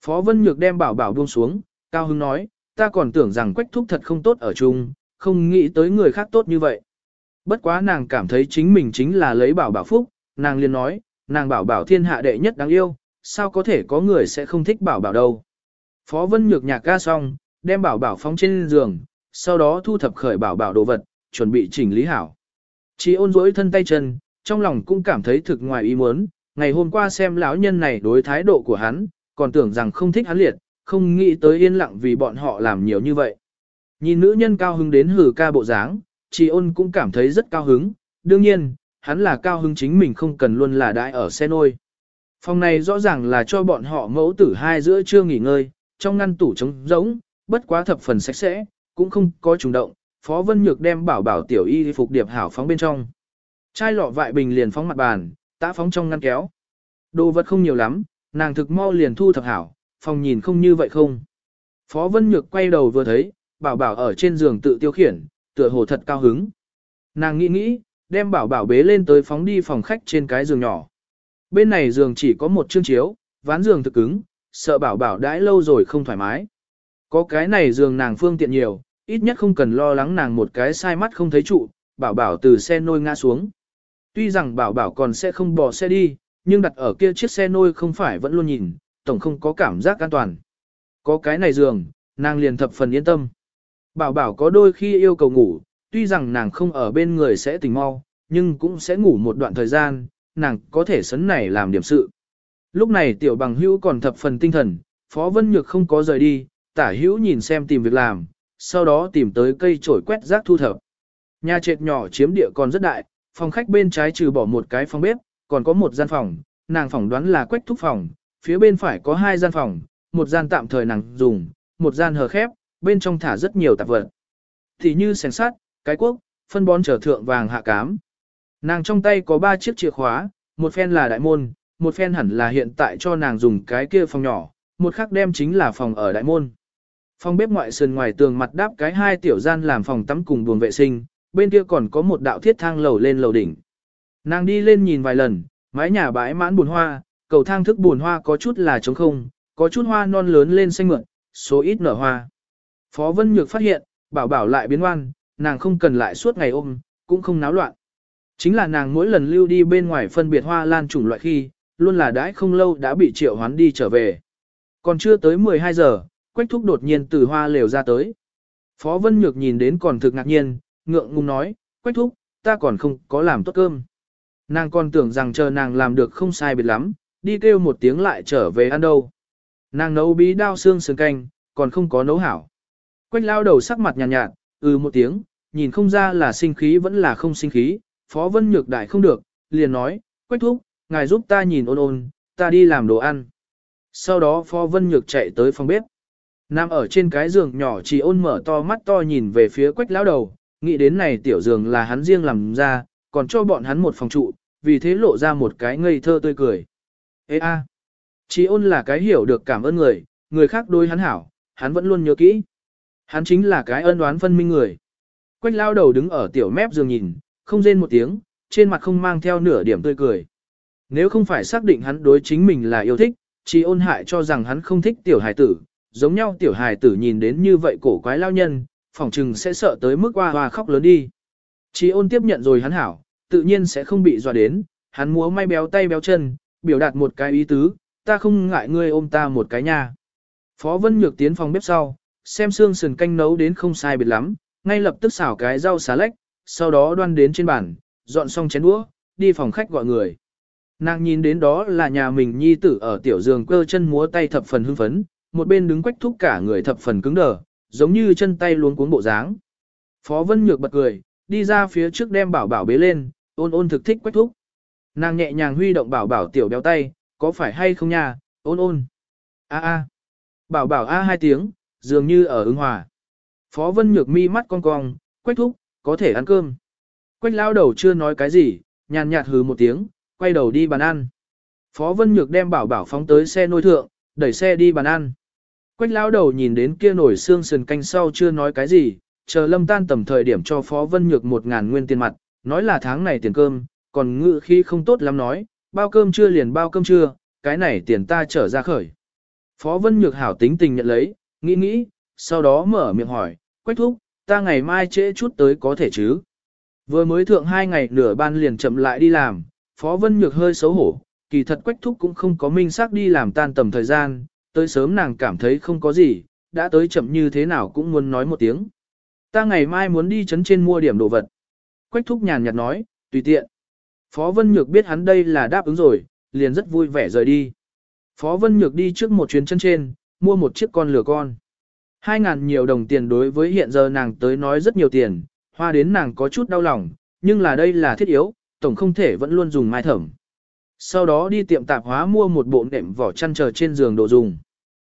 Phó Vân Nhược đem bảo bảo buông xuống, Cao Hưng nói, ta còn tưởng rằng Quách Thúc thật không tốt ở chung, không nghĩ tới người khác tốt như vậy. Bất quá nàng cảm thấy chính mình chính là lấy bảo bảo phúc, nàng liền nói, nàng bảo bảo thiên hạ đệ nhất đáng yêu, sao có thể có người sẽ không thích bảo bảo đâu. Phó Vân Nhược nhạc ca xong, đem bảo bảo phóng trên giường, sau đó thu thập khởi bảo bảo đồ vật, chuẩn bị chỉnh lý hảo. Chỉ ôn rỗi thân tay chân, trong lòng cũng cảm thấy thực ngoài ý muốn, ngày hôm qua xem lão nhân này đối thái độ của hắn, còn tưởng rằng không thích hắn liệt, không nghĩ tới yên lặng vì bọn họ làm nhiều như vậy. Nhìn nữ nhân cao hứng đến hử ca bộ dáng, chỉ ôn cũng cảm thấy rất cao hứng, đương nhiên, hắn là cao hứng chính mình không cần luôn là đại ở xe nôi. Phòng này rõ ràng là cho bọn họ mẫu tử hai giữa chưa nghỉ ngơi, trong ngăn tủ trống rỗng, bất quá thập phần sạch sẽ, cũng không có trùng động, Phó Vân Nhược đem bảo bảo tiểu y phục điệp hảo phóng bên trong. Chai lọ vại bình liền phóng mặt bàn, tã phóng trong ngăn kéo. Đồ vật không nhiều lắm, nàng thực mau liền thu thập hảo, phòng nhìn không như vậy không. Phó Vân Nhược quay đầu vừa thấy, bảo bảo ở trên giường tự tiêu khiển, tựa hồ thật cao hứng. Nàng nghĩ nghĩ, đem bảo bảo bế lên tới phóng đi phòng khách trên cái giường nhỏ. Bên này giường chỉ có một chương chiếu, ván giường thực cứng, sợ bảo bảo đãi lâu rồi không thoải mái. Có cái này giường nàng phương tiện nhiều, ít nhất không cần lo lắng nàng một cái sai mắt không thấy trụ, bảo bảo từ xe nôi ngã xuống. Tuy rằng bảo bảo còn sẽ không bỏ xe đi, nhưng đặt ở kia chiếc xe nôi không phải vẫn luôn nhìn, tổng không có cảm giác an toàn. Có cái này giường, nàng liền thập phần yên tâm. Bảo bảo có đôi khi yêu cầu ngủ, tuy rằng nàng không ở bên người sẽ tỉnh mau, nhưng cũng sẽ ngủ một đoạn thời gian, nàng có thể sấn này làm điểm sự. Lúc này tiểu bằng hữu còn thập phần tinh thần, Phó Vân Nhược không có rời đi, tả hữu nhìn xem tìm việc làm, sau đó tìm tới cây trổi quét rác thu thập. Nhà trệt nhỏ chiếm địa còn rất đại, phòng khách bên trái trừ bỏ một cái phòng bếp, còn có một gian phòng, nàng phỏng đoán là quét thúc phòng, phía bên phải có hai gian phòng, một gian tạm thời nàng dùng, một gian hờ khép, bên trong thả rất nhiều tạp vật. Thì như sèn sắt, cái quốc, phân bón trở thượng vàng hạ cám. Nàng trong tay có ba chiếc chìa khóa, một phen là đại môn, một phen hẳn là hiện tại cho nàng dùng cái kia phòng nhỏ, một khác đem chính là phòng ở đại môn. Phòng bếp ngoại sườn ngoài tường mặt đáp cái hai tiểu gian làm phòng tắm cùng buồng vệ sinh, bên kia còn có một đạo thiết thang lầu lên lầu đỉnh. Nàng đi lên nhìn vài lần, mái nhà bãi mãn buồn hoa, cầu thang thức buồn hoa có chút là trống không, có chút hoa non lớn lên xanh mượn, số ít nở hoa. Phó Vân Nhược phát hiện, bảo bảo lại biến oan nàng không cần lại suốt ngày ôm, cũng không náo loạn. Chính là nàng mỗi lần lưu đi bên ngoài phân biệt hoa lan chủng loại khi, luôn là đãi không lâu đã bị triệu hoán đi trở về. Còn chưa tới 12 giờ, Quách Thúc đột nhiên từ hoa lều ra tới. Phó Vân Nhược nhìn đến còn thực ngạc nhiên, ngượng ngùng nói, Quách Thúc, ta còn không có làm tốt cơm. Nàng còn tưởng rằng chờ nàng làm được không sai biệt lắm, đi kêu một tiếng lại trở về ăn đâu. Nàng nấu bí đao xương sườn canh, còn không có nấu hảo. Quách lao đầu sắc mặt nhàn nhạt, nhạt, ừ một tiếng, nhìn không ra là sinh khí vẫn là không sinh khí, Phó Vân Nhược đại không được, liền nói, Quách Thúc, ngài giúp ta nhìn ôn ôn, ta đi làm đồ ăn. Sau đó Phó Vân Nhược chạy tới phòng bếp. Nam ở trên cái giường nhỏ chỉ ôn mở to mắt to nhìn về phía quách lão đầu, nghĩ đến này tiểu giường là hắn riêng làm ra, còn cho bọn hắn một phòng trụ, vì thế lộ ra một cái ngây thơ tươi cười. Ê a, à. chỉ ôn là cái hiểu được cảm ơn người, người khác đối hắn hảo, hắn vẫn luôn nhớ kỹ. Hắn chính là cái ân đoán phân minh người. Quách lao đầu đứng ở tiểu mép giường nhìn, không rên một tiếng, trên mặt không mang theo nửa điểm tươi cười. Nếu không phải xác định hắn đối chính mình là yêu thích, chỉ ôn hại cho rằng hắn không thích tiểu hài tử, giống nhau tiểu hài tử nhìn đến như vậy cổ quái lao nhân, phỏng chừng sẽ sợ tới mức hoa hoa khóc lớn đi. Chí ôn tiếp nhận rồi hắn hảo, tự nhiên sẽ không bị dọa đến, hắn múa may béo tay béo chân, biểu đạt một cái ý tứ, ta không ngại ngươi ôm ta một cái nha. Phó Vân Nhược tiến phòng bếp sau, xem xương sườn canh nấu đến không sai biệt lắm, ngay lập tức xào cái rau xá lách, sau đó đoan đến trên bàn, dọn xong chén đũa, đi phòng khách gọi người. Nàng nhìn đến đó là nhà mình nhi tử ở tiểu giường cơ chân múa tay thập phần hưng phấn, một bên đứng quách thúc cả người thập phần cứng đờ, giống như chân tay luống cuống bộ dáng. Phó Vân Nhược bật cười, đi ra phía trước đem bảo bảo bế lên, ôn ôn thực thích quách thúc. Nàng nhẹ nhàng huy động bảo bảo tiểu béo tay, có phải hay không nha, ôn ôn. A a. Bảo bảo a hai tiếng, dường như ở ứng hòa. Phó Vân Nhược mi mắt cong cong, quách thúc, có thể ăn cơm. Quách lao đầu chưa nói cái gì, nhàn nhạt hừ một tiếng, quay đầu đi bàn ăn. Phó Vân Nhược đem bảo bảo phóng tới xe nôi thượng, đẩy xe đi bàn ăn. Quách lão đầu nhìn đến kia nổi xương sườn canh sau chưa nói cái gì, chờ lâm tan tầm thời điểm cho Phó Vân Nhược một ngàn nguyên tiền mặt, nói là tháng này tiền cơm, còn ngự khi không tốt lắm nói, bao cơm chưa liền bao cơm chưa, cái này tiền ta trở ra khởi. Phó Vân Nhược hảo tính tình nhận lấy, nghĩ nghĩ, sau đó mở miệng hỏi, Quách thúc, ta ngày mai trễ chút tới có thể chứ? Vừa mới thượng hai ngày nửa ban liền chậm lại đi làm, Phó Vân Nhược hơi xấu hổ, kỳ thật Quách thúc cũng không có minh xác đi làm tan tầm thời gian, tới sớm nàng cảm thấy không có gì, đã tới chậm như thế nào cũng muốn nói một tiếng. Ta ngày mai muốn đi chấn trên mua điểm đồ vật. Quách thúc nhàn nhạt nói, tùy tiện. Phó Vân Nhược biết hắn đây là đáp ứng rồi, liền rất vui vẻ rời đi. Phó Vân Nhược đi trước một chuyến chân trên, mua một chiếc con lửa con. Hai ngàn nhiều đồng tiền đối với hiện giờ nàng tới nói rất nhiều tiền, hoa đến nàng có chút đau lòng, nhưng là đây là thiết yếu, tổng không thể vẫn luôn dùng mai thẩm. Sau đó đi tiệm tạp hóa mua một bộ nệm vỏ chăn chờ trên giường đồ dùng.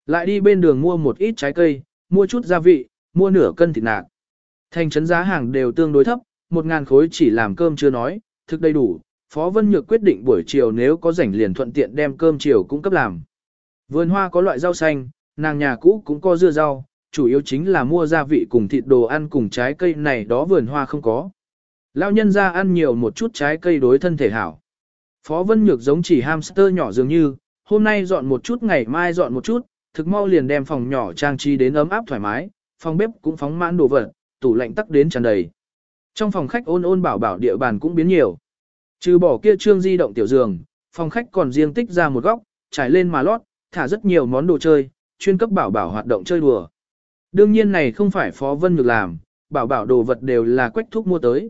Lại đi bên đường mua một ít trái cây, mua chút gia vị, mua nửa cân thịt nạc. Thành trấn giá hàng đều tương đối thấp, một ngàn khối chỉ làm cơm chưa nói, thực đầy đủ. Phó Vân Nhược quyết định buổi chiều nếu có rảnh liền thuận tiện đem cơm chiều cũng cấp làm. Vườn hoa có loại rau xanh, nàng nhà cũ cũng có dưa rau, chủ yếu chính là mua gia vị cùng thịt đồ ăn cùng trái cây này đó vườn hoa không có. Lão nhân ra ăn nhiều một chút trái cây đối thân thể hảo. Phó Vân Nhược giống chỉ hamster nhỏ dường như, hôm nay dọn một chút ngày mai dọn một chút, thực mau liền đem phòng nhỏ trang trí đến ấm áp thoải mái, phòng bếp cũng phóng mãn đồ vật, tủ lạnh tắc đến tràn đầy. Trong phòng khách ôn ôn bảo bảo địa bàn cũng biến nhiều. Trừ bỏ kia trương di động tiểu giường, phòng khách còn riêng tích ra một góc, trải lên mà lót, thả rất nhiều món đồ chơi, chuyên cấp bảo bảo hoạt động chơi đùa. Đương nhiên này không phải Phó Vân Nhược làm, bảo bảo đồ vật đều là quách thúc mua tới.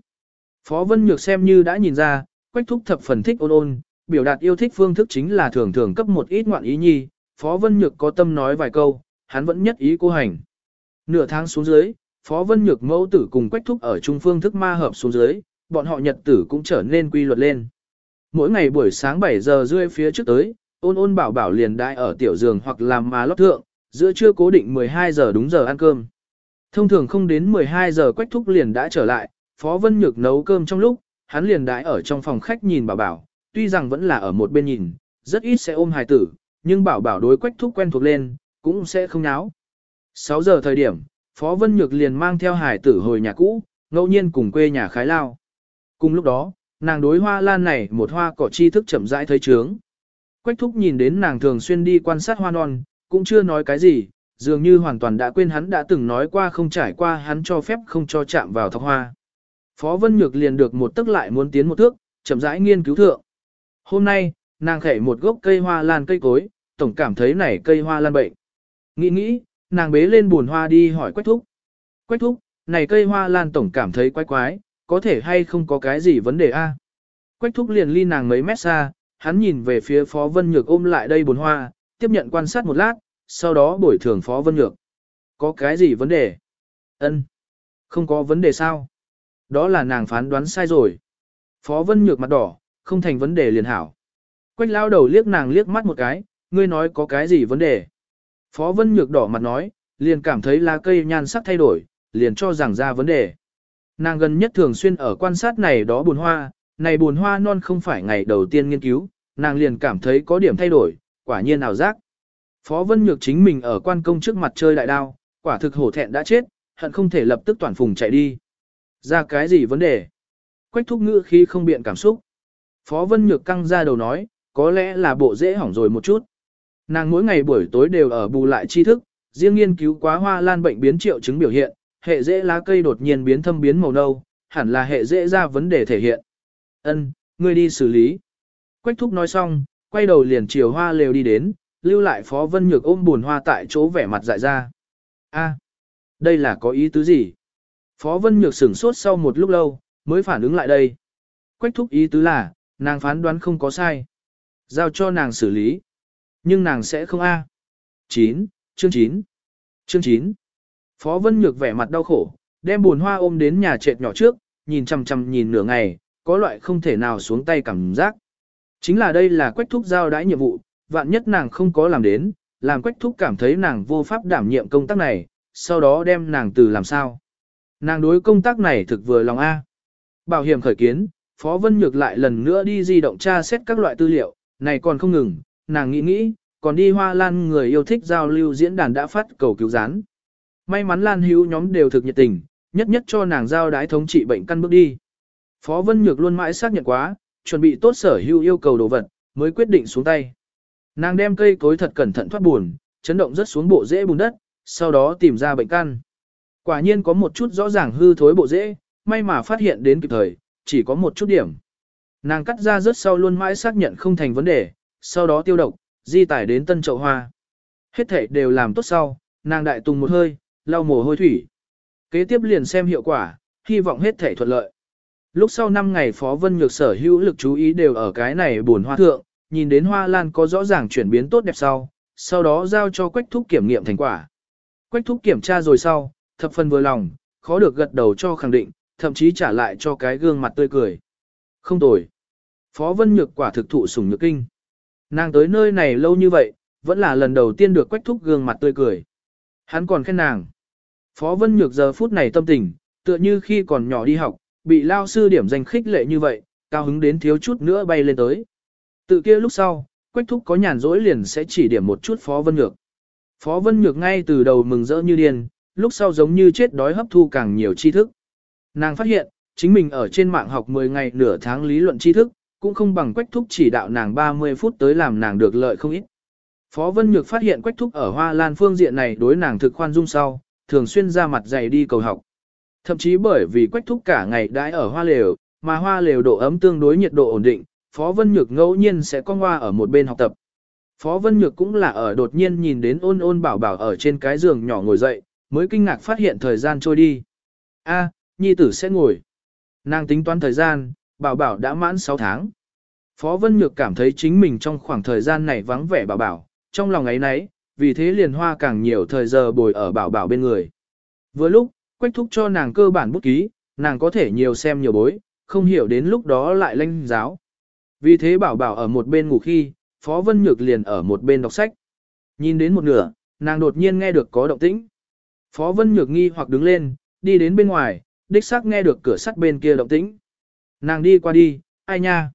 Phó Vân Nhược xem như đã nhìn ra, quách thúc thập phần thích ôn ôn, biểu đạt yêu thích phương thức chính là thường thường cấp một ít ngoạn ý nhi, Phó Vân Nhược có tâm nói vài câu, hắn vẫn nhất ý cô hành. Nửa tháng xuống dưới, Phó Vân Nhược mẫu tử cùng quách thúc ở trung phương thức ma hợp xuống dưới, bọn họ nhật tử cũng trở nên quy luật lên. Mỗi ngày buổi sáng 7 giờ rưỡi phía trước tới, ôn ôn bảo bảo liền đại ở tiểu giường hoặc làm mà lót thượng, giữa trưa cố định 12 giờ đúng giờ ăn cơm. Thông thường không đến 12 giờ quách thúc liền đã trở lại, Phó Vân Nhược nấu cơm trong lúc, hắn liền đại ở trong phòng khách nhìn bảo bảo, tuy rằng vẫn là ở một bên nhìn, rất ít sẽ ôm hài tử, nhưng bảo bảo đối quách thúc quen thuộc lên, cũng sẽ không náo. 6 giờ thời điểm, Phó Vân Nhược liền mang theo hải tử hồi nhà cũ, ngẫu nhiên cùng quê nhà khái lao. Cùng lúc đó, nàng đối hoa lan này một hoa cỏ chi thức chậm rãi thấy trướng. Quách thúc nhìn đến nàng thường xuyên đi quan sát hoa non, cũng chưa nói cái gì, dường như hoàn toàn đã quên hắn đã từng nói qua không trải qua hắn cho phép không cho chạm vào thọc hoa. Phó Vân Nhược liền được một tức lại muốn tiến một thước, chậm rãi nghiên cứu thượng. Hôm nay, nàng khẻ một gốc cây hoa lan cây cối, tổng cảm thấy này cây hoa lan bệnh. Nghĩ nghĩ, nàng bế lên buồn hoa đi hỏi Quách Thúc. Quách Thúc, này cây hoa lan tổng cảm thấy quái quái, có thể hay không có cái gì vấn đề a? Quách Thúc liền ly nàng mấy mét xa, hắn nhìn về phía Phó Vân Nhược ôm lại đây buồn hoa, tiếp nhận quan sát một lát, sau đó bồi thường Phó Vân Nhược. Có cái gì vấn đề? Ân, Không có vấn đề sao? Đó là nàng phán đoán sai rồi. Phó Vân Nhược mặt đỏ, không thành vấn đề liền hảo. Quách lao đầu liếc nàng liếc mắt một cái, ngươi nói có cái gì vấn đề. Phó Vân Nhược đỏ mặt nói, liền cảm thấy lá cây nhan sắc thay đổi, liền cho rằng ra vấn đề. Nàng gần nhất thường xuyên ở quan sát này đó buồn hoa, này buồn hoa non không phải ngày đầu tiên nghiên cứu, nàng liền cảm thấy có điểm thay đổi, quả nhiên ảo giác. Phó Vân Nhược chính mình ở quan công trước mặt chơi đại đao, quả thực hổ thẹn đã chết, hận không thể lập tức toàn phùng chạy đi. Ra cái gì vấn đề? Quách thúc ngữ khi không biện cảm xúc. Phó Vân Nhược căng ra đầu nói, có lẽ là bộ dễ hỏng rồi một chút. Nàng mỗi ngày buổi tối đều ở bù lại tri thức, riêng nghiên cứu quá hoa lan bệnh biến triệu chứng biểu hiện, hệ dễ lá cây đột nhiên biến thâm biến màu nâu, hẳn là hệ dễ ra vấn đề thể hiện. Ân, ngươi đi xử lý. Quách thúc nói xong, quay đầu liền chiều hoa lều đi đến, lưu lại Phó Vân Nhược ôm buồn hoa tại chỗ vẻ mặt dại ra. A, đây là có ý tứ gì? Phó Vân Nhược sửng sốt sau một lúc lâu, mới phản ứng lại đây. Quách thúc ý tứ là, nàng phán đoán không có sai. Giao cho nàng xử lý. Nhưng nàng sẽ không A. 9, chương 9. Chương 9. Phó Vân Nhược vẻ mặt đau khổ, đem buồn hoa ôm đến nhà trệt nhỏ trước, nhìn chằm chằm nhìn nửa ngày, có loại không thể nào xuống tay cảm giác. Chính là đây là quách thúc giao đãi nhiệm vụ, vạn nhất nàng không có làm đến, làm quách thúc cảm thấy nàng vô pháp đảm nhiệm công tác này, sau đó đem nàng từ làm sao. Nàng đối công tác này thực vừa lòng A. Bảo hiểm khởi kiến, Phó Vân Nhược lại lần nữa đi di động tra xét các loại tư liệu, này còn không ngừng, nàng nghĩ nghĩ, còn đi hoa lan người yêu thích giao lưu diễn đàn đã phát cầu cứu gián. May mắn lan hữu nhóm đều thực nhiệt tình, nhất nhất cho nàng giao đái thống trị bệnh căn bước đi. Phó Vân Nhược luôn mãi xác nhận quá, chuẩn bị tốt sở hữu yêu cầu đồ vật, mới quyết định xuống tay. Nàng đem cây cối thật cẩn thận thoát buồn, chấn động rất xuống bộ rễ bùn đất, sau đó tìm ra bệnh căn. Quả nhiên có một chút rõ ràng hư thối bộ rễ, may mà phát hiện đến kịp thời, chỉ có một chút điểm. Nàng cắt ra rất sau luôn mãi xác nhận không thành vấn đề, sau đó tiêu độc, di tải đến tân chậu hoa. Hết thể đều làm tốt sau, nàng đại tùng một hơi, lau mồ hôi thủy. Kế tiếp liền xem hiệu quả, hy vọng hết thể thuận lợi. Lúc sau 5 ngày Phó Vân Nhược sở hữu lực chú ý đều ở cái này buồn hoa thượng, nhìn đến hoa lan có rõ ràng chuyển biến tốt đẹp sau, sau đó giao cho Quách Thúc kiểm nghiệm thành quả. Quách Thúc kiểm tra rồi sau, thập phần vừa lòng, khó được gật đầu cho khẳng định, thậm chí trả lại cho cái gương mặt tươi cười. Không tồi. Phó Vân Nhược quả thực thụ sủng nhược kinh. Nàng tới nơi này lâu như vậy, vẫn là lần đầu tiên được Quách Thúc gương mặt tươi cười. Hắn còn khen nàng. Phó Vân Nhược giờ phút này tâm tình, tựa như khi còn nhỏ đi học, bị lao sư điểm danh khích lệ như vậy, cao hứng đến thiếu chút nữa bay lên tới. Tự kia lúc sau, Quách Thúc có nhàn rỗi liền sẽ chỉ điểm một chút Phó Vân Nhược. Phó Vân Nhược ngay từ đầu mừng rỡ như điên, lúc sau giống như chết đói hấp thu càng nhiều tri thức. Nàng phát hiện, chính mình ở trên mạng học 10 ngày nửa tháng lý luận tri thức, cũng không bằng Quách Thúc chỉ đạo nàng 30 phút tới làm nàng được lợi không ít. Phó Vân Nhược phát hiện Quách Thúc ở Hoa Lan phương diện này đối nàng thực khoan dung sau, thường xuyên ra mặt dày đi cầu học. Thậm chí bởi vì Quách Thúc cả ngày đãi ở hoa lều, mà hoa lều độ ấm tương đối nhiệt độ ổn định, Phó Vân Nhược ngẫu nhiên sẽ con hoa ở một bên học tập. Phó Vân Nhược cũng là ở đột nhiên nhìn đến ôn ôn bảo bảo ở trên cái giường nhỏ ngồi dậy, mới kinh ngạc phát hiện thời gian trôi đi. A, nhi tử sẽ ngồi. Nàng tính toán thời gian, bảo bảo đã mãn 6 tháng. Phó Vân Nhược cảm thấy chính mình trong khoảng thời gian này vắng vẻ bảo bảo, trong lòng ấy nấy, vì thế liền hoa càng nhiều thời giờ bồi ở bảo bảo bên người. Vừa lúc, quách thúc cho nàng cơ bản bút ký, nàng có thể nhiều xem nhiều bối, không hiểu đến lúc đó lại lanh giáo. Vì thế bảo bảo ở một bên ngủ khi, Phó Vân Nhược liền ở một bên đọc sách. Nhìn đến một nửa, nàng đột nhiên nghe được có động tĩnh. Phó Vân Nhược nghi hoặc đứng lên, đi đến bên ngoài, đích xác nghe được cửa sắt bên kia động tĩnh. Nàng đi qua đi, ai nha?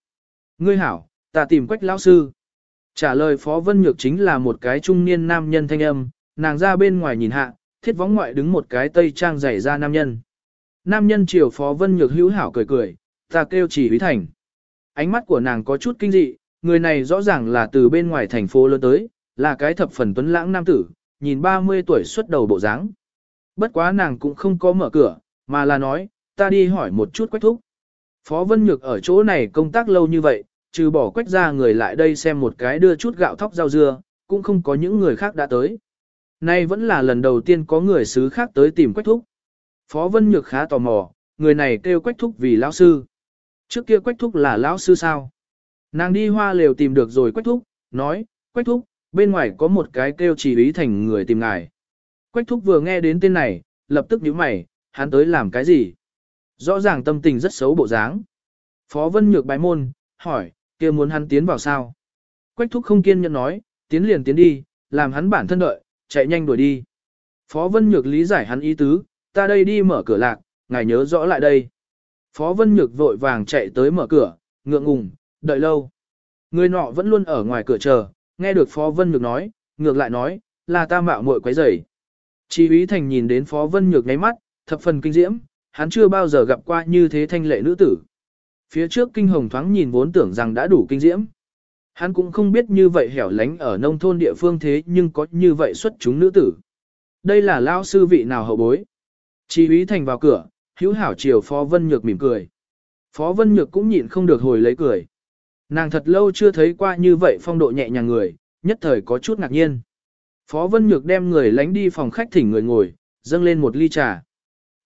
Ngươi hảo, ta tìm quách lão sư. Trả lời Phó Vân Nhược chính là một cái trung niên nam nhân thanh âm, nàng ra bên ngoài nhìn hạ, thiết võng ngoại đứng một cái tây trang rải ra nam nhân. Nam nhân chiều Phó Vân Nhược hữu hảo cười cười, ta kêu chỉ huy Thành. Ánh mắt của nàng có chút kinh dị, người này rõ ràng là từ bên ngoài thành phố lớn tới, là cái thập phần tuấn lãng nam tử, nhìn 30 tuổi xuất đầu bộ dáng. Bất quá nàng cũng không có mở cửa, mà là nói, ta đi hỏi một chút quách thúc. Phó Vân Nhược ở chỗ này công tác lâu như vậy, trừ bỏ quách ra người lại đây xem một cái đưa chút gạo thóc rau dưa, cũng không có những người khác đã tới. Nay vẫn là lần đầu tiên có người xứ khác tới tìm quách thúc. Phó Vân Nhược khá tò mò, người này kêu quách thúc vì lão sư. Trước kia quách thúc là lão sư sao? Nàng đi hoa lều tìm được rồi quách thúc, nói, quách thúc, bên ngoài có một cái kêu chỉ ý thành người tìm ngài. Quách thúc vừa nghe đến tên này, lập tức nhíu mày, hắn tới làm cái gì? Rõ ràng tâm tình rất xấu bộ dáng. Phó Vân Nhược bái môn, hỏi, kia muốn hắn tiến vào sao? Quách thúc không kiên nhẫn nói, tiến liền tiến đi, làm hắn bản thân đợi, chạy nhanh đuổi đi. Phó Vân Nhược lý giải hắn ý tứ, ta đây đi mở cửa lạc, ngài nhớ rõ lại đây. Phó Vân Nhược vội vàng chạy tới mở cửa, ngượng ngùng, đợi lâu. Người nọ vẫn luôn ở ngoài cửa chờ, nghe được Phó Vân Nhược nói, ngược lại nói, là ta mạo muội quấy rầy. Chỉ Úy Thành nhìn đến Phó Vân Nhược ngáy mắt, thập phần kinh diễm, hắn chưa bao giờ gặp qua như thế thanh lệ nữ tử. Phía trước kinh hồng thoáng nhìn vốn tưởng rằng đã đủ kinh diễm. Hắn cũng không biết như vậy hẻo lánh ở nông thôn địa phương thế nhưng có như vậy xuất chúng nữ tử. Đây là lao sư vị nào hậu bối. Chỉ Úy Thành vào cửa, hữu hảo chiều Phó Vân Nhược mỉm cười. Phó Vân Nhược cũng nhịn không được hồi lấy cười. Nàng thật lâu chưa thấy qua như vậy phong độ nhẹ nhàng người, nhất thời có chút ngạc nhiên. Phó Vân Nhược đem người lánh đi phòng khách thỉnh người ngồi, dâng lên một ly trà.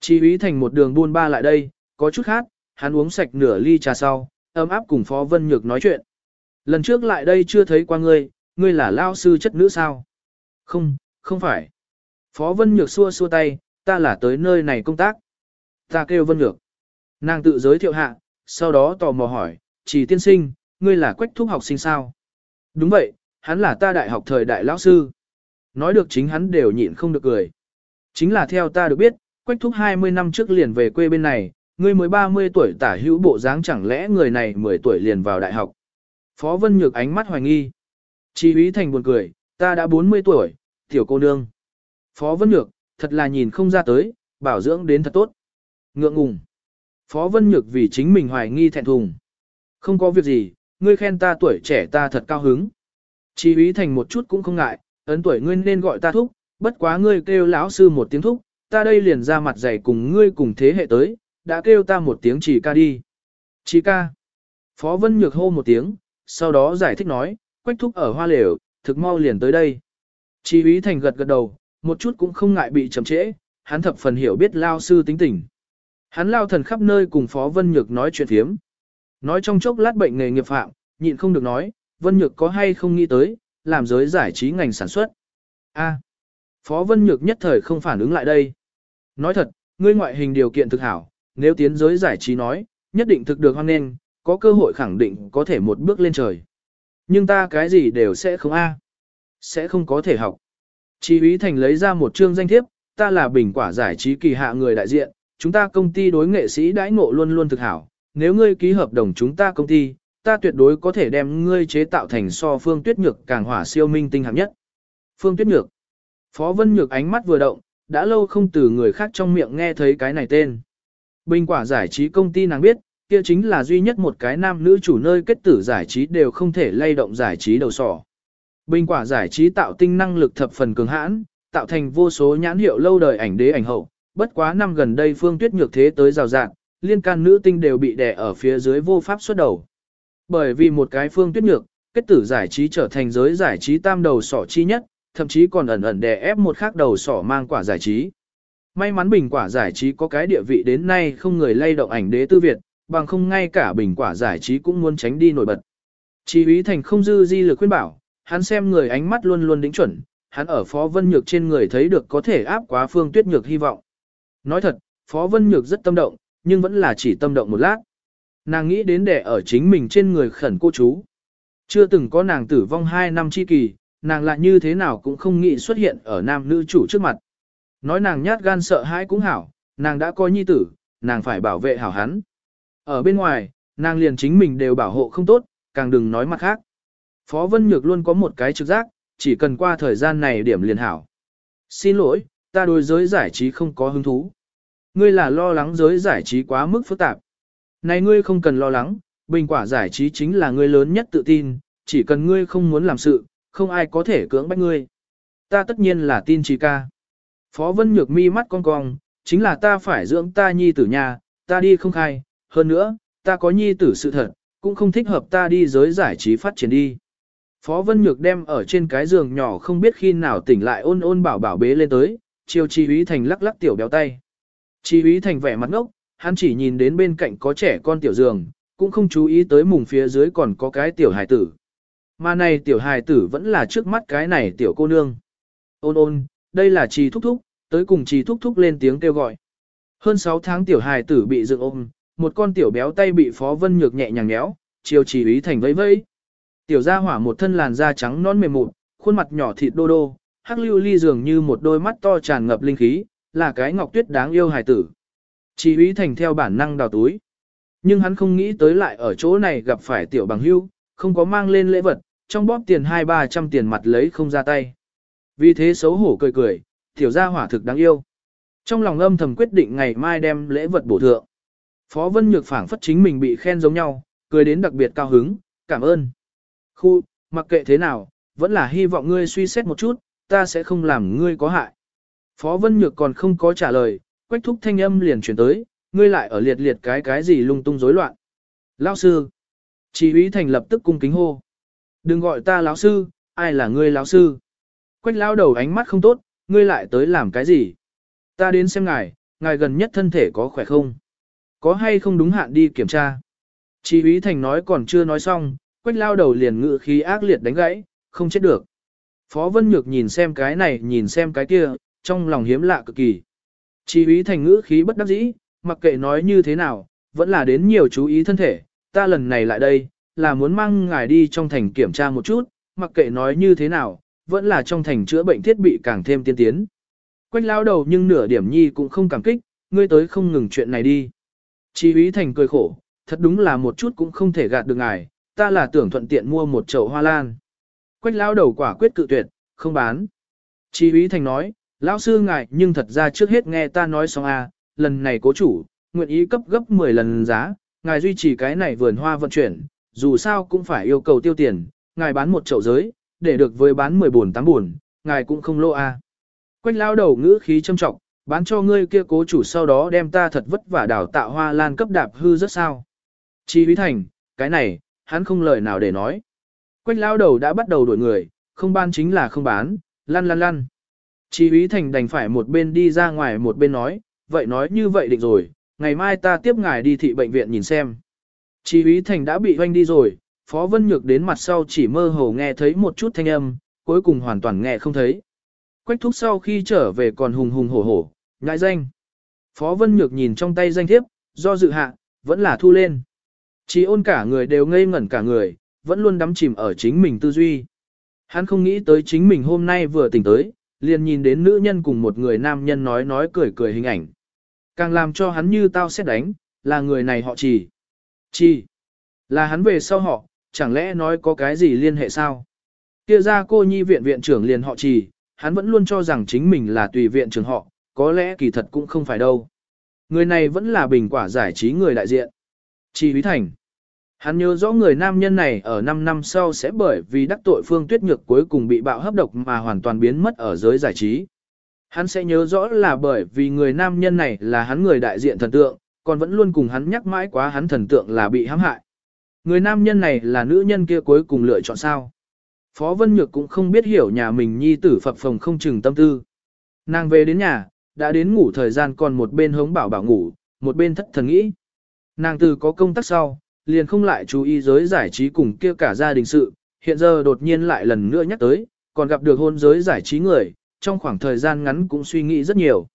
Chi úy thành một đường buôn ba lại đây, có chút khác, hắn uống sạch nửa ly trà sau, ấm áp cùng Phó Vân Nhược nói chuyện. Lần trước lại đây chưa thấy qua ngươi, ngươi là lao sư chất nữ sao? Không, không phải. Phó Vân Nhược xua xua tay, ta là tới nơi này công tác. Ta kêu Vân Nhược. Nàng tự giới thiệu hạ, sau đó tò mò hỏi, chỉ tiên sinh, ngươi là quách thúc học sinh sao? Đúng vậy, hắn là ta đại học thời đại lão sư. Nói được chính hắn đều nhịn không được cười. Chính là theo ta được biết, quách thúc 20 năm trước liền về quê bên này, ngươi mới 30 tuổi tả hữu bộ dáng chẳng lẽ người này 10 tuổi liền vào đại học. Phó Vân Nhược ánh mắt hoài nghi. Chi úy thành buồn cười, ta đã 40 tuổi, tiểu cô nương. Phó Vân Nhược, thật là nhìn không ra tới, bảo dưỡng đến thật tốt. Ngượng ngùng. Phó Vân Nhược vì chính mình hoài nghi thẹn thùng. Không có việc gì, ngươi khen ta tuổi trẻ ta thật cao hứng. Chi úy thành một chút cũng không ngại, ấn tuổi ngươi nên gọi ta thúc, bất quá ngươi kêu lão sư một tiếng thúc, ta đây liền ra mặt dày cùng ngươi cùng thế hệ tới, đã kêu ta một tiếng chỉ ca đi. Chỉ ca. Phó Vân Nhược hô một tiếng, sau đó giải thích nói, quách thúc ở hoa lều, thực mau liền tới đây. chỉ úy thành gật gật đầu, một chút cũng không ngại bị chậm trễ, hắn thập phần hiểu biết lao sư tính tình. Hắn lao thần khắp nơi cùng Phó Vân Nhược nói chuyện phiếm. Nói trong chốc lát bệnh nghề nghiệp phạm, nhịn không được nói, Vân Nhược có hay không nghĩ tới, làm giới giải trí ngành sản xuất. A. Phó Vân Nhược nhất thời không phản ứng lại đây. Nói thật, ngươi ngoại hình điều kiện thực hảo, nếu tiến giới giải trí nói, nhất định thực được hoan nghênh, có cơ hội khẳng định có thể một bước lên trời. Nhưng ta cái gì đều sẽ không a, Sẽ không có thể học. Chí Úy Thành lấy ra một chương danh thiếp, ta là bình quả giải trí kỳ hạ người đại diện, chúng ta công ty đối nghệ sĩ đãi ngộ luôn luôn thực hảo. Nếu ngươi ký hợp đồng chúng ta công ty, ta tuyệt đối có thể đem ngươi chế tạo thành so phương tuyết nhược càng hỏa siêu minh tinh hạng nhất. Phương tuyết nhược. Phó Vân Nhược ánh mắt vừa động, đã lâu không từ người khác trong miệng nghe thấy cái này tên. Bình quả giải trí công ty nàng biết, kia chính là duy nhất một cái nam nữ chủ nơi kết tử giải trí đều không thể lay động giải trí đầu sỏ. Bình quả giải trí tạo tinh năng lực thập phần cường hãn, tạo thành vô số nhãn hiệu lâu đời ảnh đế ảnh hậu, bất quá năm gần đây phương tuyết nhược thế tới rào rạng, liên can nữ tinh đều bị đè ở phía dưới vô pháp xuất đầu. Bởi vì một cái phương tuyết nhược, kết tử giải trí trở thành giới giải trí tam đầu sỏ chi nhất, thậm chí còn ẩn ẩn đè ép một khác đầu sỏ mang quả giải trí. May mắn bình quả giải trí có cái địa vị đến nay không người lay động ảnh đế tư Việt, bằng không ngay cả bình quả giải trí cũng muốn tránh đi nổi bật. Chỉ ý thành không dư di lực khuyên bảo, hắn xem người ánh mắt luôn luôn đính chuẩn, hắn ở Phó Vân Nhược trên người thấy được có thể áp quá Phương Tuyết Nhược hy vọng. Nói thật, Phó Vân Nhược rất tâm động, nhưng vẫn là chỉ tâm động một lát. Nàng nghĩ đến để ở chính mình trên người khẩn cô chú. Chưa từng có nàng tử vong hai năm chi kỳ, nàng lại như thế nào cũng không nghĩ xuất hiện ở nam nữ chủ trước mặt. Nói nàng nhát gan sợ hãi cũng hảo, nàng đã có nhi tử, nàng phải bảo vệ hảo hắn. Ở bên ngoài, nàng liền chính mình đều bảo hộ không tốt, càng đừng nói mặt khác. Phó Vân Nhược luôn có một cái trực giác, chỉ cần qua thời gian này điểm liền hảo. Xin lỗi, ta đối giới giải trí không có hứng thú. Ngươi là lo lắng giới giải trí quá mức phức tạp. Này ngươi không cần lo lắng, bình quả giải trí chính là ngươi lớn nhất tự tin, chỉ cần ngươi không muốn làm sự, không ai có thể cưỡng bách ngươi. Ta tất nhiên là tin trì ca. Phó Vân Nhược mi mắt cong cong, chính là ta phải dưỡng ta nhi tử nhà, ta đi không khai, hơn nữa, ta có nhi tử sự thật, cũng không thích hợp ta đi giới giải trí phát triển đi. Phó Vân Nhược đem ở trên cái giường nhỏ không biết khi nào tỉnh lại ôn ôn bảo bảo bế lên tới, chiều chi úy thành lắc lắc tiểu béo tay. Chi úy thành vẻ mặt ngốc, hắn chỉ nhìn đến bên cạnh có trẻ con tiểu giường, cũng không chú ý tới mùng phía dưới còn có cái tiểu hải tử. Mà này tiểu hài tử vẫn là trước mắt cái này tiểu cô nương. Ôn ôn, đây là trì thúc thúc, tới cùng trì thúc thúc lên tiếng kêu gọi. Hơn 6 tháng tiểu hài tử bị dựng ôm, một con tiểu béo tay bị Phó Vân Nhược nhẹ nhàng nhéo, chiều trì ý thành vẫy vẫy. Tiểu gia hỏa một thân làn da trắng non mềm mụn, khuôn mặt nhỏ thịt đô đô, hắc lưu ly dường như một đôi mắt to tràn ngập linh khí, là cái ngọc tuyết đáng yêu hài tử. Chỉ ý thành theo bản năng đào túi. Nhưng hắn không nghĩ tới lại ở chỗ này gặp phải tiểu bằng hưu, không có mang lên lễ vật, trong bóp tiền hai ba trăm tiền mặt lấy không ra tay. Vì thế xấu hổ cười cười, tiểu gia hỏa thực đáng yêu. Trong lòng âm thầm quyết định ngày mai đem lễ vật bổ thượng. Phó Vân Nhược phảng phất chính mình bị khen giống nhau, cười đến đặc biệt cao hứng, cảm ơn. Khu, mặc kệ thế nào, vẫn là hy vọng ngươi suy xét một chút, ta sẽ không làm ngươi có hại. Phó Vân Nhược còn không có trả lời, quách thúc thanh âm liền chuyển tới, ngươi lại ở liệt liệt cái cái gì lung tung rối loạn. Lão sư. Chỉ huy thành lập tức cung kính hô. Đừng gọi ta lão sư, ai là ngươi lão sư. Quách lão đầu ánh mắt không tốt, ngươi lại tới làm cái gì? Ta đến xem ngài, ngài gần nhất thân thể có khỏe không? Có hay không đúng hạn đi kiểm tra? Chỉ huy thành nói còn chưa nói xong, quách lao đầu liền ngự khí ác liệt đánh gãy, không chết được. Phó Vân Nhược nhìn xem cái này nhìn xem cái kia, trong lòng hiếm lạ cực kỳ. Chỉ huy thành ngữ khí bất đắc dĩ, mặc kệ nói như thế nào, vẫn là đến nhiều chú ý thân thể, ta lần này lại đây, là muốn mang ngài đi trong thành kiểm tra một chút, mặc kệ nói như thế nào, vẫn là trong thành chữa bệnh thiết bị càng thêm tiên tiến. Quách lao đầu nhưng nửa điểm nhi cũng không cảm kích, ngươi tới không ngừng chuyện này đi. Chỉ úy thành cười khổ, thật đúng là một chút cũng không thể gạt được ngài, ta là tưởng thuận tiện mua một chậu hoa lan. Quách lao đầu quả quyết cự tuyệt, không bán. Chí Úy Thành nói, lão sư ngài nhưng thật ra trước hết nghe ta nói xong à, lần này cố chủ, nguyện ý cấp gấp 10 lần giá, ngài duy trì cái này vườn hoa vận chuyển, dù sao cũng phải yêu cầu tiêu tiền, ngài bán một chậu giới, để được với bán 10 buồn 8 buồn, ngài cũng không lô a. À. Quách lao đầu ngữ khí châm trọng, bán cho ngươi kia cố chủ sau đó đem ta thật vất vả đào tạo hoa lan cấp đạp hư rất sao. Chi Huy Thành, cái này, hắn không lời nào để nói. Quách lao đầu đã bắt đầu đuổi người, không bán chính là không bán, lăn lăn lăn. Chi Huy Thành đành phải một bên đi ra ngoài một bên nói, vậy nói như vậy định rồi, ngày mai ta tiếp ngài đi thị bệnh viện nhìn xem. Chỉ Úy Thành đã bị hoanh đi rồi, Phó Vân Nhược đến mặt sau chỉ mơ hồ nghe thấy một chút thanh âm, cuối cùng hoàn toàn nghe không thấy. Quách thúc sau khi trở về còn hùng hùng hổ hổ, ngại danh. Phó Vân Nhược nhìn trong tay danh thiếp, do dự hạ, vẫn là thu lên. Chỉ ôn cả người đều ngây ngẩn cả người, vẫn luôn đắm chìm ở chính mình tư duy. Hắn không nghĩ tới chính mình hôm nay vừa tỉnh tới, liền nhìn đến nữ nhân cùng một người nam nhân nói nói cười cười hình ảnh. Càng làm cho hắn như tao xét đánh, là người này họ chỉ. Chỉ. Là hắn về sau họ, chẳng lẽ nói có cái gì liên hệ sao? Kia ra cô nhi viện viện trưởng liền họ chỉ, hắn vẫn luôn cho rằng chính mình là tùy viện trưởng họ, có lẽ kỳ thật cũng không phải đâu. Người này vẫn là bình quả giải trí người đại diện. Chỉ Huy Thành. Hắn nhớ rõ người nam nhân này ở 5 năm sau sẽ bởi vì đắc tội phương tuyết nhược cuối cùng bị bạo hấp độc mà hoàn toàn biến mất ở giới giải trí. Hắn sẽ nhớ rõ là bởi vì người nam nhân này là hắn người đại diện thần tượng, còn vẫn luôn cùng hắn nhắc mãi quá hắn thần tượng là bị hãm hại. Người nam nhân này là nữ nhân kia cuối cùng lựa chọn sao. Phó Vân Nhược cũng không biết hiểu nhà mình nhi tử phập phồng không chừng tâm tư. Nàng về đến nhà, đã đến ngủ thời gian còn một bên hống bảo bảo ngủ, một bên thất thần nghĩ. Nàng từ có công tác sau, liền không lại chú ý giới giải trí cùng kia cả gia đình sự, hiện giờ đột nhiên lại lần nữa nhắc tới, còn gặp được hôn giới giải trí người, trong khoảng thời gian ngắn cũng suy nghĩ rất nhiều.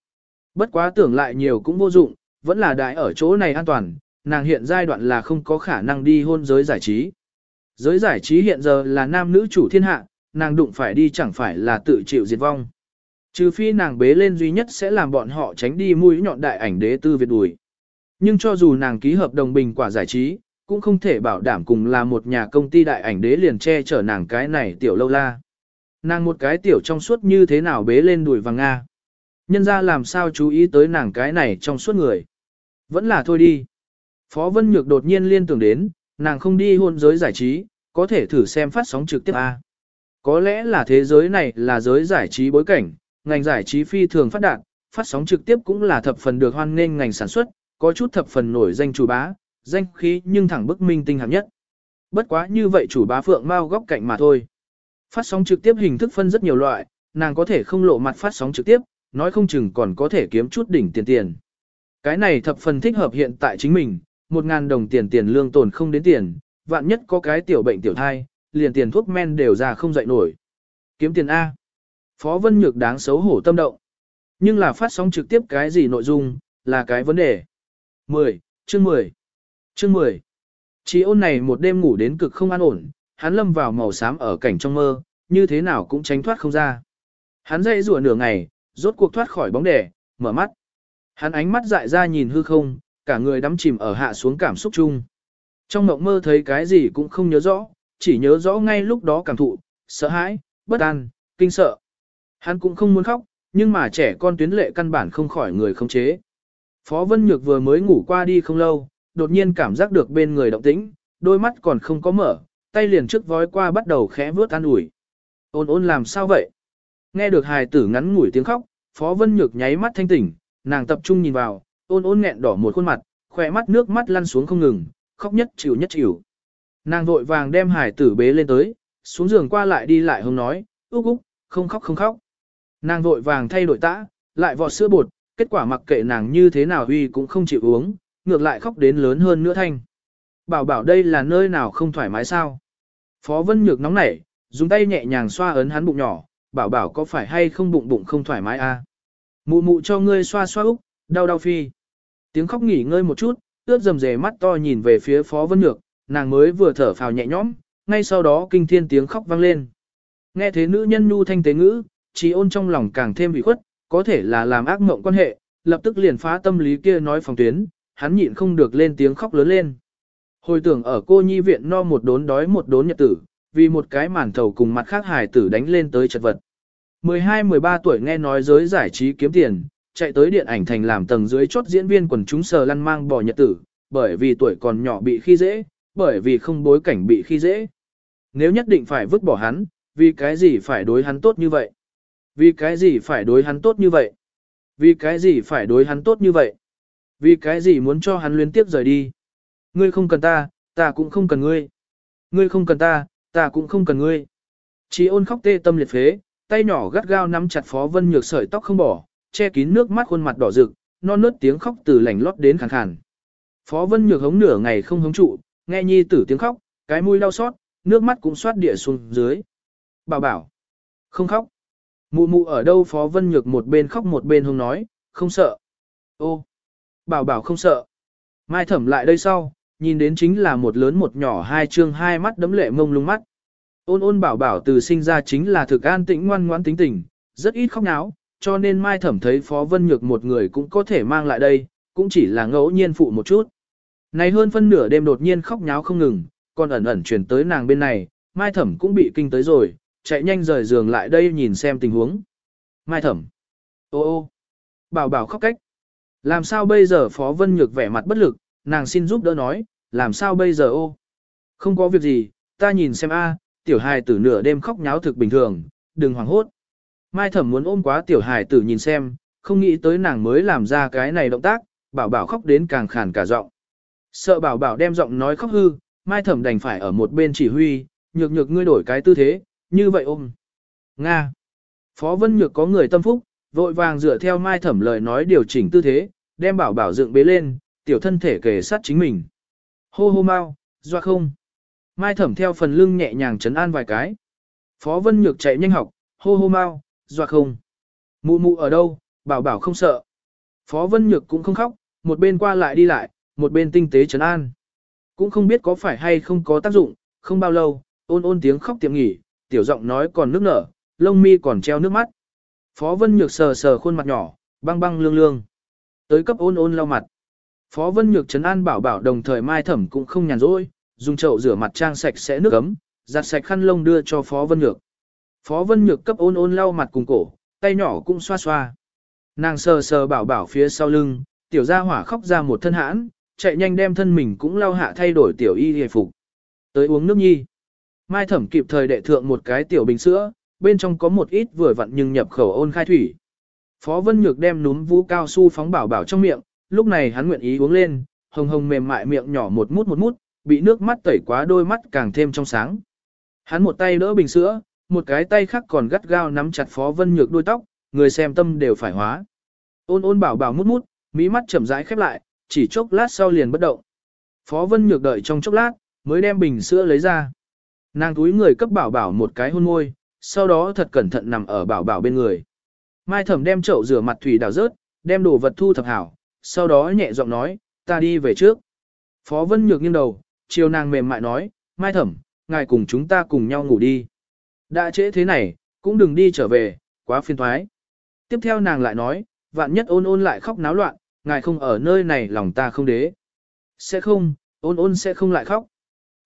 Bất quá tưởng lại nhiều cũng vô dụng, vẫn là đại ở chỗ này an toàn, nàng hiện giai đoạn là không có khả năng đi hôn giới giải trí. Giới giải trí hiện giờ là nam nữ chủ thiên hạ, nàng đụng phải đi chẳng phải là tự chịu diệt vong. Trừ phi nàng bế lên duy nhất sẽ làm bọn họ tránh đi mũi nhọn đại ảnh đế tư Việt đùi. Nhưng cho dù nàng ký hợp đồng bình quả giải trí, cũng không thể bảo đảm cùng là một nhà công ty đại ảnh đế liền che chở nàng cái này tiểu lâu la. Nàng một cái tiểu trong suốt như thế nào bế lên đùi vàng Nga. Nhân ra làm sao chú ý tới nàng cái này trong suốt người. Vẫn là thôi đi. Phó Vân Nhược đột nhiên liên tưởng đến, nàng không đi hôn giới giải trí, có thể thử xem phát sóng trực tiếp A. Có lẽ là thế giới này là giới giải trí bối cảnh, ngành giải trí phi thường phát đạt, phát sóng trực tiếp cũng là thập phần được hoan nghênh ngành sản xuất, có chút thập phần nổi danh chủ bá, danh khí nhưng thẳng bức minh tinh hạng nhất. Bất quá như vậy chủ bá phượng mau góc cạnh mà thôi. Phát sóng trực tiếp hình thức phân rất nhiều loại, nàng có thể không lộ mặt phát sóng trực tiếp, nói không chừng còn có thể kiếm chút đỉnh tiền tiền. Cái này thập phần thích hợp hiện tại chính mình, một ngàn đồng tiền tiền lương tồn không đến tiền, vạn nhất có cái tiểu bệnh tiểu thai, liền tiền thuốc men đều ra không dậy nổi. Kiếm tiền A. Phó Vân Nhược đáng xấu hổ tâm động. Nhưng là phát sóng trực tiếp cái gì nội dung, là cái vấn đề. 10. Chương 10. Chương 10. Chị ôn này một đêm ngủ đến cực không an ổn, hắn lâm vào màu xám ở cảnh trong mơ, như thế nào cũng tránh thoát không ra. Hắn dậy rùa nửa ngày, rốt cuộc thoát khỏi bóng đè, mở mắt. Hắn ánh mắt dại ra nhìn hư không, cả người đắm chìm ở hạ xuống cảm xúc chung. Trong mộng mơ thấy cái gì cũng không nhớ rõ, chỉ nhớ rõ ngay lúc đó cảm thụ, sợ hãi, bất an, kinh sợ. Hắn cũng không muốn khóc, nhưng mà trẻ con tuyến lệ căn bản không khỏi người không chế. Phó Vân Nhược vừa mới ngủ qua đi không lâu, đột nhiên cảm giác được bên người động tĩnh, đôi mắt còn không có mở, tay liền trước vói qua bắt đầu khẽ vướt an ủi. Ôn ôn làm sao vậy? Nghe được hài tử ngắn ngủi tiếng khóc, Phó Vân Nhược nháy mắt thanh tỉnh, nàng tập trung nhìn vào, ôn ôn nghẹn đỏ một khuôn mặt, khỏe mắt nước mắt lăn xuống không ngừng, khóc nhất chịu nhất chịu. Nàng vội vàng đem hài tử bế lên tới, xuống giường qua lại đi lại hông nói, úc úc, không khóc không khóc. Nàng vội vàng thay đổi tã, lại vọt sữa bột, kết quả mặc kệ nàng như thế nào huy cũng không chịu uống, ngược lại khóc đến lớn hơn nữa thanh. Bảo bảo đây là nơi nào không thoải mái sao? Phó Vân Nhược nóng nảy, dùng tay nhẹ nhàng xoa ấn hắn bụng nhỏ, bảo bảo có phải hay không bụng bụng không thoải mái a? À? Mụ mụ cho ngươi xoa xoa úc, đau đau phi. Tiếng khóc nghỉ ngơi một chút, ướt dầm dề mắt to nhìn về phía Phó Vân Nhược, nàng mới vừa thở phào nhẹ nhõm, ngay sau đó kinh thiên tiếng khóc vang lên. Nghe thế nữ nhân nhu thanh tế ngữ, trí ôn trong lòng càng thêm bị khuất, có thể là làm ác mộng quan hệ, lập tức liền phá tâm lý kia nói phòng tuyến, hắn nhịn không được lên tiếng khóc lớn lên. Hồi tưởng ở cô nhi viện no một đốn đói một đốn nhật tử, vì một cái màn thầu cùng mặt khác hài tử đánh lên tới chật vật. 12-13 tuổi nghe nói giới giải trí kiếm tiền, chạy tới điện ảnh thành làm tầng dưới chốt diễn viên quần chúng sờ lăn mang bò nhật tử, bởi vì tuổi còn nhỏ bị khi dễ, bởi vì không bối cảnh bị khi dễ. Nếu nhất định phải vứt bỏ hắn, vì cái gì phải đối hắn tốt như vậy? Vì cái gì phải đối hắn tốt như vậy? Vì cái gì phải đối hắn tốt như vậy? Vì cái gì muốn cho hắn liên tiếp rời đi? Ngươi không cần ta, ta cũng không cần ngươi. Ngươi không cần ta, ta cũng không cần ngươi. Chỉ ôn khóc tê tâm liệt phế, tay nhỏ gắt gao nắm chặt Phó Vân Nhược sợi tóc không bỏ, che kín nước mắt khuôn mặt đỏ rực, non nớt tiếng khóc từ lành lót đến khàn khàn. Phó Vân Nhược hống nửa ngày không hống trụ, nghe nhi tử tiếng khóc, cái mũi đau xót, nước mắt cũng xoát địa xuống dưới. Bảo bảo, không khóc. Mụ mụ ở đâu Phó Vân Nhược một bên khóc một bên hông nói, không sợ. Ô, bảo bảo không sợ. Mai thẩm lại đây sau, nhìn đến chính là một lớn một nhỏ hai chương hai mắt đấm lệ mông lung mắt. Ôn ôn bảo bảo từ sinh ra chính là thực an tĩnh ngoan ngoãn tính tình, rất ít khóc náo, cho nên Mai Thẩm thấy Phó Vân Nhược một người cũng có thể mang lại đây, cũng chỉ là ngẫu nhiên phụ một chút. Này hơn phân nửa đêm đột nhiên khóc nháo không ngừng, còn ẩn ẩn chuyển tới nàng bên này, Mai Thẩm cũng bị kinh tới rồi, chạy nhanh rời giường lại đây nhìn xem tình huống. Mai Thẩm. Ô ô. Bảo bảo khóc cách. Làm sao bây giờ Phó Vân Nhược vẻ mặt bất lực, nàng xin giúp đỡ nói, làm sao bây giờ ô. Không có việc gì, ta nhìn xem a, tiểu hài tử nửa đêm khóc nháo thực bình thường, đừng hoảng hốt. Mai thẩm muốn ôm quá tiểu hài tử nhìn xem, không nghĩ tới nàng mới làm ra cái này động tác, bảo bảo khóc đến càng khàn cả giọng. Sợ bảo bảo đem giọng nói khóc hư, mai thẩm đành phải ở một bên chỉ huy, nhược nhược ngươi đổi cái tư thế, như vậy ôm. Nga. Phó Vân Nhược có người tâm phúc, vội vàng dựa theo mai thẩm lời nói điều chỉnh tư thế, đem bảo bảo dựng bế lên, tiểu thân thể kề sát chính mình. Hô hô mau, doa không. Mai thẩm theo phần lưng nhẹ nhàng chấn an vài cái. Phó Vân Nhược chạy nhanh học, hô hô mau, doa không. Mụ mụ ở đâu, bảo bảo không sợ. Phó Vân Nhược cũng không khóc, một bên qua lại đi lại, một bên tinh tế chấn an. Cũng không biết có phải hay không có tác dụng, không bao lâu, ôn ôn tiếng khóc tiệm nghỉ, tiểu giọng nói còn nước nở, lông mi còn treo nước mắt. Phó Vân Nhược sờ sờ khuôn mặt nhỏ, băng băng lương lương. Tới cấp ôn ôn lau mặt. Phó Vân Nhược trấn an bảo bảo đồng thời Mai Thẩm cũng không nhàn rỗi, dùng chậu rửa mặt trang sạch sẽ nước ấm, giặt sạch khăn lông đưa cho Phó Vân Nhược. Phó Vân Nhược cấp ôn ôn lau mặt cùng cổ, tay nhỏ cũng xoa xoa. Nàng sờ sờ bảo bảo phía sau lưng, tiểu gia hỏa khóc ra một thân hãn, chạy nhanh đem thân mình cũng lau hạ thay đổi tiểu y hề phục. Tới uống nước nhi. Mai Thẩm kịp thời đệ thượng một cái tiểu bình sữa, bên trong có một ít vừa vặn nhưng nhập khẩu ôn khai thủy. Phó Vân Nhược đem núm vũ cao su phóng bảo bảo trong miệng, lúc này hắn nguyện ý uống lên, hồng hồng mềm mại miệng nhỏ một mút một mút, bị nước mắt tẩy quá đôi mắt càng thêm trong sáng. Hắn một tay đỡ bình sữa, một cái tay khác còn gắt gao nắm chặt Phó Vân Nhược đuôi tóc, người xem tâm đều phải hóa. Ôn ôn bảo bảo mút mút, mí mắt chậm rãi khép lại, chỉ chốc lát sau liền bất động. Phó Vân Nhược đợi trong chốc lát, mới đem bình sữa lấy ra. Nàng túi người cấp bảo bảo một cái hôn môi, sau đó thật cẩn thận nằm ở bảo bảo bên người. Mai thẩm đem chậu rửa mặt thủy đào rớt, đem đồ vật thu thập hảo, sau đó nhẹ giọng nói, ta đi về trước. Phó Vân Nhược nghiêng đầu, chiều nàng mềm mại nói, Mai Thẩm, ngài cùng chúng ta cùng nhau ngủ đi. Đã trễ thế này, cũng đừng đi trở về, quá phiền thoái. Tiếp theo nàng lại nói, vạn nhất ôn ôn lại khóc náo loạn, ngài không ở nơi này lòng ta không đế. Sẽ không, ôn ôn sẽ không lại khóc.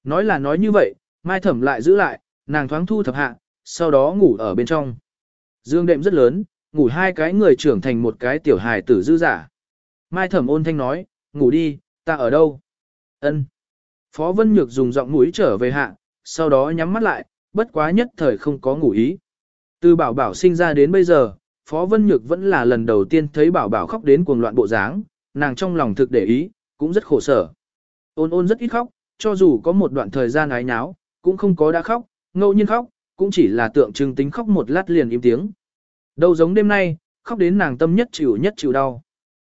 Nói là nói như vậy, Mai Thẩm lại giữ lại, nàng thoáng thu thập hạ, sau đó ngủ ở bên trong. Dương đệm rất lớn, ngủ hai cái người trưởng thành một cái tiểu hài tử dư giả. Mai thẩm ôn thanh nói, ngủ đi, ta ở đâu? Ân. Phó Vân Nhược dùng giọng mũi trở về hạ, sau đó nhắm mắt lại, bất quá nhất thời không có ngủ ý. Từ bảo bảo sinh ra đến bây giờ, Phó Vân Nhược vẫn là lần đầu tiên thấy bảo bảo khóc đến cuồng loạn bộ dáng, nàng trong lòng thực để ý, cũng rất khổ sở. Ôn ôn rất ít khóc, cho dù có một đoạn thời gian ái nháo, cũng không có đã khóc, ngẫu nhiên khóc, cũng chỉ là tượng trưng tính khóc một lát liền im tiếng. Đâu giống đêm nay, khóc đến nàng tâm nhất chịu nhất chịu đau.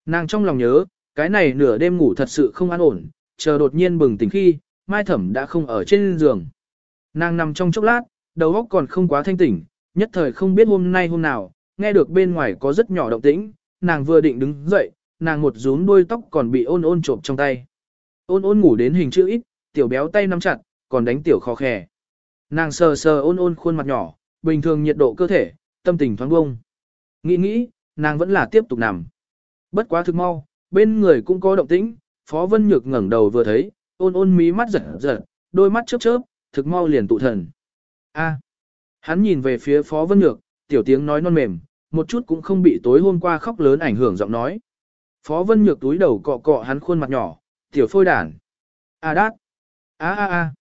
Nàng trong lòng nhớ, cái này nửa đêm ngủ thật sự không an ổn, chờ đột nhiên bừng tỉnh khi, Mai Thẩm đã không ở trên giường. Nàng nằm trong chốc lát, đầu óc còn không quá thanh tỉnh, nhất thời không biết hôm nay hôm nào, nghe được bên ngoài có rất nhỏ động tĩnh, nàng vừa định đứng dậy, nàng một rúm đuôi tóc còn bị ôn ôn trộm trong tay. Ôn ôn ngủ đến hình chữ ít, tiểu béo tay nắm chặt, còn đánh tiểu khó khè. Nàng sờ sờ ôn ôn khuôn mặt nhỏ, bình thường nhiệt độ cơ thể, tâm tình thoáng bông. Nghĩ nghĩ, nàng vẫn là tiếp tục nằm. Bất quá thực mau, bên người cũng có động tĩnh, Phó Vân Nhược ngẩng đầu vừa thấy, ôn ôn mí mắt giật giật, đôi mắt chớp chớp, thực mau liền tụ thần. A. Hắn nhìn về phía Phó Vân Nhược, tiểu tiếng nói non mềm, một chút cũng không bị tối hôm qua khóc lớn ảnh hưởng giọng nói. Phó Vân Nhược túi đầu cọ cọ hắn khuôn mặt nhỏ, tiểu phôi đản. A đát. A a a.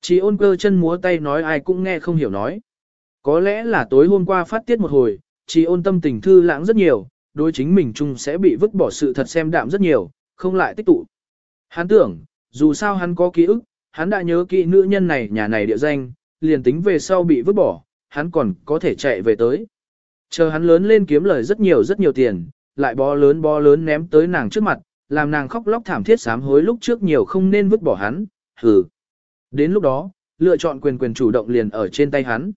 Chỉ ôn cơ chân múa tay nói ai cũng nghe không hiểu nói. Có lẽ là tối hôm qua phát tiết một hồi, chỉ ôn tâm tình thư lãng rất nhiều, đối chính mình chung sẽ bị vứt bỏ sự thật xem đạm rất nhiều, không lại tích tụ. Hắn tưởng, dù sao hắn có ký ức, hắn đã nhớ kỹ nữ nhân này nhà này địa danh, liền tính về sau bị vứt bỏ, hắn còn có thể chạy về tới. Chờ hắn lớn lên kiếm lời rất nhiều rất nhiều tiền, lại bó lớn bó lớn ném tới nàng trước mặt, làm nàng khóc lóc thảm thiết sám hối lúc trước nhiều không nên vứt bỏ hắn, hừ. Đến lúc đó, lựa chọn quyền quyền chủ động liền ở trên tay hắn.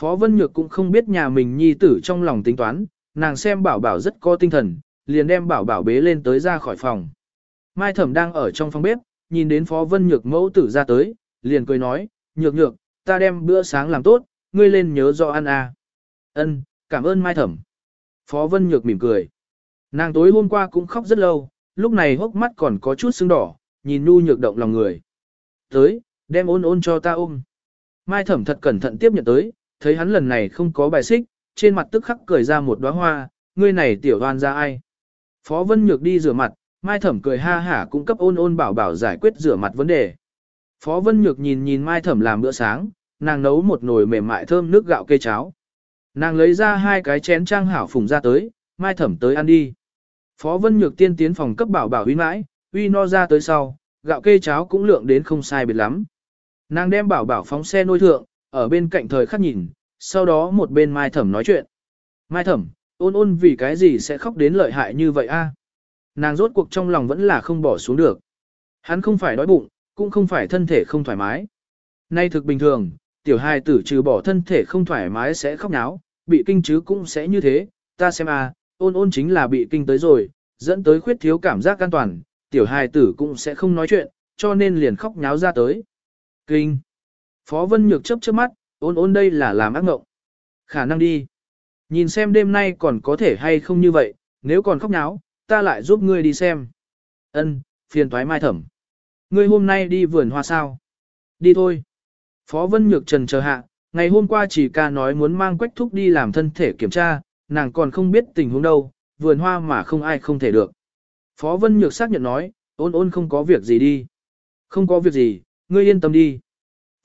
Phó Vân Nhược cũng không biết nhà mình nhi tử trong lòng tính toán, nàng xem bảo bảo rất có tinh thần, liền đem bảo bảo bế lên tới ra khỏi phòng. Mai Thẩm đang ở trong phòng bếp, nhìn đến Phó Vân Nhược mẫu tử ra tới, liền cười nói, nhược nhược, ta đem bữa sáng làm tốt, ngươi lên nhớ rõ ăn à. Ân, cảm ơn Mai Thẩm. Phó Vân Nhược mỉm cười. Nàng tối hôm qua cũng khóc rất lâu, lúc này hốc mắt còn có chút sưng đỏ, nhìn nu nhược động lòng người. Tới, đem ôn ôn cho ta ôm. Mai Thẩm thật cẩn thận tiếp nhận tới, thấy hắn lần này không có bài xích, trên mặt tức khắc cười ra một đóa hoa, ngươi này tiểu đoan ra ai. Phó Vân Nhược đi rửa mặt, Mai Thẩm cười ha hả cung cấp ôn ôn bảo bảo giải quyết rửa mặt vấn đề. Phó Vân Nhược nhìn nhìn Mai Thẩm làm bữa sáng, nàng nấu một nồi mềm mại thơm nước gạo cây cháo. Nàng lấy ra hai cái chén trang hảo phùng ra tới, Mai Thẩm tới ăn đi. Phó Vân Nhược tiên tiến phòng cấp bảo bảo uy mãi, uy no ra tới sau, gạo cây cháo cũng lượng đến không sai biệt lắm. Nàng đem bảo bảo phóng xe nôi thượng, ở bên cạnh thời khắc nhìn, sau đó một bên Mai Thẩm nói chuyện. Mai Thẩm, ôn ôn vì cái gì sẽ khóc đến lợi hại như vậy a? À? Nàng rốt cuộc trong lòng vẫn là không bỏ xuống được. Hắn không phải đói bụng, cũng không phải thân thể không thoải mái. Nay thực bình thường, tiểu hài tử trừ bỏ thân thể không thoải mái sẽ khóc náo, bị kinh chứ cũng sẽ như thế, ta xem a, à, ôn ôn chính là bị kinh tới rồi, dẫn tới khuyết thiếu cảm giác an toàn, tiểu hài tử cũng sẽ không nói chuyện, cho nên liền khóc nháo ra tới. Kinh. Phó Vân Nhược chớp chớp mắt, ôn ôn đây là làm ác ngộng. Khả năng đi. Nhìn xem đêm nay còn có thể hay không như vậy, nếu còn khóc náo, ta lại giúp ngươi đi xem. Ân, phiền toái mai thẩm. Ngươi hôm nay đi vườn hoa sao? Đi thôi. Phó Vân Nhược trần chờ hạ, ngày hôm qua chỉ ca nói muốn mang quách thúc đi làm thân thể kiểm tra, nàng còn không biết tình huống đâu, vườn hoa mà không ai không thể được. Phó Vân Nhược xác nhận nói, ôn ôn không có việc gì đi. Không có việc gì, ngươi yên tâm đi.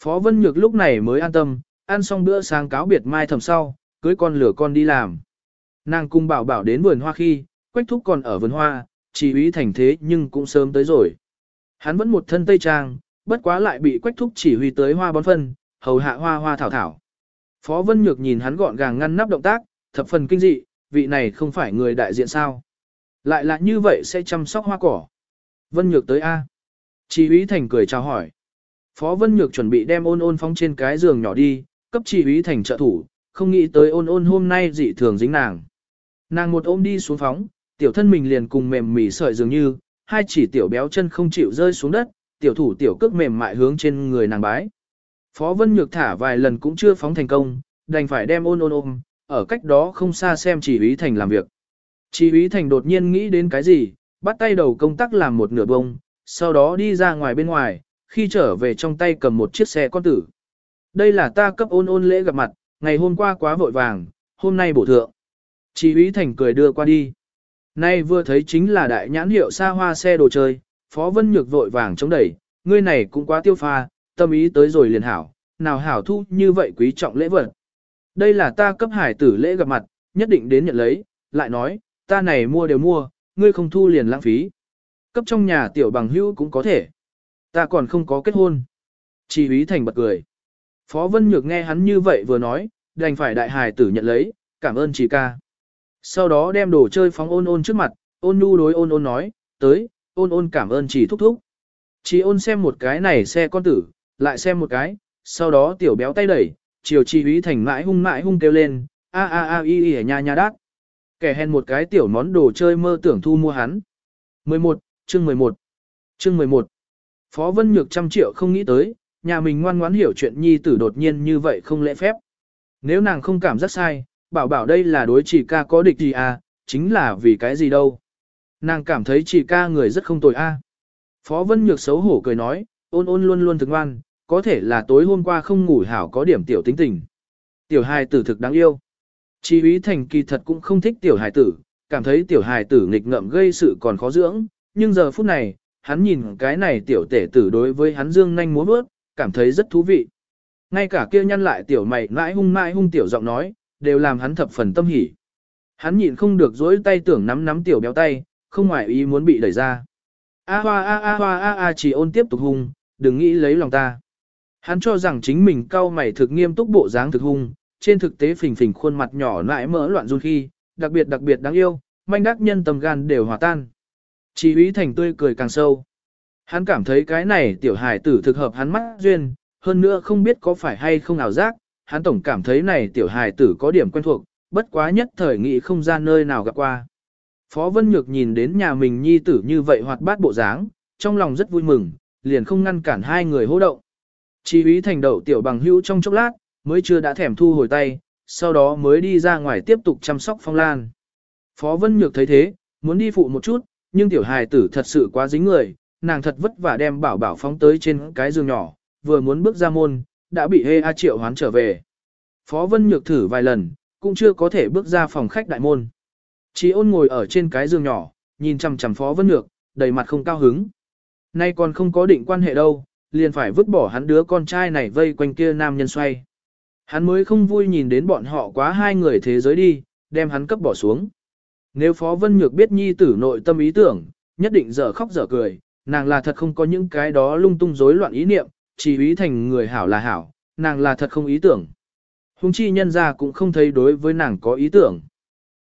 Phó Vân Nhược lúc này mới an tâm, ăn xong bữa sáng cáo biệt mai thầm sau, cưới con lửa con đi làm. Nàng cung bảo bảo đến vườn hoa khi, quách thúc còn ở vườn hoa, chỉ ý thành thế nhưng cũng sớm tới rồi. Hắn vẫn một thân tây trang, bất quá lại bị quách thúc chỉ huy tới hoa bón phân, hầu hạ hoa hoa thảo thảo. Phó Vân Nhược nhìn hắn gọn gàng ngăn nắp động tác, thập phần kinh dị, vị này không phải người đại diện sao. Lại là như vậy sẽ chăm sóc hoa cỏ. Vân Nhược tới A. Chỉ ý thành cười chào hỏi. Phó Vân Nhược chuẩn bị đem ôn ôn phóng trên cái giường nhỏ đi, cấp chỉ ý thành trợ thủ, không nghĩ tới ôn ôn hôm nay dị thường dính nàng. Nàng một ôm đi xuống phóng, tiểu thân mình liền cùng mềm mỉ sợi dường như, hai chỉ tiểu béo chân không chịu rơi xuống đất, tiểu thủ tiểu cước mềm mại hướng trên người nàng bái. Phó Vân Nhược thả vài lần cũng chưa phóng thành công, đành phải đem ôn ôn ôm, ở cách đó không xa xem chỉ ý thành làm việc. Chỉ ý thành đột nhiên nghĩ đến cái gì, bắt tay đầu công tác làm một nửa bông, sau đó đi ra ngoài bên ngoài, khi trở về trong tay cầm một chiếc xe con tử. Đây là ta cấp ôn ôn lễ gặp mặt, ngày hôm qua quá vội vàng, hôm nay bổ thượng. Chỉ úy thành cười đưa qua đi. Nay vừa thấy chính là đại nhãn hiệu xa hoa xe đồ chơi, Phó Vân Nhược vội vàng chống đẩy, ngươi này cũng quá tiêu pha, tâm ý tới rồi liền hảo, nào hảo thu như vậy quý trọng lễ vật. Đây là ta cấp hải tử lễ gặp mặt, nhất định đến nhận lấy, lại nói, ta này mua đều mua, ngươi không thu liền lãng phí. Cấp trong nhà tiểu bằng hữu cũng có thể. Ta còn không có kết hôn. Chỉ úy thành bật cười. Phó Vân Nhược nghe hắn như vậy vừa nói, đành phải đại hài tử nhận lấy, cảm ơn chị ca. Sau đó đem đồ chơi phóng ôn ôn trước mặt, ôn nu đối ôn ôn nói, tới, ôn ôn cảm ơn chị thúc thúc. Chị ôn xem một cái này xe con tử, lại xem một cái, sau đó tiểu béo tay đẩy, chiều chi úy thành mãi hung mãi hung kêu lên, a a a y y nha nha đát. Kẻ hèn một cái tiểu món đồ chơi mơ tưởng thu mua hắn. 11, chương 11. Chương 11. Phó Vân Nhược trăm triệu không nghĩ tới, nhà mình ngoan ngoãn hiểu chuyện nhi tử đột nhiên như vậy không lễ phép. Nếu nàng không cảm giác sai, bảo bảo đây là đối chỉ ca có địch gì à, chính là vì cái gì đâu. Nàng cảm thấy chỉ ca người rất không tồi a. Phó Vân Nhược xấu hổ cười nói, ôn ôn luôn luôn thực ngoan, có thể là tối hôm qua không ngủ hảo có điểm tiểu tính tình. Tiểu hài tử thực đáng yêu. chỉ úy thành kỳ thật cũng không thích tiểu hài tử, cảm thấy tiểu hài tử nghịch ngợm gây sự còn khó dưỡng, nhưng giờ phút này, hắn nhìn cái này tiểu tể tử đối với hắn dương nhanh múa bước, cảm thấy rất thú vị. Ngay cả kia nhăn lại tiểu mày mãi hung mãi hung tiểu giọng nói, đều làm hắn thập phần tâm hỉ. Hắn nhịn không được dối tay tưởng nắm nắm tiểu béo tay, không ngoài ý muốn bị đẩy ra. A hoa a a hoa a a chỉ ôn tiếp tục hung, đừng nghĩ lấy lòng ta. Hắn cho rằng chính mình cao mày thực nghiêm túc bộ dáng thực hung, trên thực tế phình phình khuôn mặt nhỏ lại mỡ loạn run khi, đặc biệt đặc biệt đáng yêu, manh đắc nhân tầm gan đều hòa tan. Chỉ ý thành tươi cười càng sâu. Hắn cảm thấy cái này tiểu hài tử thực hợp hắn mắt duyên, hơn nữa không biết có phải hay không ảo giác, hắn tổng cảm thấy này tiểu hài tử có điểm quen thuộc, bất quá nhất thời nghĩ không ra nơi nào gặp qua. Phó Vân Nhược nhìn đến nhà mình nhi tử như vậy hoạt bát bộ dáng, trong lòng rất vui mừng, liền không ngăn cản hai người hô động. Chỉ ý thành đậu tiểu bằng hữu trong chốc lát, mới chưa đã thèm thu hồi tay, sau đó mới đi ra ngoài tiếp tục chăm sóc phong lan. Phó Vân Nhược thấy thế, muốn đi phụ một chút, nhưng tiểu hài tử thật sự quá dính người, nàng thật vất vả đem bảo bảo phóng tới trên cái giường nhỏ, vừa muốn bước ra môn, đã bị Hê A Triệu hoán trở về. Phó Vân Nhược thử vài lần, cũng chưa có thể bước ra phòng khách đại môn. Chí ôn ngồi ở trên cái giường nhỏ, nhìn chằm chằm Phó Vân Nhược, đầy mặt không cao hứng. Nay còn không có định quan hệ đâu, liền phải vứt bỏ hắn đứa con trai này vây quanh kia nam nhân xoay. Hắn mới không vui nhìn đến bọn họ quá hai người thế giới đi, đem hắn cấp bỏ xuống. Nếu Phó Vân Nhược biết nhi tử nội tâm ý tưởng, nhất định dở khóc dở cười, nàng là thật không có những cái đó lung tung rối loạn ý niệm, chỉ ý thành người hảo là hảo, nàng là thật không ý tưởng. Hùng chi nhân ra cũng không thấy đối với nàng có ý tưởng.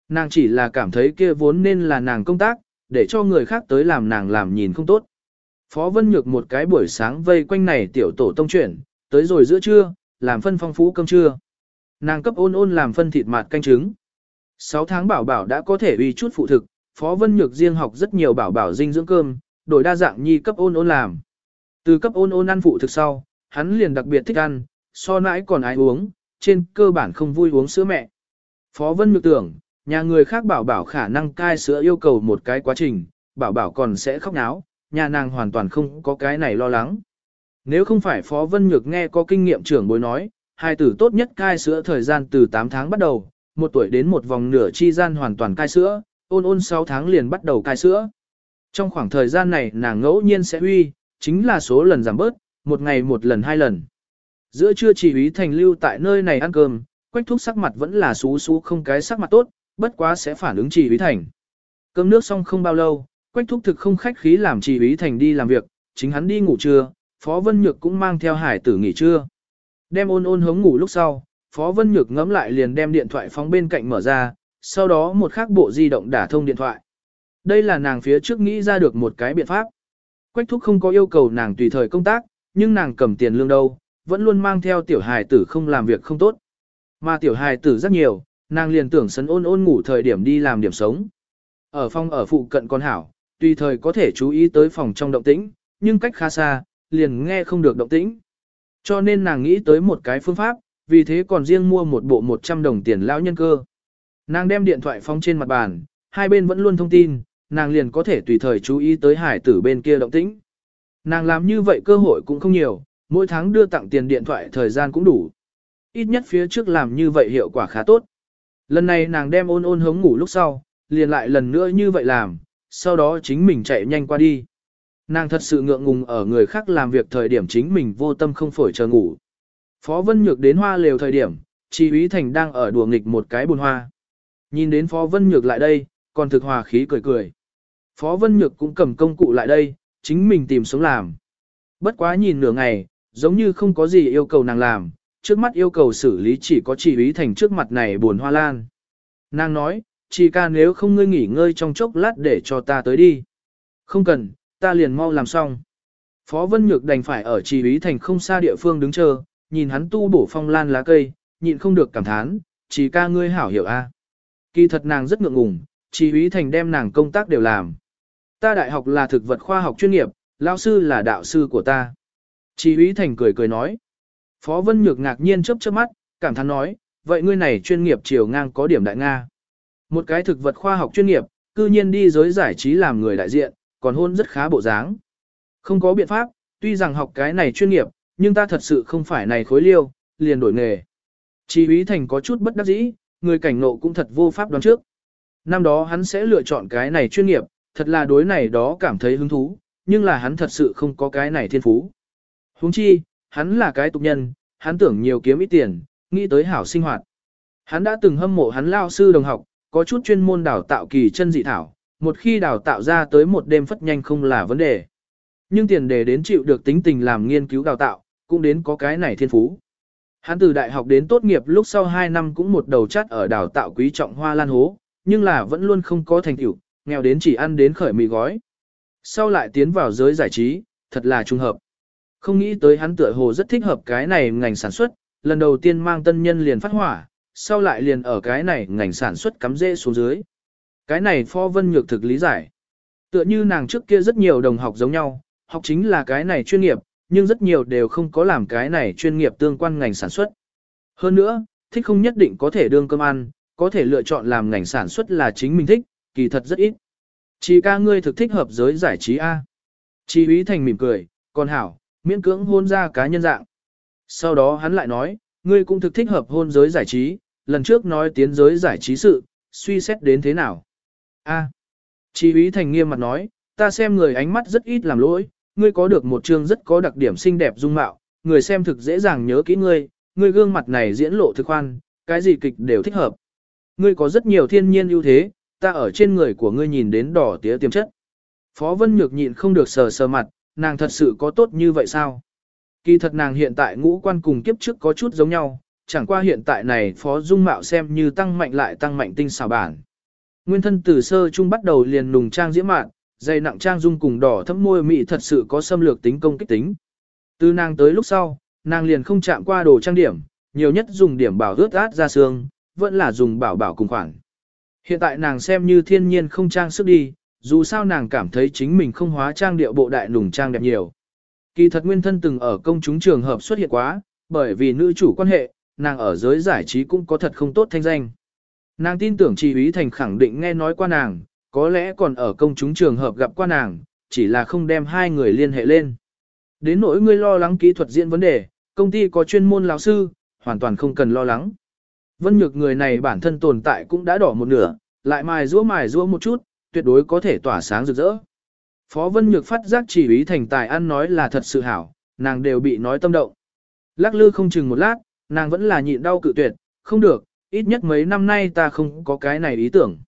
Nàng chỉ là cảm thấy kia vốn nên là nàng công tác, để cho người khác tới làm nàng làm nhìn không tốt. Phó Vân Nhược một cái buổi sáng vây quanh này tiểu tổ tông chuyển, tới rồi giữa trưa, làm phân phong phú cơm trưa. Nàng cấp ôn ôn làm phân thịt mạt canh trứng. 6 tháng bảo bảo đã có thể uy chút phụ thực, Phó Vân Nhược riêng học rất nhiều bảo bảo dinh dưỡng cơm, đổi đa dạng nhi cấp ôn ôn làm. Từ cấp ôn ôn ăn phụ thực sau, hắn liền đặc biệt thích ăn, so nãi còn ai uống, trên cơ bản không vui uống sữa mẹ. Phó Vân Nhược tưởng, nhà người khác bảo bảo khả năng cai sữa yêu cầu một cái quá trình, bảo bảo còn sẽ khóc náo, nhà nàng hoàn toàn không có cái này lo lắng. Nếu không phải Phó Vân Nhược nghe có kinh nghiệm trưởng bối nói, hai tử tốt nhất cai sữa thời gian từ 8 tháng bắt đầu, một tuổi đến một vòng nửa chi gian hoàn toàn cai sữa, ôn ôn 6 tháng liền bắt đầu cai sữa. Trong khoảng thời gian này nàng ngẫu nhiên sẽ huy, chính là số lần giảm bớt, một ngày một lần hai lần. Giữa trưa chỉ ý thành lưu tại nơi này ăn cơm, quách thúc sắc mặt vẫn là xú xú không cái sắc mặt tốt, bất quá sẽ phản ứng chỉ ý thành. Cơm nước xong không bao lâu, quách thúc thực không khách khí làm chỉ ý thành đi làm việc, chính hắn đi ngủ trưa, Phó Vân Nhược cũng mang theo hải tử nghỉ trưa. Đem ôn ôn hống ngủ lúc sau, Phó Vân Nhược ngẫm lại liền đem điện thoại phóng bên cạnh mở ra, sau đó một khắc bộ di động đả thông điện thoại. Đây là nàng phía trước nghĩ ra được một cái biện pháp. Quách thúc không có yêu cầu nàng tùy thời công tác, nhưng nàng cầm tiền lương đâu, vẫn luôn mang theo tiểu hài tử không làm việc không tốt. Mà tiểu hài tử rất nhiều, nàng liền tưởng sấn ôn ôn ngủ thời điểm đi làm điểm sống. Ở phòng ở phụ cận con hảo, tùy thời có thể chú ý tới phòng trong động tĩnh, nhưng cách khá xa, liền nghe không được động tĩnh. Cho nên nàng nghĩ tới một cái phương pháp, vì thế còn riêng mua một bộ 100 đồng tiền lão nhân cơ. Nàng đem điện thoại phóng trên mặt bàn, hai bên vẫn luôn thông tin, nàng liền có thể tùy thời chú ý tới hải tử bên kia động tĩnh. Nàng làm như vậy cơ hội cũng không nhiều, mỗi tháng đưa tặng tiền điện thoại thời gian cũng đủ. Ít nhất phía trước làm như vậy hiệu quả khá tốt. Lần này nàng đem ôn ôn hống ngủ lúc sau, liền lại lần nữa như vậy làm, sau đó chính mình chạy nhanh qua đi. Nàng thật sự ngượng ngùng ở người khác làm việc thời điểm chính mình vô tâm không phổi chờ ngủ. Phó Vân Nhược đến hoa lều thời điểm, Chi Úy Thành đang ở đùa nghịch một cái bùn hoa. Nhìn đến Phó Vân Nhược lại đây, còn thực hòa khí cười cười. Phó Vân Nhược cũng cầm công cụ lại đây, chính mình tìm sống làm. Bất quá nhìn nửa ngày, giống như không có gì yêu cầu nàng làm, trước mắt yêu cầu xử lý chỉ có chỉ ý thành trước mặt này buồn hoa lan. Nàng nói, chỉ ca nếu không ngươi nghỉ ngơi trong chốc lát để cho ta tới đi. Không cần, ta liền mau làm xong. Phó Vân Nhược đành phải ở chỉ ý thành không xa địa phương đứng chờ, nhìn hắn tu bổ phong lan lá cây, nhịn không được cảm thán, chỉ ca ngươi hảo hiểu a. Kỳ thật nàng rất ngượng ngùng, chỉ ý thành đem nàng công tác đều làm. Ta đại học là thực vật khoa học chuyên nghiệp, lão sư là đạo sư của ta. Chỉ Úy thành cười cười nói. Phó Vân Nhược ngạc nhiên chớp chớp mắt, cảm thán nói, vậy ngươi này chuyên nghiệp chiều ngang có điểm đại Nga. Một cái thực vật khoa học chuyên nghiệp, cư nhiên đi giới giải trí làm người đại diện, còn hôn rất khá bộ dáng. Không có biện pháp, tuy rằng học cái này chuyên nghiệp, nhưng ta thật sự không phải này khối liêu, liền đổi nghề. Chỉ Úy thành có chút bất đắc dĩ, người cảnh nộ cũng thật vô pháp đoán trước. Năm đó hắn sẽ lựa chọn cái này chuyên nghiệp, thật là đối này đó cảm thấy hứng thú, nhưng là hắn thật sự không có cái này thiên phú. Huống chi, hắn là cái tục nhân, hắn tưởng nhiều kiếm ít tiền, nghĩ tới hảo sinh hoạt. Hắn đã từng hâm mộ hắn lao sư đồng học, có chút chuyên môn đào tạo kỳ chân dị thảo, một khi đào tạo ra tới một đêm phất nhanh không là vấn đề. Nhưng tiền đề đến chịu được tính tình làm nghiên cứu đào tạo, cũng đến có cái này thiên phú. Hắn từ đại học đến tốt nghiệp lúc sau 2 năm cũng một đầu chát ở đào tạo quý trọng hoa lan hố, nhưng là vẫn luôn không có thành tựu, nghèo đến chỉ ăn đến khởi mì gói. Sau lại tiến vào giới giải trí, thật là trùng hợp. Không nghĩ tới hắn tựa hồ rất thích hợp cái này ngành sản xuất, lần đầu tiên mang tân nhân liền phát hỏa, sau lại liền ở cái này ngành sản xuất cắm rễ xuống dưới. Cái này Phó Vân Nhược thực lý giải. Tựa như nàng trước kia rất nhiều đồng học giống nhau, học chính là cái này chuyên nghiệp, nhưng rất nhiều đều không có làm cái này chuyên nghiệp tương quan ngành sản xuất. Hơn nữa, thích không nhất định có thể đương cơm ăn, có thể lựa chọn làm ngành sản xuất là chính mình thích, kỳ thật rất ít. Chỉ ca ngươi thực thích hợp giới giải trí A. Chỉ ý thành mỉm cười, còn hảo, miễn cưỡng hôn ra cá nhân dạng. Sau đó hắn lại nói, ngươi cũng thực thích hợp hôn giới giải trí, lần trước nói tiến giới giải trí sự, suy xét đến thế nào. A. Chỉ ý thành nghiêm mặt nói, ta xem người ánh mắt rất ít làm lỗi, ngươi có được một chương rất có đặc điểm xinh đẹp dung mạo, người xem thực dễ dàng nhớ kỹ ngươi, ngươi gương mặt này diễn lộ thực khoan, cái gì kịch đều thích hợp. Ngươi có rất nhiều thiên nhiên ưu thế, ta ở trên người của ngươi nhìn đến đỏ tía tiềm chất. Phó Vân Nhược nhịn không được sờ sờ mặt, nàng thật sự có tốt như vậy sao? Kỳ thật nàng hiện tại ngũ quan cùng kiếp trước có chút giống nhau, chẳng qua hiện tại này Phó Dung Mạo xem như tăng mạnh lại tăng mạnh tinh xảo bản. Nguyên thân từ sơ trung bắt đầu liền nùng trang diễm mạn, dày nặng trang dung cùng đỏ thấm môi mị thật sự có xâm lược tính công kích tính. Từ nàng tới lúc sau, nàng liền không chạm qua đồ trang điểm, nhiều nhất dùng điểm bảo rướt át ra xương, vẫn là dùng bảo bảo cùng khoảng. Hiện tại nàng xem như thiên nhiên không trang sức đi, dù sao nàng cảm thấy chính mình không hóa trang điệu bộ đại nùng trang đẹp nhiều. Kỳ thật nguyên thân từng ở công chúng trường hợp xuất hiện quá, bởi vì nữ chủ quan hệ, nàng ở giới giải trí cũng có thật không tốt thanh danh. Nàng tin tưởng chỉ ý thành khẳng định nghe nói qua nàng, có lẽ còn ở công chúng trường hợp gặp qua nàng, chỉ là không đem hai người liên hệ lên. Đến nỗi ngươi lo lắng kỹ thuật diễn vấn đề, công ty có chuyên môn lão sư, hoàn toàn không cần lo lắng. Vân Nhược người này bản thân tồn tại cũng đã đỏ một nửa, lại mài rũa mài rũa một chút, tuyệt đối có thể tỏa sáng rực rỡ. Phó Vân Nhược phát giác chỉ ý thành tài ăn nói là thật sự hảo, nàng đều bị nói tâm động. Lắc lư không chừng một lát, nàng vẫn là nhịn đau cự tuyệt, không được, ít nhất mấy năm nay ta không có cái này ý tưởng.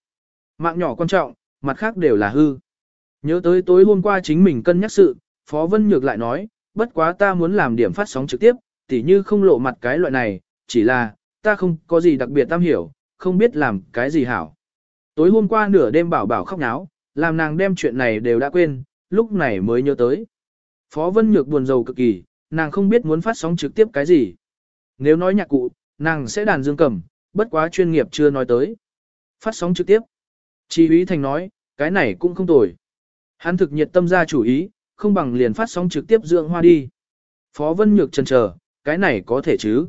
Mạng nhỏ quan trọng, mặt khác đều là hư. Nhớ tới tối hôm qua chính mình cân nhắc sự, Phó Vân Nhược lại nói, bất quá ta muốn làm điểm phát sóng trực tiếp, tỉ như không lộ mặt cái loại này, chỉ là, ta không có gì đặc biệt tam hiểu, không biết làm cái gì hảo. Tối hôm qua nửa đêm bảo bảo khóc náo, làm nàng đem chuyện này đều đã quên, lúc này mới nhớ tới. Phó Vân Nhược buồn rầu cực kỳ, nàng không biết muốn phát sóng trực tiếp cái gì. Nếu nói nhạc cụ, nàng sẽ đàn dương cầm, bất quá chuyên nghiệp chưa nói tới. Phát sóng trực tiếp. Chi Ý Thành nói, cái này cũng không tồi. Hắn thực nhiệt tâm ra chủ ý, không bằng liền phát sóng trực tiếp dưỡng hoa đi. Phó Vân Nhược chần chờ, cái này có thể chứ.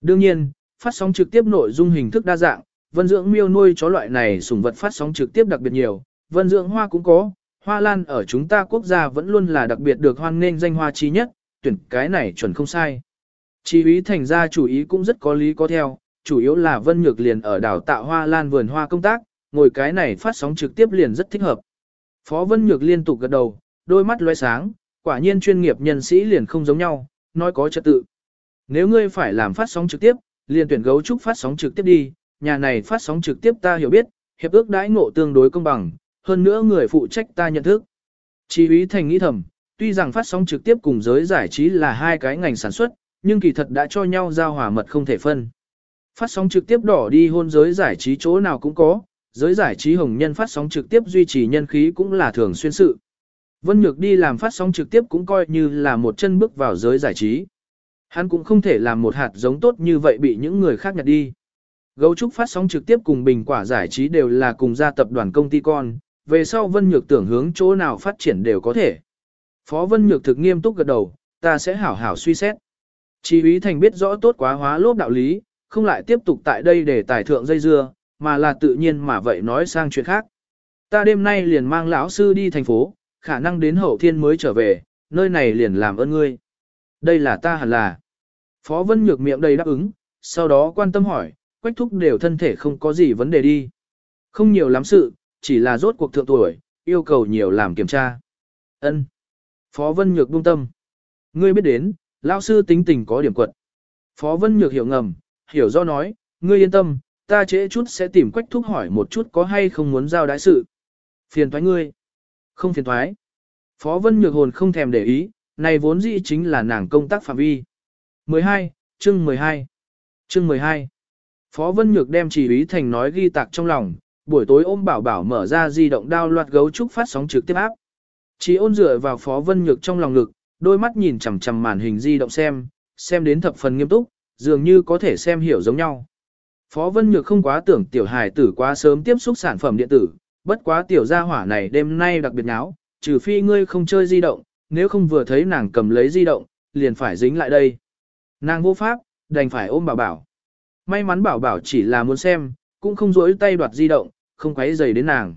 Đương nhiên, phát sóng trực tiếp nội dung hình thức đa dạng, vân dưỡng miêu nuôi chó loại này sủng vật phát sóng trực tiếp đặc biệt nhiều, vân dưỡng hoa cũng có, hoa lan ở chúng ta quốc gia vẫn luôn là đặc biệt được hoan nghênh danh hoa chi nhất, tuyển cái này chuẩn không sai. Chi ý thành ra chủ ý cũng rất có lý có theo, chủ yếu là vân nhược liền ở đảo tạo hoa lan vườn hoa công tác, ngồi cái này phát sóng trực tiếp liền rất thích hợp. Phó Vân Nhược liên tục gật đầu, đôi mắt lóe sáng, quả nhiên chuyên nghiệp nhân sĩ liền không giống nhau, nói có trật tự. Nếu ngươi phải làm phát sóng trực tiếp, liền tuyển gấu trúc phát sóng trực tiếp đi, nhà này phát sóng trực tiếp ta hiểu biết, hiệp ước đãi ngộ tương đối công bằng, hơn nữa người phụ trách ta nhận thức. Chỉ ý thành nghĩ thầm, tuy rằng phát sóng trực tiếp cùng giới giải trí là hai cái ngành sản xuất, nhưng kỳ thật đã cho nhau giao hòa mật không thể phân. Phát sóng trực tiếp đỏ đi hôn giới giải trí chỗ nào cũng có, giới giải trí hồng nhân phát sóng trực tiếp duy trì nhân khí cũng là thường xuyên sự. Vân Nhược đi làm phát sóng trực tiếp cũng coi như là một chân bước vào giới giải trí. Hắn cũng không thể làm một hạt giống tốt như vậy bị những người khác nhặt đi. Gấu trúc phát sóng trực tiếp cùng bình quả giải trí đều là cùng gia tập đoàn công ty con, về sau Vân Nhược tưởng hướng chỗ nào phát triển đều có thể. Phó Vân Nhược thực nghiêm túc gật đầu, ta sẽ hảo hảo suy xét. Chỉ ý thành biết rõ tốt quá hóa lốp đạo lý, không lại tiếp tục tại đây để tài thượng dây dưa, mà là tự nhiên mà vậy nói sang chuyện khác. Ta đêm nay liền mang lão sư đi thành phố, khả năng đến hậu thiên mới trở về, nơi này liền làm ơn ngươi. Đây là ta hẳn là. Phó Vân Nhược miệng đầy đáp ứng, sau đó quan tâm hỏi, quách thúc đều thân thể không có gì vấn đề đi. Không nhiều lắm sự, chỉ là rốt cuộc thượng tuổi, yêu cầu nhiều làm kiểm tra. Ân. Phó Vân Nhược buông tâm. Ngươi biết đến, lão sư tính tình có điểm quật. Phó Vân Nhược hiểu ngầm, hiểu do nói, ngươi yên tâm, ta trễ chút sẽ tìm quách thúc hỏi một chút có hay không muốn giao đái sự. Phiền thoái ngươi. Không phiền thoái. Phó Vân Nhược hồn không thèm để ý, này vốn dĩ chính là nàng công tác phạm vi. 12, chương 12. Chương 12. Phó Vân Nhược đem chỉ ý thành nói ghi tạc trong lòng, buổi tối ôm bảo bảo mở ra di động đao loạt gấu trúc phát sóng trực tiếp áp. Chỉ ôn dựa vào Phó Vân Nhược trong lòng lực đôi mắt nhìn chằm chằm màn hình di động xem, xem đến thập phần nghiêm túc, dường như có thể xem hiểu giống nhau. Phó Vân Nhược không quá tưởng tiểu hài tử quá sớm tiếp xúc sản phẩm điện tử, bất quá tiểu gia hỏa này đêm nay đặc biệt náo, trừ phi ngươi không chơi di động, nếu không vừa thấy nàng cầm lấy di động, liền phải dính lại đây. Nàng vô pháp, đành phải ôm bảo bảo. May mắn bảo bảo chỉ là muốn xem, cũng không rỗi tay đoạt di động, không quấy dày đến nàng.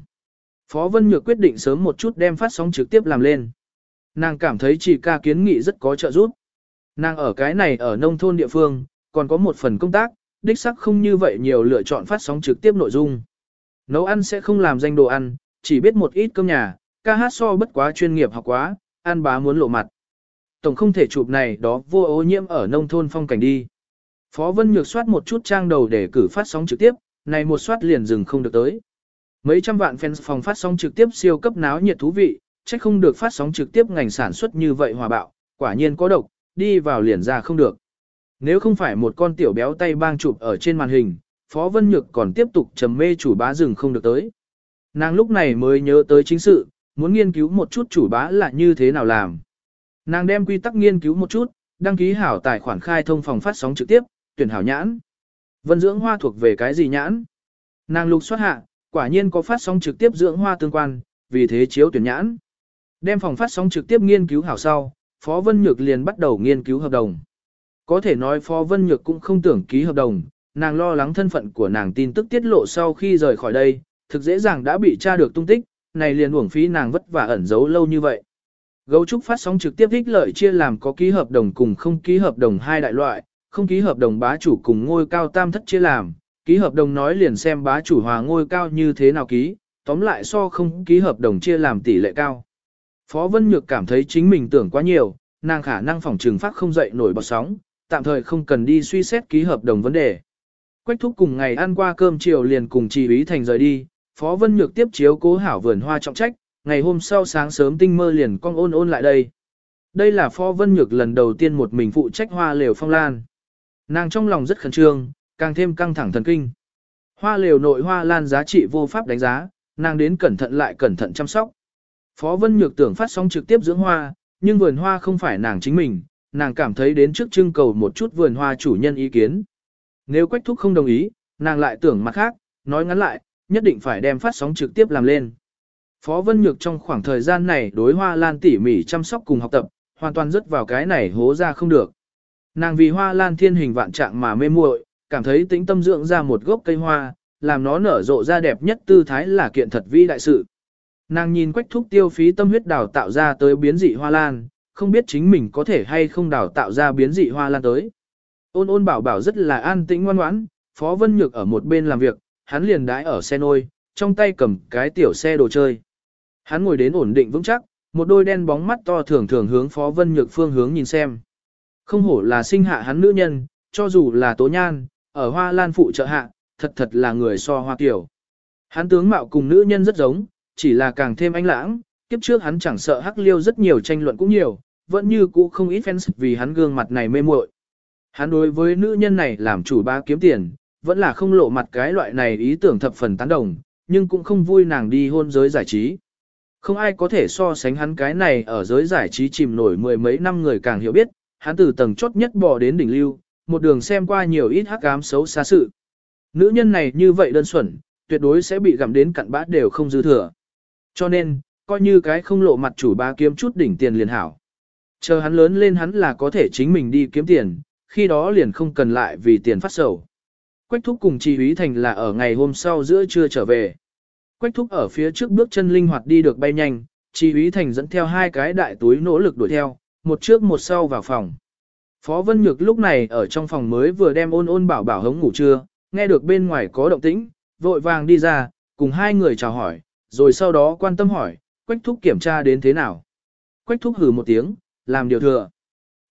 Phó Vân Nhược quyết định sớm một chút đem phát sóng trực tiếp làm lên. Nàng cảm thấy chỉ ca kiến nghị rất có trợ giúp. Nàng ở cái này ở nông thôn địa phương, còn có một phần công tác, đích sắc không như vậy nhiều lựa chọn phát sóng trực tiếp nội dung. Nấu ăn sẽ không làm danh đồ ăn, chỉ biết một ít cơm nhà, ca hát so bất quá chuyên nghiệp học quá, ăn bá muốn lộ mặt. Tổng không thể chụp này đó vô ô nhiễm ở nông thôn phong cảnh đi. Phó Vân Nhược soát một chút trang đầu để cử phát sóng trực tiếp, này một soát liền dừng không được tới. Mấy trăm vạn fans phòng phát sóng trực tiếp siêu cấp náo nhiệt thú vị, chắc không được phát sóng trực tiếp ngành sản xuất như vậy hòa bạo, quả nhiên có độc, đi vào liền ra không được. Nếu không phải một con tiểu béo tay bang chụp ở trên màn hình, Phó Vân Nhược còn tiếp tục trầm mê chủ bá rừng không được tới. Nàng lúc này mới nhớ tới chính sự, muốn nghiên cứu một chút chủ bá là như thế nào làm. Nàng đem quy tắc nghiên cứu một chút, đăng ký hảo tài khoản khai thông phòng phát sóng trực tiếp, tuyển hảo nhãn. Vân dưỡng hoa thuộc về cái gì nhãn? Nàng lục soát hạ, quả nhiên có phát sóng trực tiếp dưỡng hoa tương quan, vì thế chiếu tuyển nhãn. Đem phòng phát sóng trực tiếp nghiên cứu hảo sau, Phó Vân Nhược liền bắt đầu nghiên cứu hợp đồng. Có thể nói Phó Vân Nhược cũng không tưởng ký hợp đồng, nàng lo lắng thân phận của nàng tin tức tiết lộ sau khi rời khỏi đây, thực dễ dàng đã bị tra được tung tích, này liền uổng phí nàng vất vả ẩn giấu lâu như vậy. Gấu trúc phát sóng trực tiếp ích lợi chia làm có ký hợp đồng cùng không ký hợp đồng hai đại loại, không ký hợp đồng bá chủ cùng ngôi cao tam thất chia làm, ký hợp đồng nói liền xem bá chủ hòa ngôi cao như thế nào ký, tóm lại so không ký hợp đồng chia làm tỷ lệ cao. Phó Vân Nhược cảm thấy chính mình tưởng quá nhiều, nàng khả năng phòng trừng phát không dậy nổi bọt sóng, tạm thời không cần đi suy xét ký hợp đồng vấn đề. Quách thúc cùng ngày ăn qua cơm chiều liền cùng trì ý thành rời đi, Phó Vân Nhược tiếp chiếu cố hảo vườn hoa trọng trách, ngày hôm sau sáng sớm tinh mơ liền cong ôn ôn lại đây. Đây là Phó Vân Nhược lần đầu tiên một mình phụ trách hoa lều phong lan. Nàng trong lòng rất khẩn trương, càng thêm căng thẳng thần kinh. Hoa lều nội hoa lan giá trị vô pháp đánh giá, nàng đến cẩn thận lại cẩn thận chăm sóc. Phó Vân Nhược tưởng phát sóng trực tiếp dưỡng hoa, nhưng vườn hoa không phải nàng chính mình, nàng cảm thấy đến trước trưng cầu một chút vườn hoa chủ nhân ý kiến. Nếu Quách Thúc không đồng ý, nàng lại tưởng mặt khác, nói ngắn lại, nhất định phải đem phát sóng trực tiếp làm lên. Phó Vân Nhược trong khoảng thời gian này đối hoa lan tỉ mỉ chăm sóc cùng học tập, hoàn toàn rớt vào cái này hố ra không được. Nàng vì hoa lan thiên hình vạn trạng mà mê muội, cảm thấy tĩnh tâm dưỡng ra một gốc cây hoa, làm nó nở rộ ra đẹp nhất tư thái là kiện thật vĩ đại sự. Nàng nhìn quách thúc tiêu phí tâm huyết đào tạo ra tới biến dị hoa lan, không biết chính mình có thể hay không đào tạo ra biến dị hoa lan tới. Ôn ôn bảo bảo rất là an tĩnh ngoan ngoãn, Phó Vân Nhược ở một bên làm việc, hắn liền đái ở xe nôi, trong tay cầm cái tiểu xe đồ chơi. Hắn ngồi đến ổn định vững chắc, một đôi đen bóng mắt to thường thường hướng Phó Vân Nhược phương hướng nhìn xem. Không hổ là sinh hạ hắn nữ nhân, cho dù là tố nhan, ở hoa lan phụ trợ hạ, thật thật là người so hoa kiểu. Hắn tướng mạo cùng nữ nhân rất giống, chỉ là càng thêm ánh lãng, kiếp trước hắn chẳng sợ hắc liêu rất nhiều tranh luận cũng nhiều, vẫn như cũ không ít fans vì hắn gương mặt này mê muội. Hắn đối với nữ nhân này làm chủ ba kiếm tiền, vẫn là không lộ mặt cái loại này ý tưởng thập phần tán đồng, nhưng cũng không vui nàng đi hôn giới giải trí. Không ai có thể so sánh hắn cái này ở giới giải trí chìm nổi mười mấy năm người càng hiểu biết, hắn từ tầng chốt nhất bò đến đỉnh lưu, một đường xem qua nhiều ít hắc ám xấu xa sự. Nữ nhân này như vậy đơn xuẩn, tuyệt đối sẽ bị gặm đến cặn bã đều không dư thừa. Cho nên, coi như cái không lộ mặt chủ ba kiếm chút đỉnh tiền liền hảo. Chờ hắn lớn lên hắn là có thể chính mình đi kiếm tiền, khi đó liền không cần lại vì tiền phát sầu. Quách thúc cùng chi Úy Thành là ở ngày hôm sau giữa trưa trở về. Quách thúc ở phía trước bước chân linh hoạt đi được bay nhanh, Chỉ Úy Thành dẫn theo hai cái đại túi nỗ lực đuổi theo, một trước một sau vào phòng. Phó Vân Nhược lúc này ở trong phòng mới vừa đem ôn ôn bảo bảo hống ngủ trưa, nghe được bên ngoài có động tĩnh, vội vàng đi ra, cùng hai người chào hỏi, rồi sau đó quan tâm hỏi, Quách Thúc kiểm tra đến thế nào. Quách Thúc hừ một tiếng, làm điều thừa.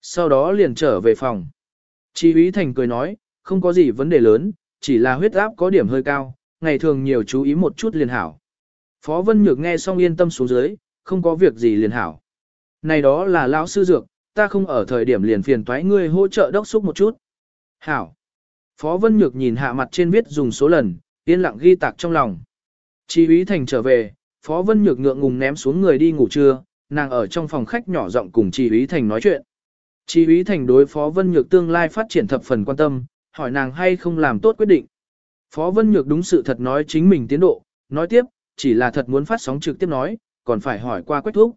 Sau đó liền trở về phòng. Chỉ Úy Thành cười nói, không có gì vấn đề lớn, chỉ là huyết áp có điểm hơi cao, ngày thường nhiều chú ý một chút liền hảo. Phó Vân Nhược nghe xong yên tâm xuống dưới, không có việc gì liền hảo. Này đó là lão sư dược, ta không ở thời điểm liền phiền toái ngươi hỗ trợ đốc xúc một chút. Hảo. Phó Vân Nhược nhìn hạ mặt trên viết dùng số lần, yên lặng ghi tạc trong lòng. Chi Úy Thành trở về, Phó Vân Nhược ngượng ngùng ném xuống người đi ngủ trưa, nàng ở trong phòng khách nhỏ rộng cùng Chi Úy Thành nói chuyện. Chi Úy Thành đối Phó Vân Nhược tương lai phát triển thập phần quan tâm, hỏi nàng hay không làm tốt quyết định. Phó Vân Nhược đúng sự thật nói chính mình tiến độ, nói tiếp, chỉ là thật muốn phát sóng trực tiếp nói, còn phải hỏi qua quách thúc,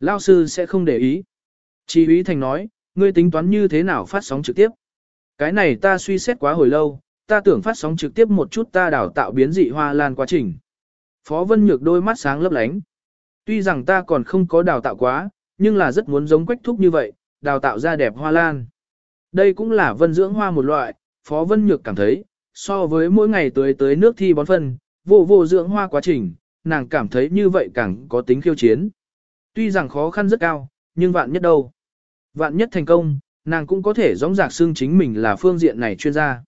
Lao sư sẽ không để ý. Chi ý Thành nói, ngươi tính toán như thế nào phát sóng trực tiếp. Cái này ta suy xét quá hồi lâu, ta tưởng phát sóng trực tiếp một chút ta đào tạo biến dị hoa lan quá trình. Phó Vân Nhược đôi mắt sáng lấp lánh. Tuy rằng ta còn không có đào tạo quá, nhưng là rất muốn giống quách thúc như vậy, đào tạo ra đẹp hoa lan. Đây cũng là vân dưỡng hoa một loại, Phó Vân Nhược cảm thấy, so với mỗi ngày tới tới nước thi bón phân, vô vô dưỡng hoa quá trình, nàng cảm thấy như vậy càng có tính khiêu chiến. Tuy rằng khó khăn rất cao, nhưng vạn nhất đâu. Vạn nhất thành công, nàng cũng có thể giống rạc xương chính mình là phương diện này chuyên gia.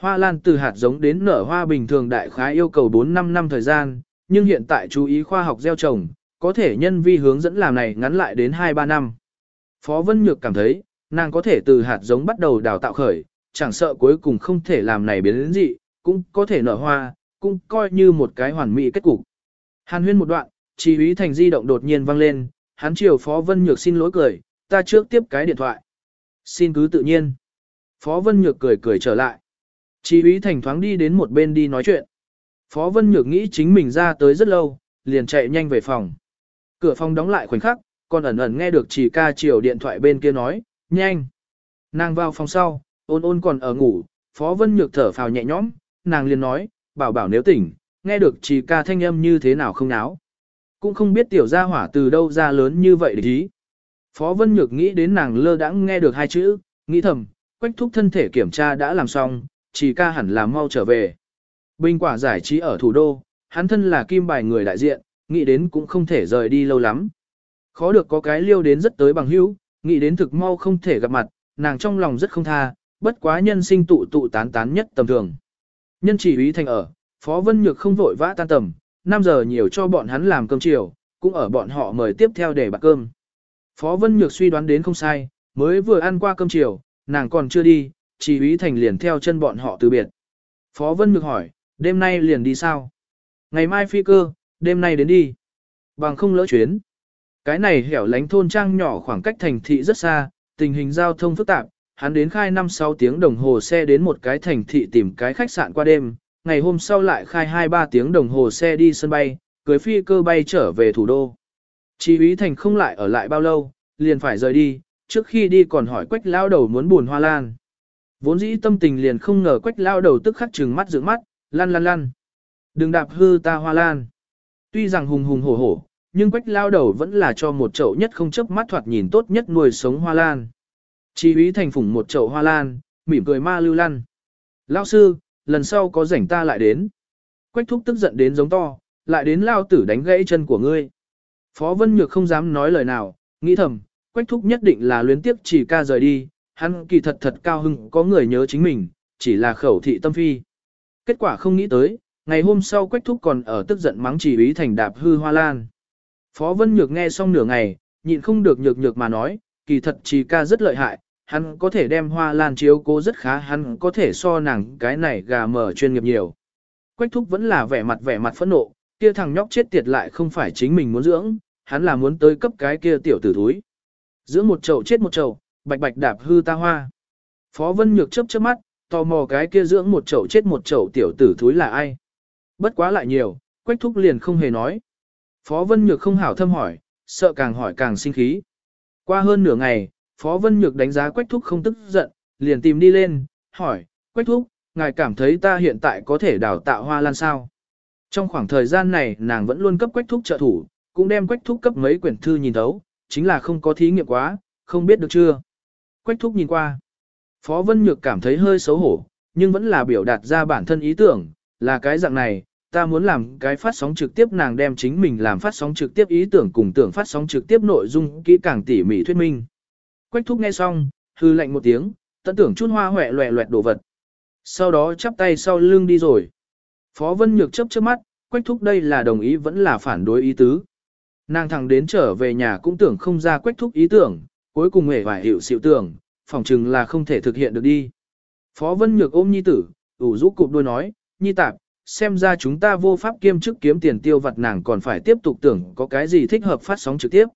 Hoa lan từ hạt giống đến nở hoa bình thường đại khái yêu cầu 4-5 năm thời gian, nhưng hiện tại chú ý khoa học gieo trồng, có thể nhân vi hướng dẫn làm này ngắn lại đến 2-3 năm. Phó Vân Nhược cảm thấy, nàng có thể từ hạt giống bắt đầu đào tạo khởi, chẳng sợ cuối cùng không thể làm này biến đến dị, cũng có thể nở hoa, cũng coi như một cái hoàn mỹ kết cục. Hàn huyên một đoạn, chỉ ý thành di động đột nhiên vang lên, hắn chiều Phó Vân Nhược xin lỗi cười, ta trước tiếp cái điện thoại. Xin cứ tự nhiên. Phó Vân Nhược cười cười trở lại. Chỉ ý thành thoáng đi đến một bên đi nói chuyện. Phó Vân Nhược nghĩ chính mình ra tới rất lâu, liền chạy nhanh về phòng. Cửa phòng đóng lại khoảnh khắc, còn ẩn ẩn nghe được chỉ ca chiều điện thoại bên kia nói, nhanh. Nàng vào phòng sau, ôn ôn còn ở ngủ, Phó Vân Nhược thở phào nhẹ nhõm, nàng liền nói, bảo bảo nếu tỉnh, nghe được chỉ ca thanh âm như thế nào không náo. Cũng không biết tiểu gia hỏa từ đâu ra lớn như vậy để ý. Phó Vân Nhược nghĩ đến nàng lơ đãng nghe được hai chữ, nghĩ thầm, quách thúc thân thể kiểm tra đã làm xong, chỉ ca hẳn là mau trở về. Bình quả giải trí ở thủ đô, hắn thân là kim bài người đại diện, nghĩ đến cũng không thể rời đi lâu lắm. Khó được có cái liêu đến rất tới bằng hữu, nghĩ đến thực mau không thể gặp mặt, nàng trong lòng rất không tha, bất quá nhân sinh tụ tụ tán tán nhất tầm thường. Nhân chỉ ý thành ở, Phó Vân Nhược không vội vã tan tầm, 5 giờ nhiều cho bọn hắn làm cơm chiều, cũng ở bọn họ mời tiếp theo để bạc cơm. Phó Vân Nhược suy đoán đến không sai, mới vừa ăn qua cơm chiều, nàng còn chưa đi, chỉ ý thành liền theo chân bọn họ từ biệt. Phó Vân Nhược hỏi, đêm nay liền đi sao? Ngày mai phi cơ, đêm nay đến đi. Bằng không lỡ chuyến. Cái này hẻo lánh thôn trang nhỏ khoảng cách thành thị rất xa, tình hình giao thông phức tạp, hắn đến khai 5-6 tiếng đồng hồ xe đến một cái thành thị tìm cái khách sạn qua đêm, ngày hôm sau lại khai 2-3 tiếng đồng hồ xe đi sân bay, cưới phi cơ bay trở về thủ đô. Chỉ ý thành không lại ở lại bao lâu, liền phải rời đi, trước khi đi còn hỏi quách lao đầu muốn buồn hoa lan. Vốn dĩ tâm tình liền không ngờ quách lao đầu tức khắc trừng mắt dưỡng mắt, lăn lăn lăn. Đừng đạp hư ta hoa lan. Tuy rằng hùng hùng hổ hổ, nhưng quách lao đầu vẫn là cho một chậu nhất không chấp mắt thoạt nhìn tốt nhất nuôi sống hoa lan. Chỉ úy thành phủng một chậu hoa lan, mỉm cười ma lưu lăn. Lao sư, lần sau có rảnh ta lại đến. Quách thúc tức giận đến giống to, lại đến lao tử đánh gãy chân của ngươi. Phó Vân Nhược không dám nói lời nào, nghĩ thầm, quách thúc nhất định là luyến tiếp chỉ ca rời đi, hắn kỳ thật thật cao hưng có người nhớ chính mình, chỉ là khẩu thị tâm phi. Kết quả không nghĩ tới, ngày hôm sau quách thúc còn ở tức giận mắng chỉ úy thành đạp hư hoa lan. Phó Vân Nhược nghe xong nửa ngày, nhịn không được nhược nhược mà nói, kỳ thật chỉ ca rất lợi hại, hắn có thể đem hoa lan chiếu cố rất khá hắn có thể so nàng cái này gà mở chuyên nghiệp nhiều. Quách thúc vẫn là vẻ mặt vẻ mặt phẫn nộ, kia thằng nhóc chết tiệt lại không phải chính mình muốn dưỡng, hắn là muốn tới cấp cái kia tiểu tử thúi. Dưỡng một chậu chết một chậu, bạch bạch đạp hư ta hoa. Phó Vân Nhược chớp chớp mắt, tò mò cái kia dưỡng một chậu chết một chậu tiểu tử thúi là ai. Bất quá lại nhiều, Quách thúc liền không hề nói. Phó Vân Nhược không hảo thâm hỏi, sợ càng hỏi càng sinh khí. Qua hơn nửa ngày, Phó Vân Nhược đánh giá Quách Thúc không tức giận, liền tìm đi lên, hỏi, Quách Thúc, ngài cảm thấy ta hiện tại có thể đào tạo hoa lan sao? Trong khoảng thời gian này nàng vẫn luôn cấp Quách Thúc trợ thủ, cũng đem quách thúc cấp mấy quyển thư nhìn thấu, chính là không có thí nghiệm quá, không biết được chưa. Quách thúc nhìn qua. Phó Vân Nhược cảm thấy hơi xấu hổ, nhưng vẫn là biểu đạt ra bản thân ý tưởng, là cái dạng này, ta muốn làm cái phát sóng trực tiếp nàng đem chính mình làm phát sóng trực tiếp ý tưởng cùng tưởng phát sóng trực tiếp nội dung kỹ càng tỉ mỉ thuyết minh. Quách thúc nghe xong, hư lạnh một tiếng, tận tưởng chút hoa hoẹ loẹ loẹt đồ vật. Sau đó chắp tay sau lưng đi rồi. Phó Vân Nhược chấp chớp mắt, Quách thúc đây là đồng ý vẫn là phản đối ý tứ. Nàng thẳng đến trở về nhà cũng tưởng không ra Quách thúc ý tưởng, cuối cùng hề vài hiệu xịu tưởng, phỏng chừng là không thể thực hiện được đi. Phó Vân Nhược ôm nhi tử, ủ rũ cụp đôi nói, nhi tạp, xem ra chúng ta vô pháp kiêm chức kiếm tiền tiêu vặt nàng còn phải tiếp tục tưởng có cái gì thích hợp phát sóng trực tiếp.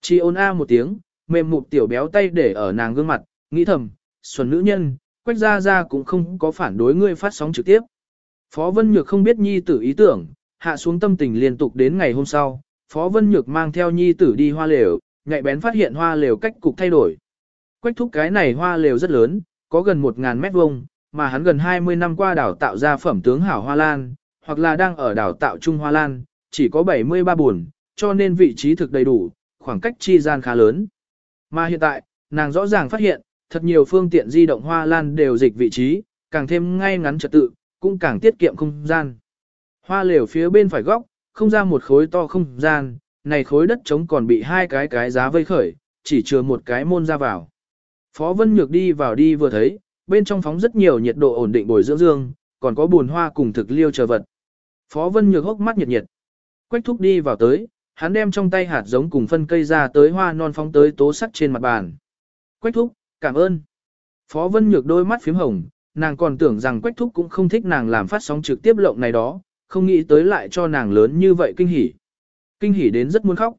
Chi ôn a một tiếng, mềm mụt tiểu béo tay để ở nàng gương mặt, nghĩ thầm, xuân nữ nhân, quách ra ra cũng không có phản đối ngươi phát sóng trực tiếp. Phó Vân Nhược không biết nhi tử ý tưởng, hạ xuống tâm tình liên tục đến ngày hôm sau, Phó Vân Nhược mang theo nhi tử đi hoa lều, nhạy bén phát hiện hoa lều cách cục thay đổi. Quách thúc cái này hoa lều rất lớn, có gần 1.000 mét vuông, mà hắn gần 20 năm qua đào tạo ra phẩm tướng hảo hoa lan, hoặc là đang ở đào tạo trung hoa lan, chỉ có 73 buồn, cho nên vị trí thực đầy đủ, khoảng cách chi gian khá lớn. Mà hiện tại, nàng rõ ràng phát hiện, thật nhiều phương tiện di động hoa lan đều dịch vị trí, càng thêm ngay ngắn trật tự, cũng càng tiết kiệm không gian. Hoa lều phía bên phải góc, không ra một khối to không gian, này khối đất trống còn bị hai cái cái giá vây khởi, chỉ chừa một cái môn ra vào. Phó Vân Nhược đi vào đi vừa thấy, bên trong phóng rất nhiều nhiệt độ ổn định bồi dưỡng dương, còn có buồn hoa cùng thực liêu chờ vật. Phó Vân Nhược hốc mắt nhiệt nhiệt. Quách thúc đi vào tới, hắn đem trong tay hạt giống cùng phân cây ra tới hoa non phóng tới tố sắt trên mặt bàn. Quách thúc, cảm ơn. Phó Vân Nhược đôi mắt phím hồng, nàng còn tưởng rằng Quách thúc cũng không thích nàng làm phát sóng trực tiếp lộng này đó, không nghĩ tới lại cho nàng lớn như vậy kinh hỉ. Kinh hỉ đến rất muốn khóc.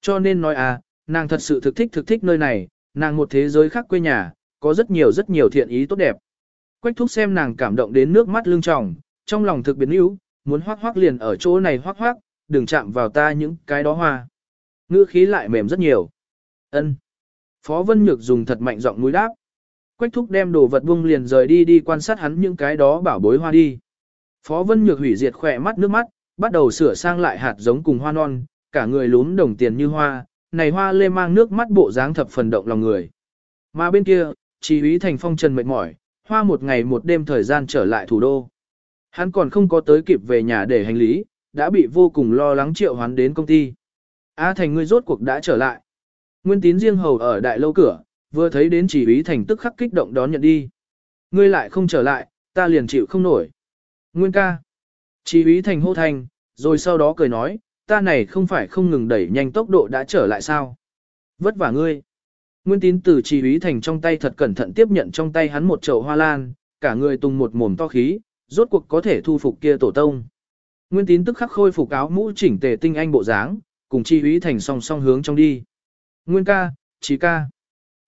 Cho nên nói à, nàng thật sự thực thích thực thích nơi này, nàng một thế giới khác quê nhà, có rất nhiều rất nhiều thiện ý tốt đẹp. Quách thúc xem nàng cảm động đến nước mắt lưng tròng, trong lòng thực biến yếu, muốn hoác hoác liền ở chỗ này hoác hoác, đừng chạm vào ta những cái đó hoa. Ngữ khí lại mềm rất nhiều. ân Phó Vân Nhược dùng thật mạnh giọng núi đáp. Quách thúc đem đồ vật buông liền rời đi đi quan sát hắn những cái đó bảo bối hoa đi. Phó Vân Nhược hủy diệt khỏe mắt nước mắt, bắt đầu sửa sang lại hạt giống cùng hoa non, cả người lún đồng tiền như hoa, này hoa lê mang nước mắt bộ dáng thập phần động lòng người. Mà bên kia, chỉ ý thành phong trần mệt mỏi, hoa một ngày một đêm thời gian trở lại thủ đô. Hắn còn không có tới kịp về nhà để hành lý, đã bị vô cùng lo lắng triệu hoán đến công ty. A thành ngươi rốt cuộc đã trở lại. Nguyên tín riêng hầu ở đại lâu cửa, vừa thấy đến chỉ ý thành tức khắc kích động đón nhận đi. Ngươi lại không trở lại, ta liền chịu không nổi. Nguyên ca. Chỉ ý thành hô thành, rồi sau đó cười nói, ta này không phải không ngừng đẩy nhanh tốc độ đã trở lại sao. Vất vả ngươi. Nguyên tín từ chỉ ý thành trong tay thật cẩn thận tiếp nhận trong tay hắn một chậu hoa lan, cả người tung một mồm to khí, rốt cuộc có thể thu phục kia tổ tông. Nguyên tín tức khắc khôi phục áo mũ chỉnh tề tinh anh bộ dáng, cùng chi úy thành song song hướng trong đi. Nguyên ca, chỉ ca.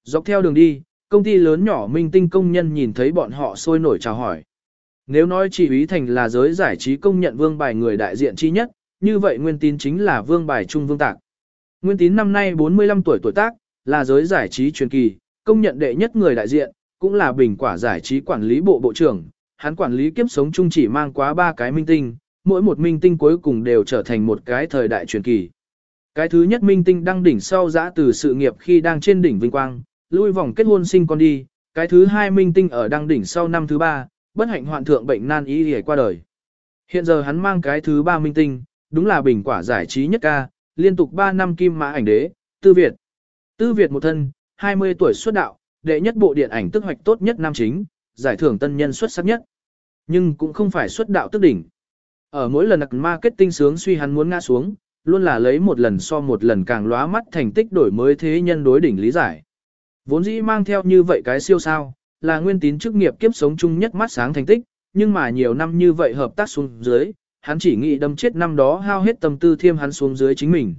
Dọc theo đường đi, công ty lớn nhỏ minh tinh công nhân nhìn thấy bọn họ sôi nổi chào hỏi. Nếu nói chỉ úy thành là giới giải trí công nhận vương bài người đại diện chi nhất, như vậy Nguyên tín chính là vương bài trung vương tạc. Nguyên tín năm nay 45 tuổi tuổi tác, là giới giải trí truyền kỳ, công nhận đệ nhất người đại diện, cũng là bình quả giải trí quản lý bộ bộ trưởng. Hắn quản lý kiếp sống chung chỉ mang quá ba cái minh tinh, mỗi một minh tinh cuối cùng đều trở thành một cái thời đại truyền kỳ. Cái thứ nhất minh tinh đăng đỉnh sau giã từ sự nghiệp khi đang trên đỉnh vinh quang, lui vòng kết hôn sinh con đi. Cái thứ hai minh tinh ở đăng đỉnh sau năm thứ ba, bất hạnh hoạn thượng bệnh nan y hề qua đời. Hiện giờ hắn mang cái thứ ba minh tinh, đúng là bình quả giải trí nhất ca, liên tục 3 năm kim mã ảnh đế, tư Việt. Tư Việt một thân, 20 tuổi xuất đạo, đệ nhất bộ điện ảnh tức hoạch tốt nhất nam chính, giải thưởng tân nhân xuất sắc nhất. Nhưng cũng không phải xuất đạo tức đỉnh. Ở mỗi lần marketing sướng suy hắn muốn ngã xuống, luôn là lấy một lần so một lần càng lóa mắt thành tích đổi mới thế nhân đối đỉnh lý giải. Vốn dĩ mang theo như vậy cái siêu sao, là nguyên tín chức nghiệp kiếp sống chung nhất mắt sáng thành tích, nhưng mà nhiều năm như vậy hợp tác xuống dưới, hắn chỉ nghĩ đâm chết năm đó hao hết tâm tư thiêm hắn xuống dưới chính mình.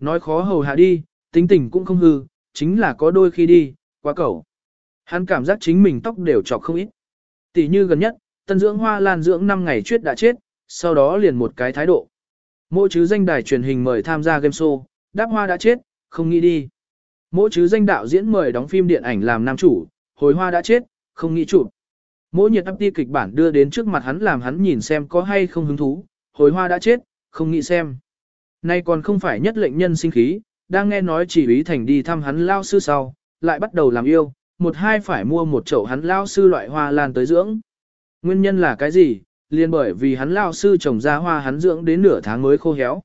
Nói khó hầu hạ đi, tính tình cũng không hư, chính là có đôi khi đi, quá cầu. Hắn cảm giác chính mình tóc đều trọc không ít. Tỷ như gần nhất, tân dưỡng hoa lan dưỡng 5 ngày chuyết đã chết, sau đó liền một cái thái độ. Mỗi chứ danh đài truyền hình mời tham gia game show, đáp hoa đã chết, không nghĩ đi. Mỗi chứ danh đạo diễn mời đóng phim điện ảnh làm nam chủ, hồi hoa đã chết, không nghĩ chụp. Mỗi nhiệt áp ti kịch bản đưa đến trước mặt hắn làm hắn nhìn xem có hay không hứng thú, hồi hoa đã chết, không nghĩ xem. Nay còn không phải nhất lệnh nhân sinh khí, đang nghe nói chỉ ý thành đi thăm hắn lao sư sau, lại bắt đầu làm yêu, một hai phải mua một chậu hắn lao sư loại hoa lan tới dưỡng. Nguyên nhân là cái gì? Liên bởi vì hắn lao sư trồng ra hoa hắn dưỡng đến nửa tháng mới khô héo.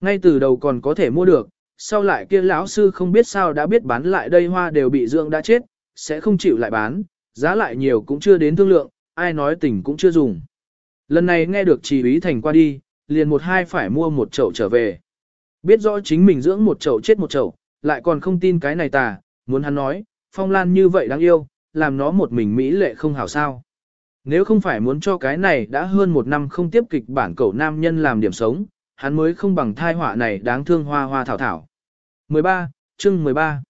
Ngay từ đầu còn có thể mua được, sau lại kia lão sư không biết sao đã biết bán lại đây hoa đều bị dưỡng đã chết, sẽ không chịu lại bán, giá lại nhiều cũng chưa đến thương lượng, ai nói tỉnh cũng chưa dùng. Lần này nghe được chỉ ý thành qua đi, liền một hai phải mua một chậu trở về. Biết rõ chính mình dưỡng một chậu chết một chậu, lại còn không tin cái này tà, muốn hắn nói, phong lan như vậy đáng yêu, làm nó một mình mỹ lệ không hảo sao. Nếu không phải muốn cho cái này đã hơn một năm không tiếp kịch bản cậu nam nhân làm điểm sống, hắn mới không bằng thai họa này đáng thương hoa hoa thảo thảo. 13, chương 13,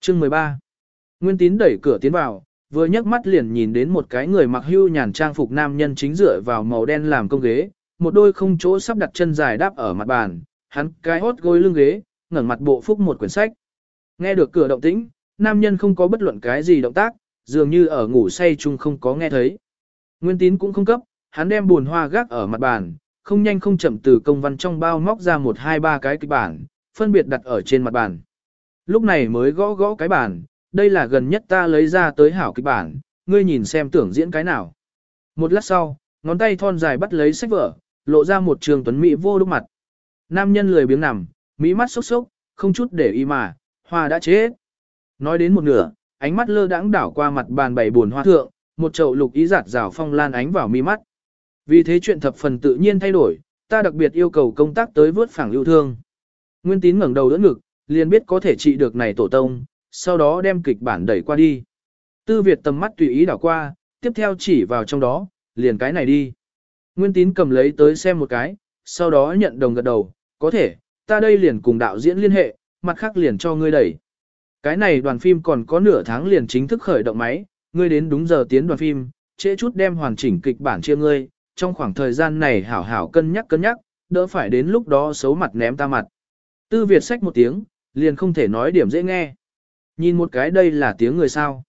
chương 13. Nguyên tín đẩy cửa tiến vào, vừa nhấc mắt liền nhìn đến một cái người mặc hưu nhàn trang phục nam nhân chính dựa vào màu đen làm công ghế, một đôi không chỗ sắp đặt chân dài đáp ở mặt bàn, hắn cái hốt gối lưng ghế, ngẩng mặt bộ phúc một quyển sách. Nghe được cửa động tĩnh, nam nhân không có bất luận cái gì động tác, dường như ở ngủ say chung không có nghe thấy. Nguyên tín cũng không cấp, hắn đem buồn hoa gác ở mặt bàn, không nhanh không chậm từ công văn trong bao móc ra một hai ba cái kịch bản, phân biệt đặt ở trên mặt bàn. Lúc này mới gõ gõ cái bản, đây là gần nhất ta lấy ra tới hảo kịch bản, ngươi nhìn xem tưởng diễn cái nào. Một lát sau, ngón tay thon dài bắt lấy sách vở, lộ ra một trường tuấn mỹ vô đúc mặt. Nam nhân lười biếng nằm, mỹ mắt sốc sốc, không chút để ý mà, hoa đã chết. Nói đến một nửa, ánh mắt lơ đãng đảo qua mặt bàn bày buồn hoa thượng, một chậu lục ý giạt rào phong lan ánh vào mi mắt. Vì thế chuyện thập phần tự nhiên thay đổi, ta đặc biệt yêu cầu công tác tới vớt phẳng lưu thương. Nguyên tín ngẩng đầu đỡ ngực, liền biết có thể trị được này tổ tông, sau đó đem kịch bản đẩy qua đi. Tư Việt tầm mắt tùy ý đảo qua, tiếp theo chỉ vào trong đó, liền cái này đi. Nguyên tín cầm lấy tới xem một cái, sau đó nhận đồng gật đầu, có thể, ta đây liền cùng đạo diễn liên hệ, mặt khác liền cho ngươi đẩy. Cái này đoàn phim còn có nửa tháng liền chính thức khởi động máy, ngươi đến đúng giờ tiến đoàn phim, trễ chút đem hoàn chỉnh kịch bản chia ngươi, trong khoảng thời gian này hảo hảo cân nhắc cân nhắc, đỡ phải đến lúc đó xấu mặt ném ta mặt. Tư Việt sách một tiếng, liền không thể nói điểm dễ nghe. Nhìn một cái đây là tiếng người sao.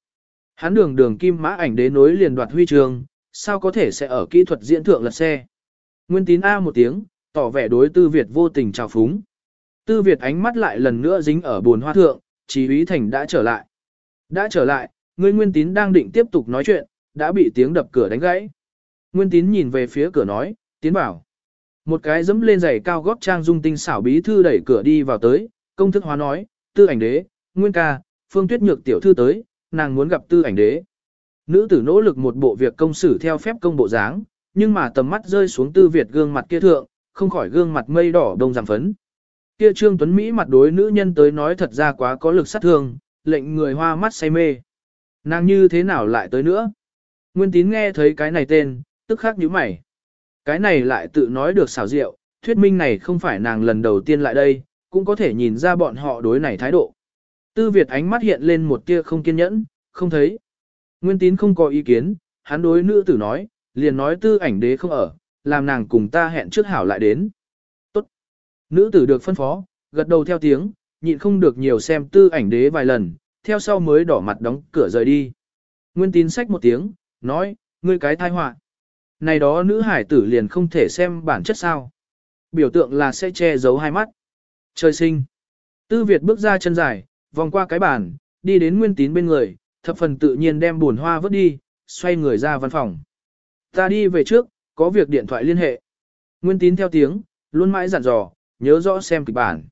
Hắn đường đường kim mã ảnh đế nối liền đoạt huy trường, sao có thể sẽ ở kỹ thuật diễn thượng lật xe. Nguyên tín A một tiếng, tỏ vẻ đối tư Việt vô tình trào phúng. Tư Việt ánh mắt lại lần nữa dính ở buồn hoa thượng, chỉ ý thành đã trở lại. Đã trở lại, người nguyên tín đang định tiếp tục nói chuyện, đã bị tiếng đập cửa đánh gãy. Nguyên tín nhìn về phía cửa nói, tiến bảo. Một cái dẫm lên giày cao gót trang dung tinh xảo bí thư đẩy cửa đi vào tới, công thức hóa nói, tư ảnh đế, nguyên ca, phương tuyết nhược tiểu thư tới, nàng muốn gặp tư ảnh đế. Nữ tử nỗ lực một bộ việc công xử theo phép công bộ dáng, nhưng mà tầm mắt rơi xuống tư Việt gương mặt kia thượng, không khỏi gương mặt mây đỏ đông giảm phấn. Kia trương tuấn Mỹ mặt đối nữ nhân tới nói thật ra quá có lực sát thương, lệnh người hoa mắt say mê. Nàng như thế nào lại tới nữa? Nguyên tín nghe thấy cái này tên, tức khắc nhíu mày. Cái này lại tự nói được xảo diệu, thuyết minh này không phải nàng lần đầu tiên lại đây, cũng có thể nhìn ra bọn họ đối này thái độ. Tư Việt ánh mắt hiện lên một tia không kiên nhẫn, không thấy. Nguyên tín không có ý kiến, hắn đối nữ tử nói, liền nói tư ảnh đế không ở, làm nàng cùng ta hẹn trước hảo lại đến. Tốt. Nữ tử được phân phó, gật đầu theo tiếng, nhịn không được nhiều xem tư ảnh đế vài lần, theo sau mới đỏ mặt đóng cửa rời đi. Nguyên tín sách một tiếng, nói, ngươi cái thai họa Này đó nữ hải tử liền không thể xem bản chất sao. Biểu tượng là sẽ che giấu hai mắt. Trời sinh. Tư Việt bước ra chân dài, vòng qua cái bàn, đi đến nguyên tín bên người, thập phần tự nhiên đem buồn hoa vứt đi, xoay người ra văn phòng. Ta đi về trước, có việc điện thoại liên hệ. Nguyên tín theo tiếng, luôn mãi dặn dò, nhớ rõ xem kịch bản.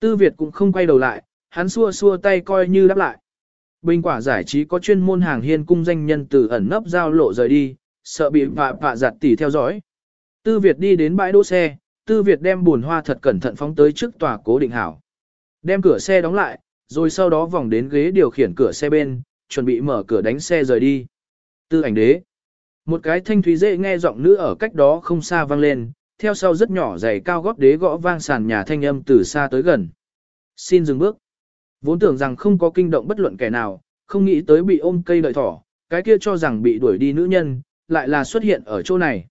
Tư Việt cũng không quay đầu lại, hắn xua xua tay coi như đáp lại. Bình quả giải trí có chuyên môn hàng hiên cung danh nhân từ ẩn nấp giao lộ rời đi, sợ bị vạ vạ giặt tỉ theo dõi. Tư Việt đi đến bãi đỗ xe, Tư Việt đem buồn hoa thật cẩn thận phóng tới trước tòa cố định hảo. Đem cửa xe đóng lại, rồi sau đó vòng đến ghế điều khiển cửa xe bên, chuẩn bị mở cửa đánh xe rời đi. Tư ảnh đế. Một cái thanh thúy dễ nghe giọng nữ ở cách đó không xa vang lên, theo sau rất nhỏ giày cao gót đế gõ vang sàn nhà thanh âm từ xa tới gần. Xin dừng bước. Vốn tưởng rằng không có kinh động bất luận kẻ nào, không nghĩ tới bị ôm cây đợi thỏ, cái kia cho rằng bị đuổi đi nữ nhân, lại là xuất hiện ở chỗ này.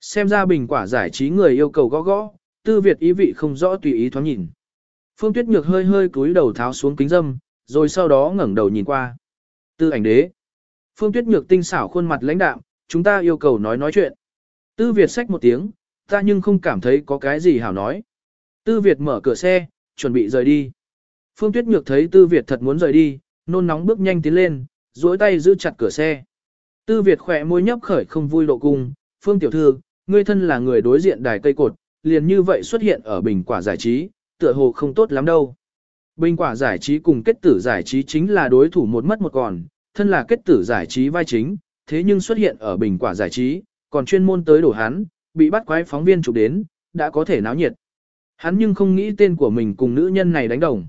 Xem ra bình quả giải trí người yêu cầu gõ gõ, tư Việt ý vị không rõ tùy ý thoáng nhìn. Phương Tuyết Nhược hơi hơi cúi đầu tháo xuống kính dâm, rồi sau đó ngẩng đầu nhìn qua. Tư ảnh đế. Phương Tuyết Nhược tinh xảo khuôn mặt lãnh đạm, chúng ta yêu cầu nói nói chuyện. Tư Việt sách một tiếng, ta nhưng không cảm thấy có cái gì hảo nói. Tư Việt mở cửa xe, chuẩn bị rời đi. Phương Tuyết Nhược thấy Tư Việt thật muốn rời đi, nôn nóng bước nhanh tiến lên, duỗi tay giữ chặt cửa xe. Tư Việt khỏe môi nhấp khởi không vui độ cung, Phương Tiểu Thư, ngươi thân là người đối diện đài cây cột, liền như vậy xuất hiện ở bình quả giải trí, tựa hồ không tốt lắm đâu. Bình quả giải trí cùng kết tử giải trí chính là đối thủ một mất một còn, thân là kết tử giải trí vai chính, thế nhưng xuất hiện ở bình quả giải trí, còn chuyên môn tới đổ hắn, bị bắt quái phóng viên chụp đến, đã có thể náo nhiệt. Hắn nhưng không nghĩ tên của mình cùng nữ nhân này đánh đồng.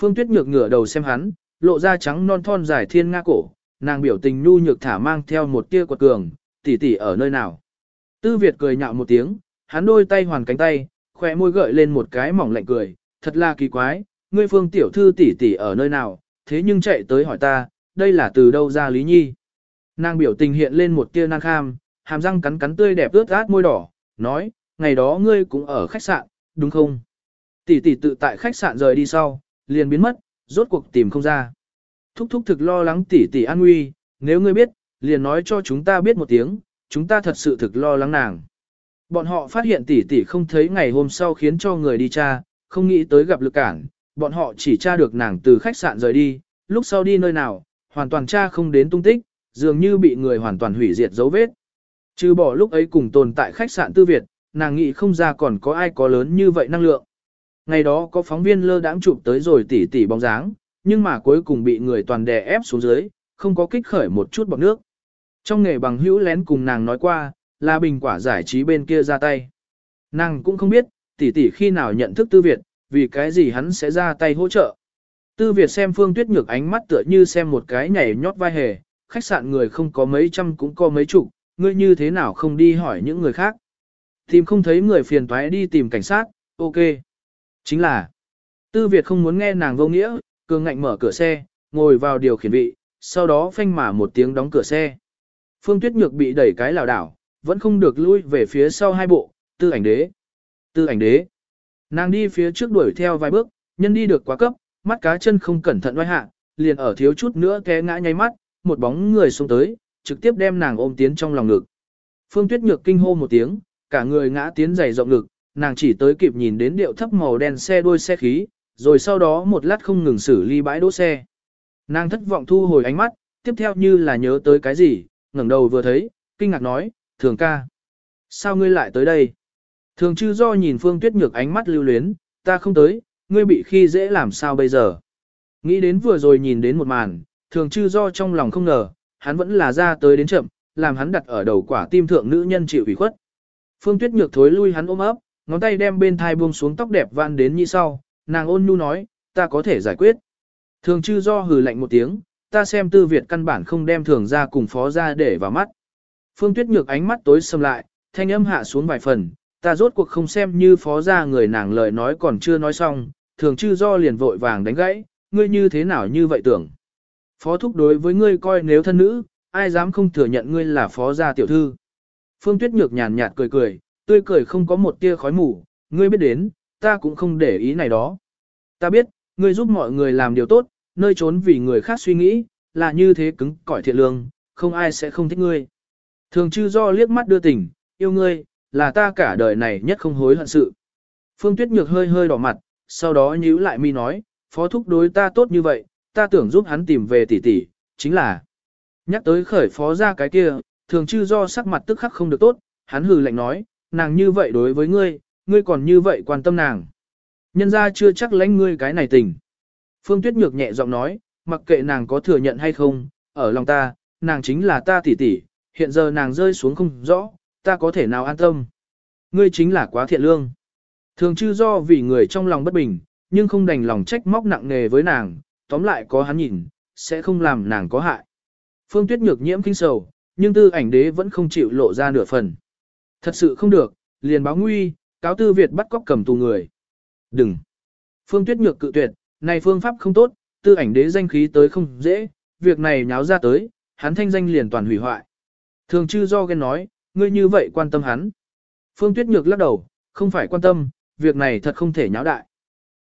Phương Tuyết nhược ngửa đầu xem hắn, lộ ra trắng non thon dài thiên nga cổ, nàng biểu tình nhu nhược thả mang theo một tia quật cường, tỷ tỷ ở nơi nào. Tư Việt cười nhạo một tiếng, hắn đôi tay hoàn cánh tay, khỏe môi gợi lên một cái mỏng lạnh cười, thật là kỳ quái, ngươi phương tiểu thư tỷ tỷ ở nơi nào, thế nhưng chạy tới hỏi ta, đây là từ đâu ra Lý Nhi. Nàng biểu tình hiện lên một tia nang kham, hàm răng cắn cắn tươi đẹp ướt át môi đỏ, nói, ngày đó ngươi cũng ở khách sạn, đúng không? Tỷ tỷ tự tại khách sạn rời đi sau, liền biến mất, rốt cuộc tìm không ra. Thúc thúc thực lo lắng tỷ tỷ an nguy, nếu ngươi biết, liền nói cho chúng ta biết một tiếng, chúng ta thật sự thực lo lắng nàng. Bọn họ phát hiện tỷ tỷ không thấy ngày hôm sau khiến cho người đi tra, không nghĩ tới gặp lực cản, bọn họ chỉ tra được nàng từ khách sạn rời đi, lúc sau đi nơi nào, hoàn toàn tra không đến tung tích, dường như bị người hoàn toàn hủy diệt dấu vết. Trừ bỏ lúc ấy cùng tồn tại khách sạn tư Việt, nàng nghĩ không ra còn có ai có lớn như vậy năng lượng. Ngày đó có phóng viên lơ đãng chụp tới rồi tỉ tỉ bóng dáng, nhưng mà cuối cùng bị người toàn đè ép xuống dưới, không có kích khởi một chút bọc nước. Trong nghề bằng hữu lén cùng nàng nói qua, là bình quả giải trí bên kia ra tay. Nàng cũng không biết, tỷ tỷ khi nào nhận thức Tư Việt, vì cái gì hắn sẽ ra tay hỗ trợ. Tư Việt xem Phương Tuyết Nhược ánh mắt tựa như xem một cái nhảy nhót vai hề, khách sạn người không có mấy trăm cũng có mấy chục, ngươi như thế nào không đi hỏi những người khác. Tìm không thấy người phiền toái đi tìm cảnh sát, ok. Chính là, Tư Việt không muốn nghe nàng vô nghĩa, cường ngạnh mở cửa xe, ngồi vào điều khiển vị, sau đó phanh mà một tiếng đóng cửa xe. Phương Tuyết Nhược bị đẩy cái lảo đảo, vẫn không được lui về phía sau hai bộ, tư ảnh đế. Tư ảnh đế. Nàng đi phía trước đuổi theo vài bước, nhân đi được quá cấp, mắt cá chân không cẩn thận oai hạ, liền ở thiếu chút nữa té ngã nháy mắt, một bóng người xuống tới, trực tiếp đem nàng ôm tiến trong lòng ngực. Phương Tuyết Nhược kinh hô một tiếng, cả người ngã tiến dày rộng ngực, nàng chỉ tới kịp nhìn đến điệu thấp màu đen xe đuôi xe khí, rồi sau đó một lát không ngừng xử ly bãi đỗ xe. Nàng thất vọng thu hồi ánh mắt, tiếp theo như là nhớ tới cái gì, ngẩng đầu vừa thấy, kinh ngạc nói, thường ca. Sao ngươi lại tới đây? Thường chư do nhìn Phương Tuyết Nhược ánh mắt lưu luyến, ta không tới, ngươi bị khi dễ làm sao bây giờ? Nghĩ đến vừa rồi nhìn đến một màn, thường chư do trong lòng không ngờ, hắn vẫn là ra tới đến chậm, làm hắn đặt ở đầu quả tim thượng nữ nhân chịu ủy khuất. Phương Tuyết Nhược thối lui hắn ôm ấp, ngón tay đem bên thai buông xuống tóc đẹp van đến như sau, nàng ôn nhu nói, ta có thể giải quyết. Thường chư do hừ lạnh một tiếng, ta xem tư Việt căn bản không đem thường ra cùng phó ra để vào mắt. Phương Tuyết Nhược ánh mắt tối sầm lại, thanh âm hạ xuống vài phần, ta rốt cuộc không xem như phó ra người nàng lời nói còn chưa nói xong, thường chư do liền vội vàng đánh gãy, ngươi như thế nào như vậy tưởng. Phó thúc đối với ngươi coi nếu thân nữ, ai dám không thừa nhận ngươi là phó gia tiểu thư. Phương Tuyết Nhược nhàn nhạt cười cười, tươi cười không có một tia khói mù, ngươi biết đến, ta cũng không để ý này đó. Ta biết, ngươi giúp mọi người làm điều tốt, nơi trốn vì người khác suy nghĩ, là như thế cứng cỏi thiện lương, không ai sẽ không thích ngươi. Thường chư do liếc mắt đưa tình, yêu ngươi, là ta cả đời này nhất không hối hận sự. Phương Tuyết Nhược hơi hơi đỏ mặt, sau đó nhíu lại mi nói, phó thúc đối ta tốt như vậy, ta tưởng giúp hắn tìm về tỷ tỷ, chính là. Nhắc tới khởi phó ra cái kia, thường chư do sắc mặt tức khắc không được tốt, hắn hừ lạnh nói, nàng như vậy đối với ngươi, ngươi còn như vậy quan tâm nàng. Nhân ra chưa chắc lãnh ngươi cái này tình. Phương Tuyết Nhược nhẹ giọng nói, mặc kệ nàng có thừa nhận hay không, ở lòng ta, nàng chính là ta tỷ tỷ, hiện giờ nàng rơi xuống không rõ, ta có thể nào an tâm. Ngươi chính là quá thiện lương. Thường chư do vì người trong lòng bất bình, nhưng không đành lòng trách móc nặng nề với nàng, tóm lại có hắn nhìn, sẽ không làm nàng có hại. Phương Tuyết Nhược nhiễm kinh sầu, nhưng tư ảnh đế vẫn không chịu lộ ra nửa phần. Thật sự không được, liền báo nguy, cáo tư Việt bắt cóc cầm tù người. Đừng. Phương Tuyết Nhược cự tuyệt, này phương pháp không tốt, tư ảnh đế danh khí tới không dễ, việc này nháo ra tới, hắn thanh danh liền toàn hủy hoại. Thường chư do ghen nói, ngươi như vậy quan tâm hắn. Phương Tuyết Nhược lắc đầu, không phải quan tâm, việc này thật không thể nháo đại.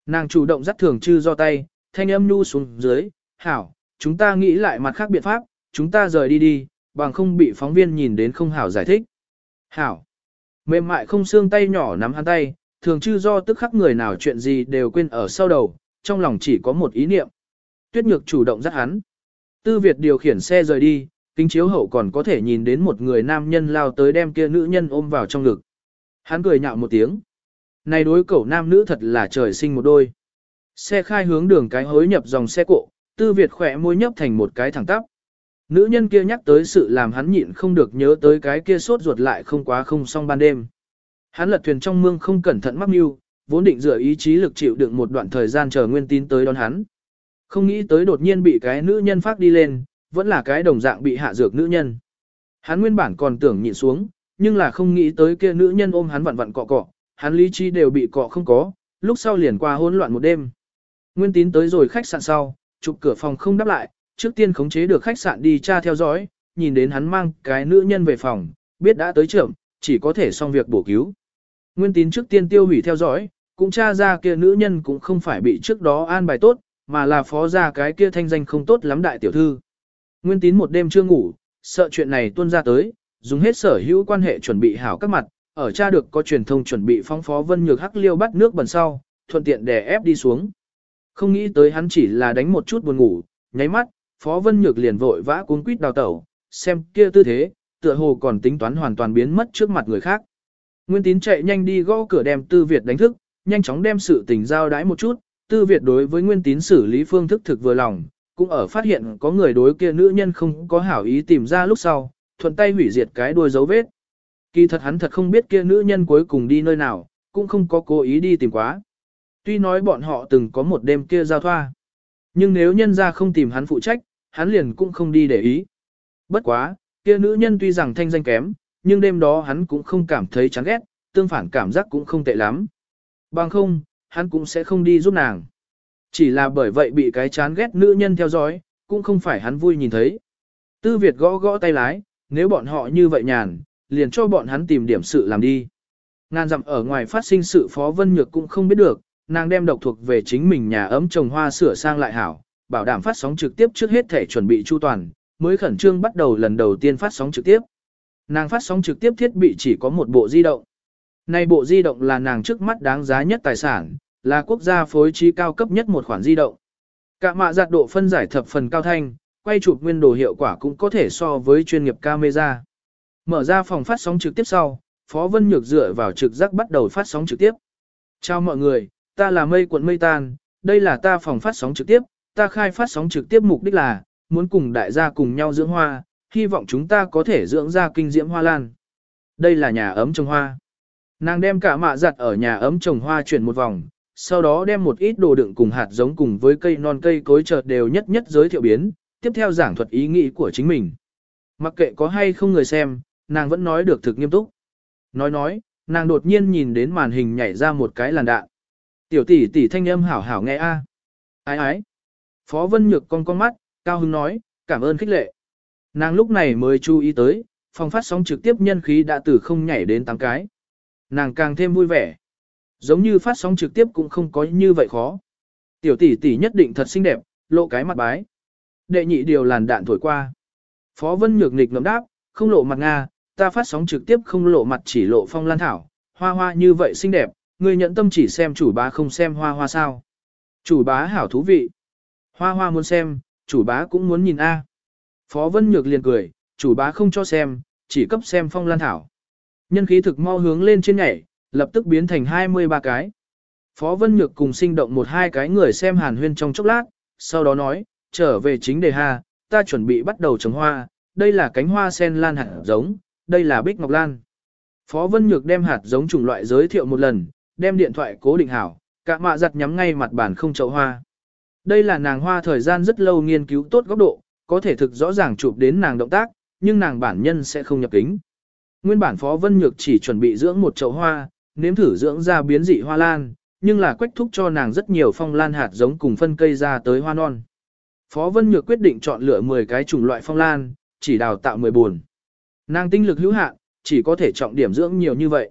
Nàng chủ động dắt thường chư do tay, thanh âm nu xuống dưới, hảo, chúng ta nghĩ lại mặt khác biện pháp, chúng ta rời đi đi, bằng không bị phóng viên nhìn đến không hảo giải thích. Hảo, mềm mại không xương tay nhỏ nắm hắn tay, thường chư do tức khắc người nào chuyện gì đều quên ở sau đầu, trong lòng chỉ có một ý niệm. Tuyết nhược chủ động dắt hắn. Tư Việt điều khiển xe rời đi, kính chiếu hậu còn có thể nhìn đến một người nam nhân lao tới đem kia nữ nhân ôm vào trong ngực. Hắn cười nhạo một tiếng. Này đối cậu nam nữ thật là trời sinh một đôi. Xe khai hướng đường cái hối nhập dòng xe cộ, Tư Việt khỏe môi nhấp thành một cái thẳng tắp. Nữ nhân kia nhắc tới sự làm hắn nhịn không được nhớ tới cái kia sốt ruột lại không quá không xong ban đêm. Hắn lật thuyền trong mương không cẩn thận mắc mưu, vốn định dựa ý chí lực chịu đựng một đoạn thời gian chờ nguyên tín tới đón hắn. Không nghĩ tới đột nhiên bị cái nữ nhân phát đi lên, vẫn là cái đồng dạng bị hạ dược nữ nhân. Hắn nguyên bản còn tưởng nhịn xuống, nhưng là không nghĩ tới kia nữ nhân ôm hắn vặn vặn cọ cọ, hắn lý trí đều bị cọ không có, lúc sau liền qua hỗn loạn một đêm. Nguyên tín tới rồi khách sạn sau, chụp cửa phòng không đáp lại, trước tiên khống chế được khách sạn đi tra theo dõi, nhìn đến hắn mang cái nữ nhân về phòng, biết đã tới trưởng, chỉ có thể xong việc bổ cứu. Nguyên tín trước tiên tiêu hủy theo dõi, cũng tra ra kia nữ nhân cũng không phải bị trước đó an bài tốt, mà là phó ra cái kia thanh danh không tốt lắm đại tiểu thư. Nguyên tín một đêm chưa ngủ, sợ chuyện này tuôn ra tới, dùng hết sở hữu quan hệ chuẩn bị hảo các mặt, ở cha được có truyền thông chuẩn bị phong phó vân nhược hắc liêu bắt nước bẩn sau, thuận tiện đè ép đi xuống. Không nghĩ tới hắn chỉ là đánh một chút buồn ngủ, nháy mắt, phó vân nhược liền vội vã cuốn quýt đào tẩu, xem kia tư thế, tựa hồ còn tính toán hoàn toàn biến mất trước mặt người khác. Nguyên tín chạy nhanh đi gõ cửa đem tư Việt đánh thức, nhanh chóng đem sự tình giao đái một chút, tư Việt đối với nguyên tín xử lý phương thức thực vừa lòng, cũng ở phát hiện có người đối kia nữ nhân không có hảo ý tìm ra lúc sau, thuận tay hủy diệt cái đuôi dấu vết. Kỳ thật hắn thật không biết kia nữ nhân cuối cùng đi nơi nào, cũng không có cố ý đi tìm quá. Tuy nói bọn họ từng có một đêm kia giao thoa, nhưng nếu nhân ra không tìm hắn phụ trách, hắn liền cũng không đi để ý. Bất quá, kia nữ nhân tuy rằng thanh danh kém, nhưng đêm đó hắn cũng không cảm thấy chán ghét, tương phản cảm giác cũng không tệ lắm. Bằng không, hắn cũng sẽ không đi giúp nàng. Chỉ là bởi vậy bị cái chán ghét nữ nhân theo dõi, cũng không phải hắn vui nhìn thấy. Tư Việt gõ gõ tay lái, nếu bọn họ như vậy nhàn, liền cho bọn hắn tìm điểm sự làm đi. Ngàn dặm ở ngoài phát sinh sự Phó Vân Nhược cũng không biết được, nàng đem độc thuộc về chính mình nhà ấm trồng hoa sửa sang lại hảo, bảo đảm phát sóng trực tiếp trước hết thể chuẩn bị chu toàn, mới khẩn trương bắt đầu lần đầu tiên phát sóng trực tiếp. Nàng phát sóng trực tiếp thiết bị chỉ có một bộ di động. Này bộ di động là nàng trước mắt đáng giá nhất tài sản, là quốc gia phối trí cao cấp nhất một khoản di động. Cả mạ giặt độ phân giải thập phần cao thanh, quay chụp nguyên đồ hiệu quả cũng có thể so với chuyên nghiệp camera. Mở ra phòng phát sóng trực tiếp sau, Phó Vân Nhược dựa vào trực giác bắt đầu phát sóng trực tiếp. Chào mọi người, ta là mây quận mây tan, đây là ta phòng phát sóng trực tiếp, ta khai phát sóng trực tiếp mục đích là, muốn cùng đại gia cùng nhau dưỡng hoa, hy vọng chúng ta có thể dưỡng ra kinh diễm hoa lan. Đây là nhà ấm trồng hoa. Nàng đem cả mạ giặt ở nhà ấm trồng hoa chuyển một vòng, sau đó đem một ít đồ đựng cùng hạt giống cùng với cây non cây cối chợt đều nhất nhất giới thiệu biến, tiếp theo giảng thuật ý nghĩ của chính mình. Mặc kệ có hay không người xem, nàng vẫn nói được thực nghiêm túc. Nói nói, nàng đột nhiên nhìn đến màn hình nhảy ra một cái làn đạn. Tiểu tỷ tỷ thanh âm hảo hảo nghe a. Ái ái. Phó Vân Nhược con con mắt, cao hứng nói, cảm ơn khích lệ. Nàng lúc này mới chú ý tới, phòng phát sóng trực tiếp nhân khí đã từ không nhảy đến tám cái. Nàng càng thêm vui vẻ. Giống như phát sóng trực tiếp cũng không có như vậy khó. Tiểu tỷ tỷ nhất định thật xinh đẹp, lộ cái mặt bái. Đệ nhị điều làn đạn thổi qua. Phó Vân Nhược nghịch ngậm đáp, không lộ mặt Nga, ta phát sóng trực tiếp không lộ mặt chỉ lộ phong lan thảo, hoa hoa như vậy xinh đẹp, Ngươi nhận tâm chỉ xem chủ bá không xem hoa hoa sao. Chủ bá hảo thú vị. Hoa hoa muốn xem, chủ bá cũng muốn nhìn A. Phó Vân Nhược liền cười, chủ bá không cho xem, chỉ cấp xem phong lan thảo. Nhân khí thực mau hướng lên trên nhảy, lập tức biến thành 23 cái. Phó Vân Nhược cùng sinh động một hai cái người xem hàn huyên trong chốc lát, sau đó nói, trở về chính đề hà, ta chuẩn bị bắt đầu trồng hoa, đây là cánh hoa sen lan hạt giống, đây là bích ngọc lan. Phó Vân Nhược đem hạt giống chủng loại giới thiệu một lần, đem điện thoại cố định hảo, cả mạ giặt nhắm ngay mặt bản không chậu hoa. Đây là nàng hoa thời gian rất lâu nghiên cứu tốt góc độ, có thể thực rõ ràng chụp đến nàng động tác, nhưng nàng bản nhân sẽ không nhập kính. Nguyên bản Phó Vân Nhược chỉ chuẩn bị dưỡng một chậu hoa, nếm thử dưỡng ra biến dị hoa lan, nhưng là quách thúc cho nàng rất nhiều phong lan hạt giống cùng phân cây ra tới hoa non. Phó Vân Nhược quyết định chọn lựa 10 cái chủng loại phong lan, chỉ đào tạo 10 buồn. Nàng tinh lực hữu hạn, chỉ có thể trọng điểm dưỡng nhiều như vậy.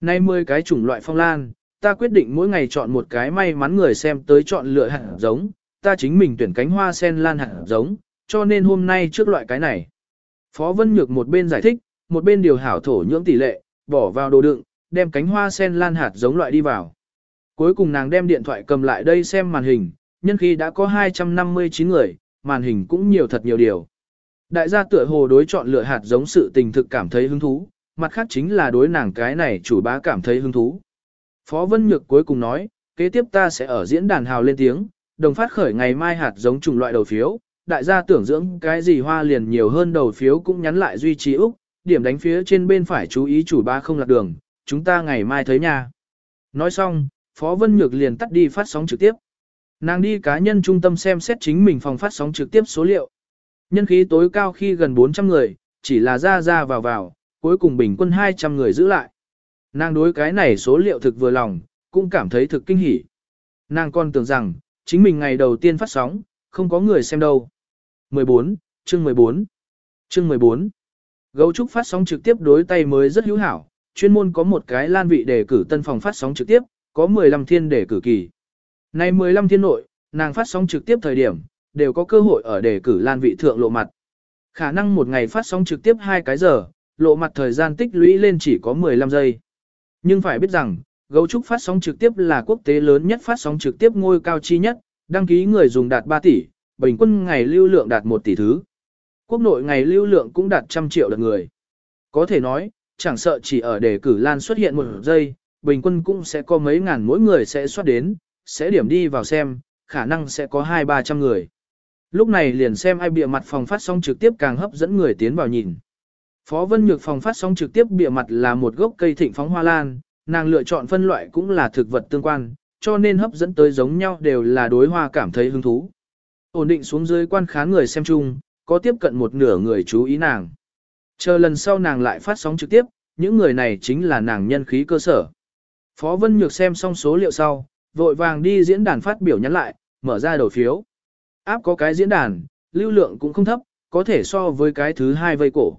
Nay 10 cái chủng loại phong lan, ta quyết định mỗi ngày chọn một cái may mắn người xem tới chọn lựa hạt giống, ta chính mình tuyển cánh hoa sen lan hạt giống, cho nên hôm nay trước loại cái này. Phó Vân Nhược một bên giải thích, một bên điều hảo thổ nhưỡng tỷ lệ, bỏ vào đồ đựng, đem cánh hoa sen lan hạt giống loại đi vào. Cuối cùng nàng đem điện thoại cầm lại đây xem màn hình, nhân khi đã có 259 người, màn hình cũng nhiều thật nhiều điều. Đại gia tựa hồ đối chọn lựa hạt giống sự tình thực cảm thấy hứng thú, mặt khác chính là đối nàng cái này chủ bá cảm thấy hứng thú. Phó Vân Nhược cuối cùng nói, kế tiếp ta sẽ ở diễn đàn hào lên tiếng, đồng phát khởi ngày mai hạt giống trùng loại đầu phiếu, đại gia tưởng dưỡng cái gì hoa liền nhiều hơn đầu phiếu cũng nhắn lại duy trì Úc, điểm đánh phía trên bên phải chú ý chủ ba không lạc đường, chúng ta ngày mai thấy nha. Nói xong, Phó Vân Nhược liền tắt đi phát sóng trực tiếp. Nàng đi cá nhân trung tâm xem xét chính mình phòng phát sóng trực tiếp số liệu. Nhân khí tối cao khi gần 400 người, chỉ là ra ra vào vào, cuối cùng bình quân 200 người giữ lại. Nàng đối cái này số liệu thực vừa lòng, cũng cảm thấy thực kinh hỉ. Nàng còn tưởng rằng, chính mình ngày đầu tiên phát sóng, không có người xem đâu. 14, chương 14. Chương 14. Gấu trúc phát sóng trực tiếp đối tay mới rất hữu hảo, chuyên môn có một cái lan vị để cử tân phòng phát sóng trực tiếp, có 15 thiên để cử kỳ. Nay 15 thiên nội, nàng phát sóng trực tiếp thời điểm, đều có cơ hội ở đề cử lan vị thượng lộ mặt. Khả năng một ngày phát sóng trực tiếp 2 cái giờ, lộ mặt thời gian tích lũy lên chỉ có 15 giây. Nhưng phải biết rằng, gấu trúc phát sóng trực tiếp là quốc tế lớn nhất phát sóng trực tiếp ngôi cao chi nhất, đăng ký người dùng đạt 3 tỷ, bình quân ngày lưu lượng đạt 1 tỷ thứ. Quốc nội ngày lưu lượng cũng đạt trăm triệu lượt người. Có thể nói, chẳng sợ chỉ ở đề cử lan xuất hiện một giây, bình quân cũng sẽ có mấy ngàn mỗi người sẽ xuất đến, sẽ điểm đi vào xem, khả năng sẽ có hai ba trăm người. Lúc này liền xem ai bịa mặt phòng phát sóng trực tiếp càng hấp dẫn người tiến vào nhìn. Phó Vân Nhược phòng phát sóng trực tiếp bịa mặt là một gốc cây thịnh phóng hoa lan, nàng lựa chọn phân loại cũng là thực vật tương quan, cho nên hấp dẫn tới giống nhau đều là đối hoa cảm thấy hứng thú. Ổn định xuống dưới quan khán người xem chung, có tiếp cận một nửa người chú ý nàng. Chờ lần sau nàng lại phát sóng trực tiếp, những người này chính là nàng nhân khí cơ sở. Phó Vân Nhược xem xong số liệu sau, vội vàng đi diễn đàn phát biểu nhắn lại, mở ra đầu phiếu. Áp có cái diễn đàn, lưu lượng cũng không thấp, có thể so với cái thứ hai vây cổ.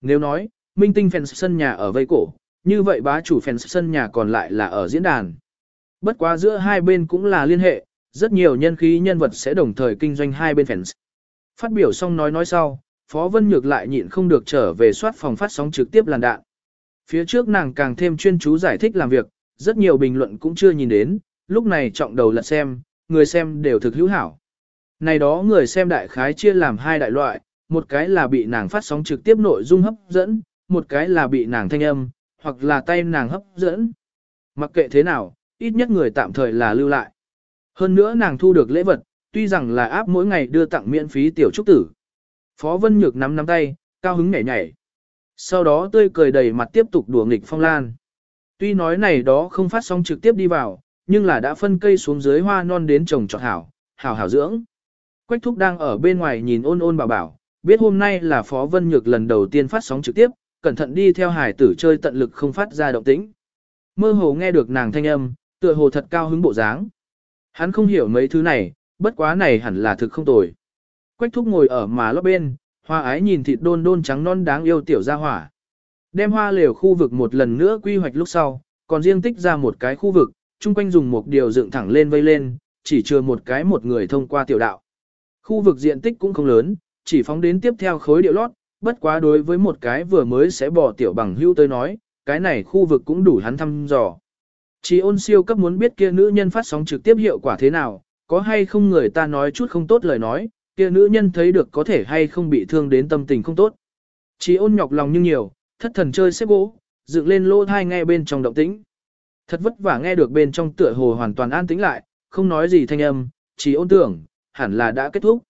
Nếu nói, minh tinh fans sân nhà ở vây cổ, như vậy bá chủ fans sân nhà còn lại là ở diễn đàn. Bất quá giữa hai bên cũng là liên hệ, rất nhiều nhân khí nhân vật sẽ đồng thời kinh doanh hai bên fans. Phát biểu xong nói nói sau, Phó Vân Nhược lại nhịn không được trở về soát phòng phát sóng trực tiếp làn đạn. Phía trước nàng càng thêm chuyên chú giải thích làm việc, rất nhiều bình luận cũng chưa nhìn đến, lúc này trọng đầu lật xem, người xem đều thực hữu hảo. Này đó người xem đại khái chia làm hai đại loại, một cái là bị nàng phát sóng trực tiếp nội dung hấp dẫn, một cái là bị nàng thanh âm, hoặc là tay nàng hấp dẫn. Mặc kệ thế nào, ít nhất người tạm thời là lưu lại. Hơn nữa nàng thu được lễ vật, tuy rằng là áp mỗi ngày đưa tặng miễn phí tiểu trúc tử. Phó Vân Nhược nắm nắm tay, cao hứng nhảy nhảy. Sau đó tươi cười đầy mặt tiếp tục đùa nghịch phong lan. Tuy nói này đó không phát sóng trực tiếp đi vào, nhưng là đã phân cây xuống dưới hoa non đến trồng trọt hảo, hảo hảo dưỡng. Quách thúc đang ở bên ngoài nhìn ôn ôn bảo bảo, biết hôm nay là Phó Vân Nhược lần đầu tiên phát sóng trực tiếp, cẩn thận đi theo hải tử chơi tận lực không phát ra động tĩnh. Mơ hồ nghe được nàng thanh âm, tựa hồ thật cao hứng bộ dáng. Hắn không hiểu mấy thứ này, bất quá này hẳn là thực không tồi. Quách thúc ngồi ở mà lót bên, hoa ái nhìn thịt đôn đôn trắng non đáng yêu tiểu ra hỏa. Đem hoa lều khu vực một lần nữa quy hoạch lúc sau, còn riêng tích ra một cái khu vực, chung quanh dùng một điều dựng thẳng lên vây lên, chỉ chừa một cái một người thông qua tiểu đạo. Khu vực diện tích cũng không lớn, chỉ phóng đến tiếp theo khối điệu lót, bất quá đối với một cái vừa mới sẽ bỏ tiểu bằng hưu tới nói, cái này khu vực cũng đủ hắn thăm dò. Chỉ ôn siêu cấp muốn biết kia nữ nhân phát sóng trực tiếp hiệu quả thế nào, có hay không người ta nói chút không tốt lời nói, kia nữ nhân thấy được có thể hay không bị thương đến tâm tình không tốt. Chỉ ôn nhọc lòng nhưng nhiều, thất thần chơi xếp gỗ, dựng lên lô thai nghe bên trong động tĩnh. Thật vất vả nghe được bên trong tựa hồ hoàn toàn an tĩnh lại, không nói gì thanh âm, chỉ ôn tưởng, hẳn là đã kết thúc.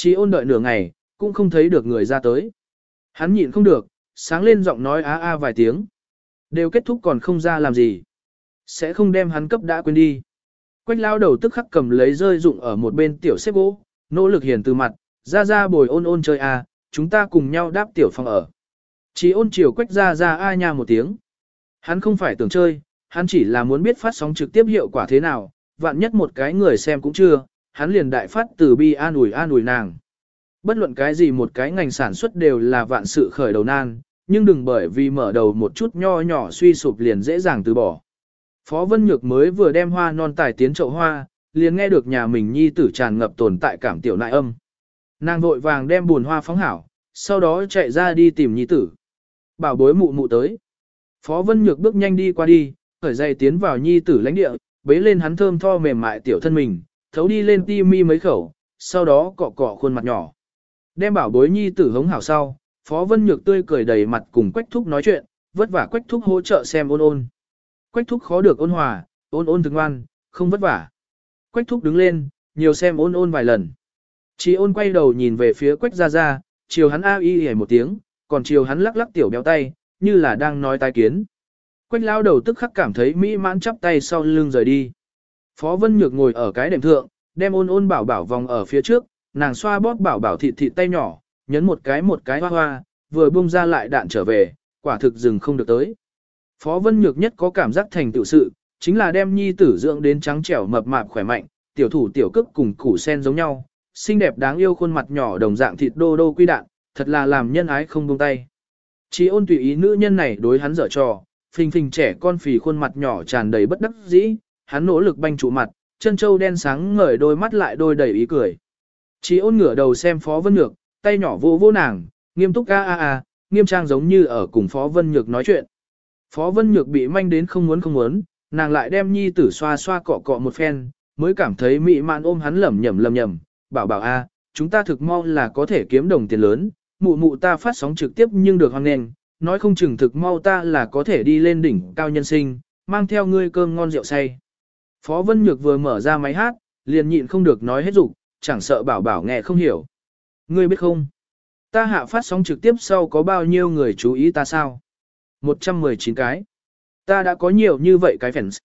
Chỉ ôn đợi nửa ngày, cũng không thấy được người ra tới. Hắn nhịn không được, sáng lên giọng nói á a vài tiếng. Đều kết thúc còn không ra làm gì. Sẽ không đem hắn cấp đã quên đi. Quách lao đầu tức khắc cầm lấy rơi dụng ở một bên tiểu xếp gỗ, nỗ lực hiền từ mặt, ra ra bồi ôn ôn chơi a, chúng ta cùng nhau đáp tiểu phòng ở. Chỉ ôn chiều quách ra ra a nha một tiếng. Hắn không phải tưởng chơi, hắn chỉ là muốn biết phát sóng trực tiếp hiệu quả thế nào, vạn nhất một cái người xem cũng chưa, hắn liền đại phát từ bi an ủi an ủi nàng. Bất luận cái gì một cái ngành sản xuất đều là vạn sự khởi đầu nan, nhưng đừng bởi vì mở đầu một chút nho nhỏ suy sụp liền dễ dàng từ bỏ. Phó Vân Nhược mới vừa đem hoa non tài tiến chậu hoa, liền nghe được nhà mình nhi tử tràn ngập tồn tại cảm tiểu nại âm. Nàng vội vàng đem buồn hoa phóng hảo, sau đó chạy ra đi tìm nhi tử. Bảo bối mụ mụ tới. Phó Vân Nhược bước nhanh đi qua đi, khởi dây tiến vào nhi tử lãnh địa, bế lên hắn thơm tho mềm mại tiểu thân mình, thấu đi lên ti mi mấy khẩu, sau đó cọ cọ khuôn mặt nhỏ. Đem bảo bối nhi tử hống hảo sau, Phó Vân Nhược tươi cười đầy mặt cùng Quách Thúc nói chuyện, vất vả Quách Thúc hỗ trợ xem ôn ôn. Quách Thúc khó được ôn hòa, ôn ôn thường ngoan, không vất vả. Quách Thúc đứng lên, nhiều xem ôn ôn vài lần. Chỉ ôn quay đầu nhìn về phía Quách Gia Gia, chiều hắn a y hề một tiếng, còn chiều hắn lắc lắc tiểu béo tay, như là đang nói tai kiến. Quách lao đầu tức khắc cảm thấy mỹ mãn chắp tay sau lưng rời đi. Phó Vân Nhược ngồi ở cái đệm thượng, đem ôn ôn bảo bảo vòng ở phía trước, nàng xoa bóp bảo bảo thịt thịt tay nhỏ, nhấn một cái một cái hoa hoa, vừa buông ra lại đạn trở về, quả thực dừng không được tới. Phó Vân Nhược nhất có cảm giác thành tựu sự, chính là đem nhi tử dưỡng đến trắng trẻo mập mạp khỏe mạnh, tiểu thủ tiểu cước cùng củ sen giống nhau, xinh đẹp đáng yêu khuôn mặt nhỏ đồng dạng thịt đô đô quy đạn, thật là làm nhân ái không buông tay. Chỉ ôn tùy ý nữ nhân này đối hắn dở trò, phình phình trẻ con phì khuôn mặt nhỏ tràn đầy bất đắc dĩ, hắn nỗ lực banh trụ mặt, chân châu đen sáng ngời đôi mắt lại đôi đầy ý cười. Chỉ ôn ngửa đầu xem Phó Vân Nhược, tay nhỏ vô vô nàng, nghiêm túc a a a, nghiêm trang giống như ở cùng Phó Vân Nhược nói chuyện. Phó Vân Nhược bị manh đến không muốn không muốn, nàng lại đem nhi tử xoa xoa cọ cọ một phen, mới cảm thấy mị mạn ôm hắn lẩm nhẩm lẩm nhẩm, bảo bảo a, chúng ta thực mau là có thể kiếm đồng tiền lớn, mụ mụ ta phát sóng trực tiếp nhưng được hoan nghênh, nói không chừng thực mau ta là có thể đi lên đỉnh cao nhân sinh, mang theo ngươi cơm ngon rượu say. Phó Vân Nhược vừa mở ra máy hát, liền nhịn không được nói hết dục, chẳng sợ bảo bảo nghe không hiểu. Ngươi biết không? Ta hạ phát sóng trực tiếp sau có bao nhiêu người chú ý ta sao? 119 cái. Ta đã có nhiều như vậy cái fans.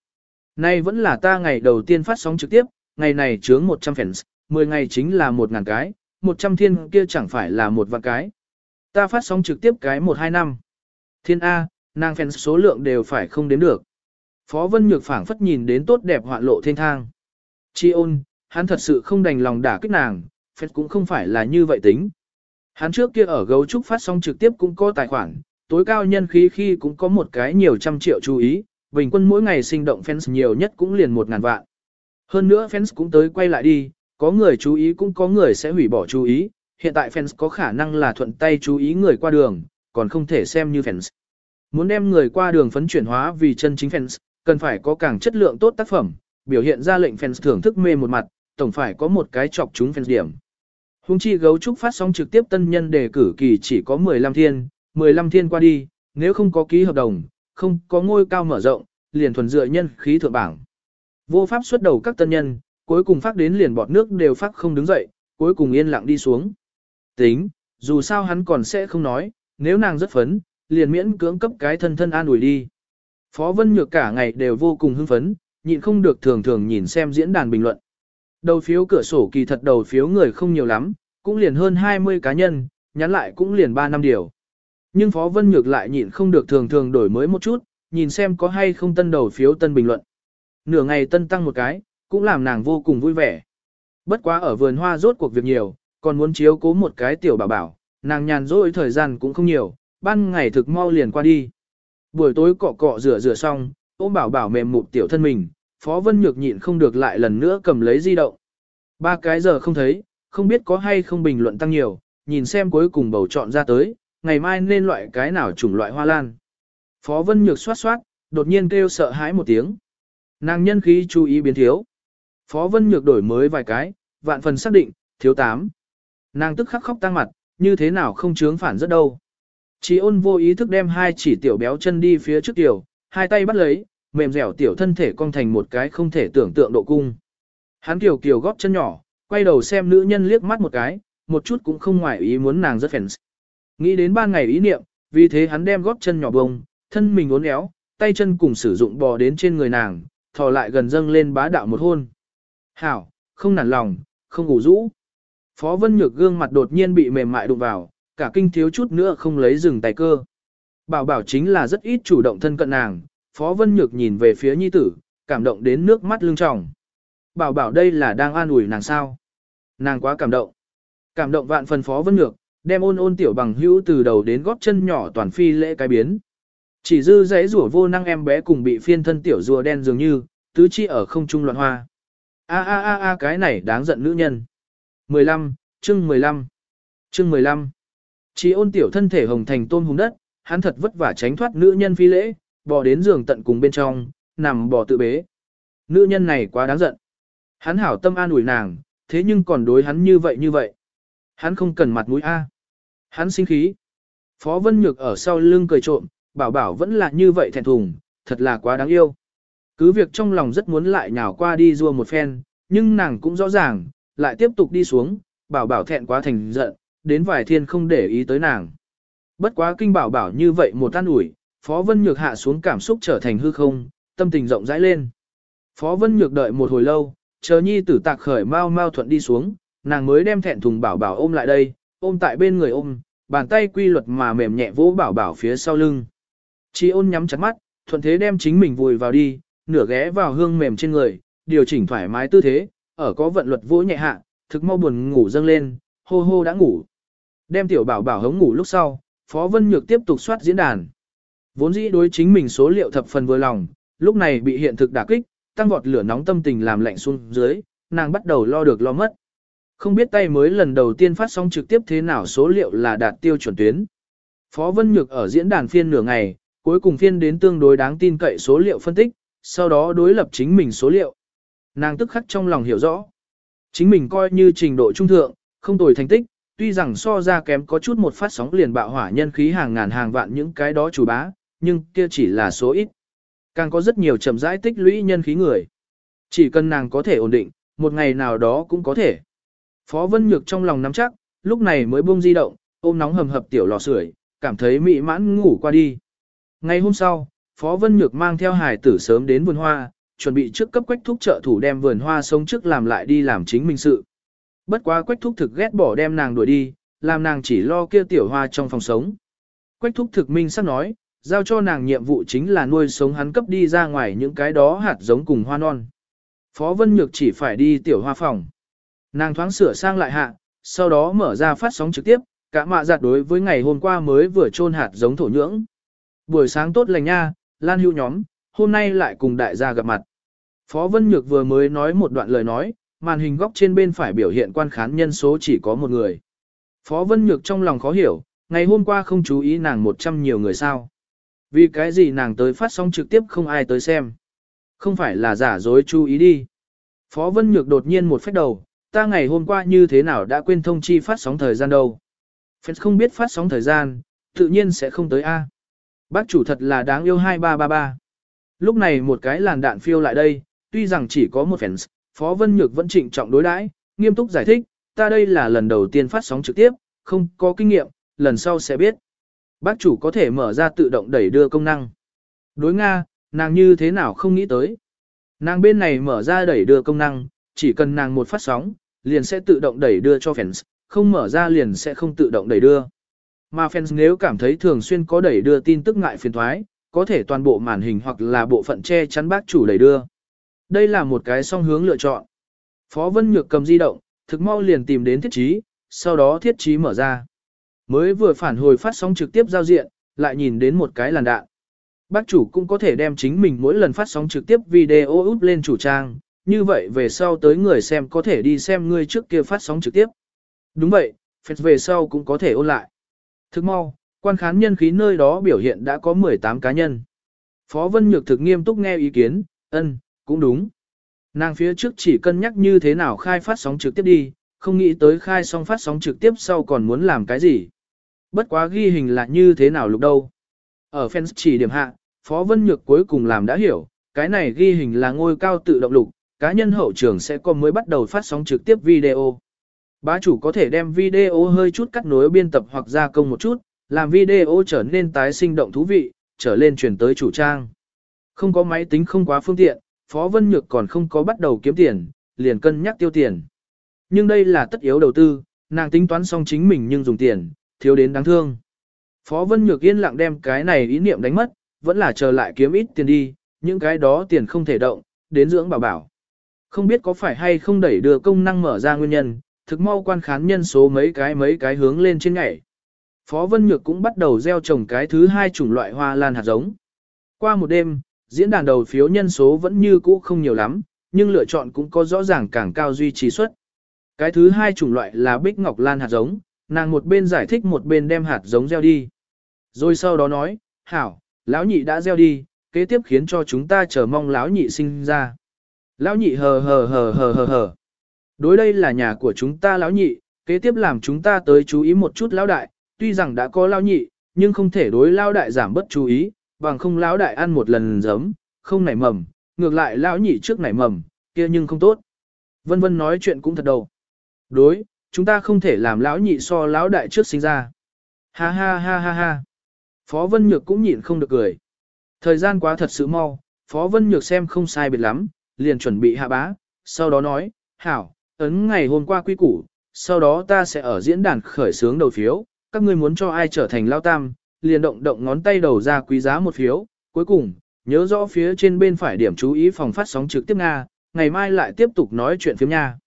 Nay vẫn là ta ngày đầu tiên phát sóng trực tiếp, ngày này chướng 100 fans, 10 ngày chính là 1.000 cái, 100 thiên kia chẳng phải là một vạn cái. Ta phát sóng trực tiếp cái 1-2 năm. Thiên A, nàng fans số lượng đều phải không đến được. Phó Vân Nhược phảng phất nhìn đến tốt đẹp hoạn lộ thiên thang. Chi ôn, hắn thật sự không đành lòng đả kích nàng, phết cũng không phải là như vậy tính. Hắn trước kia ở gấu trúc phát sóng trực tiếp cũng có tài khoản, tối cao nhân khí khi cũng có một cái nhiều trăm triệu chú ý, bình quân mỗi ngày sinh động fans nhiều nhất cũng liền một ngàn vạn. Hơn nữa fans cũng tới quay lại đi, có người chú ý cũng có người sẽ hủy bỏ chú ý, hiện tại fans có khả năng là thuận tay chú ý người qua đường, còn không thể xem như fans. Muốn đem người qua đường phấn chuyển hóa vì chân chính fans, cần phải có càng chất lượng tốt tác phẩm, biểu hiện ra lệnh fans thưởng thức mê một mặt, tổng phải có một cái chọc chúng fans điểm. Hùng chi gấu trúc phát sóng trực tiếp tân nhân đề cử kỳ chỉ có 15 thiên, 15 thiên qua đi, nếu không có ký hợp đồng, không có ngôi cao mở rộng, liền thuần dựa nhân khí thượng bảng. Vô pháp xuất đầu các tân nhân, cuối cùng phát đến liền bọt nước đều phát không đứng dậy, cuối cùng yên lặng đi xuống. Tính, dù sao hắn còn sẽ không nói, nếu nàng rất phấn, liền miễn cưỡng cấp cái thân thân an ủi đi. Phó Vân Nhược cả ngày đều vô cùng hưng phấn, nhịn không được thường thường nhìn xem diễn đàn bình luận. Đầu phiếu cửa sổ kỳ thật đầu phiếu người không nhiều lắm, cũng liền hơn 20 cá nhân, nhắn lại cũng liền 3 năm điều. Nhưng Phó Vân Nhược lại nhịn không được thường thường đổi mới một chút, nhìn xem có hay không tân đầu phiếu tân bình luận. Nửa ngày tân tăng một cái, cũng làm nàng vô cùng vui vẻ. Bất quá ở vườn hoa rốt cuộc việc nhiều, còn muốn chiếu cố một cái tiểu bảo bảo, nàng nhàn rỗi thời gian cũng không nhiều, ban ngày thực mau liền qua đi. Buổi tối cọ cọ rửa rửa xong, ôm bảo bảo mềm mụt tiểu thân mình, Phó Vân Nhược nhịn không được lại lần nữa cầm lấy di động. Ba cái giờ không thấy, không biết có hay không bình luận tăng nhiều, nhìn xem cuối cùng bầu chọn ra tới, ngày mai nên loại cái nào chủng loại hoa lan. Phó Vân Nhược xoát xoát, đột nhiên kêu sợ hãi một tiếng. Nàng nhân khí chú ý biến thiếu. Phó Vân Nhược đổi mới vài cái, vạn phần xác định, thiếu tám. Nàng tức khắc khóc tăng mặt, như thế nào không chướng phản rất đâu. Chỉ ôn vô ý thức đem hai chỉ tiểu béo chân đi phía trước tiểu, hai tay bắt lấy, mềm dẻo tiểu thân thể cong thành một cái không thể tưởng tượng độ cung. Hắn kiều kiều góp chân nhỏ, quay đầu xem nữ nhân liếc mắt một cái, một chút cũng không ngoài ý muốn nàng rất phèn. Nghĩ đến ban ngày ý niệm, vì thế hắn đem góp chân nhỏ bông, thân mình uốn éo, tay chân cùng sử dụng bò đến trên người nàng, thò lại gần dâng lên bá đạo một hôn. Hảo, không nản lòng, không ngủ rũ. Phó Vân Nhược gương mặt đột nhiên bị mềm mại đụng vào, cả kinh thiếu chút nữa không lấy dừng tay cơ. Bảo bảo chính là rất ít chủ động thân cận nàng, Phó Vân Nhược nhìn về phía nhi tử, cảm động đến nước mắt lưng tròng. Bảo bảo đây là đang an ủi nàng sao. Nàng quá cảm động. Cảm động vạn phần Phó Vân Nhược, đem ôn ôn tiểu bằng hữu từ đầu đến góp chân nhỏ toàn phi lễ cái biến. Chỉ dư giấy rủa vô năng em bé cùng bị phiên thân tiểu rùa đen dường như, tứ chi ở không trung loạn hoa. A a a a cái này đáng giận nữ nhân. 15, chương 15. Chương 15. Chỉ ôn tiểu thân thể hồng thành tôm hùng đất, hắn thật vất vả tránh thoát nữ nhân phi lễ, bò đến giường tận cùng bên trong, nằm bò tự bế. Nữ nhân này quá đáng giận. Hắn hảo tâm an ủi nàng, thế nhưng còn đối hắn như vậy như vậy. Hắn không cần mặt mũi A. Hắn sinh khí. Phó Vân Nhược ở sau lưng cười trộm, bảo bảo vẫn là như vậy thẹn thùng, thật là quá đáng yêu. Cứ việc trong lòng rất muốn lại nhào qua đi rua một phen, nhưng nàng cũng rõ ràng, lại tiếp tục đi xuống, bảo bảo thẹn quá thành giận, đến vài thiên không để ý tới nàng. Bất quá kinh bảo bảo như vậy một tan ủi, Phó Vân Nhược hạ xuống cảm xúc trở thành hư không, tâm tình rộng rãi lên. Phó Vân Nhược đợi một hồi lâu, chờ nhi tử tạc khởi mau mau thuận đi xuống, nàng mới đem thẹn thùng bảo bảo ôm lại đây, ôm tại bên người ôm, bàn tay quy luật mà mềm nhẹ vỗ bảo bảo phía sau lưng. Chi ôn nhắm chặt mắt, thuận thế đem chính mình vùi vào đi, nửa ghé vào hương mềm trên người, điều chỉnh thoải mái tư thế, ở có vận luật vỗ nhẹ hạ, thực mau buồn ngủ dâng lên, hô hô đã ngủ. Đem tiểu bảo bảo hống ngủ lúc sau, Phó Vân Nhược tiếp tục soát diễn đàn. Vốn dĩ đối chính mình số liệu thập phần vừa lòng, lúc này bị hiện thực đả kích, tăng vọt lửa nóng tâm tình làm lạnh xuống dưới, nàng bắt đầu lo được lo mất. Không biết tay mới lần đầu tiên phát sóng trực tiếp thế nào số liệu là đạt tiêu chuẩn tuyến. Phó Vân Nhược ở diễn đàn phiên nửa ngày, cuối cùng phiên đến tương đối đáng tin cậy số liệu phân tích, sau đó đối lập chính mình số liệu. Nàng tức khắc trong lòng hiểu rõ. Chính mình coi như trình độ trung thượng, không tồi thành tích, tuy rằng so ra kém có chút một phát sóng liền bạo hỏa nhân khí hàng ngàn hàng vạn những cái đó chủ bá, nhưng kia chỉ là số ít. Càng có rất nhiều chậm rãi tích lũy nhân khí người. Chỉ cần nàng có thể ổn định, một ngày nào đó cũng có thể. Phó Vân Nhược trong lòng nắm chắc, lúc này mới buông di động, ôm nóng hầm hập tiểu lò sưởi, cảm thấy mị mãn ngủ qua đi. Ngày hôm sau, Phó Vân Nhược mang theo hải tử sớm đến vườn hoa, chuẩn bị trước cấp quách thúc trợ thủ đem vườn hoa sống trước làm lại đi làm chính mình sự. Bất quá quách thúc thực ghét bỏ đem nàng đuổi đi, làm nàng chỉ lo kia tiểu hoa trong phòng sống. Quách thúc thực minh sắp nói, giao cho nàng nhiệm vụ chính là nuôi sống hắn cấp đi ra ngoài những cái đó hạt giống cùng hoa non. Phó Vân Nhược chỉ phải đi tiểu hoa phòng. Nàng thoáng sửa sang lại hạ, sau đó mở ra phát sóng trực tiếp, cả mạ giặt đối với ngày hôm qua mới vừa trôn hạt giống thổ nhưỡng. Buổi sáng tốt lành nha, Lan Hưu nhóm, hôm nay lại cùng đại gia gặp mặt. Phó Vân Nhược vừa mới nói một đoạn lời nói, màn hình góc trên bên phải biểu hiện quan khán nhân số chỉ có một người. Phó Vân Nhược trong lòng khó hiểu, ngày hôm qua không chú ý nàng một trăm nhiều người sao. Vì cái gì nàng tới phát sóng trực tiếp không ai tới xem. Không phải là giả dối chú ý đi. Phó Vân Nhược đột nhiên một phép đầu, ta ngày hôm qua như thế nào đã quên thông chi phát sóng thời gian đâu. Fans không biết phát sóng thời gian, tự nhiên sẽ không tới A. Bác chủ thật là đáng yêu 2333. Lúc này một cái làn đạn phiêu lại đây, tuy rằng chỉ có một fans, Phó Vân Nhược vẫn trịnh trọng đối đãi, nghiêm túc giải thích, ta đây là lần đầu tiên phát sóng trực tiếp, không có kinh nghiệm, lần sau sẽ biết. Bác chủ có thể mở ra tự động đẩy đưa công năng. Đối Nga, nàng như thế nào không nghĩ tới. Nàng bên này mở ra đẩy đưa công năng, chỉ cần nàng một phát sóng, liền sẽ tự động đẩy đưa cho fans, không mở ra liền sẽ không tự động đẩy đưa. Mà fans nếu cảm thấy thường xuyên có đẩy đưa tin tức ngại phiền thoái, có thể toàn bộ màn hình hoặc là bộ phận che chắn bác chủ đẩy đưa. Đây là một cái song hướng lựa chọn. Phó Vân Nhược cầm di động, thực mau liền tìm đến thiết trí, sau đó thiết trí mở ra. Mới vừa phản hồi phát sóng trực tiếp giao diện, lại nhìn đến một cái làn đạn. Bác chủ cũng có thể đem chính mình mỗi lần phát sóng trực tiếp video úp lên chủ trang, như vậy về sau tới người xem có thể đi xem ngươi trước kia phát sóng trực tiếp. Đúng vậy, phép về sau cũng có thể ôn lại. Thức mau, quan khán nhân khí nơi đó biểu hiện đã có 18 cá nhân. Phó Vân Nhược thực nghiêm túc nghe ý kiến, ân, cũng đúng. Nàng phía trước chỉ cân nhắc như thế nào khai phát sóng trực tiếp đi, không nghĩ tới khai xong phát sóng trực tiếp sau còn muốn làm cái gì. Bất quá ghi hình là như thế nào lúc đâu. Ở fans chỉ điểm hạ, Phó Vân Nhược cuối cùng làm đã hiểu, cái này ghi hình là ngôi cao tự động lục, cá nhân hậu trường sẽ có mới bắt đầu phát sóng trực tiếp video. Bá chủ có thể đem video hơi chút cắt nối biên tập hoặc gia công một chút, làm video trở nên tái sinh động thú vị, trở lên chuyển tới chủ trang. Không có máy tính không quá phương tiện, Phó Vân Nhược còn không có bắt đầu kiếm tiền, liền cân nhắc tiêu tiền. Nhưng đây là tất yếu đầu tư, nàng tính toán xong chính mình nhưng dùng tiền, thiếu đến đáng thương. Phó Vân Nhược yên lặng đem cái này ý niệm đánh mất, vẫn là chờ lại kiếm ít tiền đi, những cái đó tiền không thể động, đến dưỡng bảo bảo. Không biết có phải hay không đẩy đưa công năng mở ra nguyên nhân, thực mau quan khán nhân số mấy cái mấy cái hướng lên trên ngày. Phó Vân Nhược cũng bắt đầu gieo trồng cái thứ hai chủng loại hoa lan hạt giống. Qua một đêm, diễn đàn đầu phiếu nhân số vẫn như cũ không nhiều lắm, nhưng lựa chọn cũng có rõ ràng càng cao duy trì suất. Cái thứ hai chủng loại là bích ngọc lan hạt giống, nàng một bên giải thích một bên đem hạt giống gieo đi. Rồi sau đó nói, hảo, lão nhị đã gieo đi, kế tiếp khiến cho chúng ta chờ mong lão nhị sinh ra. Lão nhị hờ hờ hờ hờ hờ hờ. Đối đây là nhà của chúng ta lão nhị, kế tiếp làm chúng ta tới chú ý một chút lão đại, tuy rằng đã có lão nhị, nhưng không thể đối lão đại giảm bất chú ý, bằng không lão đại ăn một lần giấm, không nảy mầm, ngược lại lão nhị trước nảy mầm, kia nhưng không tốt. Vân vân nói chuyện cũng thật đầu. Đối, chúng ta không thể làm lão nhị so lão đại trước sinh ra. Ha ha ha ha ha. Phó Vân Nhược cũng nhịn không được cười. Thời gian quá thật sự mau, Phó Vân Nhược xem không sai biệt lắm, liền chuẩn bị hạ bá, sau đó nói, hảo, ấn ngày hôm qua quy củ, sau đó ta sẽ ở diễn đàn khởi xướng đầu phiếu, các ngươi muốn cho ai trở thành lao tam, liền động động ngón tay đầu ra quý giá một phiếu, cuối cùng, nhớ rõ phía trên bên phải điểm chú ý phòng phát sóng trực tiếp Nga, ngày mai lại tiếp tục nói chuyện phiếm nha.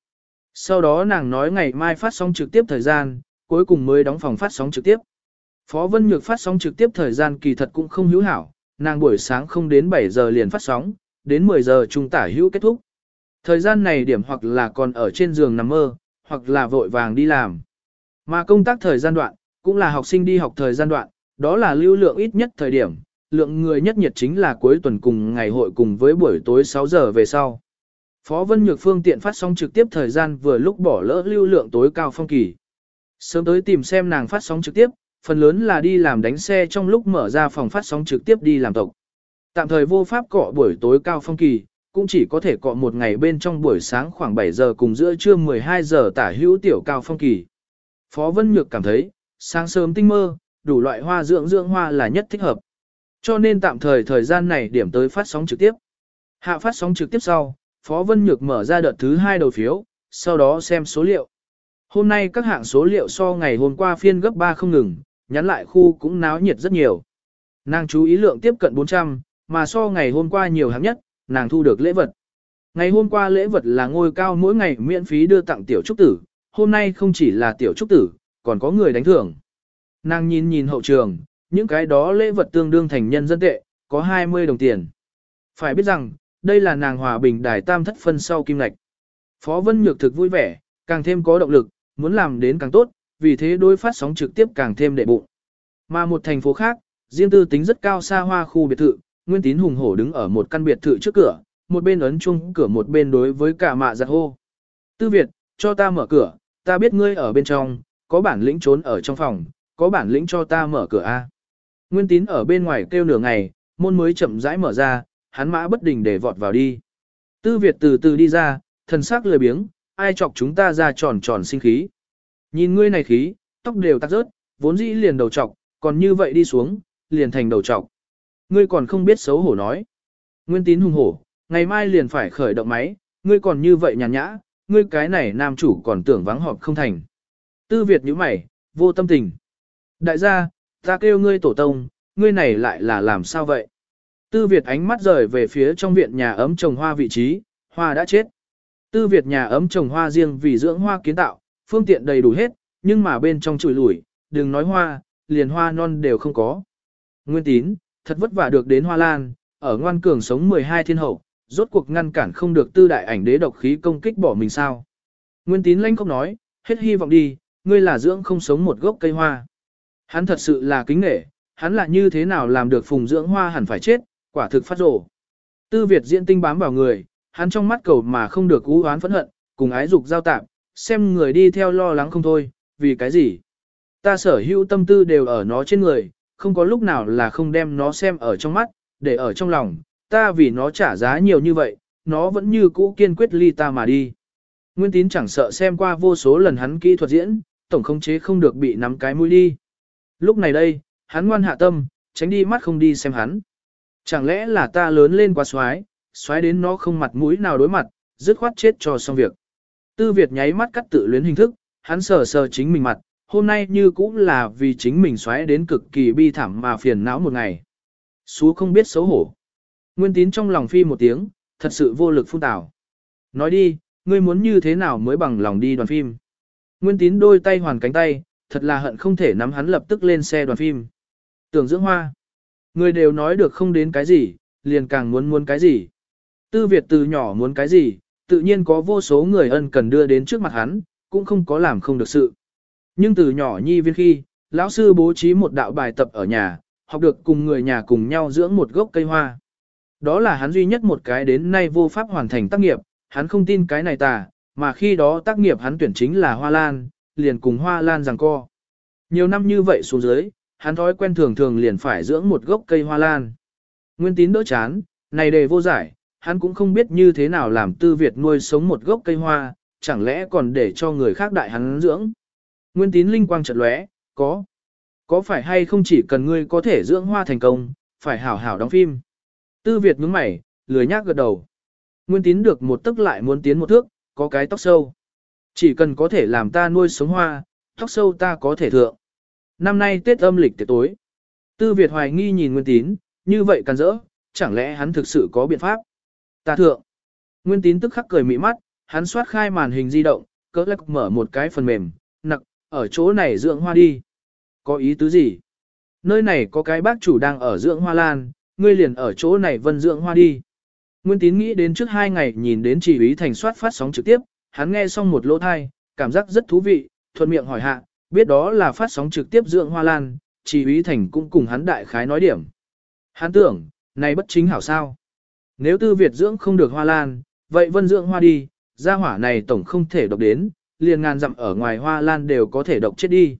Sau đó nàng nói ngày mai phát sóng trực tiếp thời gian, cuối cùng mới đóng phòng phát sóng trực tiếp. Phó Vân Nhược phát sóng trực tiếp thời gian kỳ thật cũng không hữu hảo, nàng buổi sáng không đến 7 giờ liền phát sóng, đến 10 giờ trung tả hữu kết thúc. Thời gian này điểm hoặc là còn ở trên giường nằm mơ, hoặc là vội vàng đi làm. Mà công tác thời gian đoạn, cũng là học sinh đi học thời gian đoạn, đó là lưu lượng ít nhất thời điểm, lượng người nhất nhiệt chính là cuối tuần cùng ngày hội cùng với buổi tối 6 giờ về sau. Phó Vân Nhược phương tiện phát sóng trực tiếp thời gian vừa lúc bỏ lỡ lưu lượng tối cao phong kỳ. Sớm tới tìm xem nàng phát sóng trực tiếp, phần lớn là đi làm đánh xe trong lúc mở ra phòng phát sóng trực tiếp đi làm tộc. Tạm thời vô pháp cọ buổi tối cao phong kỳ, cũng chỉ có thể cọ một ngày bên trong buổi sáng khoảng 7 giờ cùng giữa trưa 12 giờ tả hữu tiểu cao phong kỳ. Phó Vân Nhược cảm thấy, sáng sớm tinh mơ, đủ loại hoa dưỡng dưỡng hoa là nhất thích hợp. Cho nên tạm thời thời gian này điểm tới phát sóng trực tiếp. Hạ phát sóng trực tiếp sau, Phó Vân Nhược mở ra đợt thứ hai đầu phiếu, sau đó xem số liệu. Hôm nay các hạng số liệu so ngày hôm qua phiên gấp 3 không ngừng, nhắn lại khu cũng náo nhiệt rất nhiều. Nàng chú ý lượng tiếp cận 400, mà so ngày hôm qua nhiều hạng nhất, nàng thu được lễ vật. Ngày hôm qua lễ vật là ngôi cao mỗi ngày miễn phí đưa tặng tiểu trúc tử, hôm nay không chỉ là tiểu trúc tử, còn có người đánh thưởng. Nàng nhìn nhìn hậu trường, những cái đó lễ vật tương đương thành nhân dân tệ, có 20 đồng tiền. Phải biết rằng, đây là nàng hòa bình đài tam thất phân sau kim lạch. Phó Vân Nhược thực vui vẻ, càng thêm có động lực, muốn làm đến càng tốt, vì thế đối phát sóng trực tiếp càng thêm đệ bụng. Mà một thành phố khác, riêng tư tính rất cao xa hoa khu biệt thự, Nguyên Tín hùng hổ đứng ở một căn biệt thự trước cửa, một bên ấn chung cửa một bên đối với cả mạ giặt hô. Tư Việt, cho ta mở cửa, ta biết ngươi ở bên trong, có bản lĩnh trốn ở trong phòng, có bản lĩnh cho ta mở cửa A. Nguyên Tín ở bên ngoài kêu nửa ngày, môn mới chậm rãi mở ra, hắn mã bất đình để vọt vào đi. Tư Việt từ từ đi ra, thần sắc lười biếng, ai chọc chúng ta ra tròn tròn sinh khí. Nhìn ngươi này khí, tóc đều tắt rớt, vốn dĩ liền đầu trọc, còn như vậy đi xuống, liền thành đầu trọc. Ngươi còn không biết xấu hổ nói. Nguyên tín hung hổ, ngày mai liền phải khởi động máy, ngươi còn như vậy nhàn nhã, ngươi cái này nam chủ còn tưởng vắng họp không thành. Tư Việt như mày, vô tâm tình. Đại gia, ta kêu ngươi tổ tông, ngươi này lại là làm sao vậy? Tư Việt ánh mắt rời về phía trong viện nhà ấm trồng hoa vị trí, hoa đã chết. Tư Việt nhà ấm trồng hoa riêng vì dưỡng hoa kiến tạo, phương tiện đầy đủ hết, nhưng mà bên trong chùi lủi, đừng nói hoa, liền hoa non đều không có. Nguyên tín, thật vất vả được đến hoa lan, ở ngoan cường sống 12 thiên hậu, rốt cuộc ngăn cản không được tư đại ảnh đế độc khí công kích bỏ mình sao. Nguyên tín lanh không nói, hết hy vọng đi, ngươi là dưỡng không sống một gốc cây hoa. Hắn thật sự là kính nghệ, hắn là như thế nào làm được phùng dưỡng hoa hẳn phải chết, quả thực phát rổ. Tư Việt diễn tinh bám vào người, hắn trong mắt cầu mà không được ú oán phẫn hận, cùng ái dục giao tạp, xem người đi theo lo lắng không thôi, vì cái gì? Ta sở hữu tâm tư đều ở nó trên người, không có lúc nào là không đem nó xem ở trong mắt, để ở trong lòng, ta vì nó trả giá nhiều như vậy, nó vẫn như cũ kiên quyết ly ta mà đi. Nguyên tín chẳng sợ xem qua vô số lần hắn kỹ thuật diễn, tổng không chế không được bị nắm cái mũi đi. Lúc này đây, hắn ngoan hạ tâm, tránh đi mắt không đi xem hắn. Chẳng lẽ là ta lớn lên quá xoái, xoái đến nó không mặt mũi nào đối mặt, dứt khoát chết cho xong việc. Tư Việt nháy mắt cắt tự luyến hình thức, hắn sờ sờ chính mình mặt, hôm nay như cũng là vì chính mình xoáy đến cực kỳ bi thảm mà phiền não một ngày. Xú không biết xấu hổ. Nguyên tín trong lòng phi một tiếng, thật sự vô lực phun tảo. Nói đi, ngươi muốn như thế nào mới bằng lòng đi đoàn phim. Nguyên tín đôi tay hoàn cánh tay, thật là hận không thể nắm hắn lập tức lên xe đoàn phim. Tưởng dưỡng hoa. Người đều nói được không đến cái gì, liền càng muốn muốn cái gì. Tư Việt từ nhỏ muốn cái gì, tự nhiên có vô số người ân cần đưa đến trước mặt hắn, cũng không có làm không được sự. Nhưng từ nhỏ nhi viên khi, lão sư bố trí một đạo bài tập ở nhà, học được cùng người nhà cùng nhau dưỡng một gốc cây hoa. Đó là hắn duy nhất một cái đến nay vô pháp hoàn thành tác nghiệp, hắn không tin cái này tà, mà khi đó tác nghiệp hắn tuyển chính là hoa lan, liền cùng hoa lan rằng co. Nhiều năm như vậy xuống dưới, hắn thói quen thường thường liền phải dưỡng một gốc cây hoa lan. Nguyên tín đỡ chán, này đề vô giải, hắn cũng không biết như thế nào làm tư Việt nuôi sống một gốc cây hoa, chẳng lẽ còn để cho người khác đại hắn dưỡng. Nguyên tín linh quang chợt lóe, có. Có phải hay không chỉ cần ngươi có thể dưỡng hoa thành công, phải hảo hảo đóng phim. Tư Việt nhướng mày, lười nhác gật đầu. Nguyên tín được một tức lại muốn tiến một thước, có cái tóc sâu. Chỉ cần có thể làm ta nuôi sống hoa, tóc sâu ta có thể thượng. Năm nay Tết âm lịch tiệc tối. Tư Việt hoài nghi nhìn Nguyên tín, như vậy can dỡ, chẳng lẽ hắn thực sự có biện pháp? Ta thượng. Nguyên tín tức khắc cười mị mắt, hắn xoát khai màn hình di động, cỡ lắc mở một cái phần mềm, nặc, ở chỗ này dưỡng hoa đi. Có ý tứ gì? Nơi này có cái bác chủ đang ở dưỡng hoa lan, ngươi liền ở chỗ này vân dưỡng hoa đi. Nguyên tín nghĩ đến trước hai ngày nhìn đến chỉ ý thành soát phát sóng trực tiếp, hắn nghe xong một lỗ thai, cảm giác rất thú vị, thuận miệng hỏi hạ, biết đó là phát sóng trực tiếp dưỡng hoa lan, chỉ ý thành cũng cùng hắn đại khái nói điểm. Hắn tưởng, này bất chính hảo sao. Nếu tư Việt dưỡng không được hoa lan, vậy vân dưỡng hoa đi, gia hỏa này tổng không thể độc đến, liền ngàn dặm ở ngoài hoa lan đều có thể độc chết đi.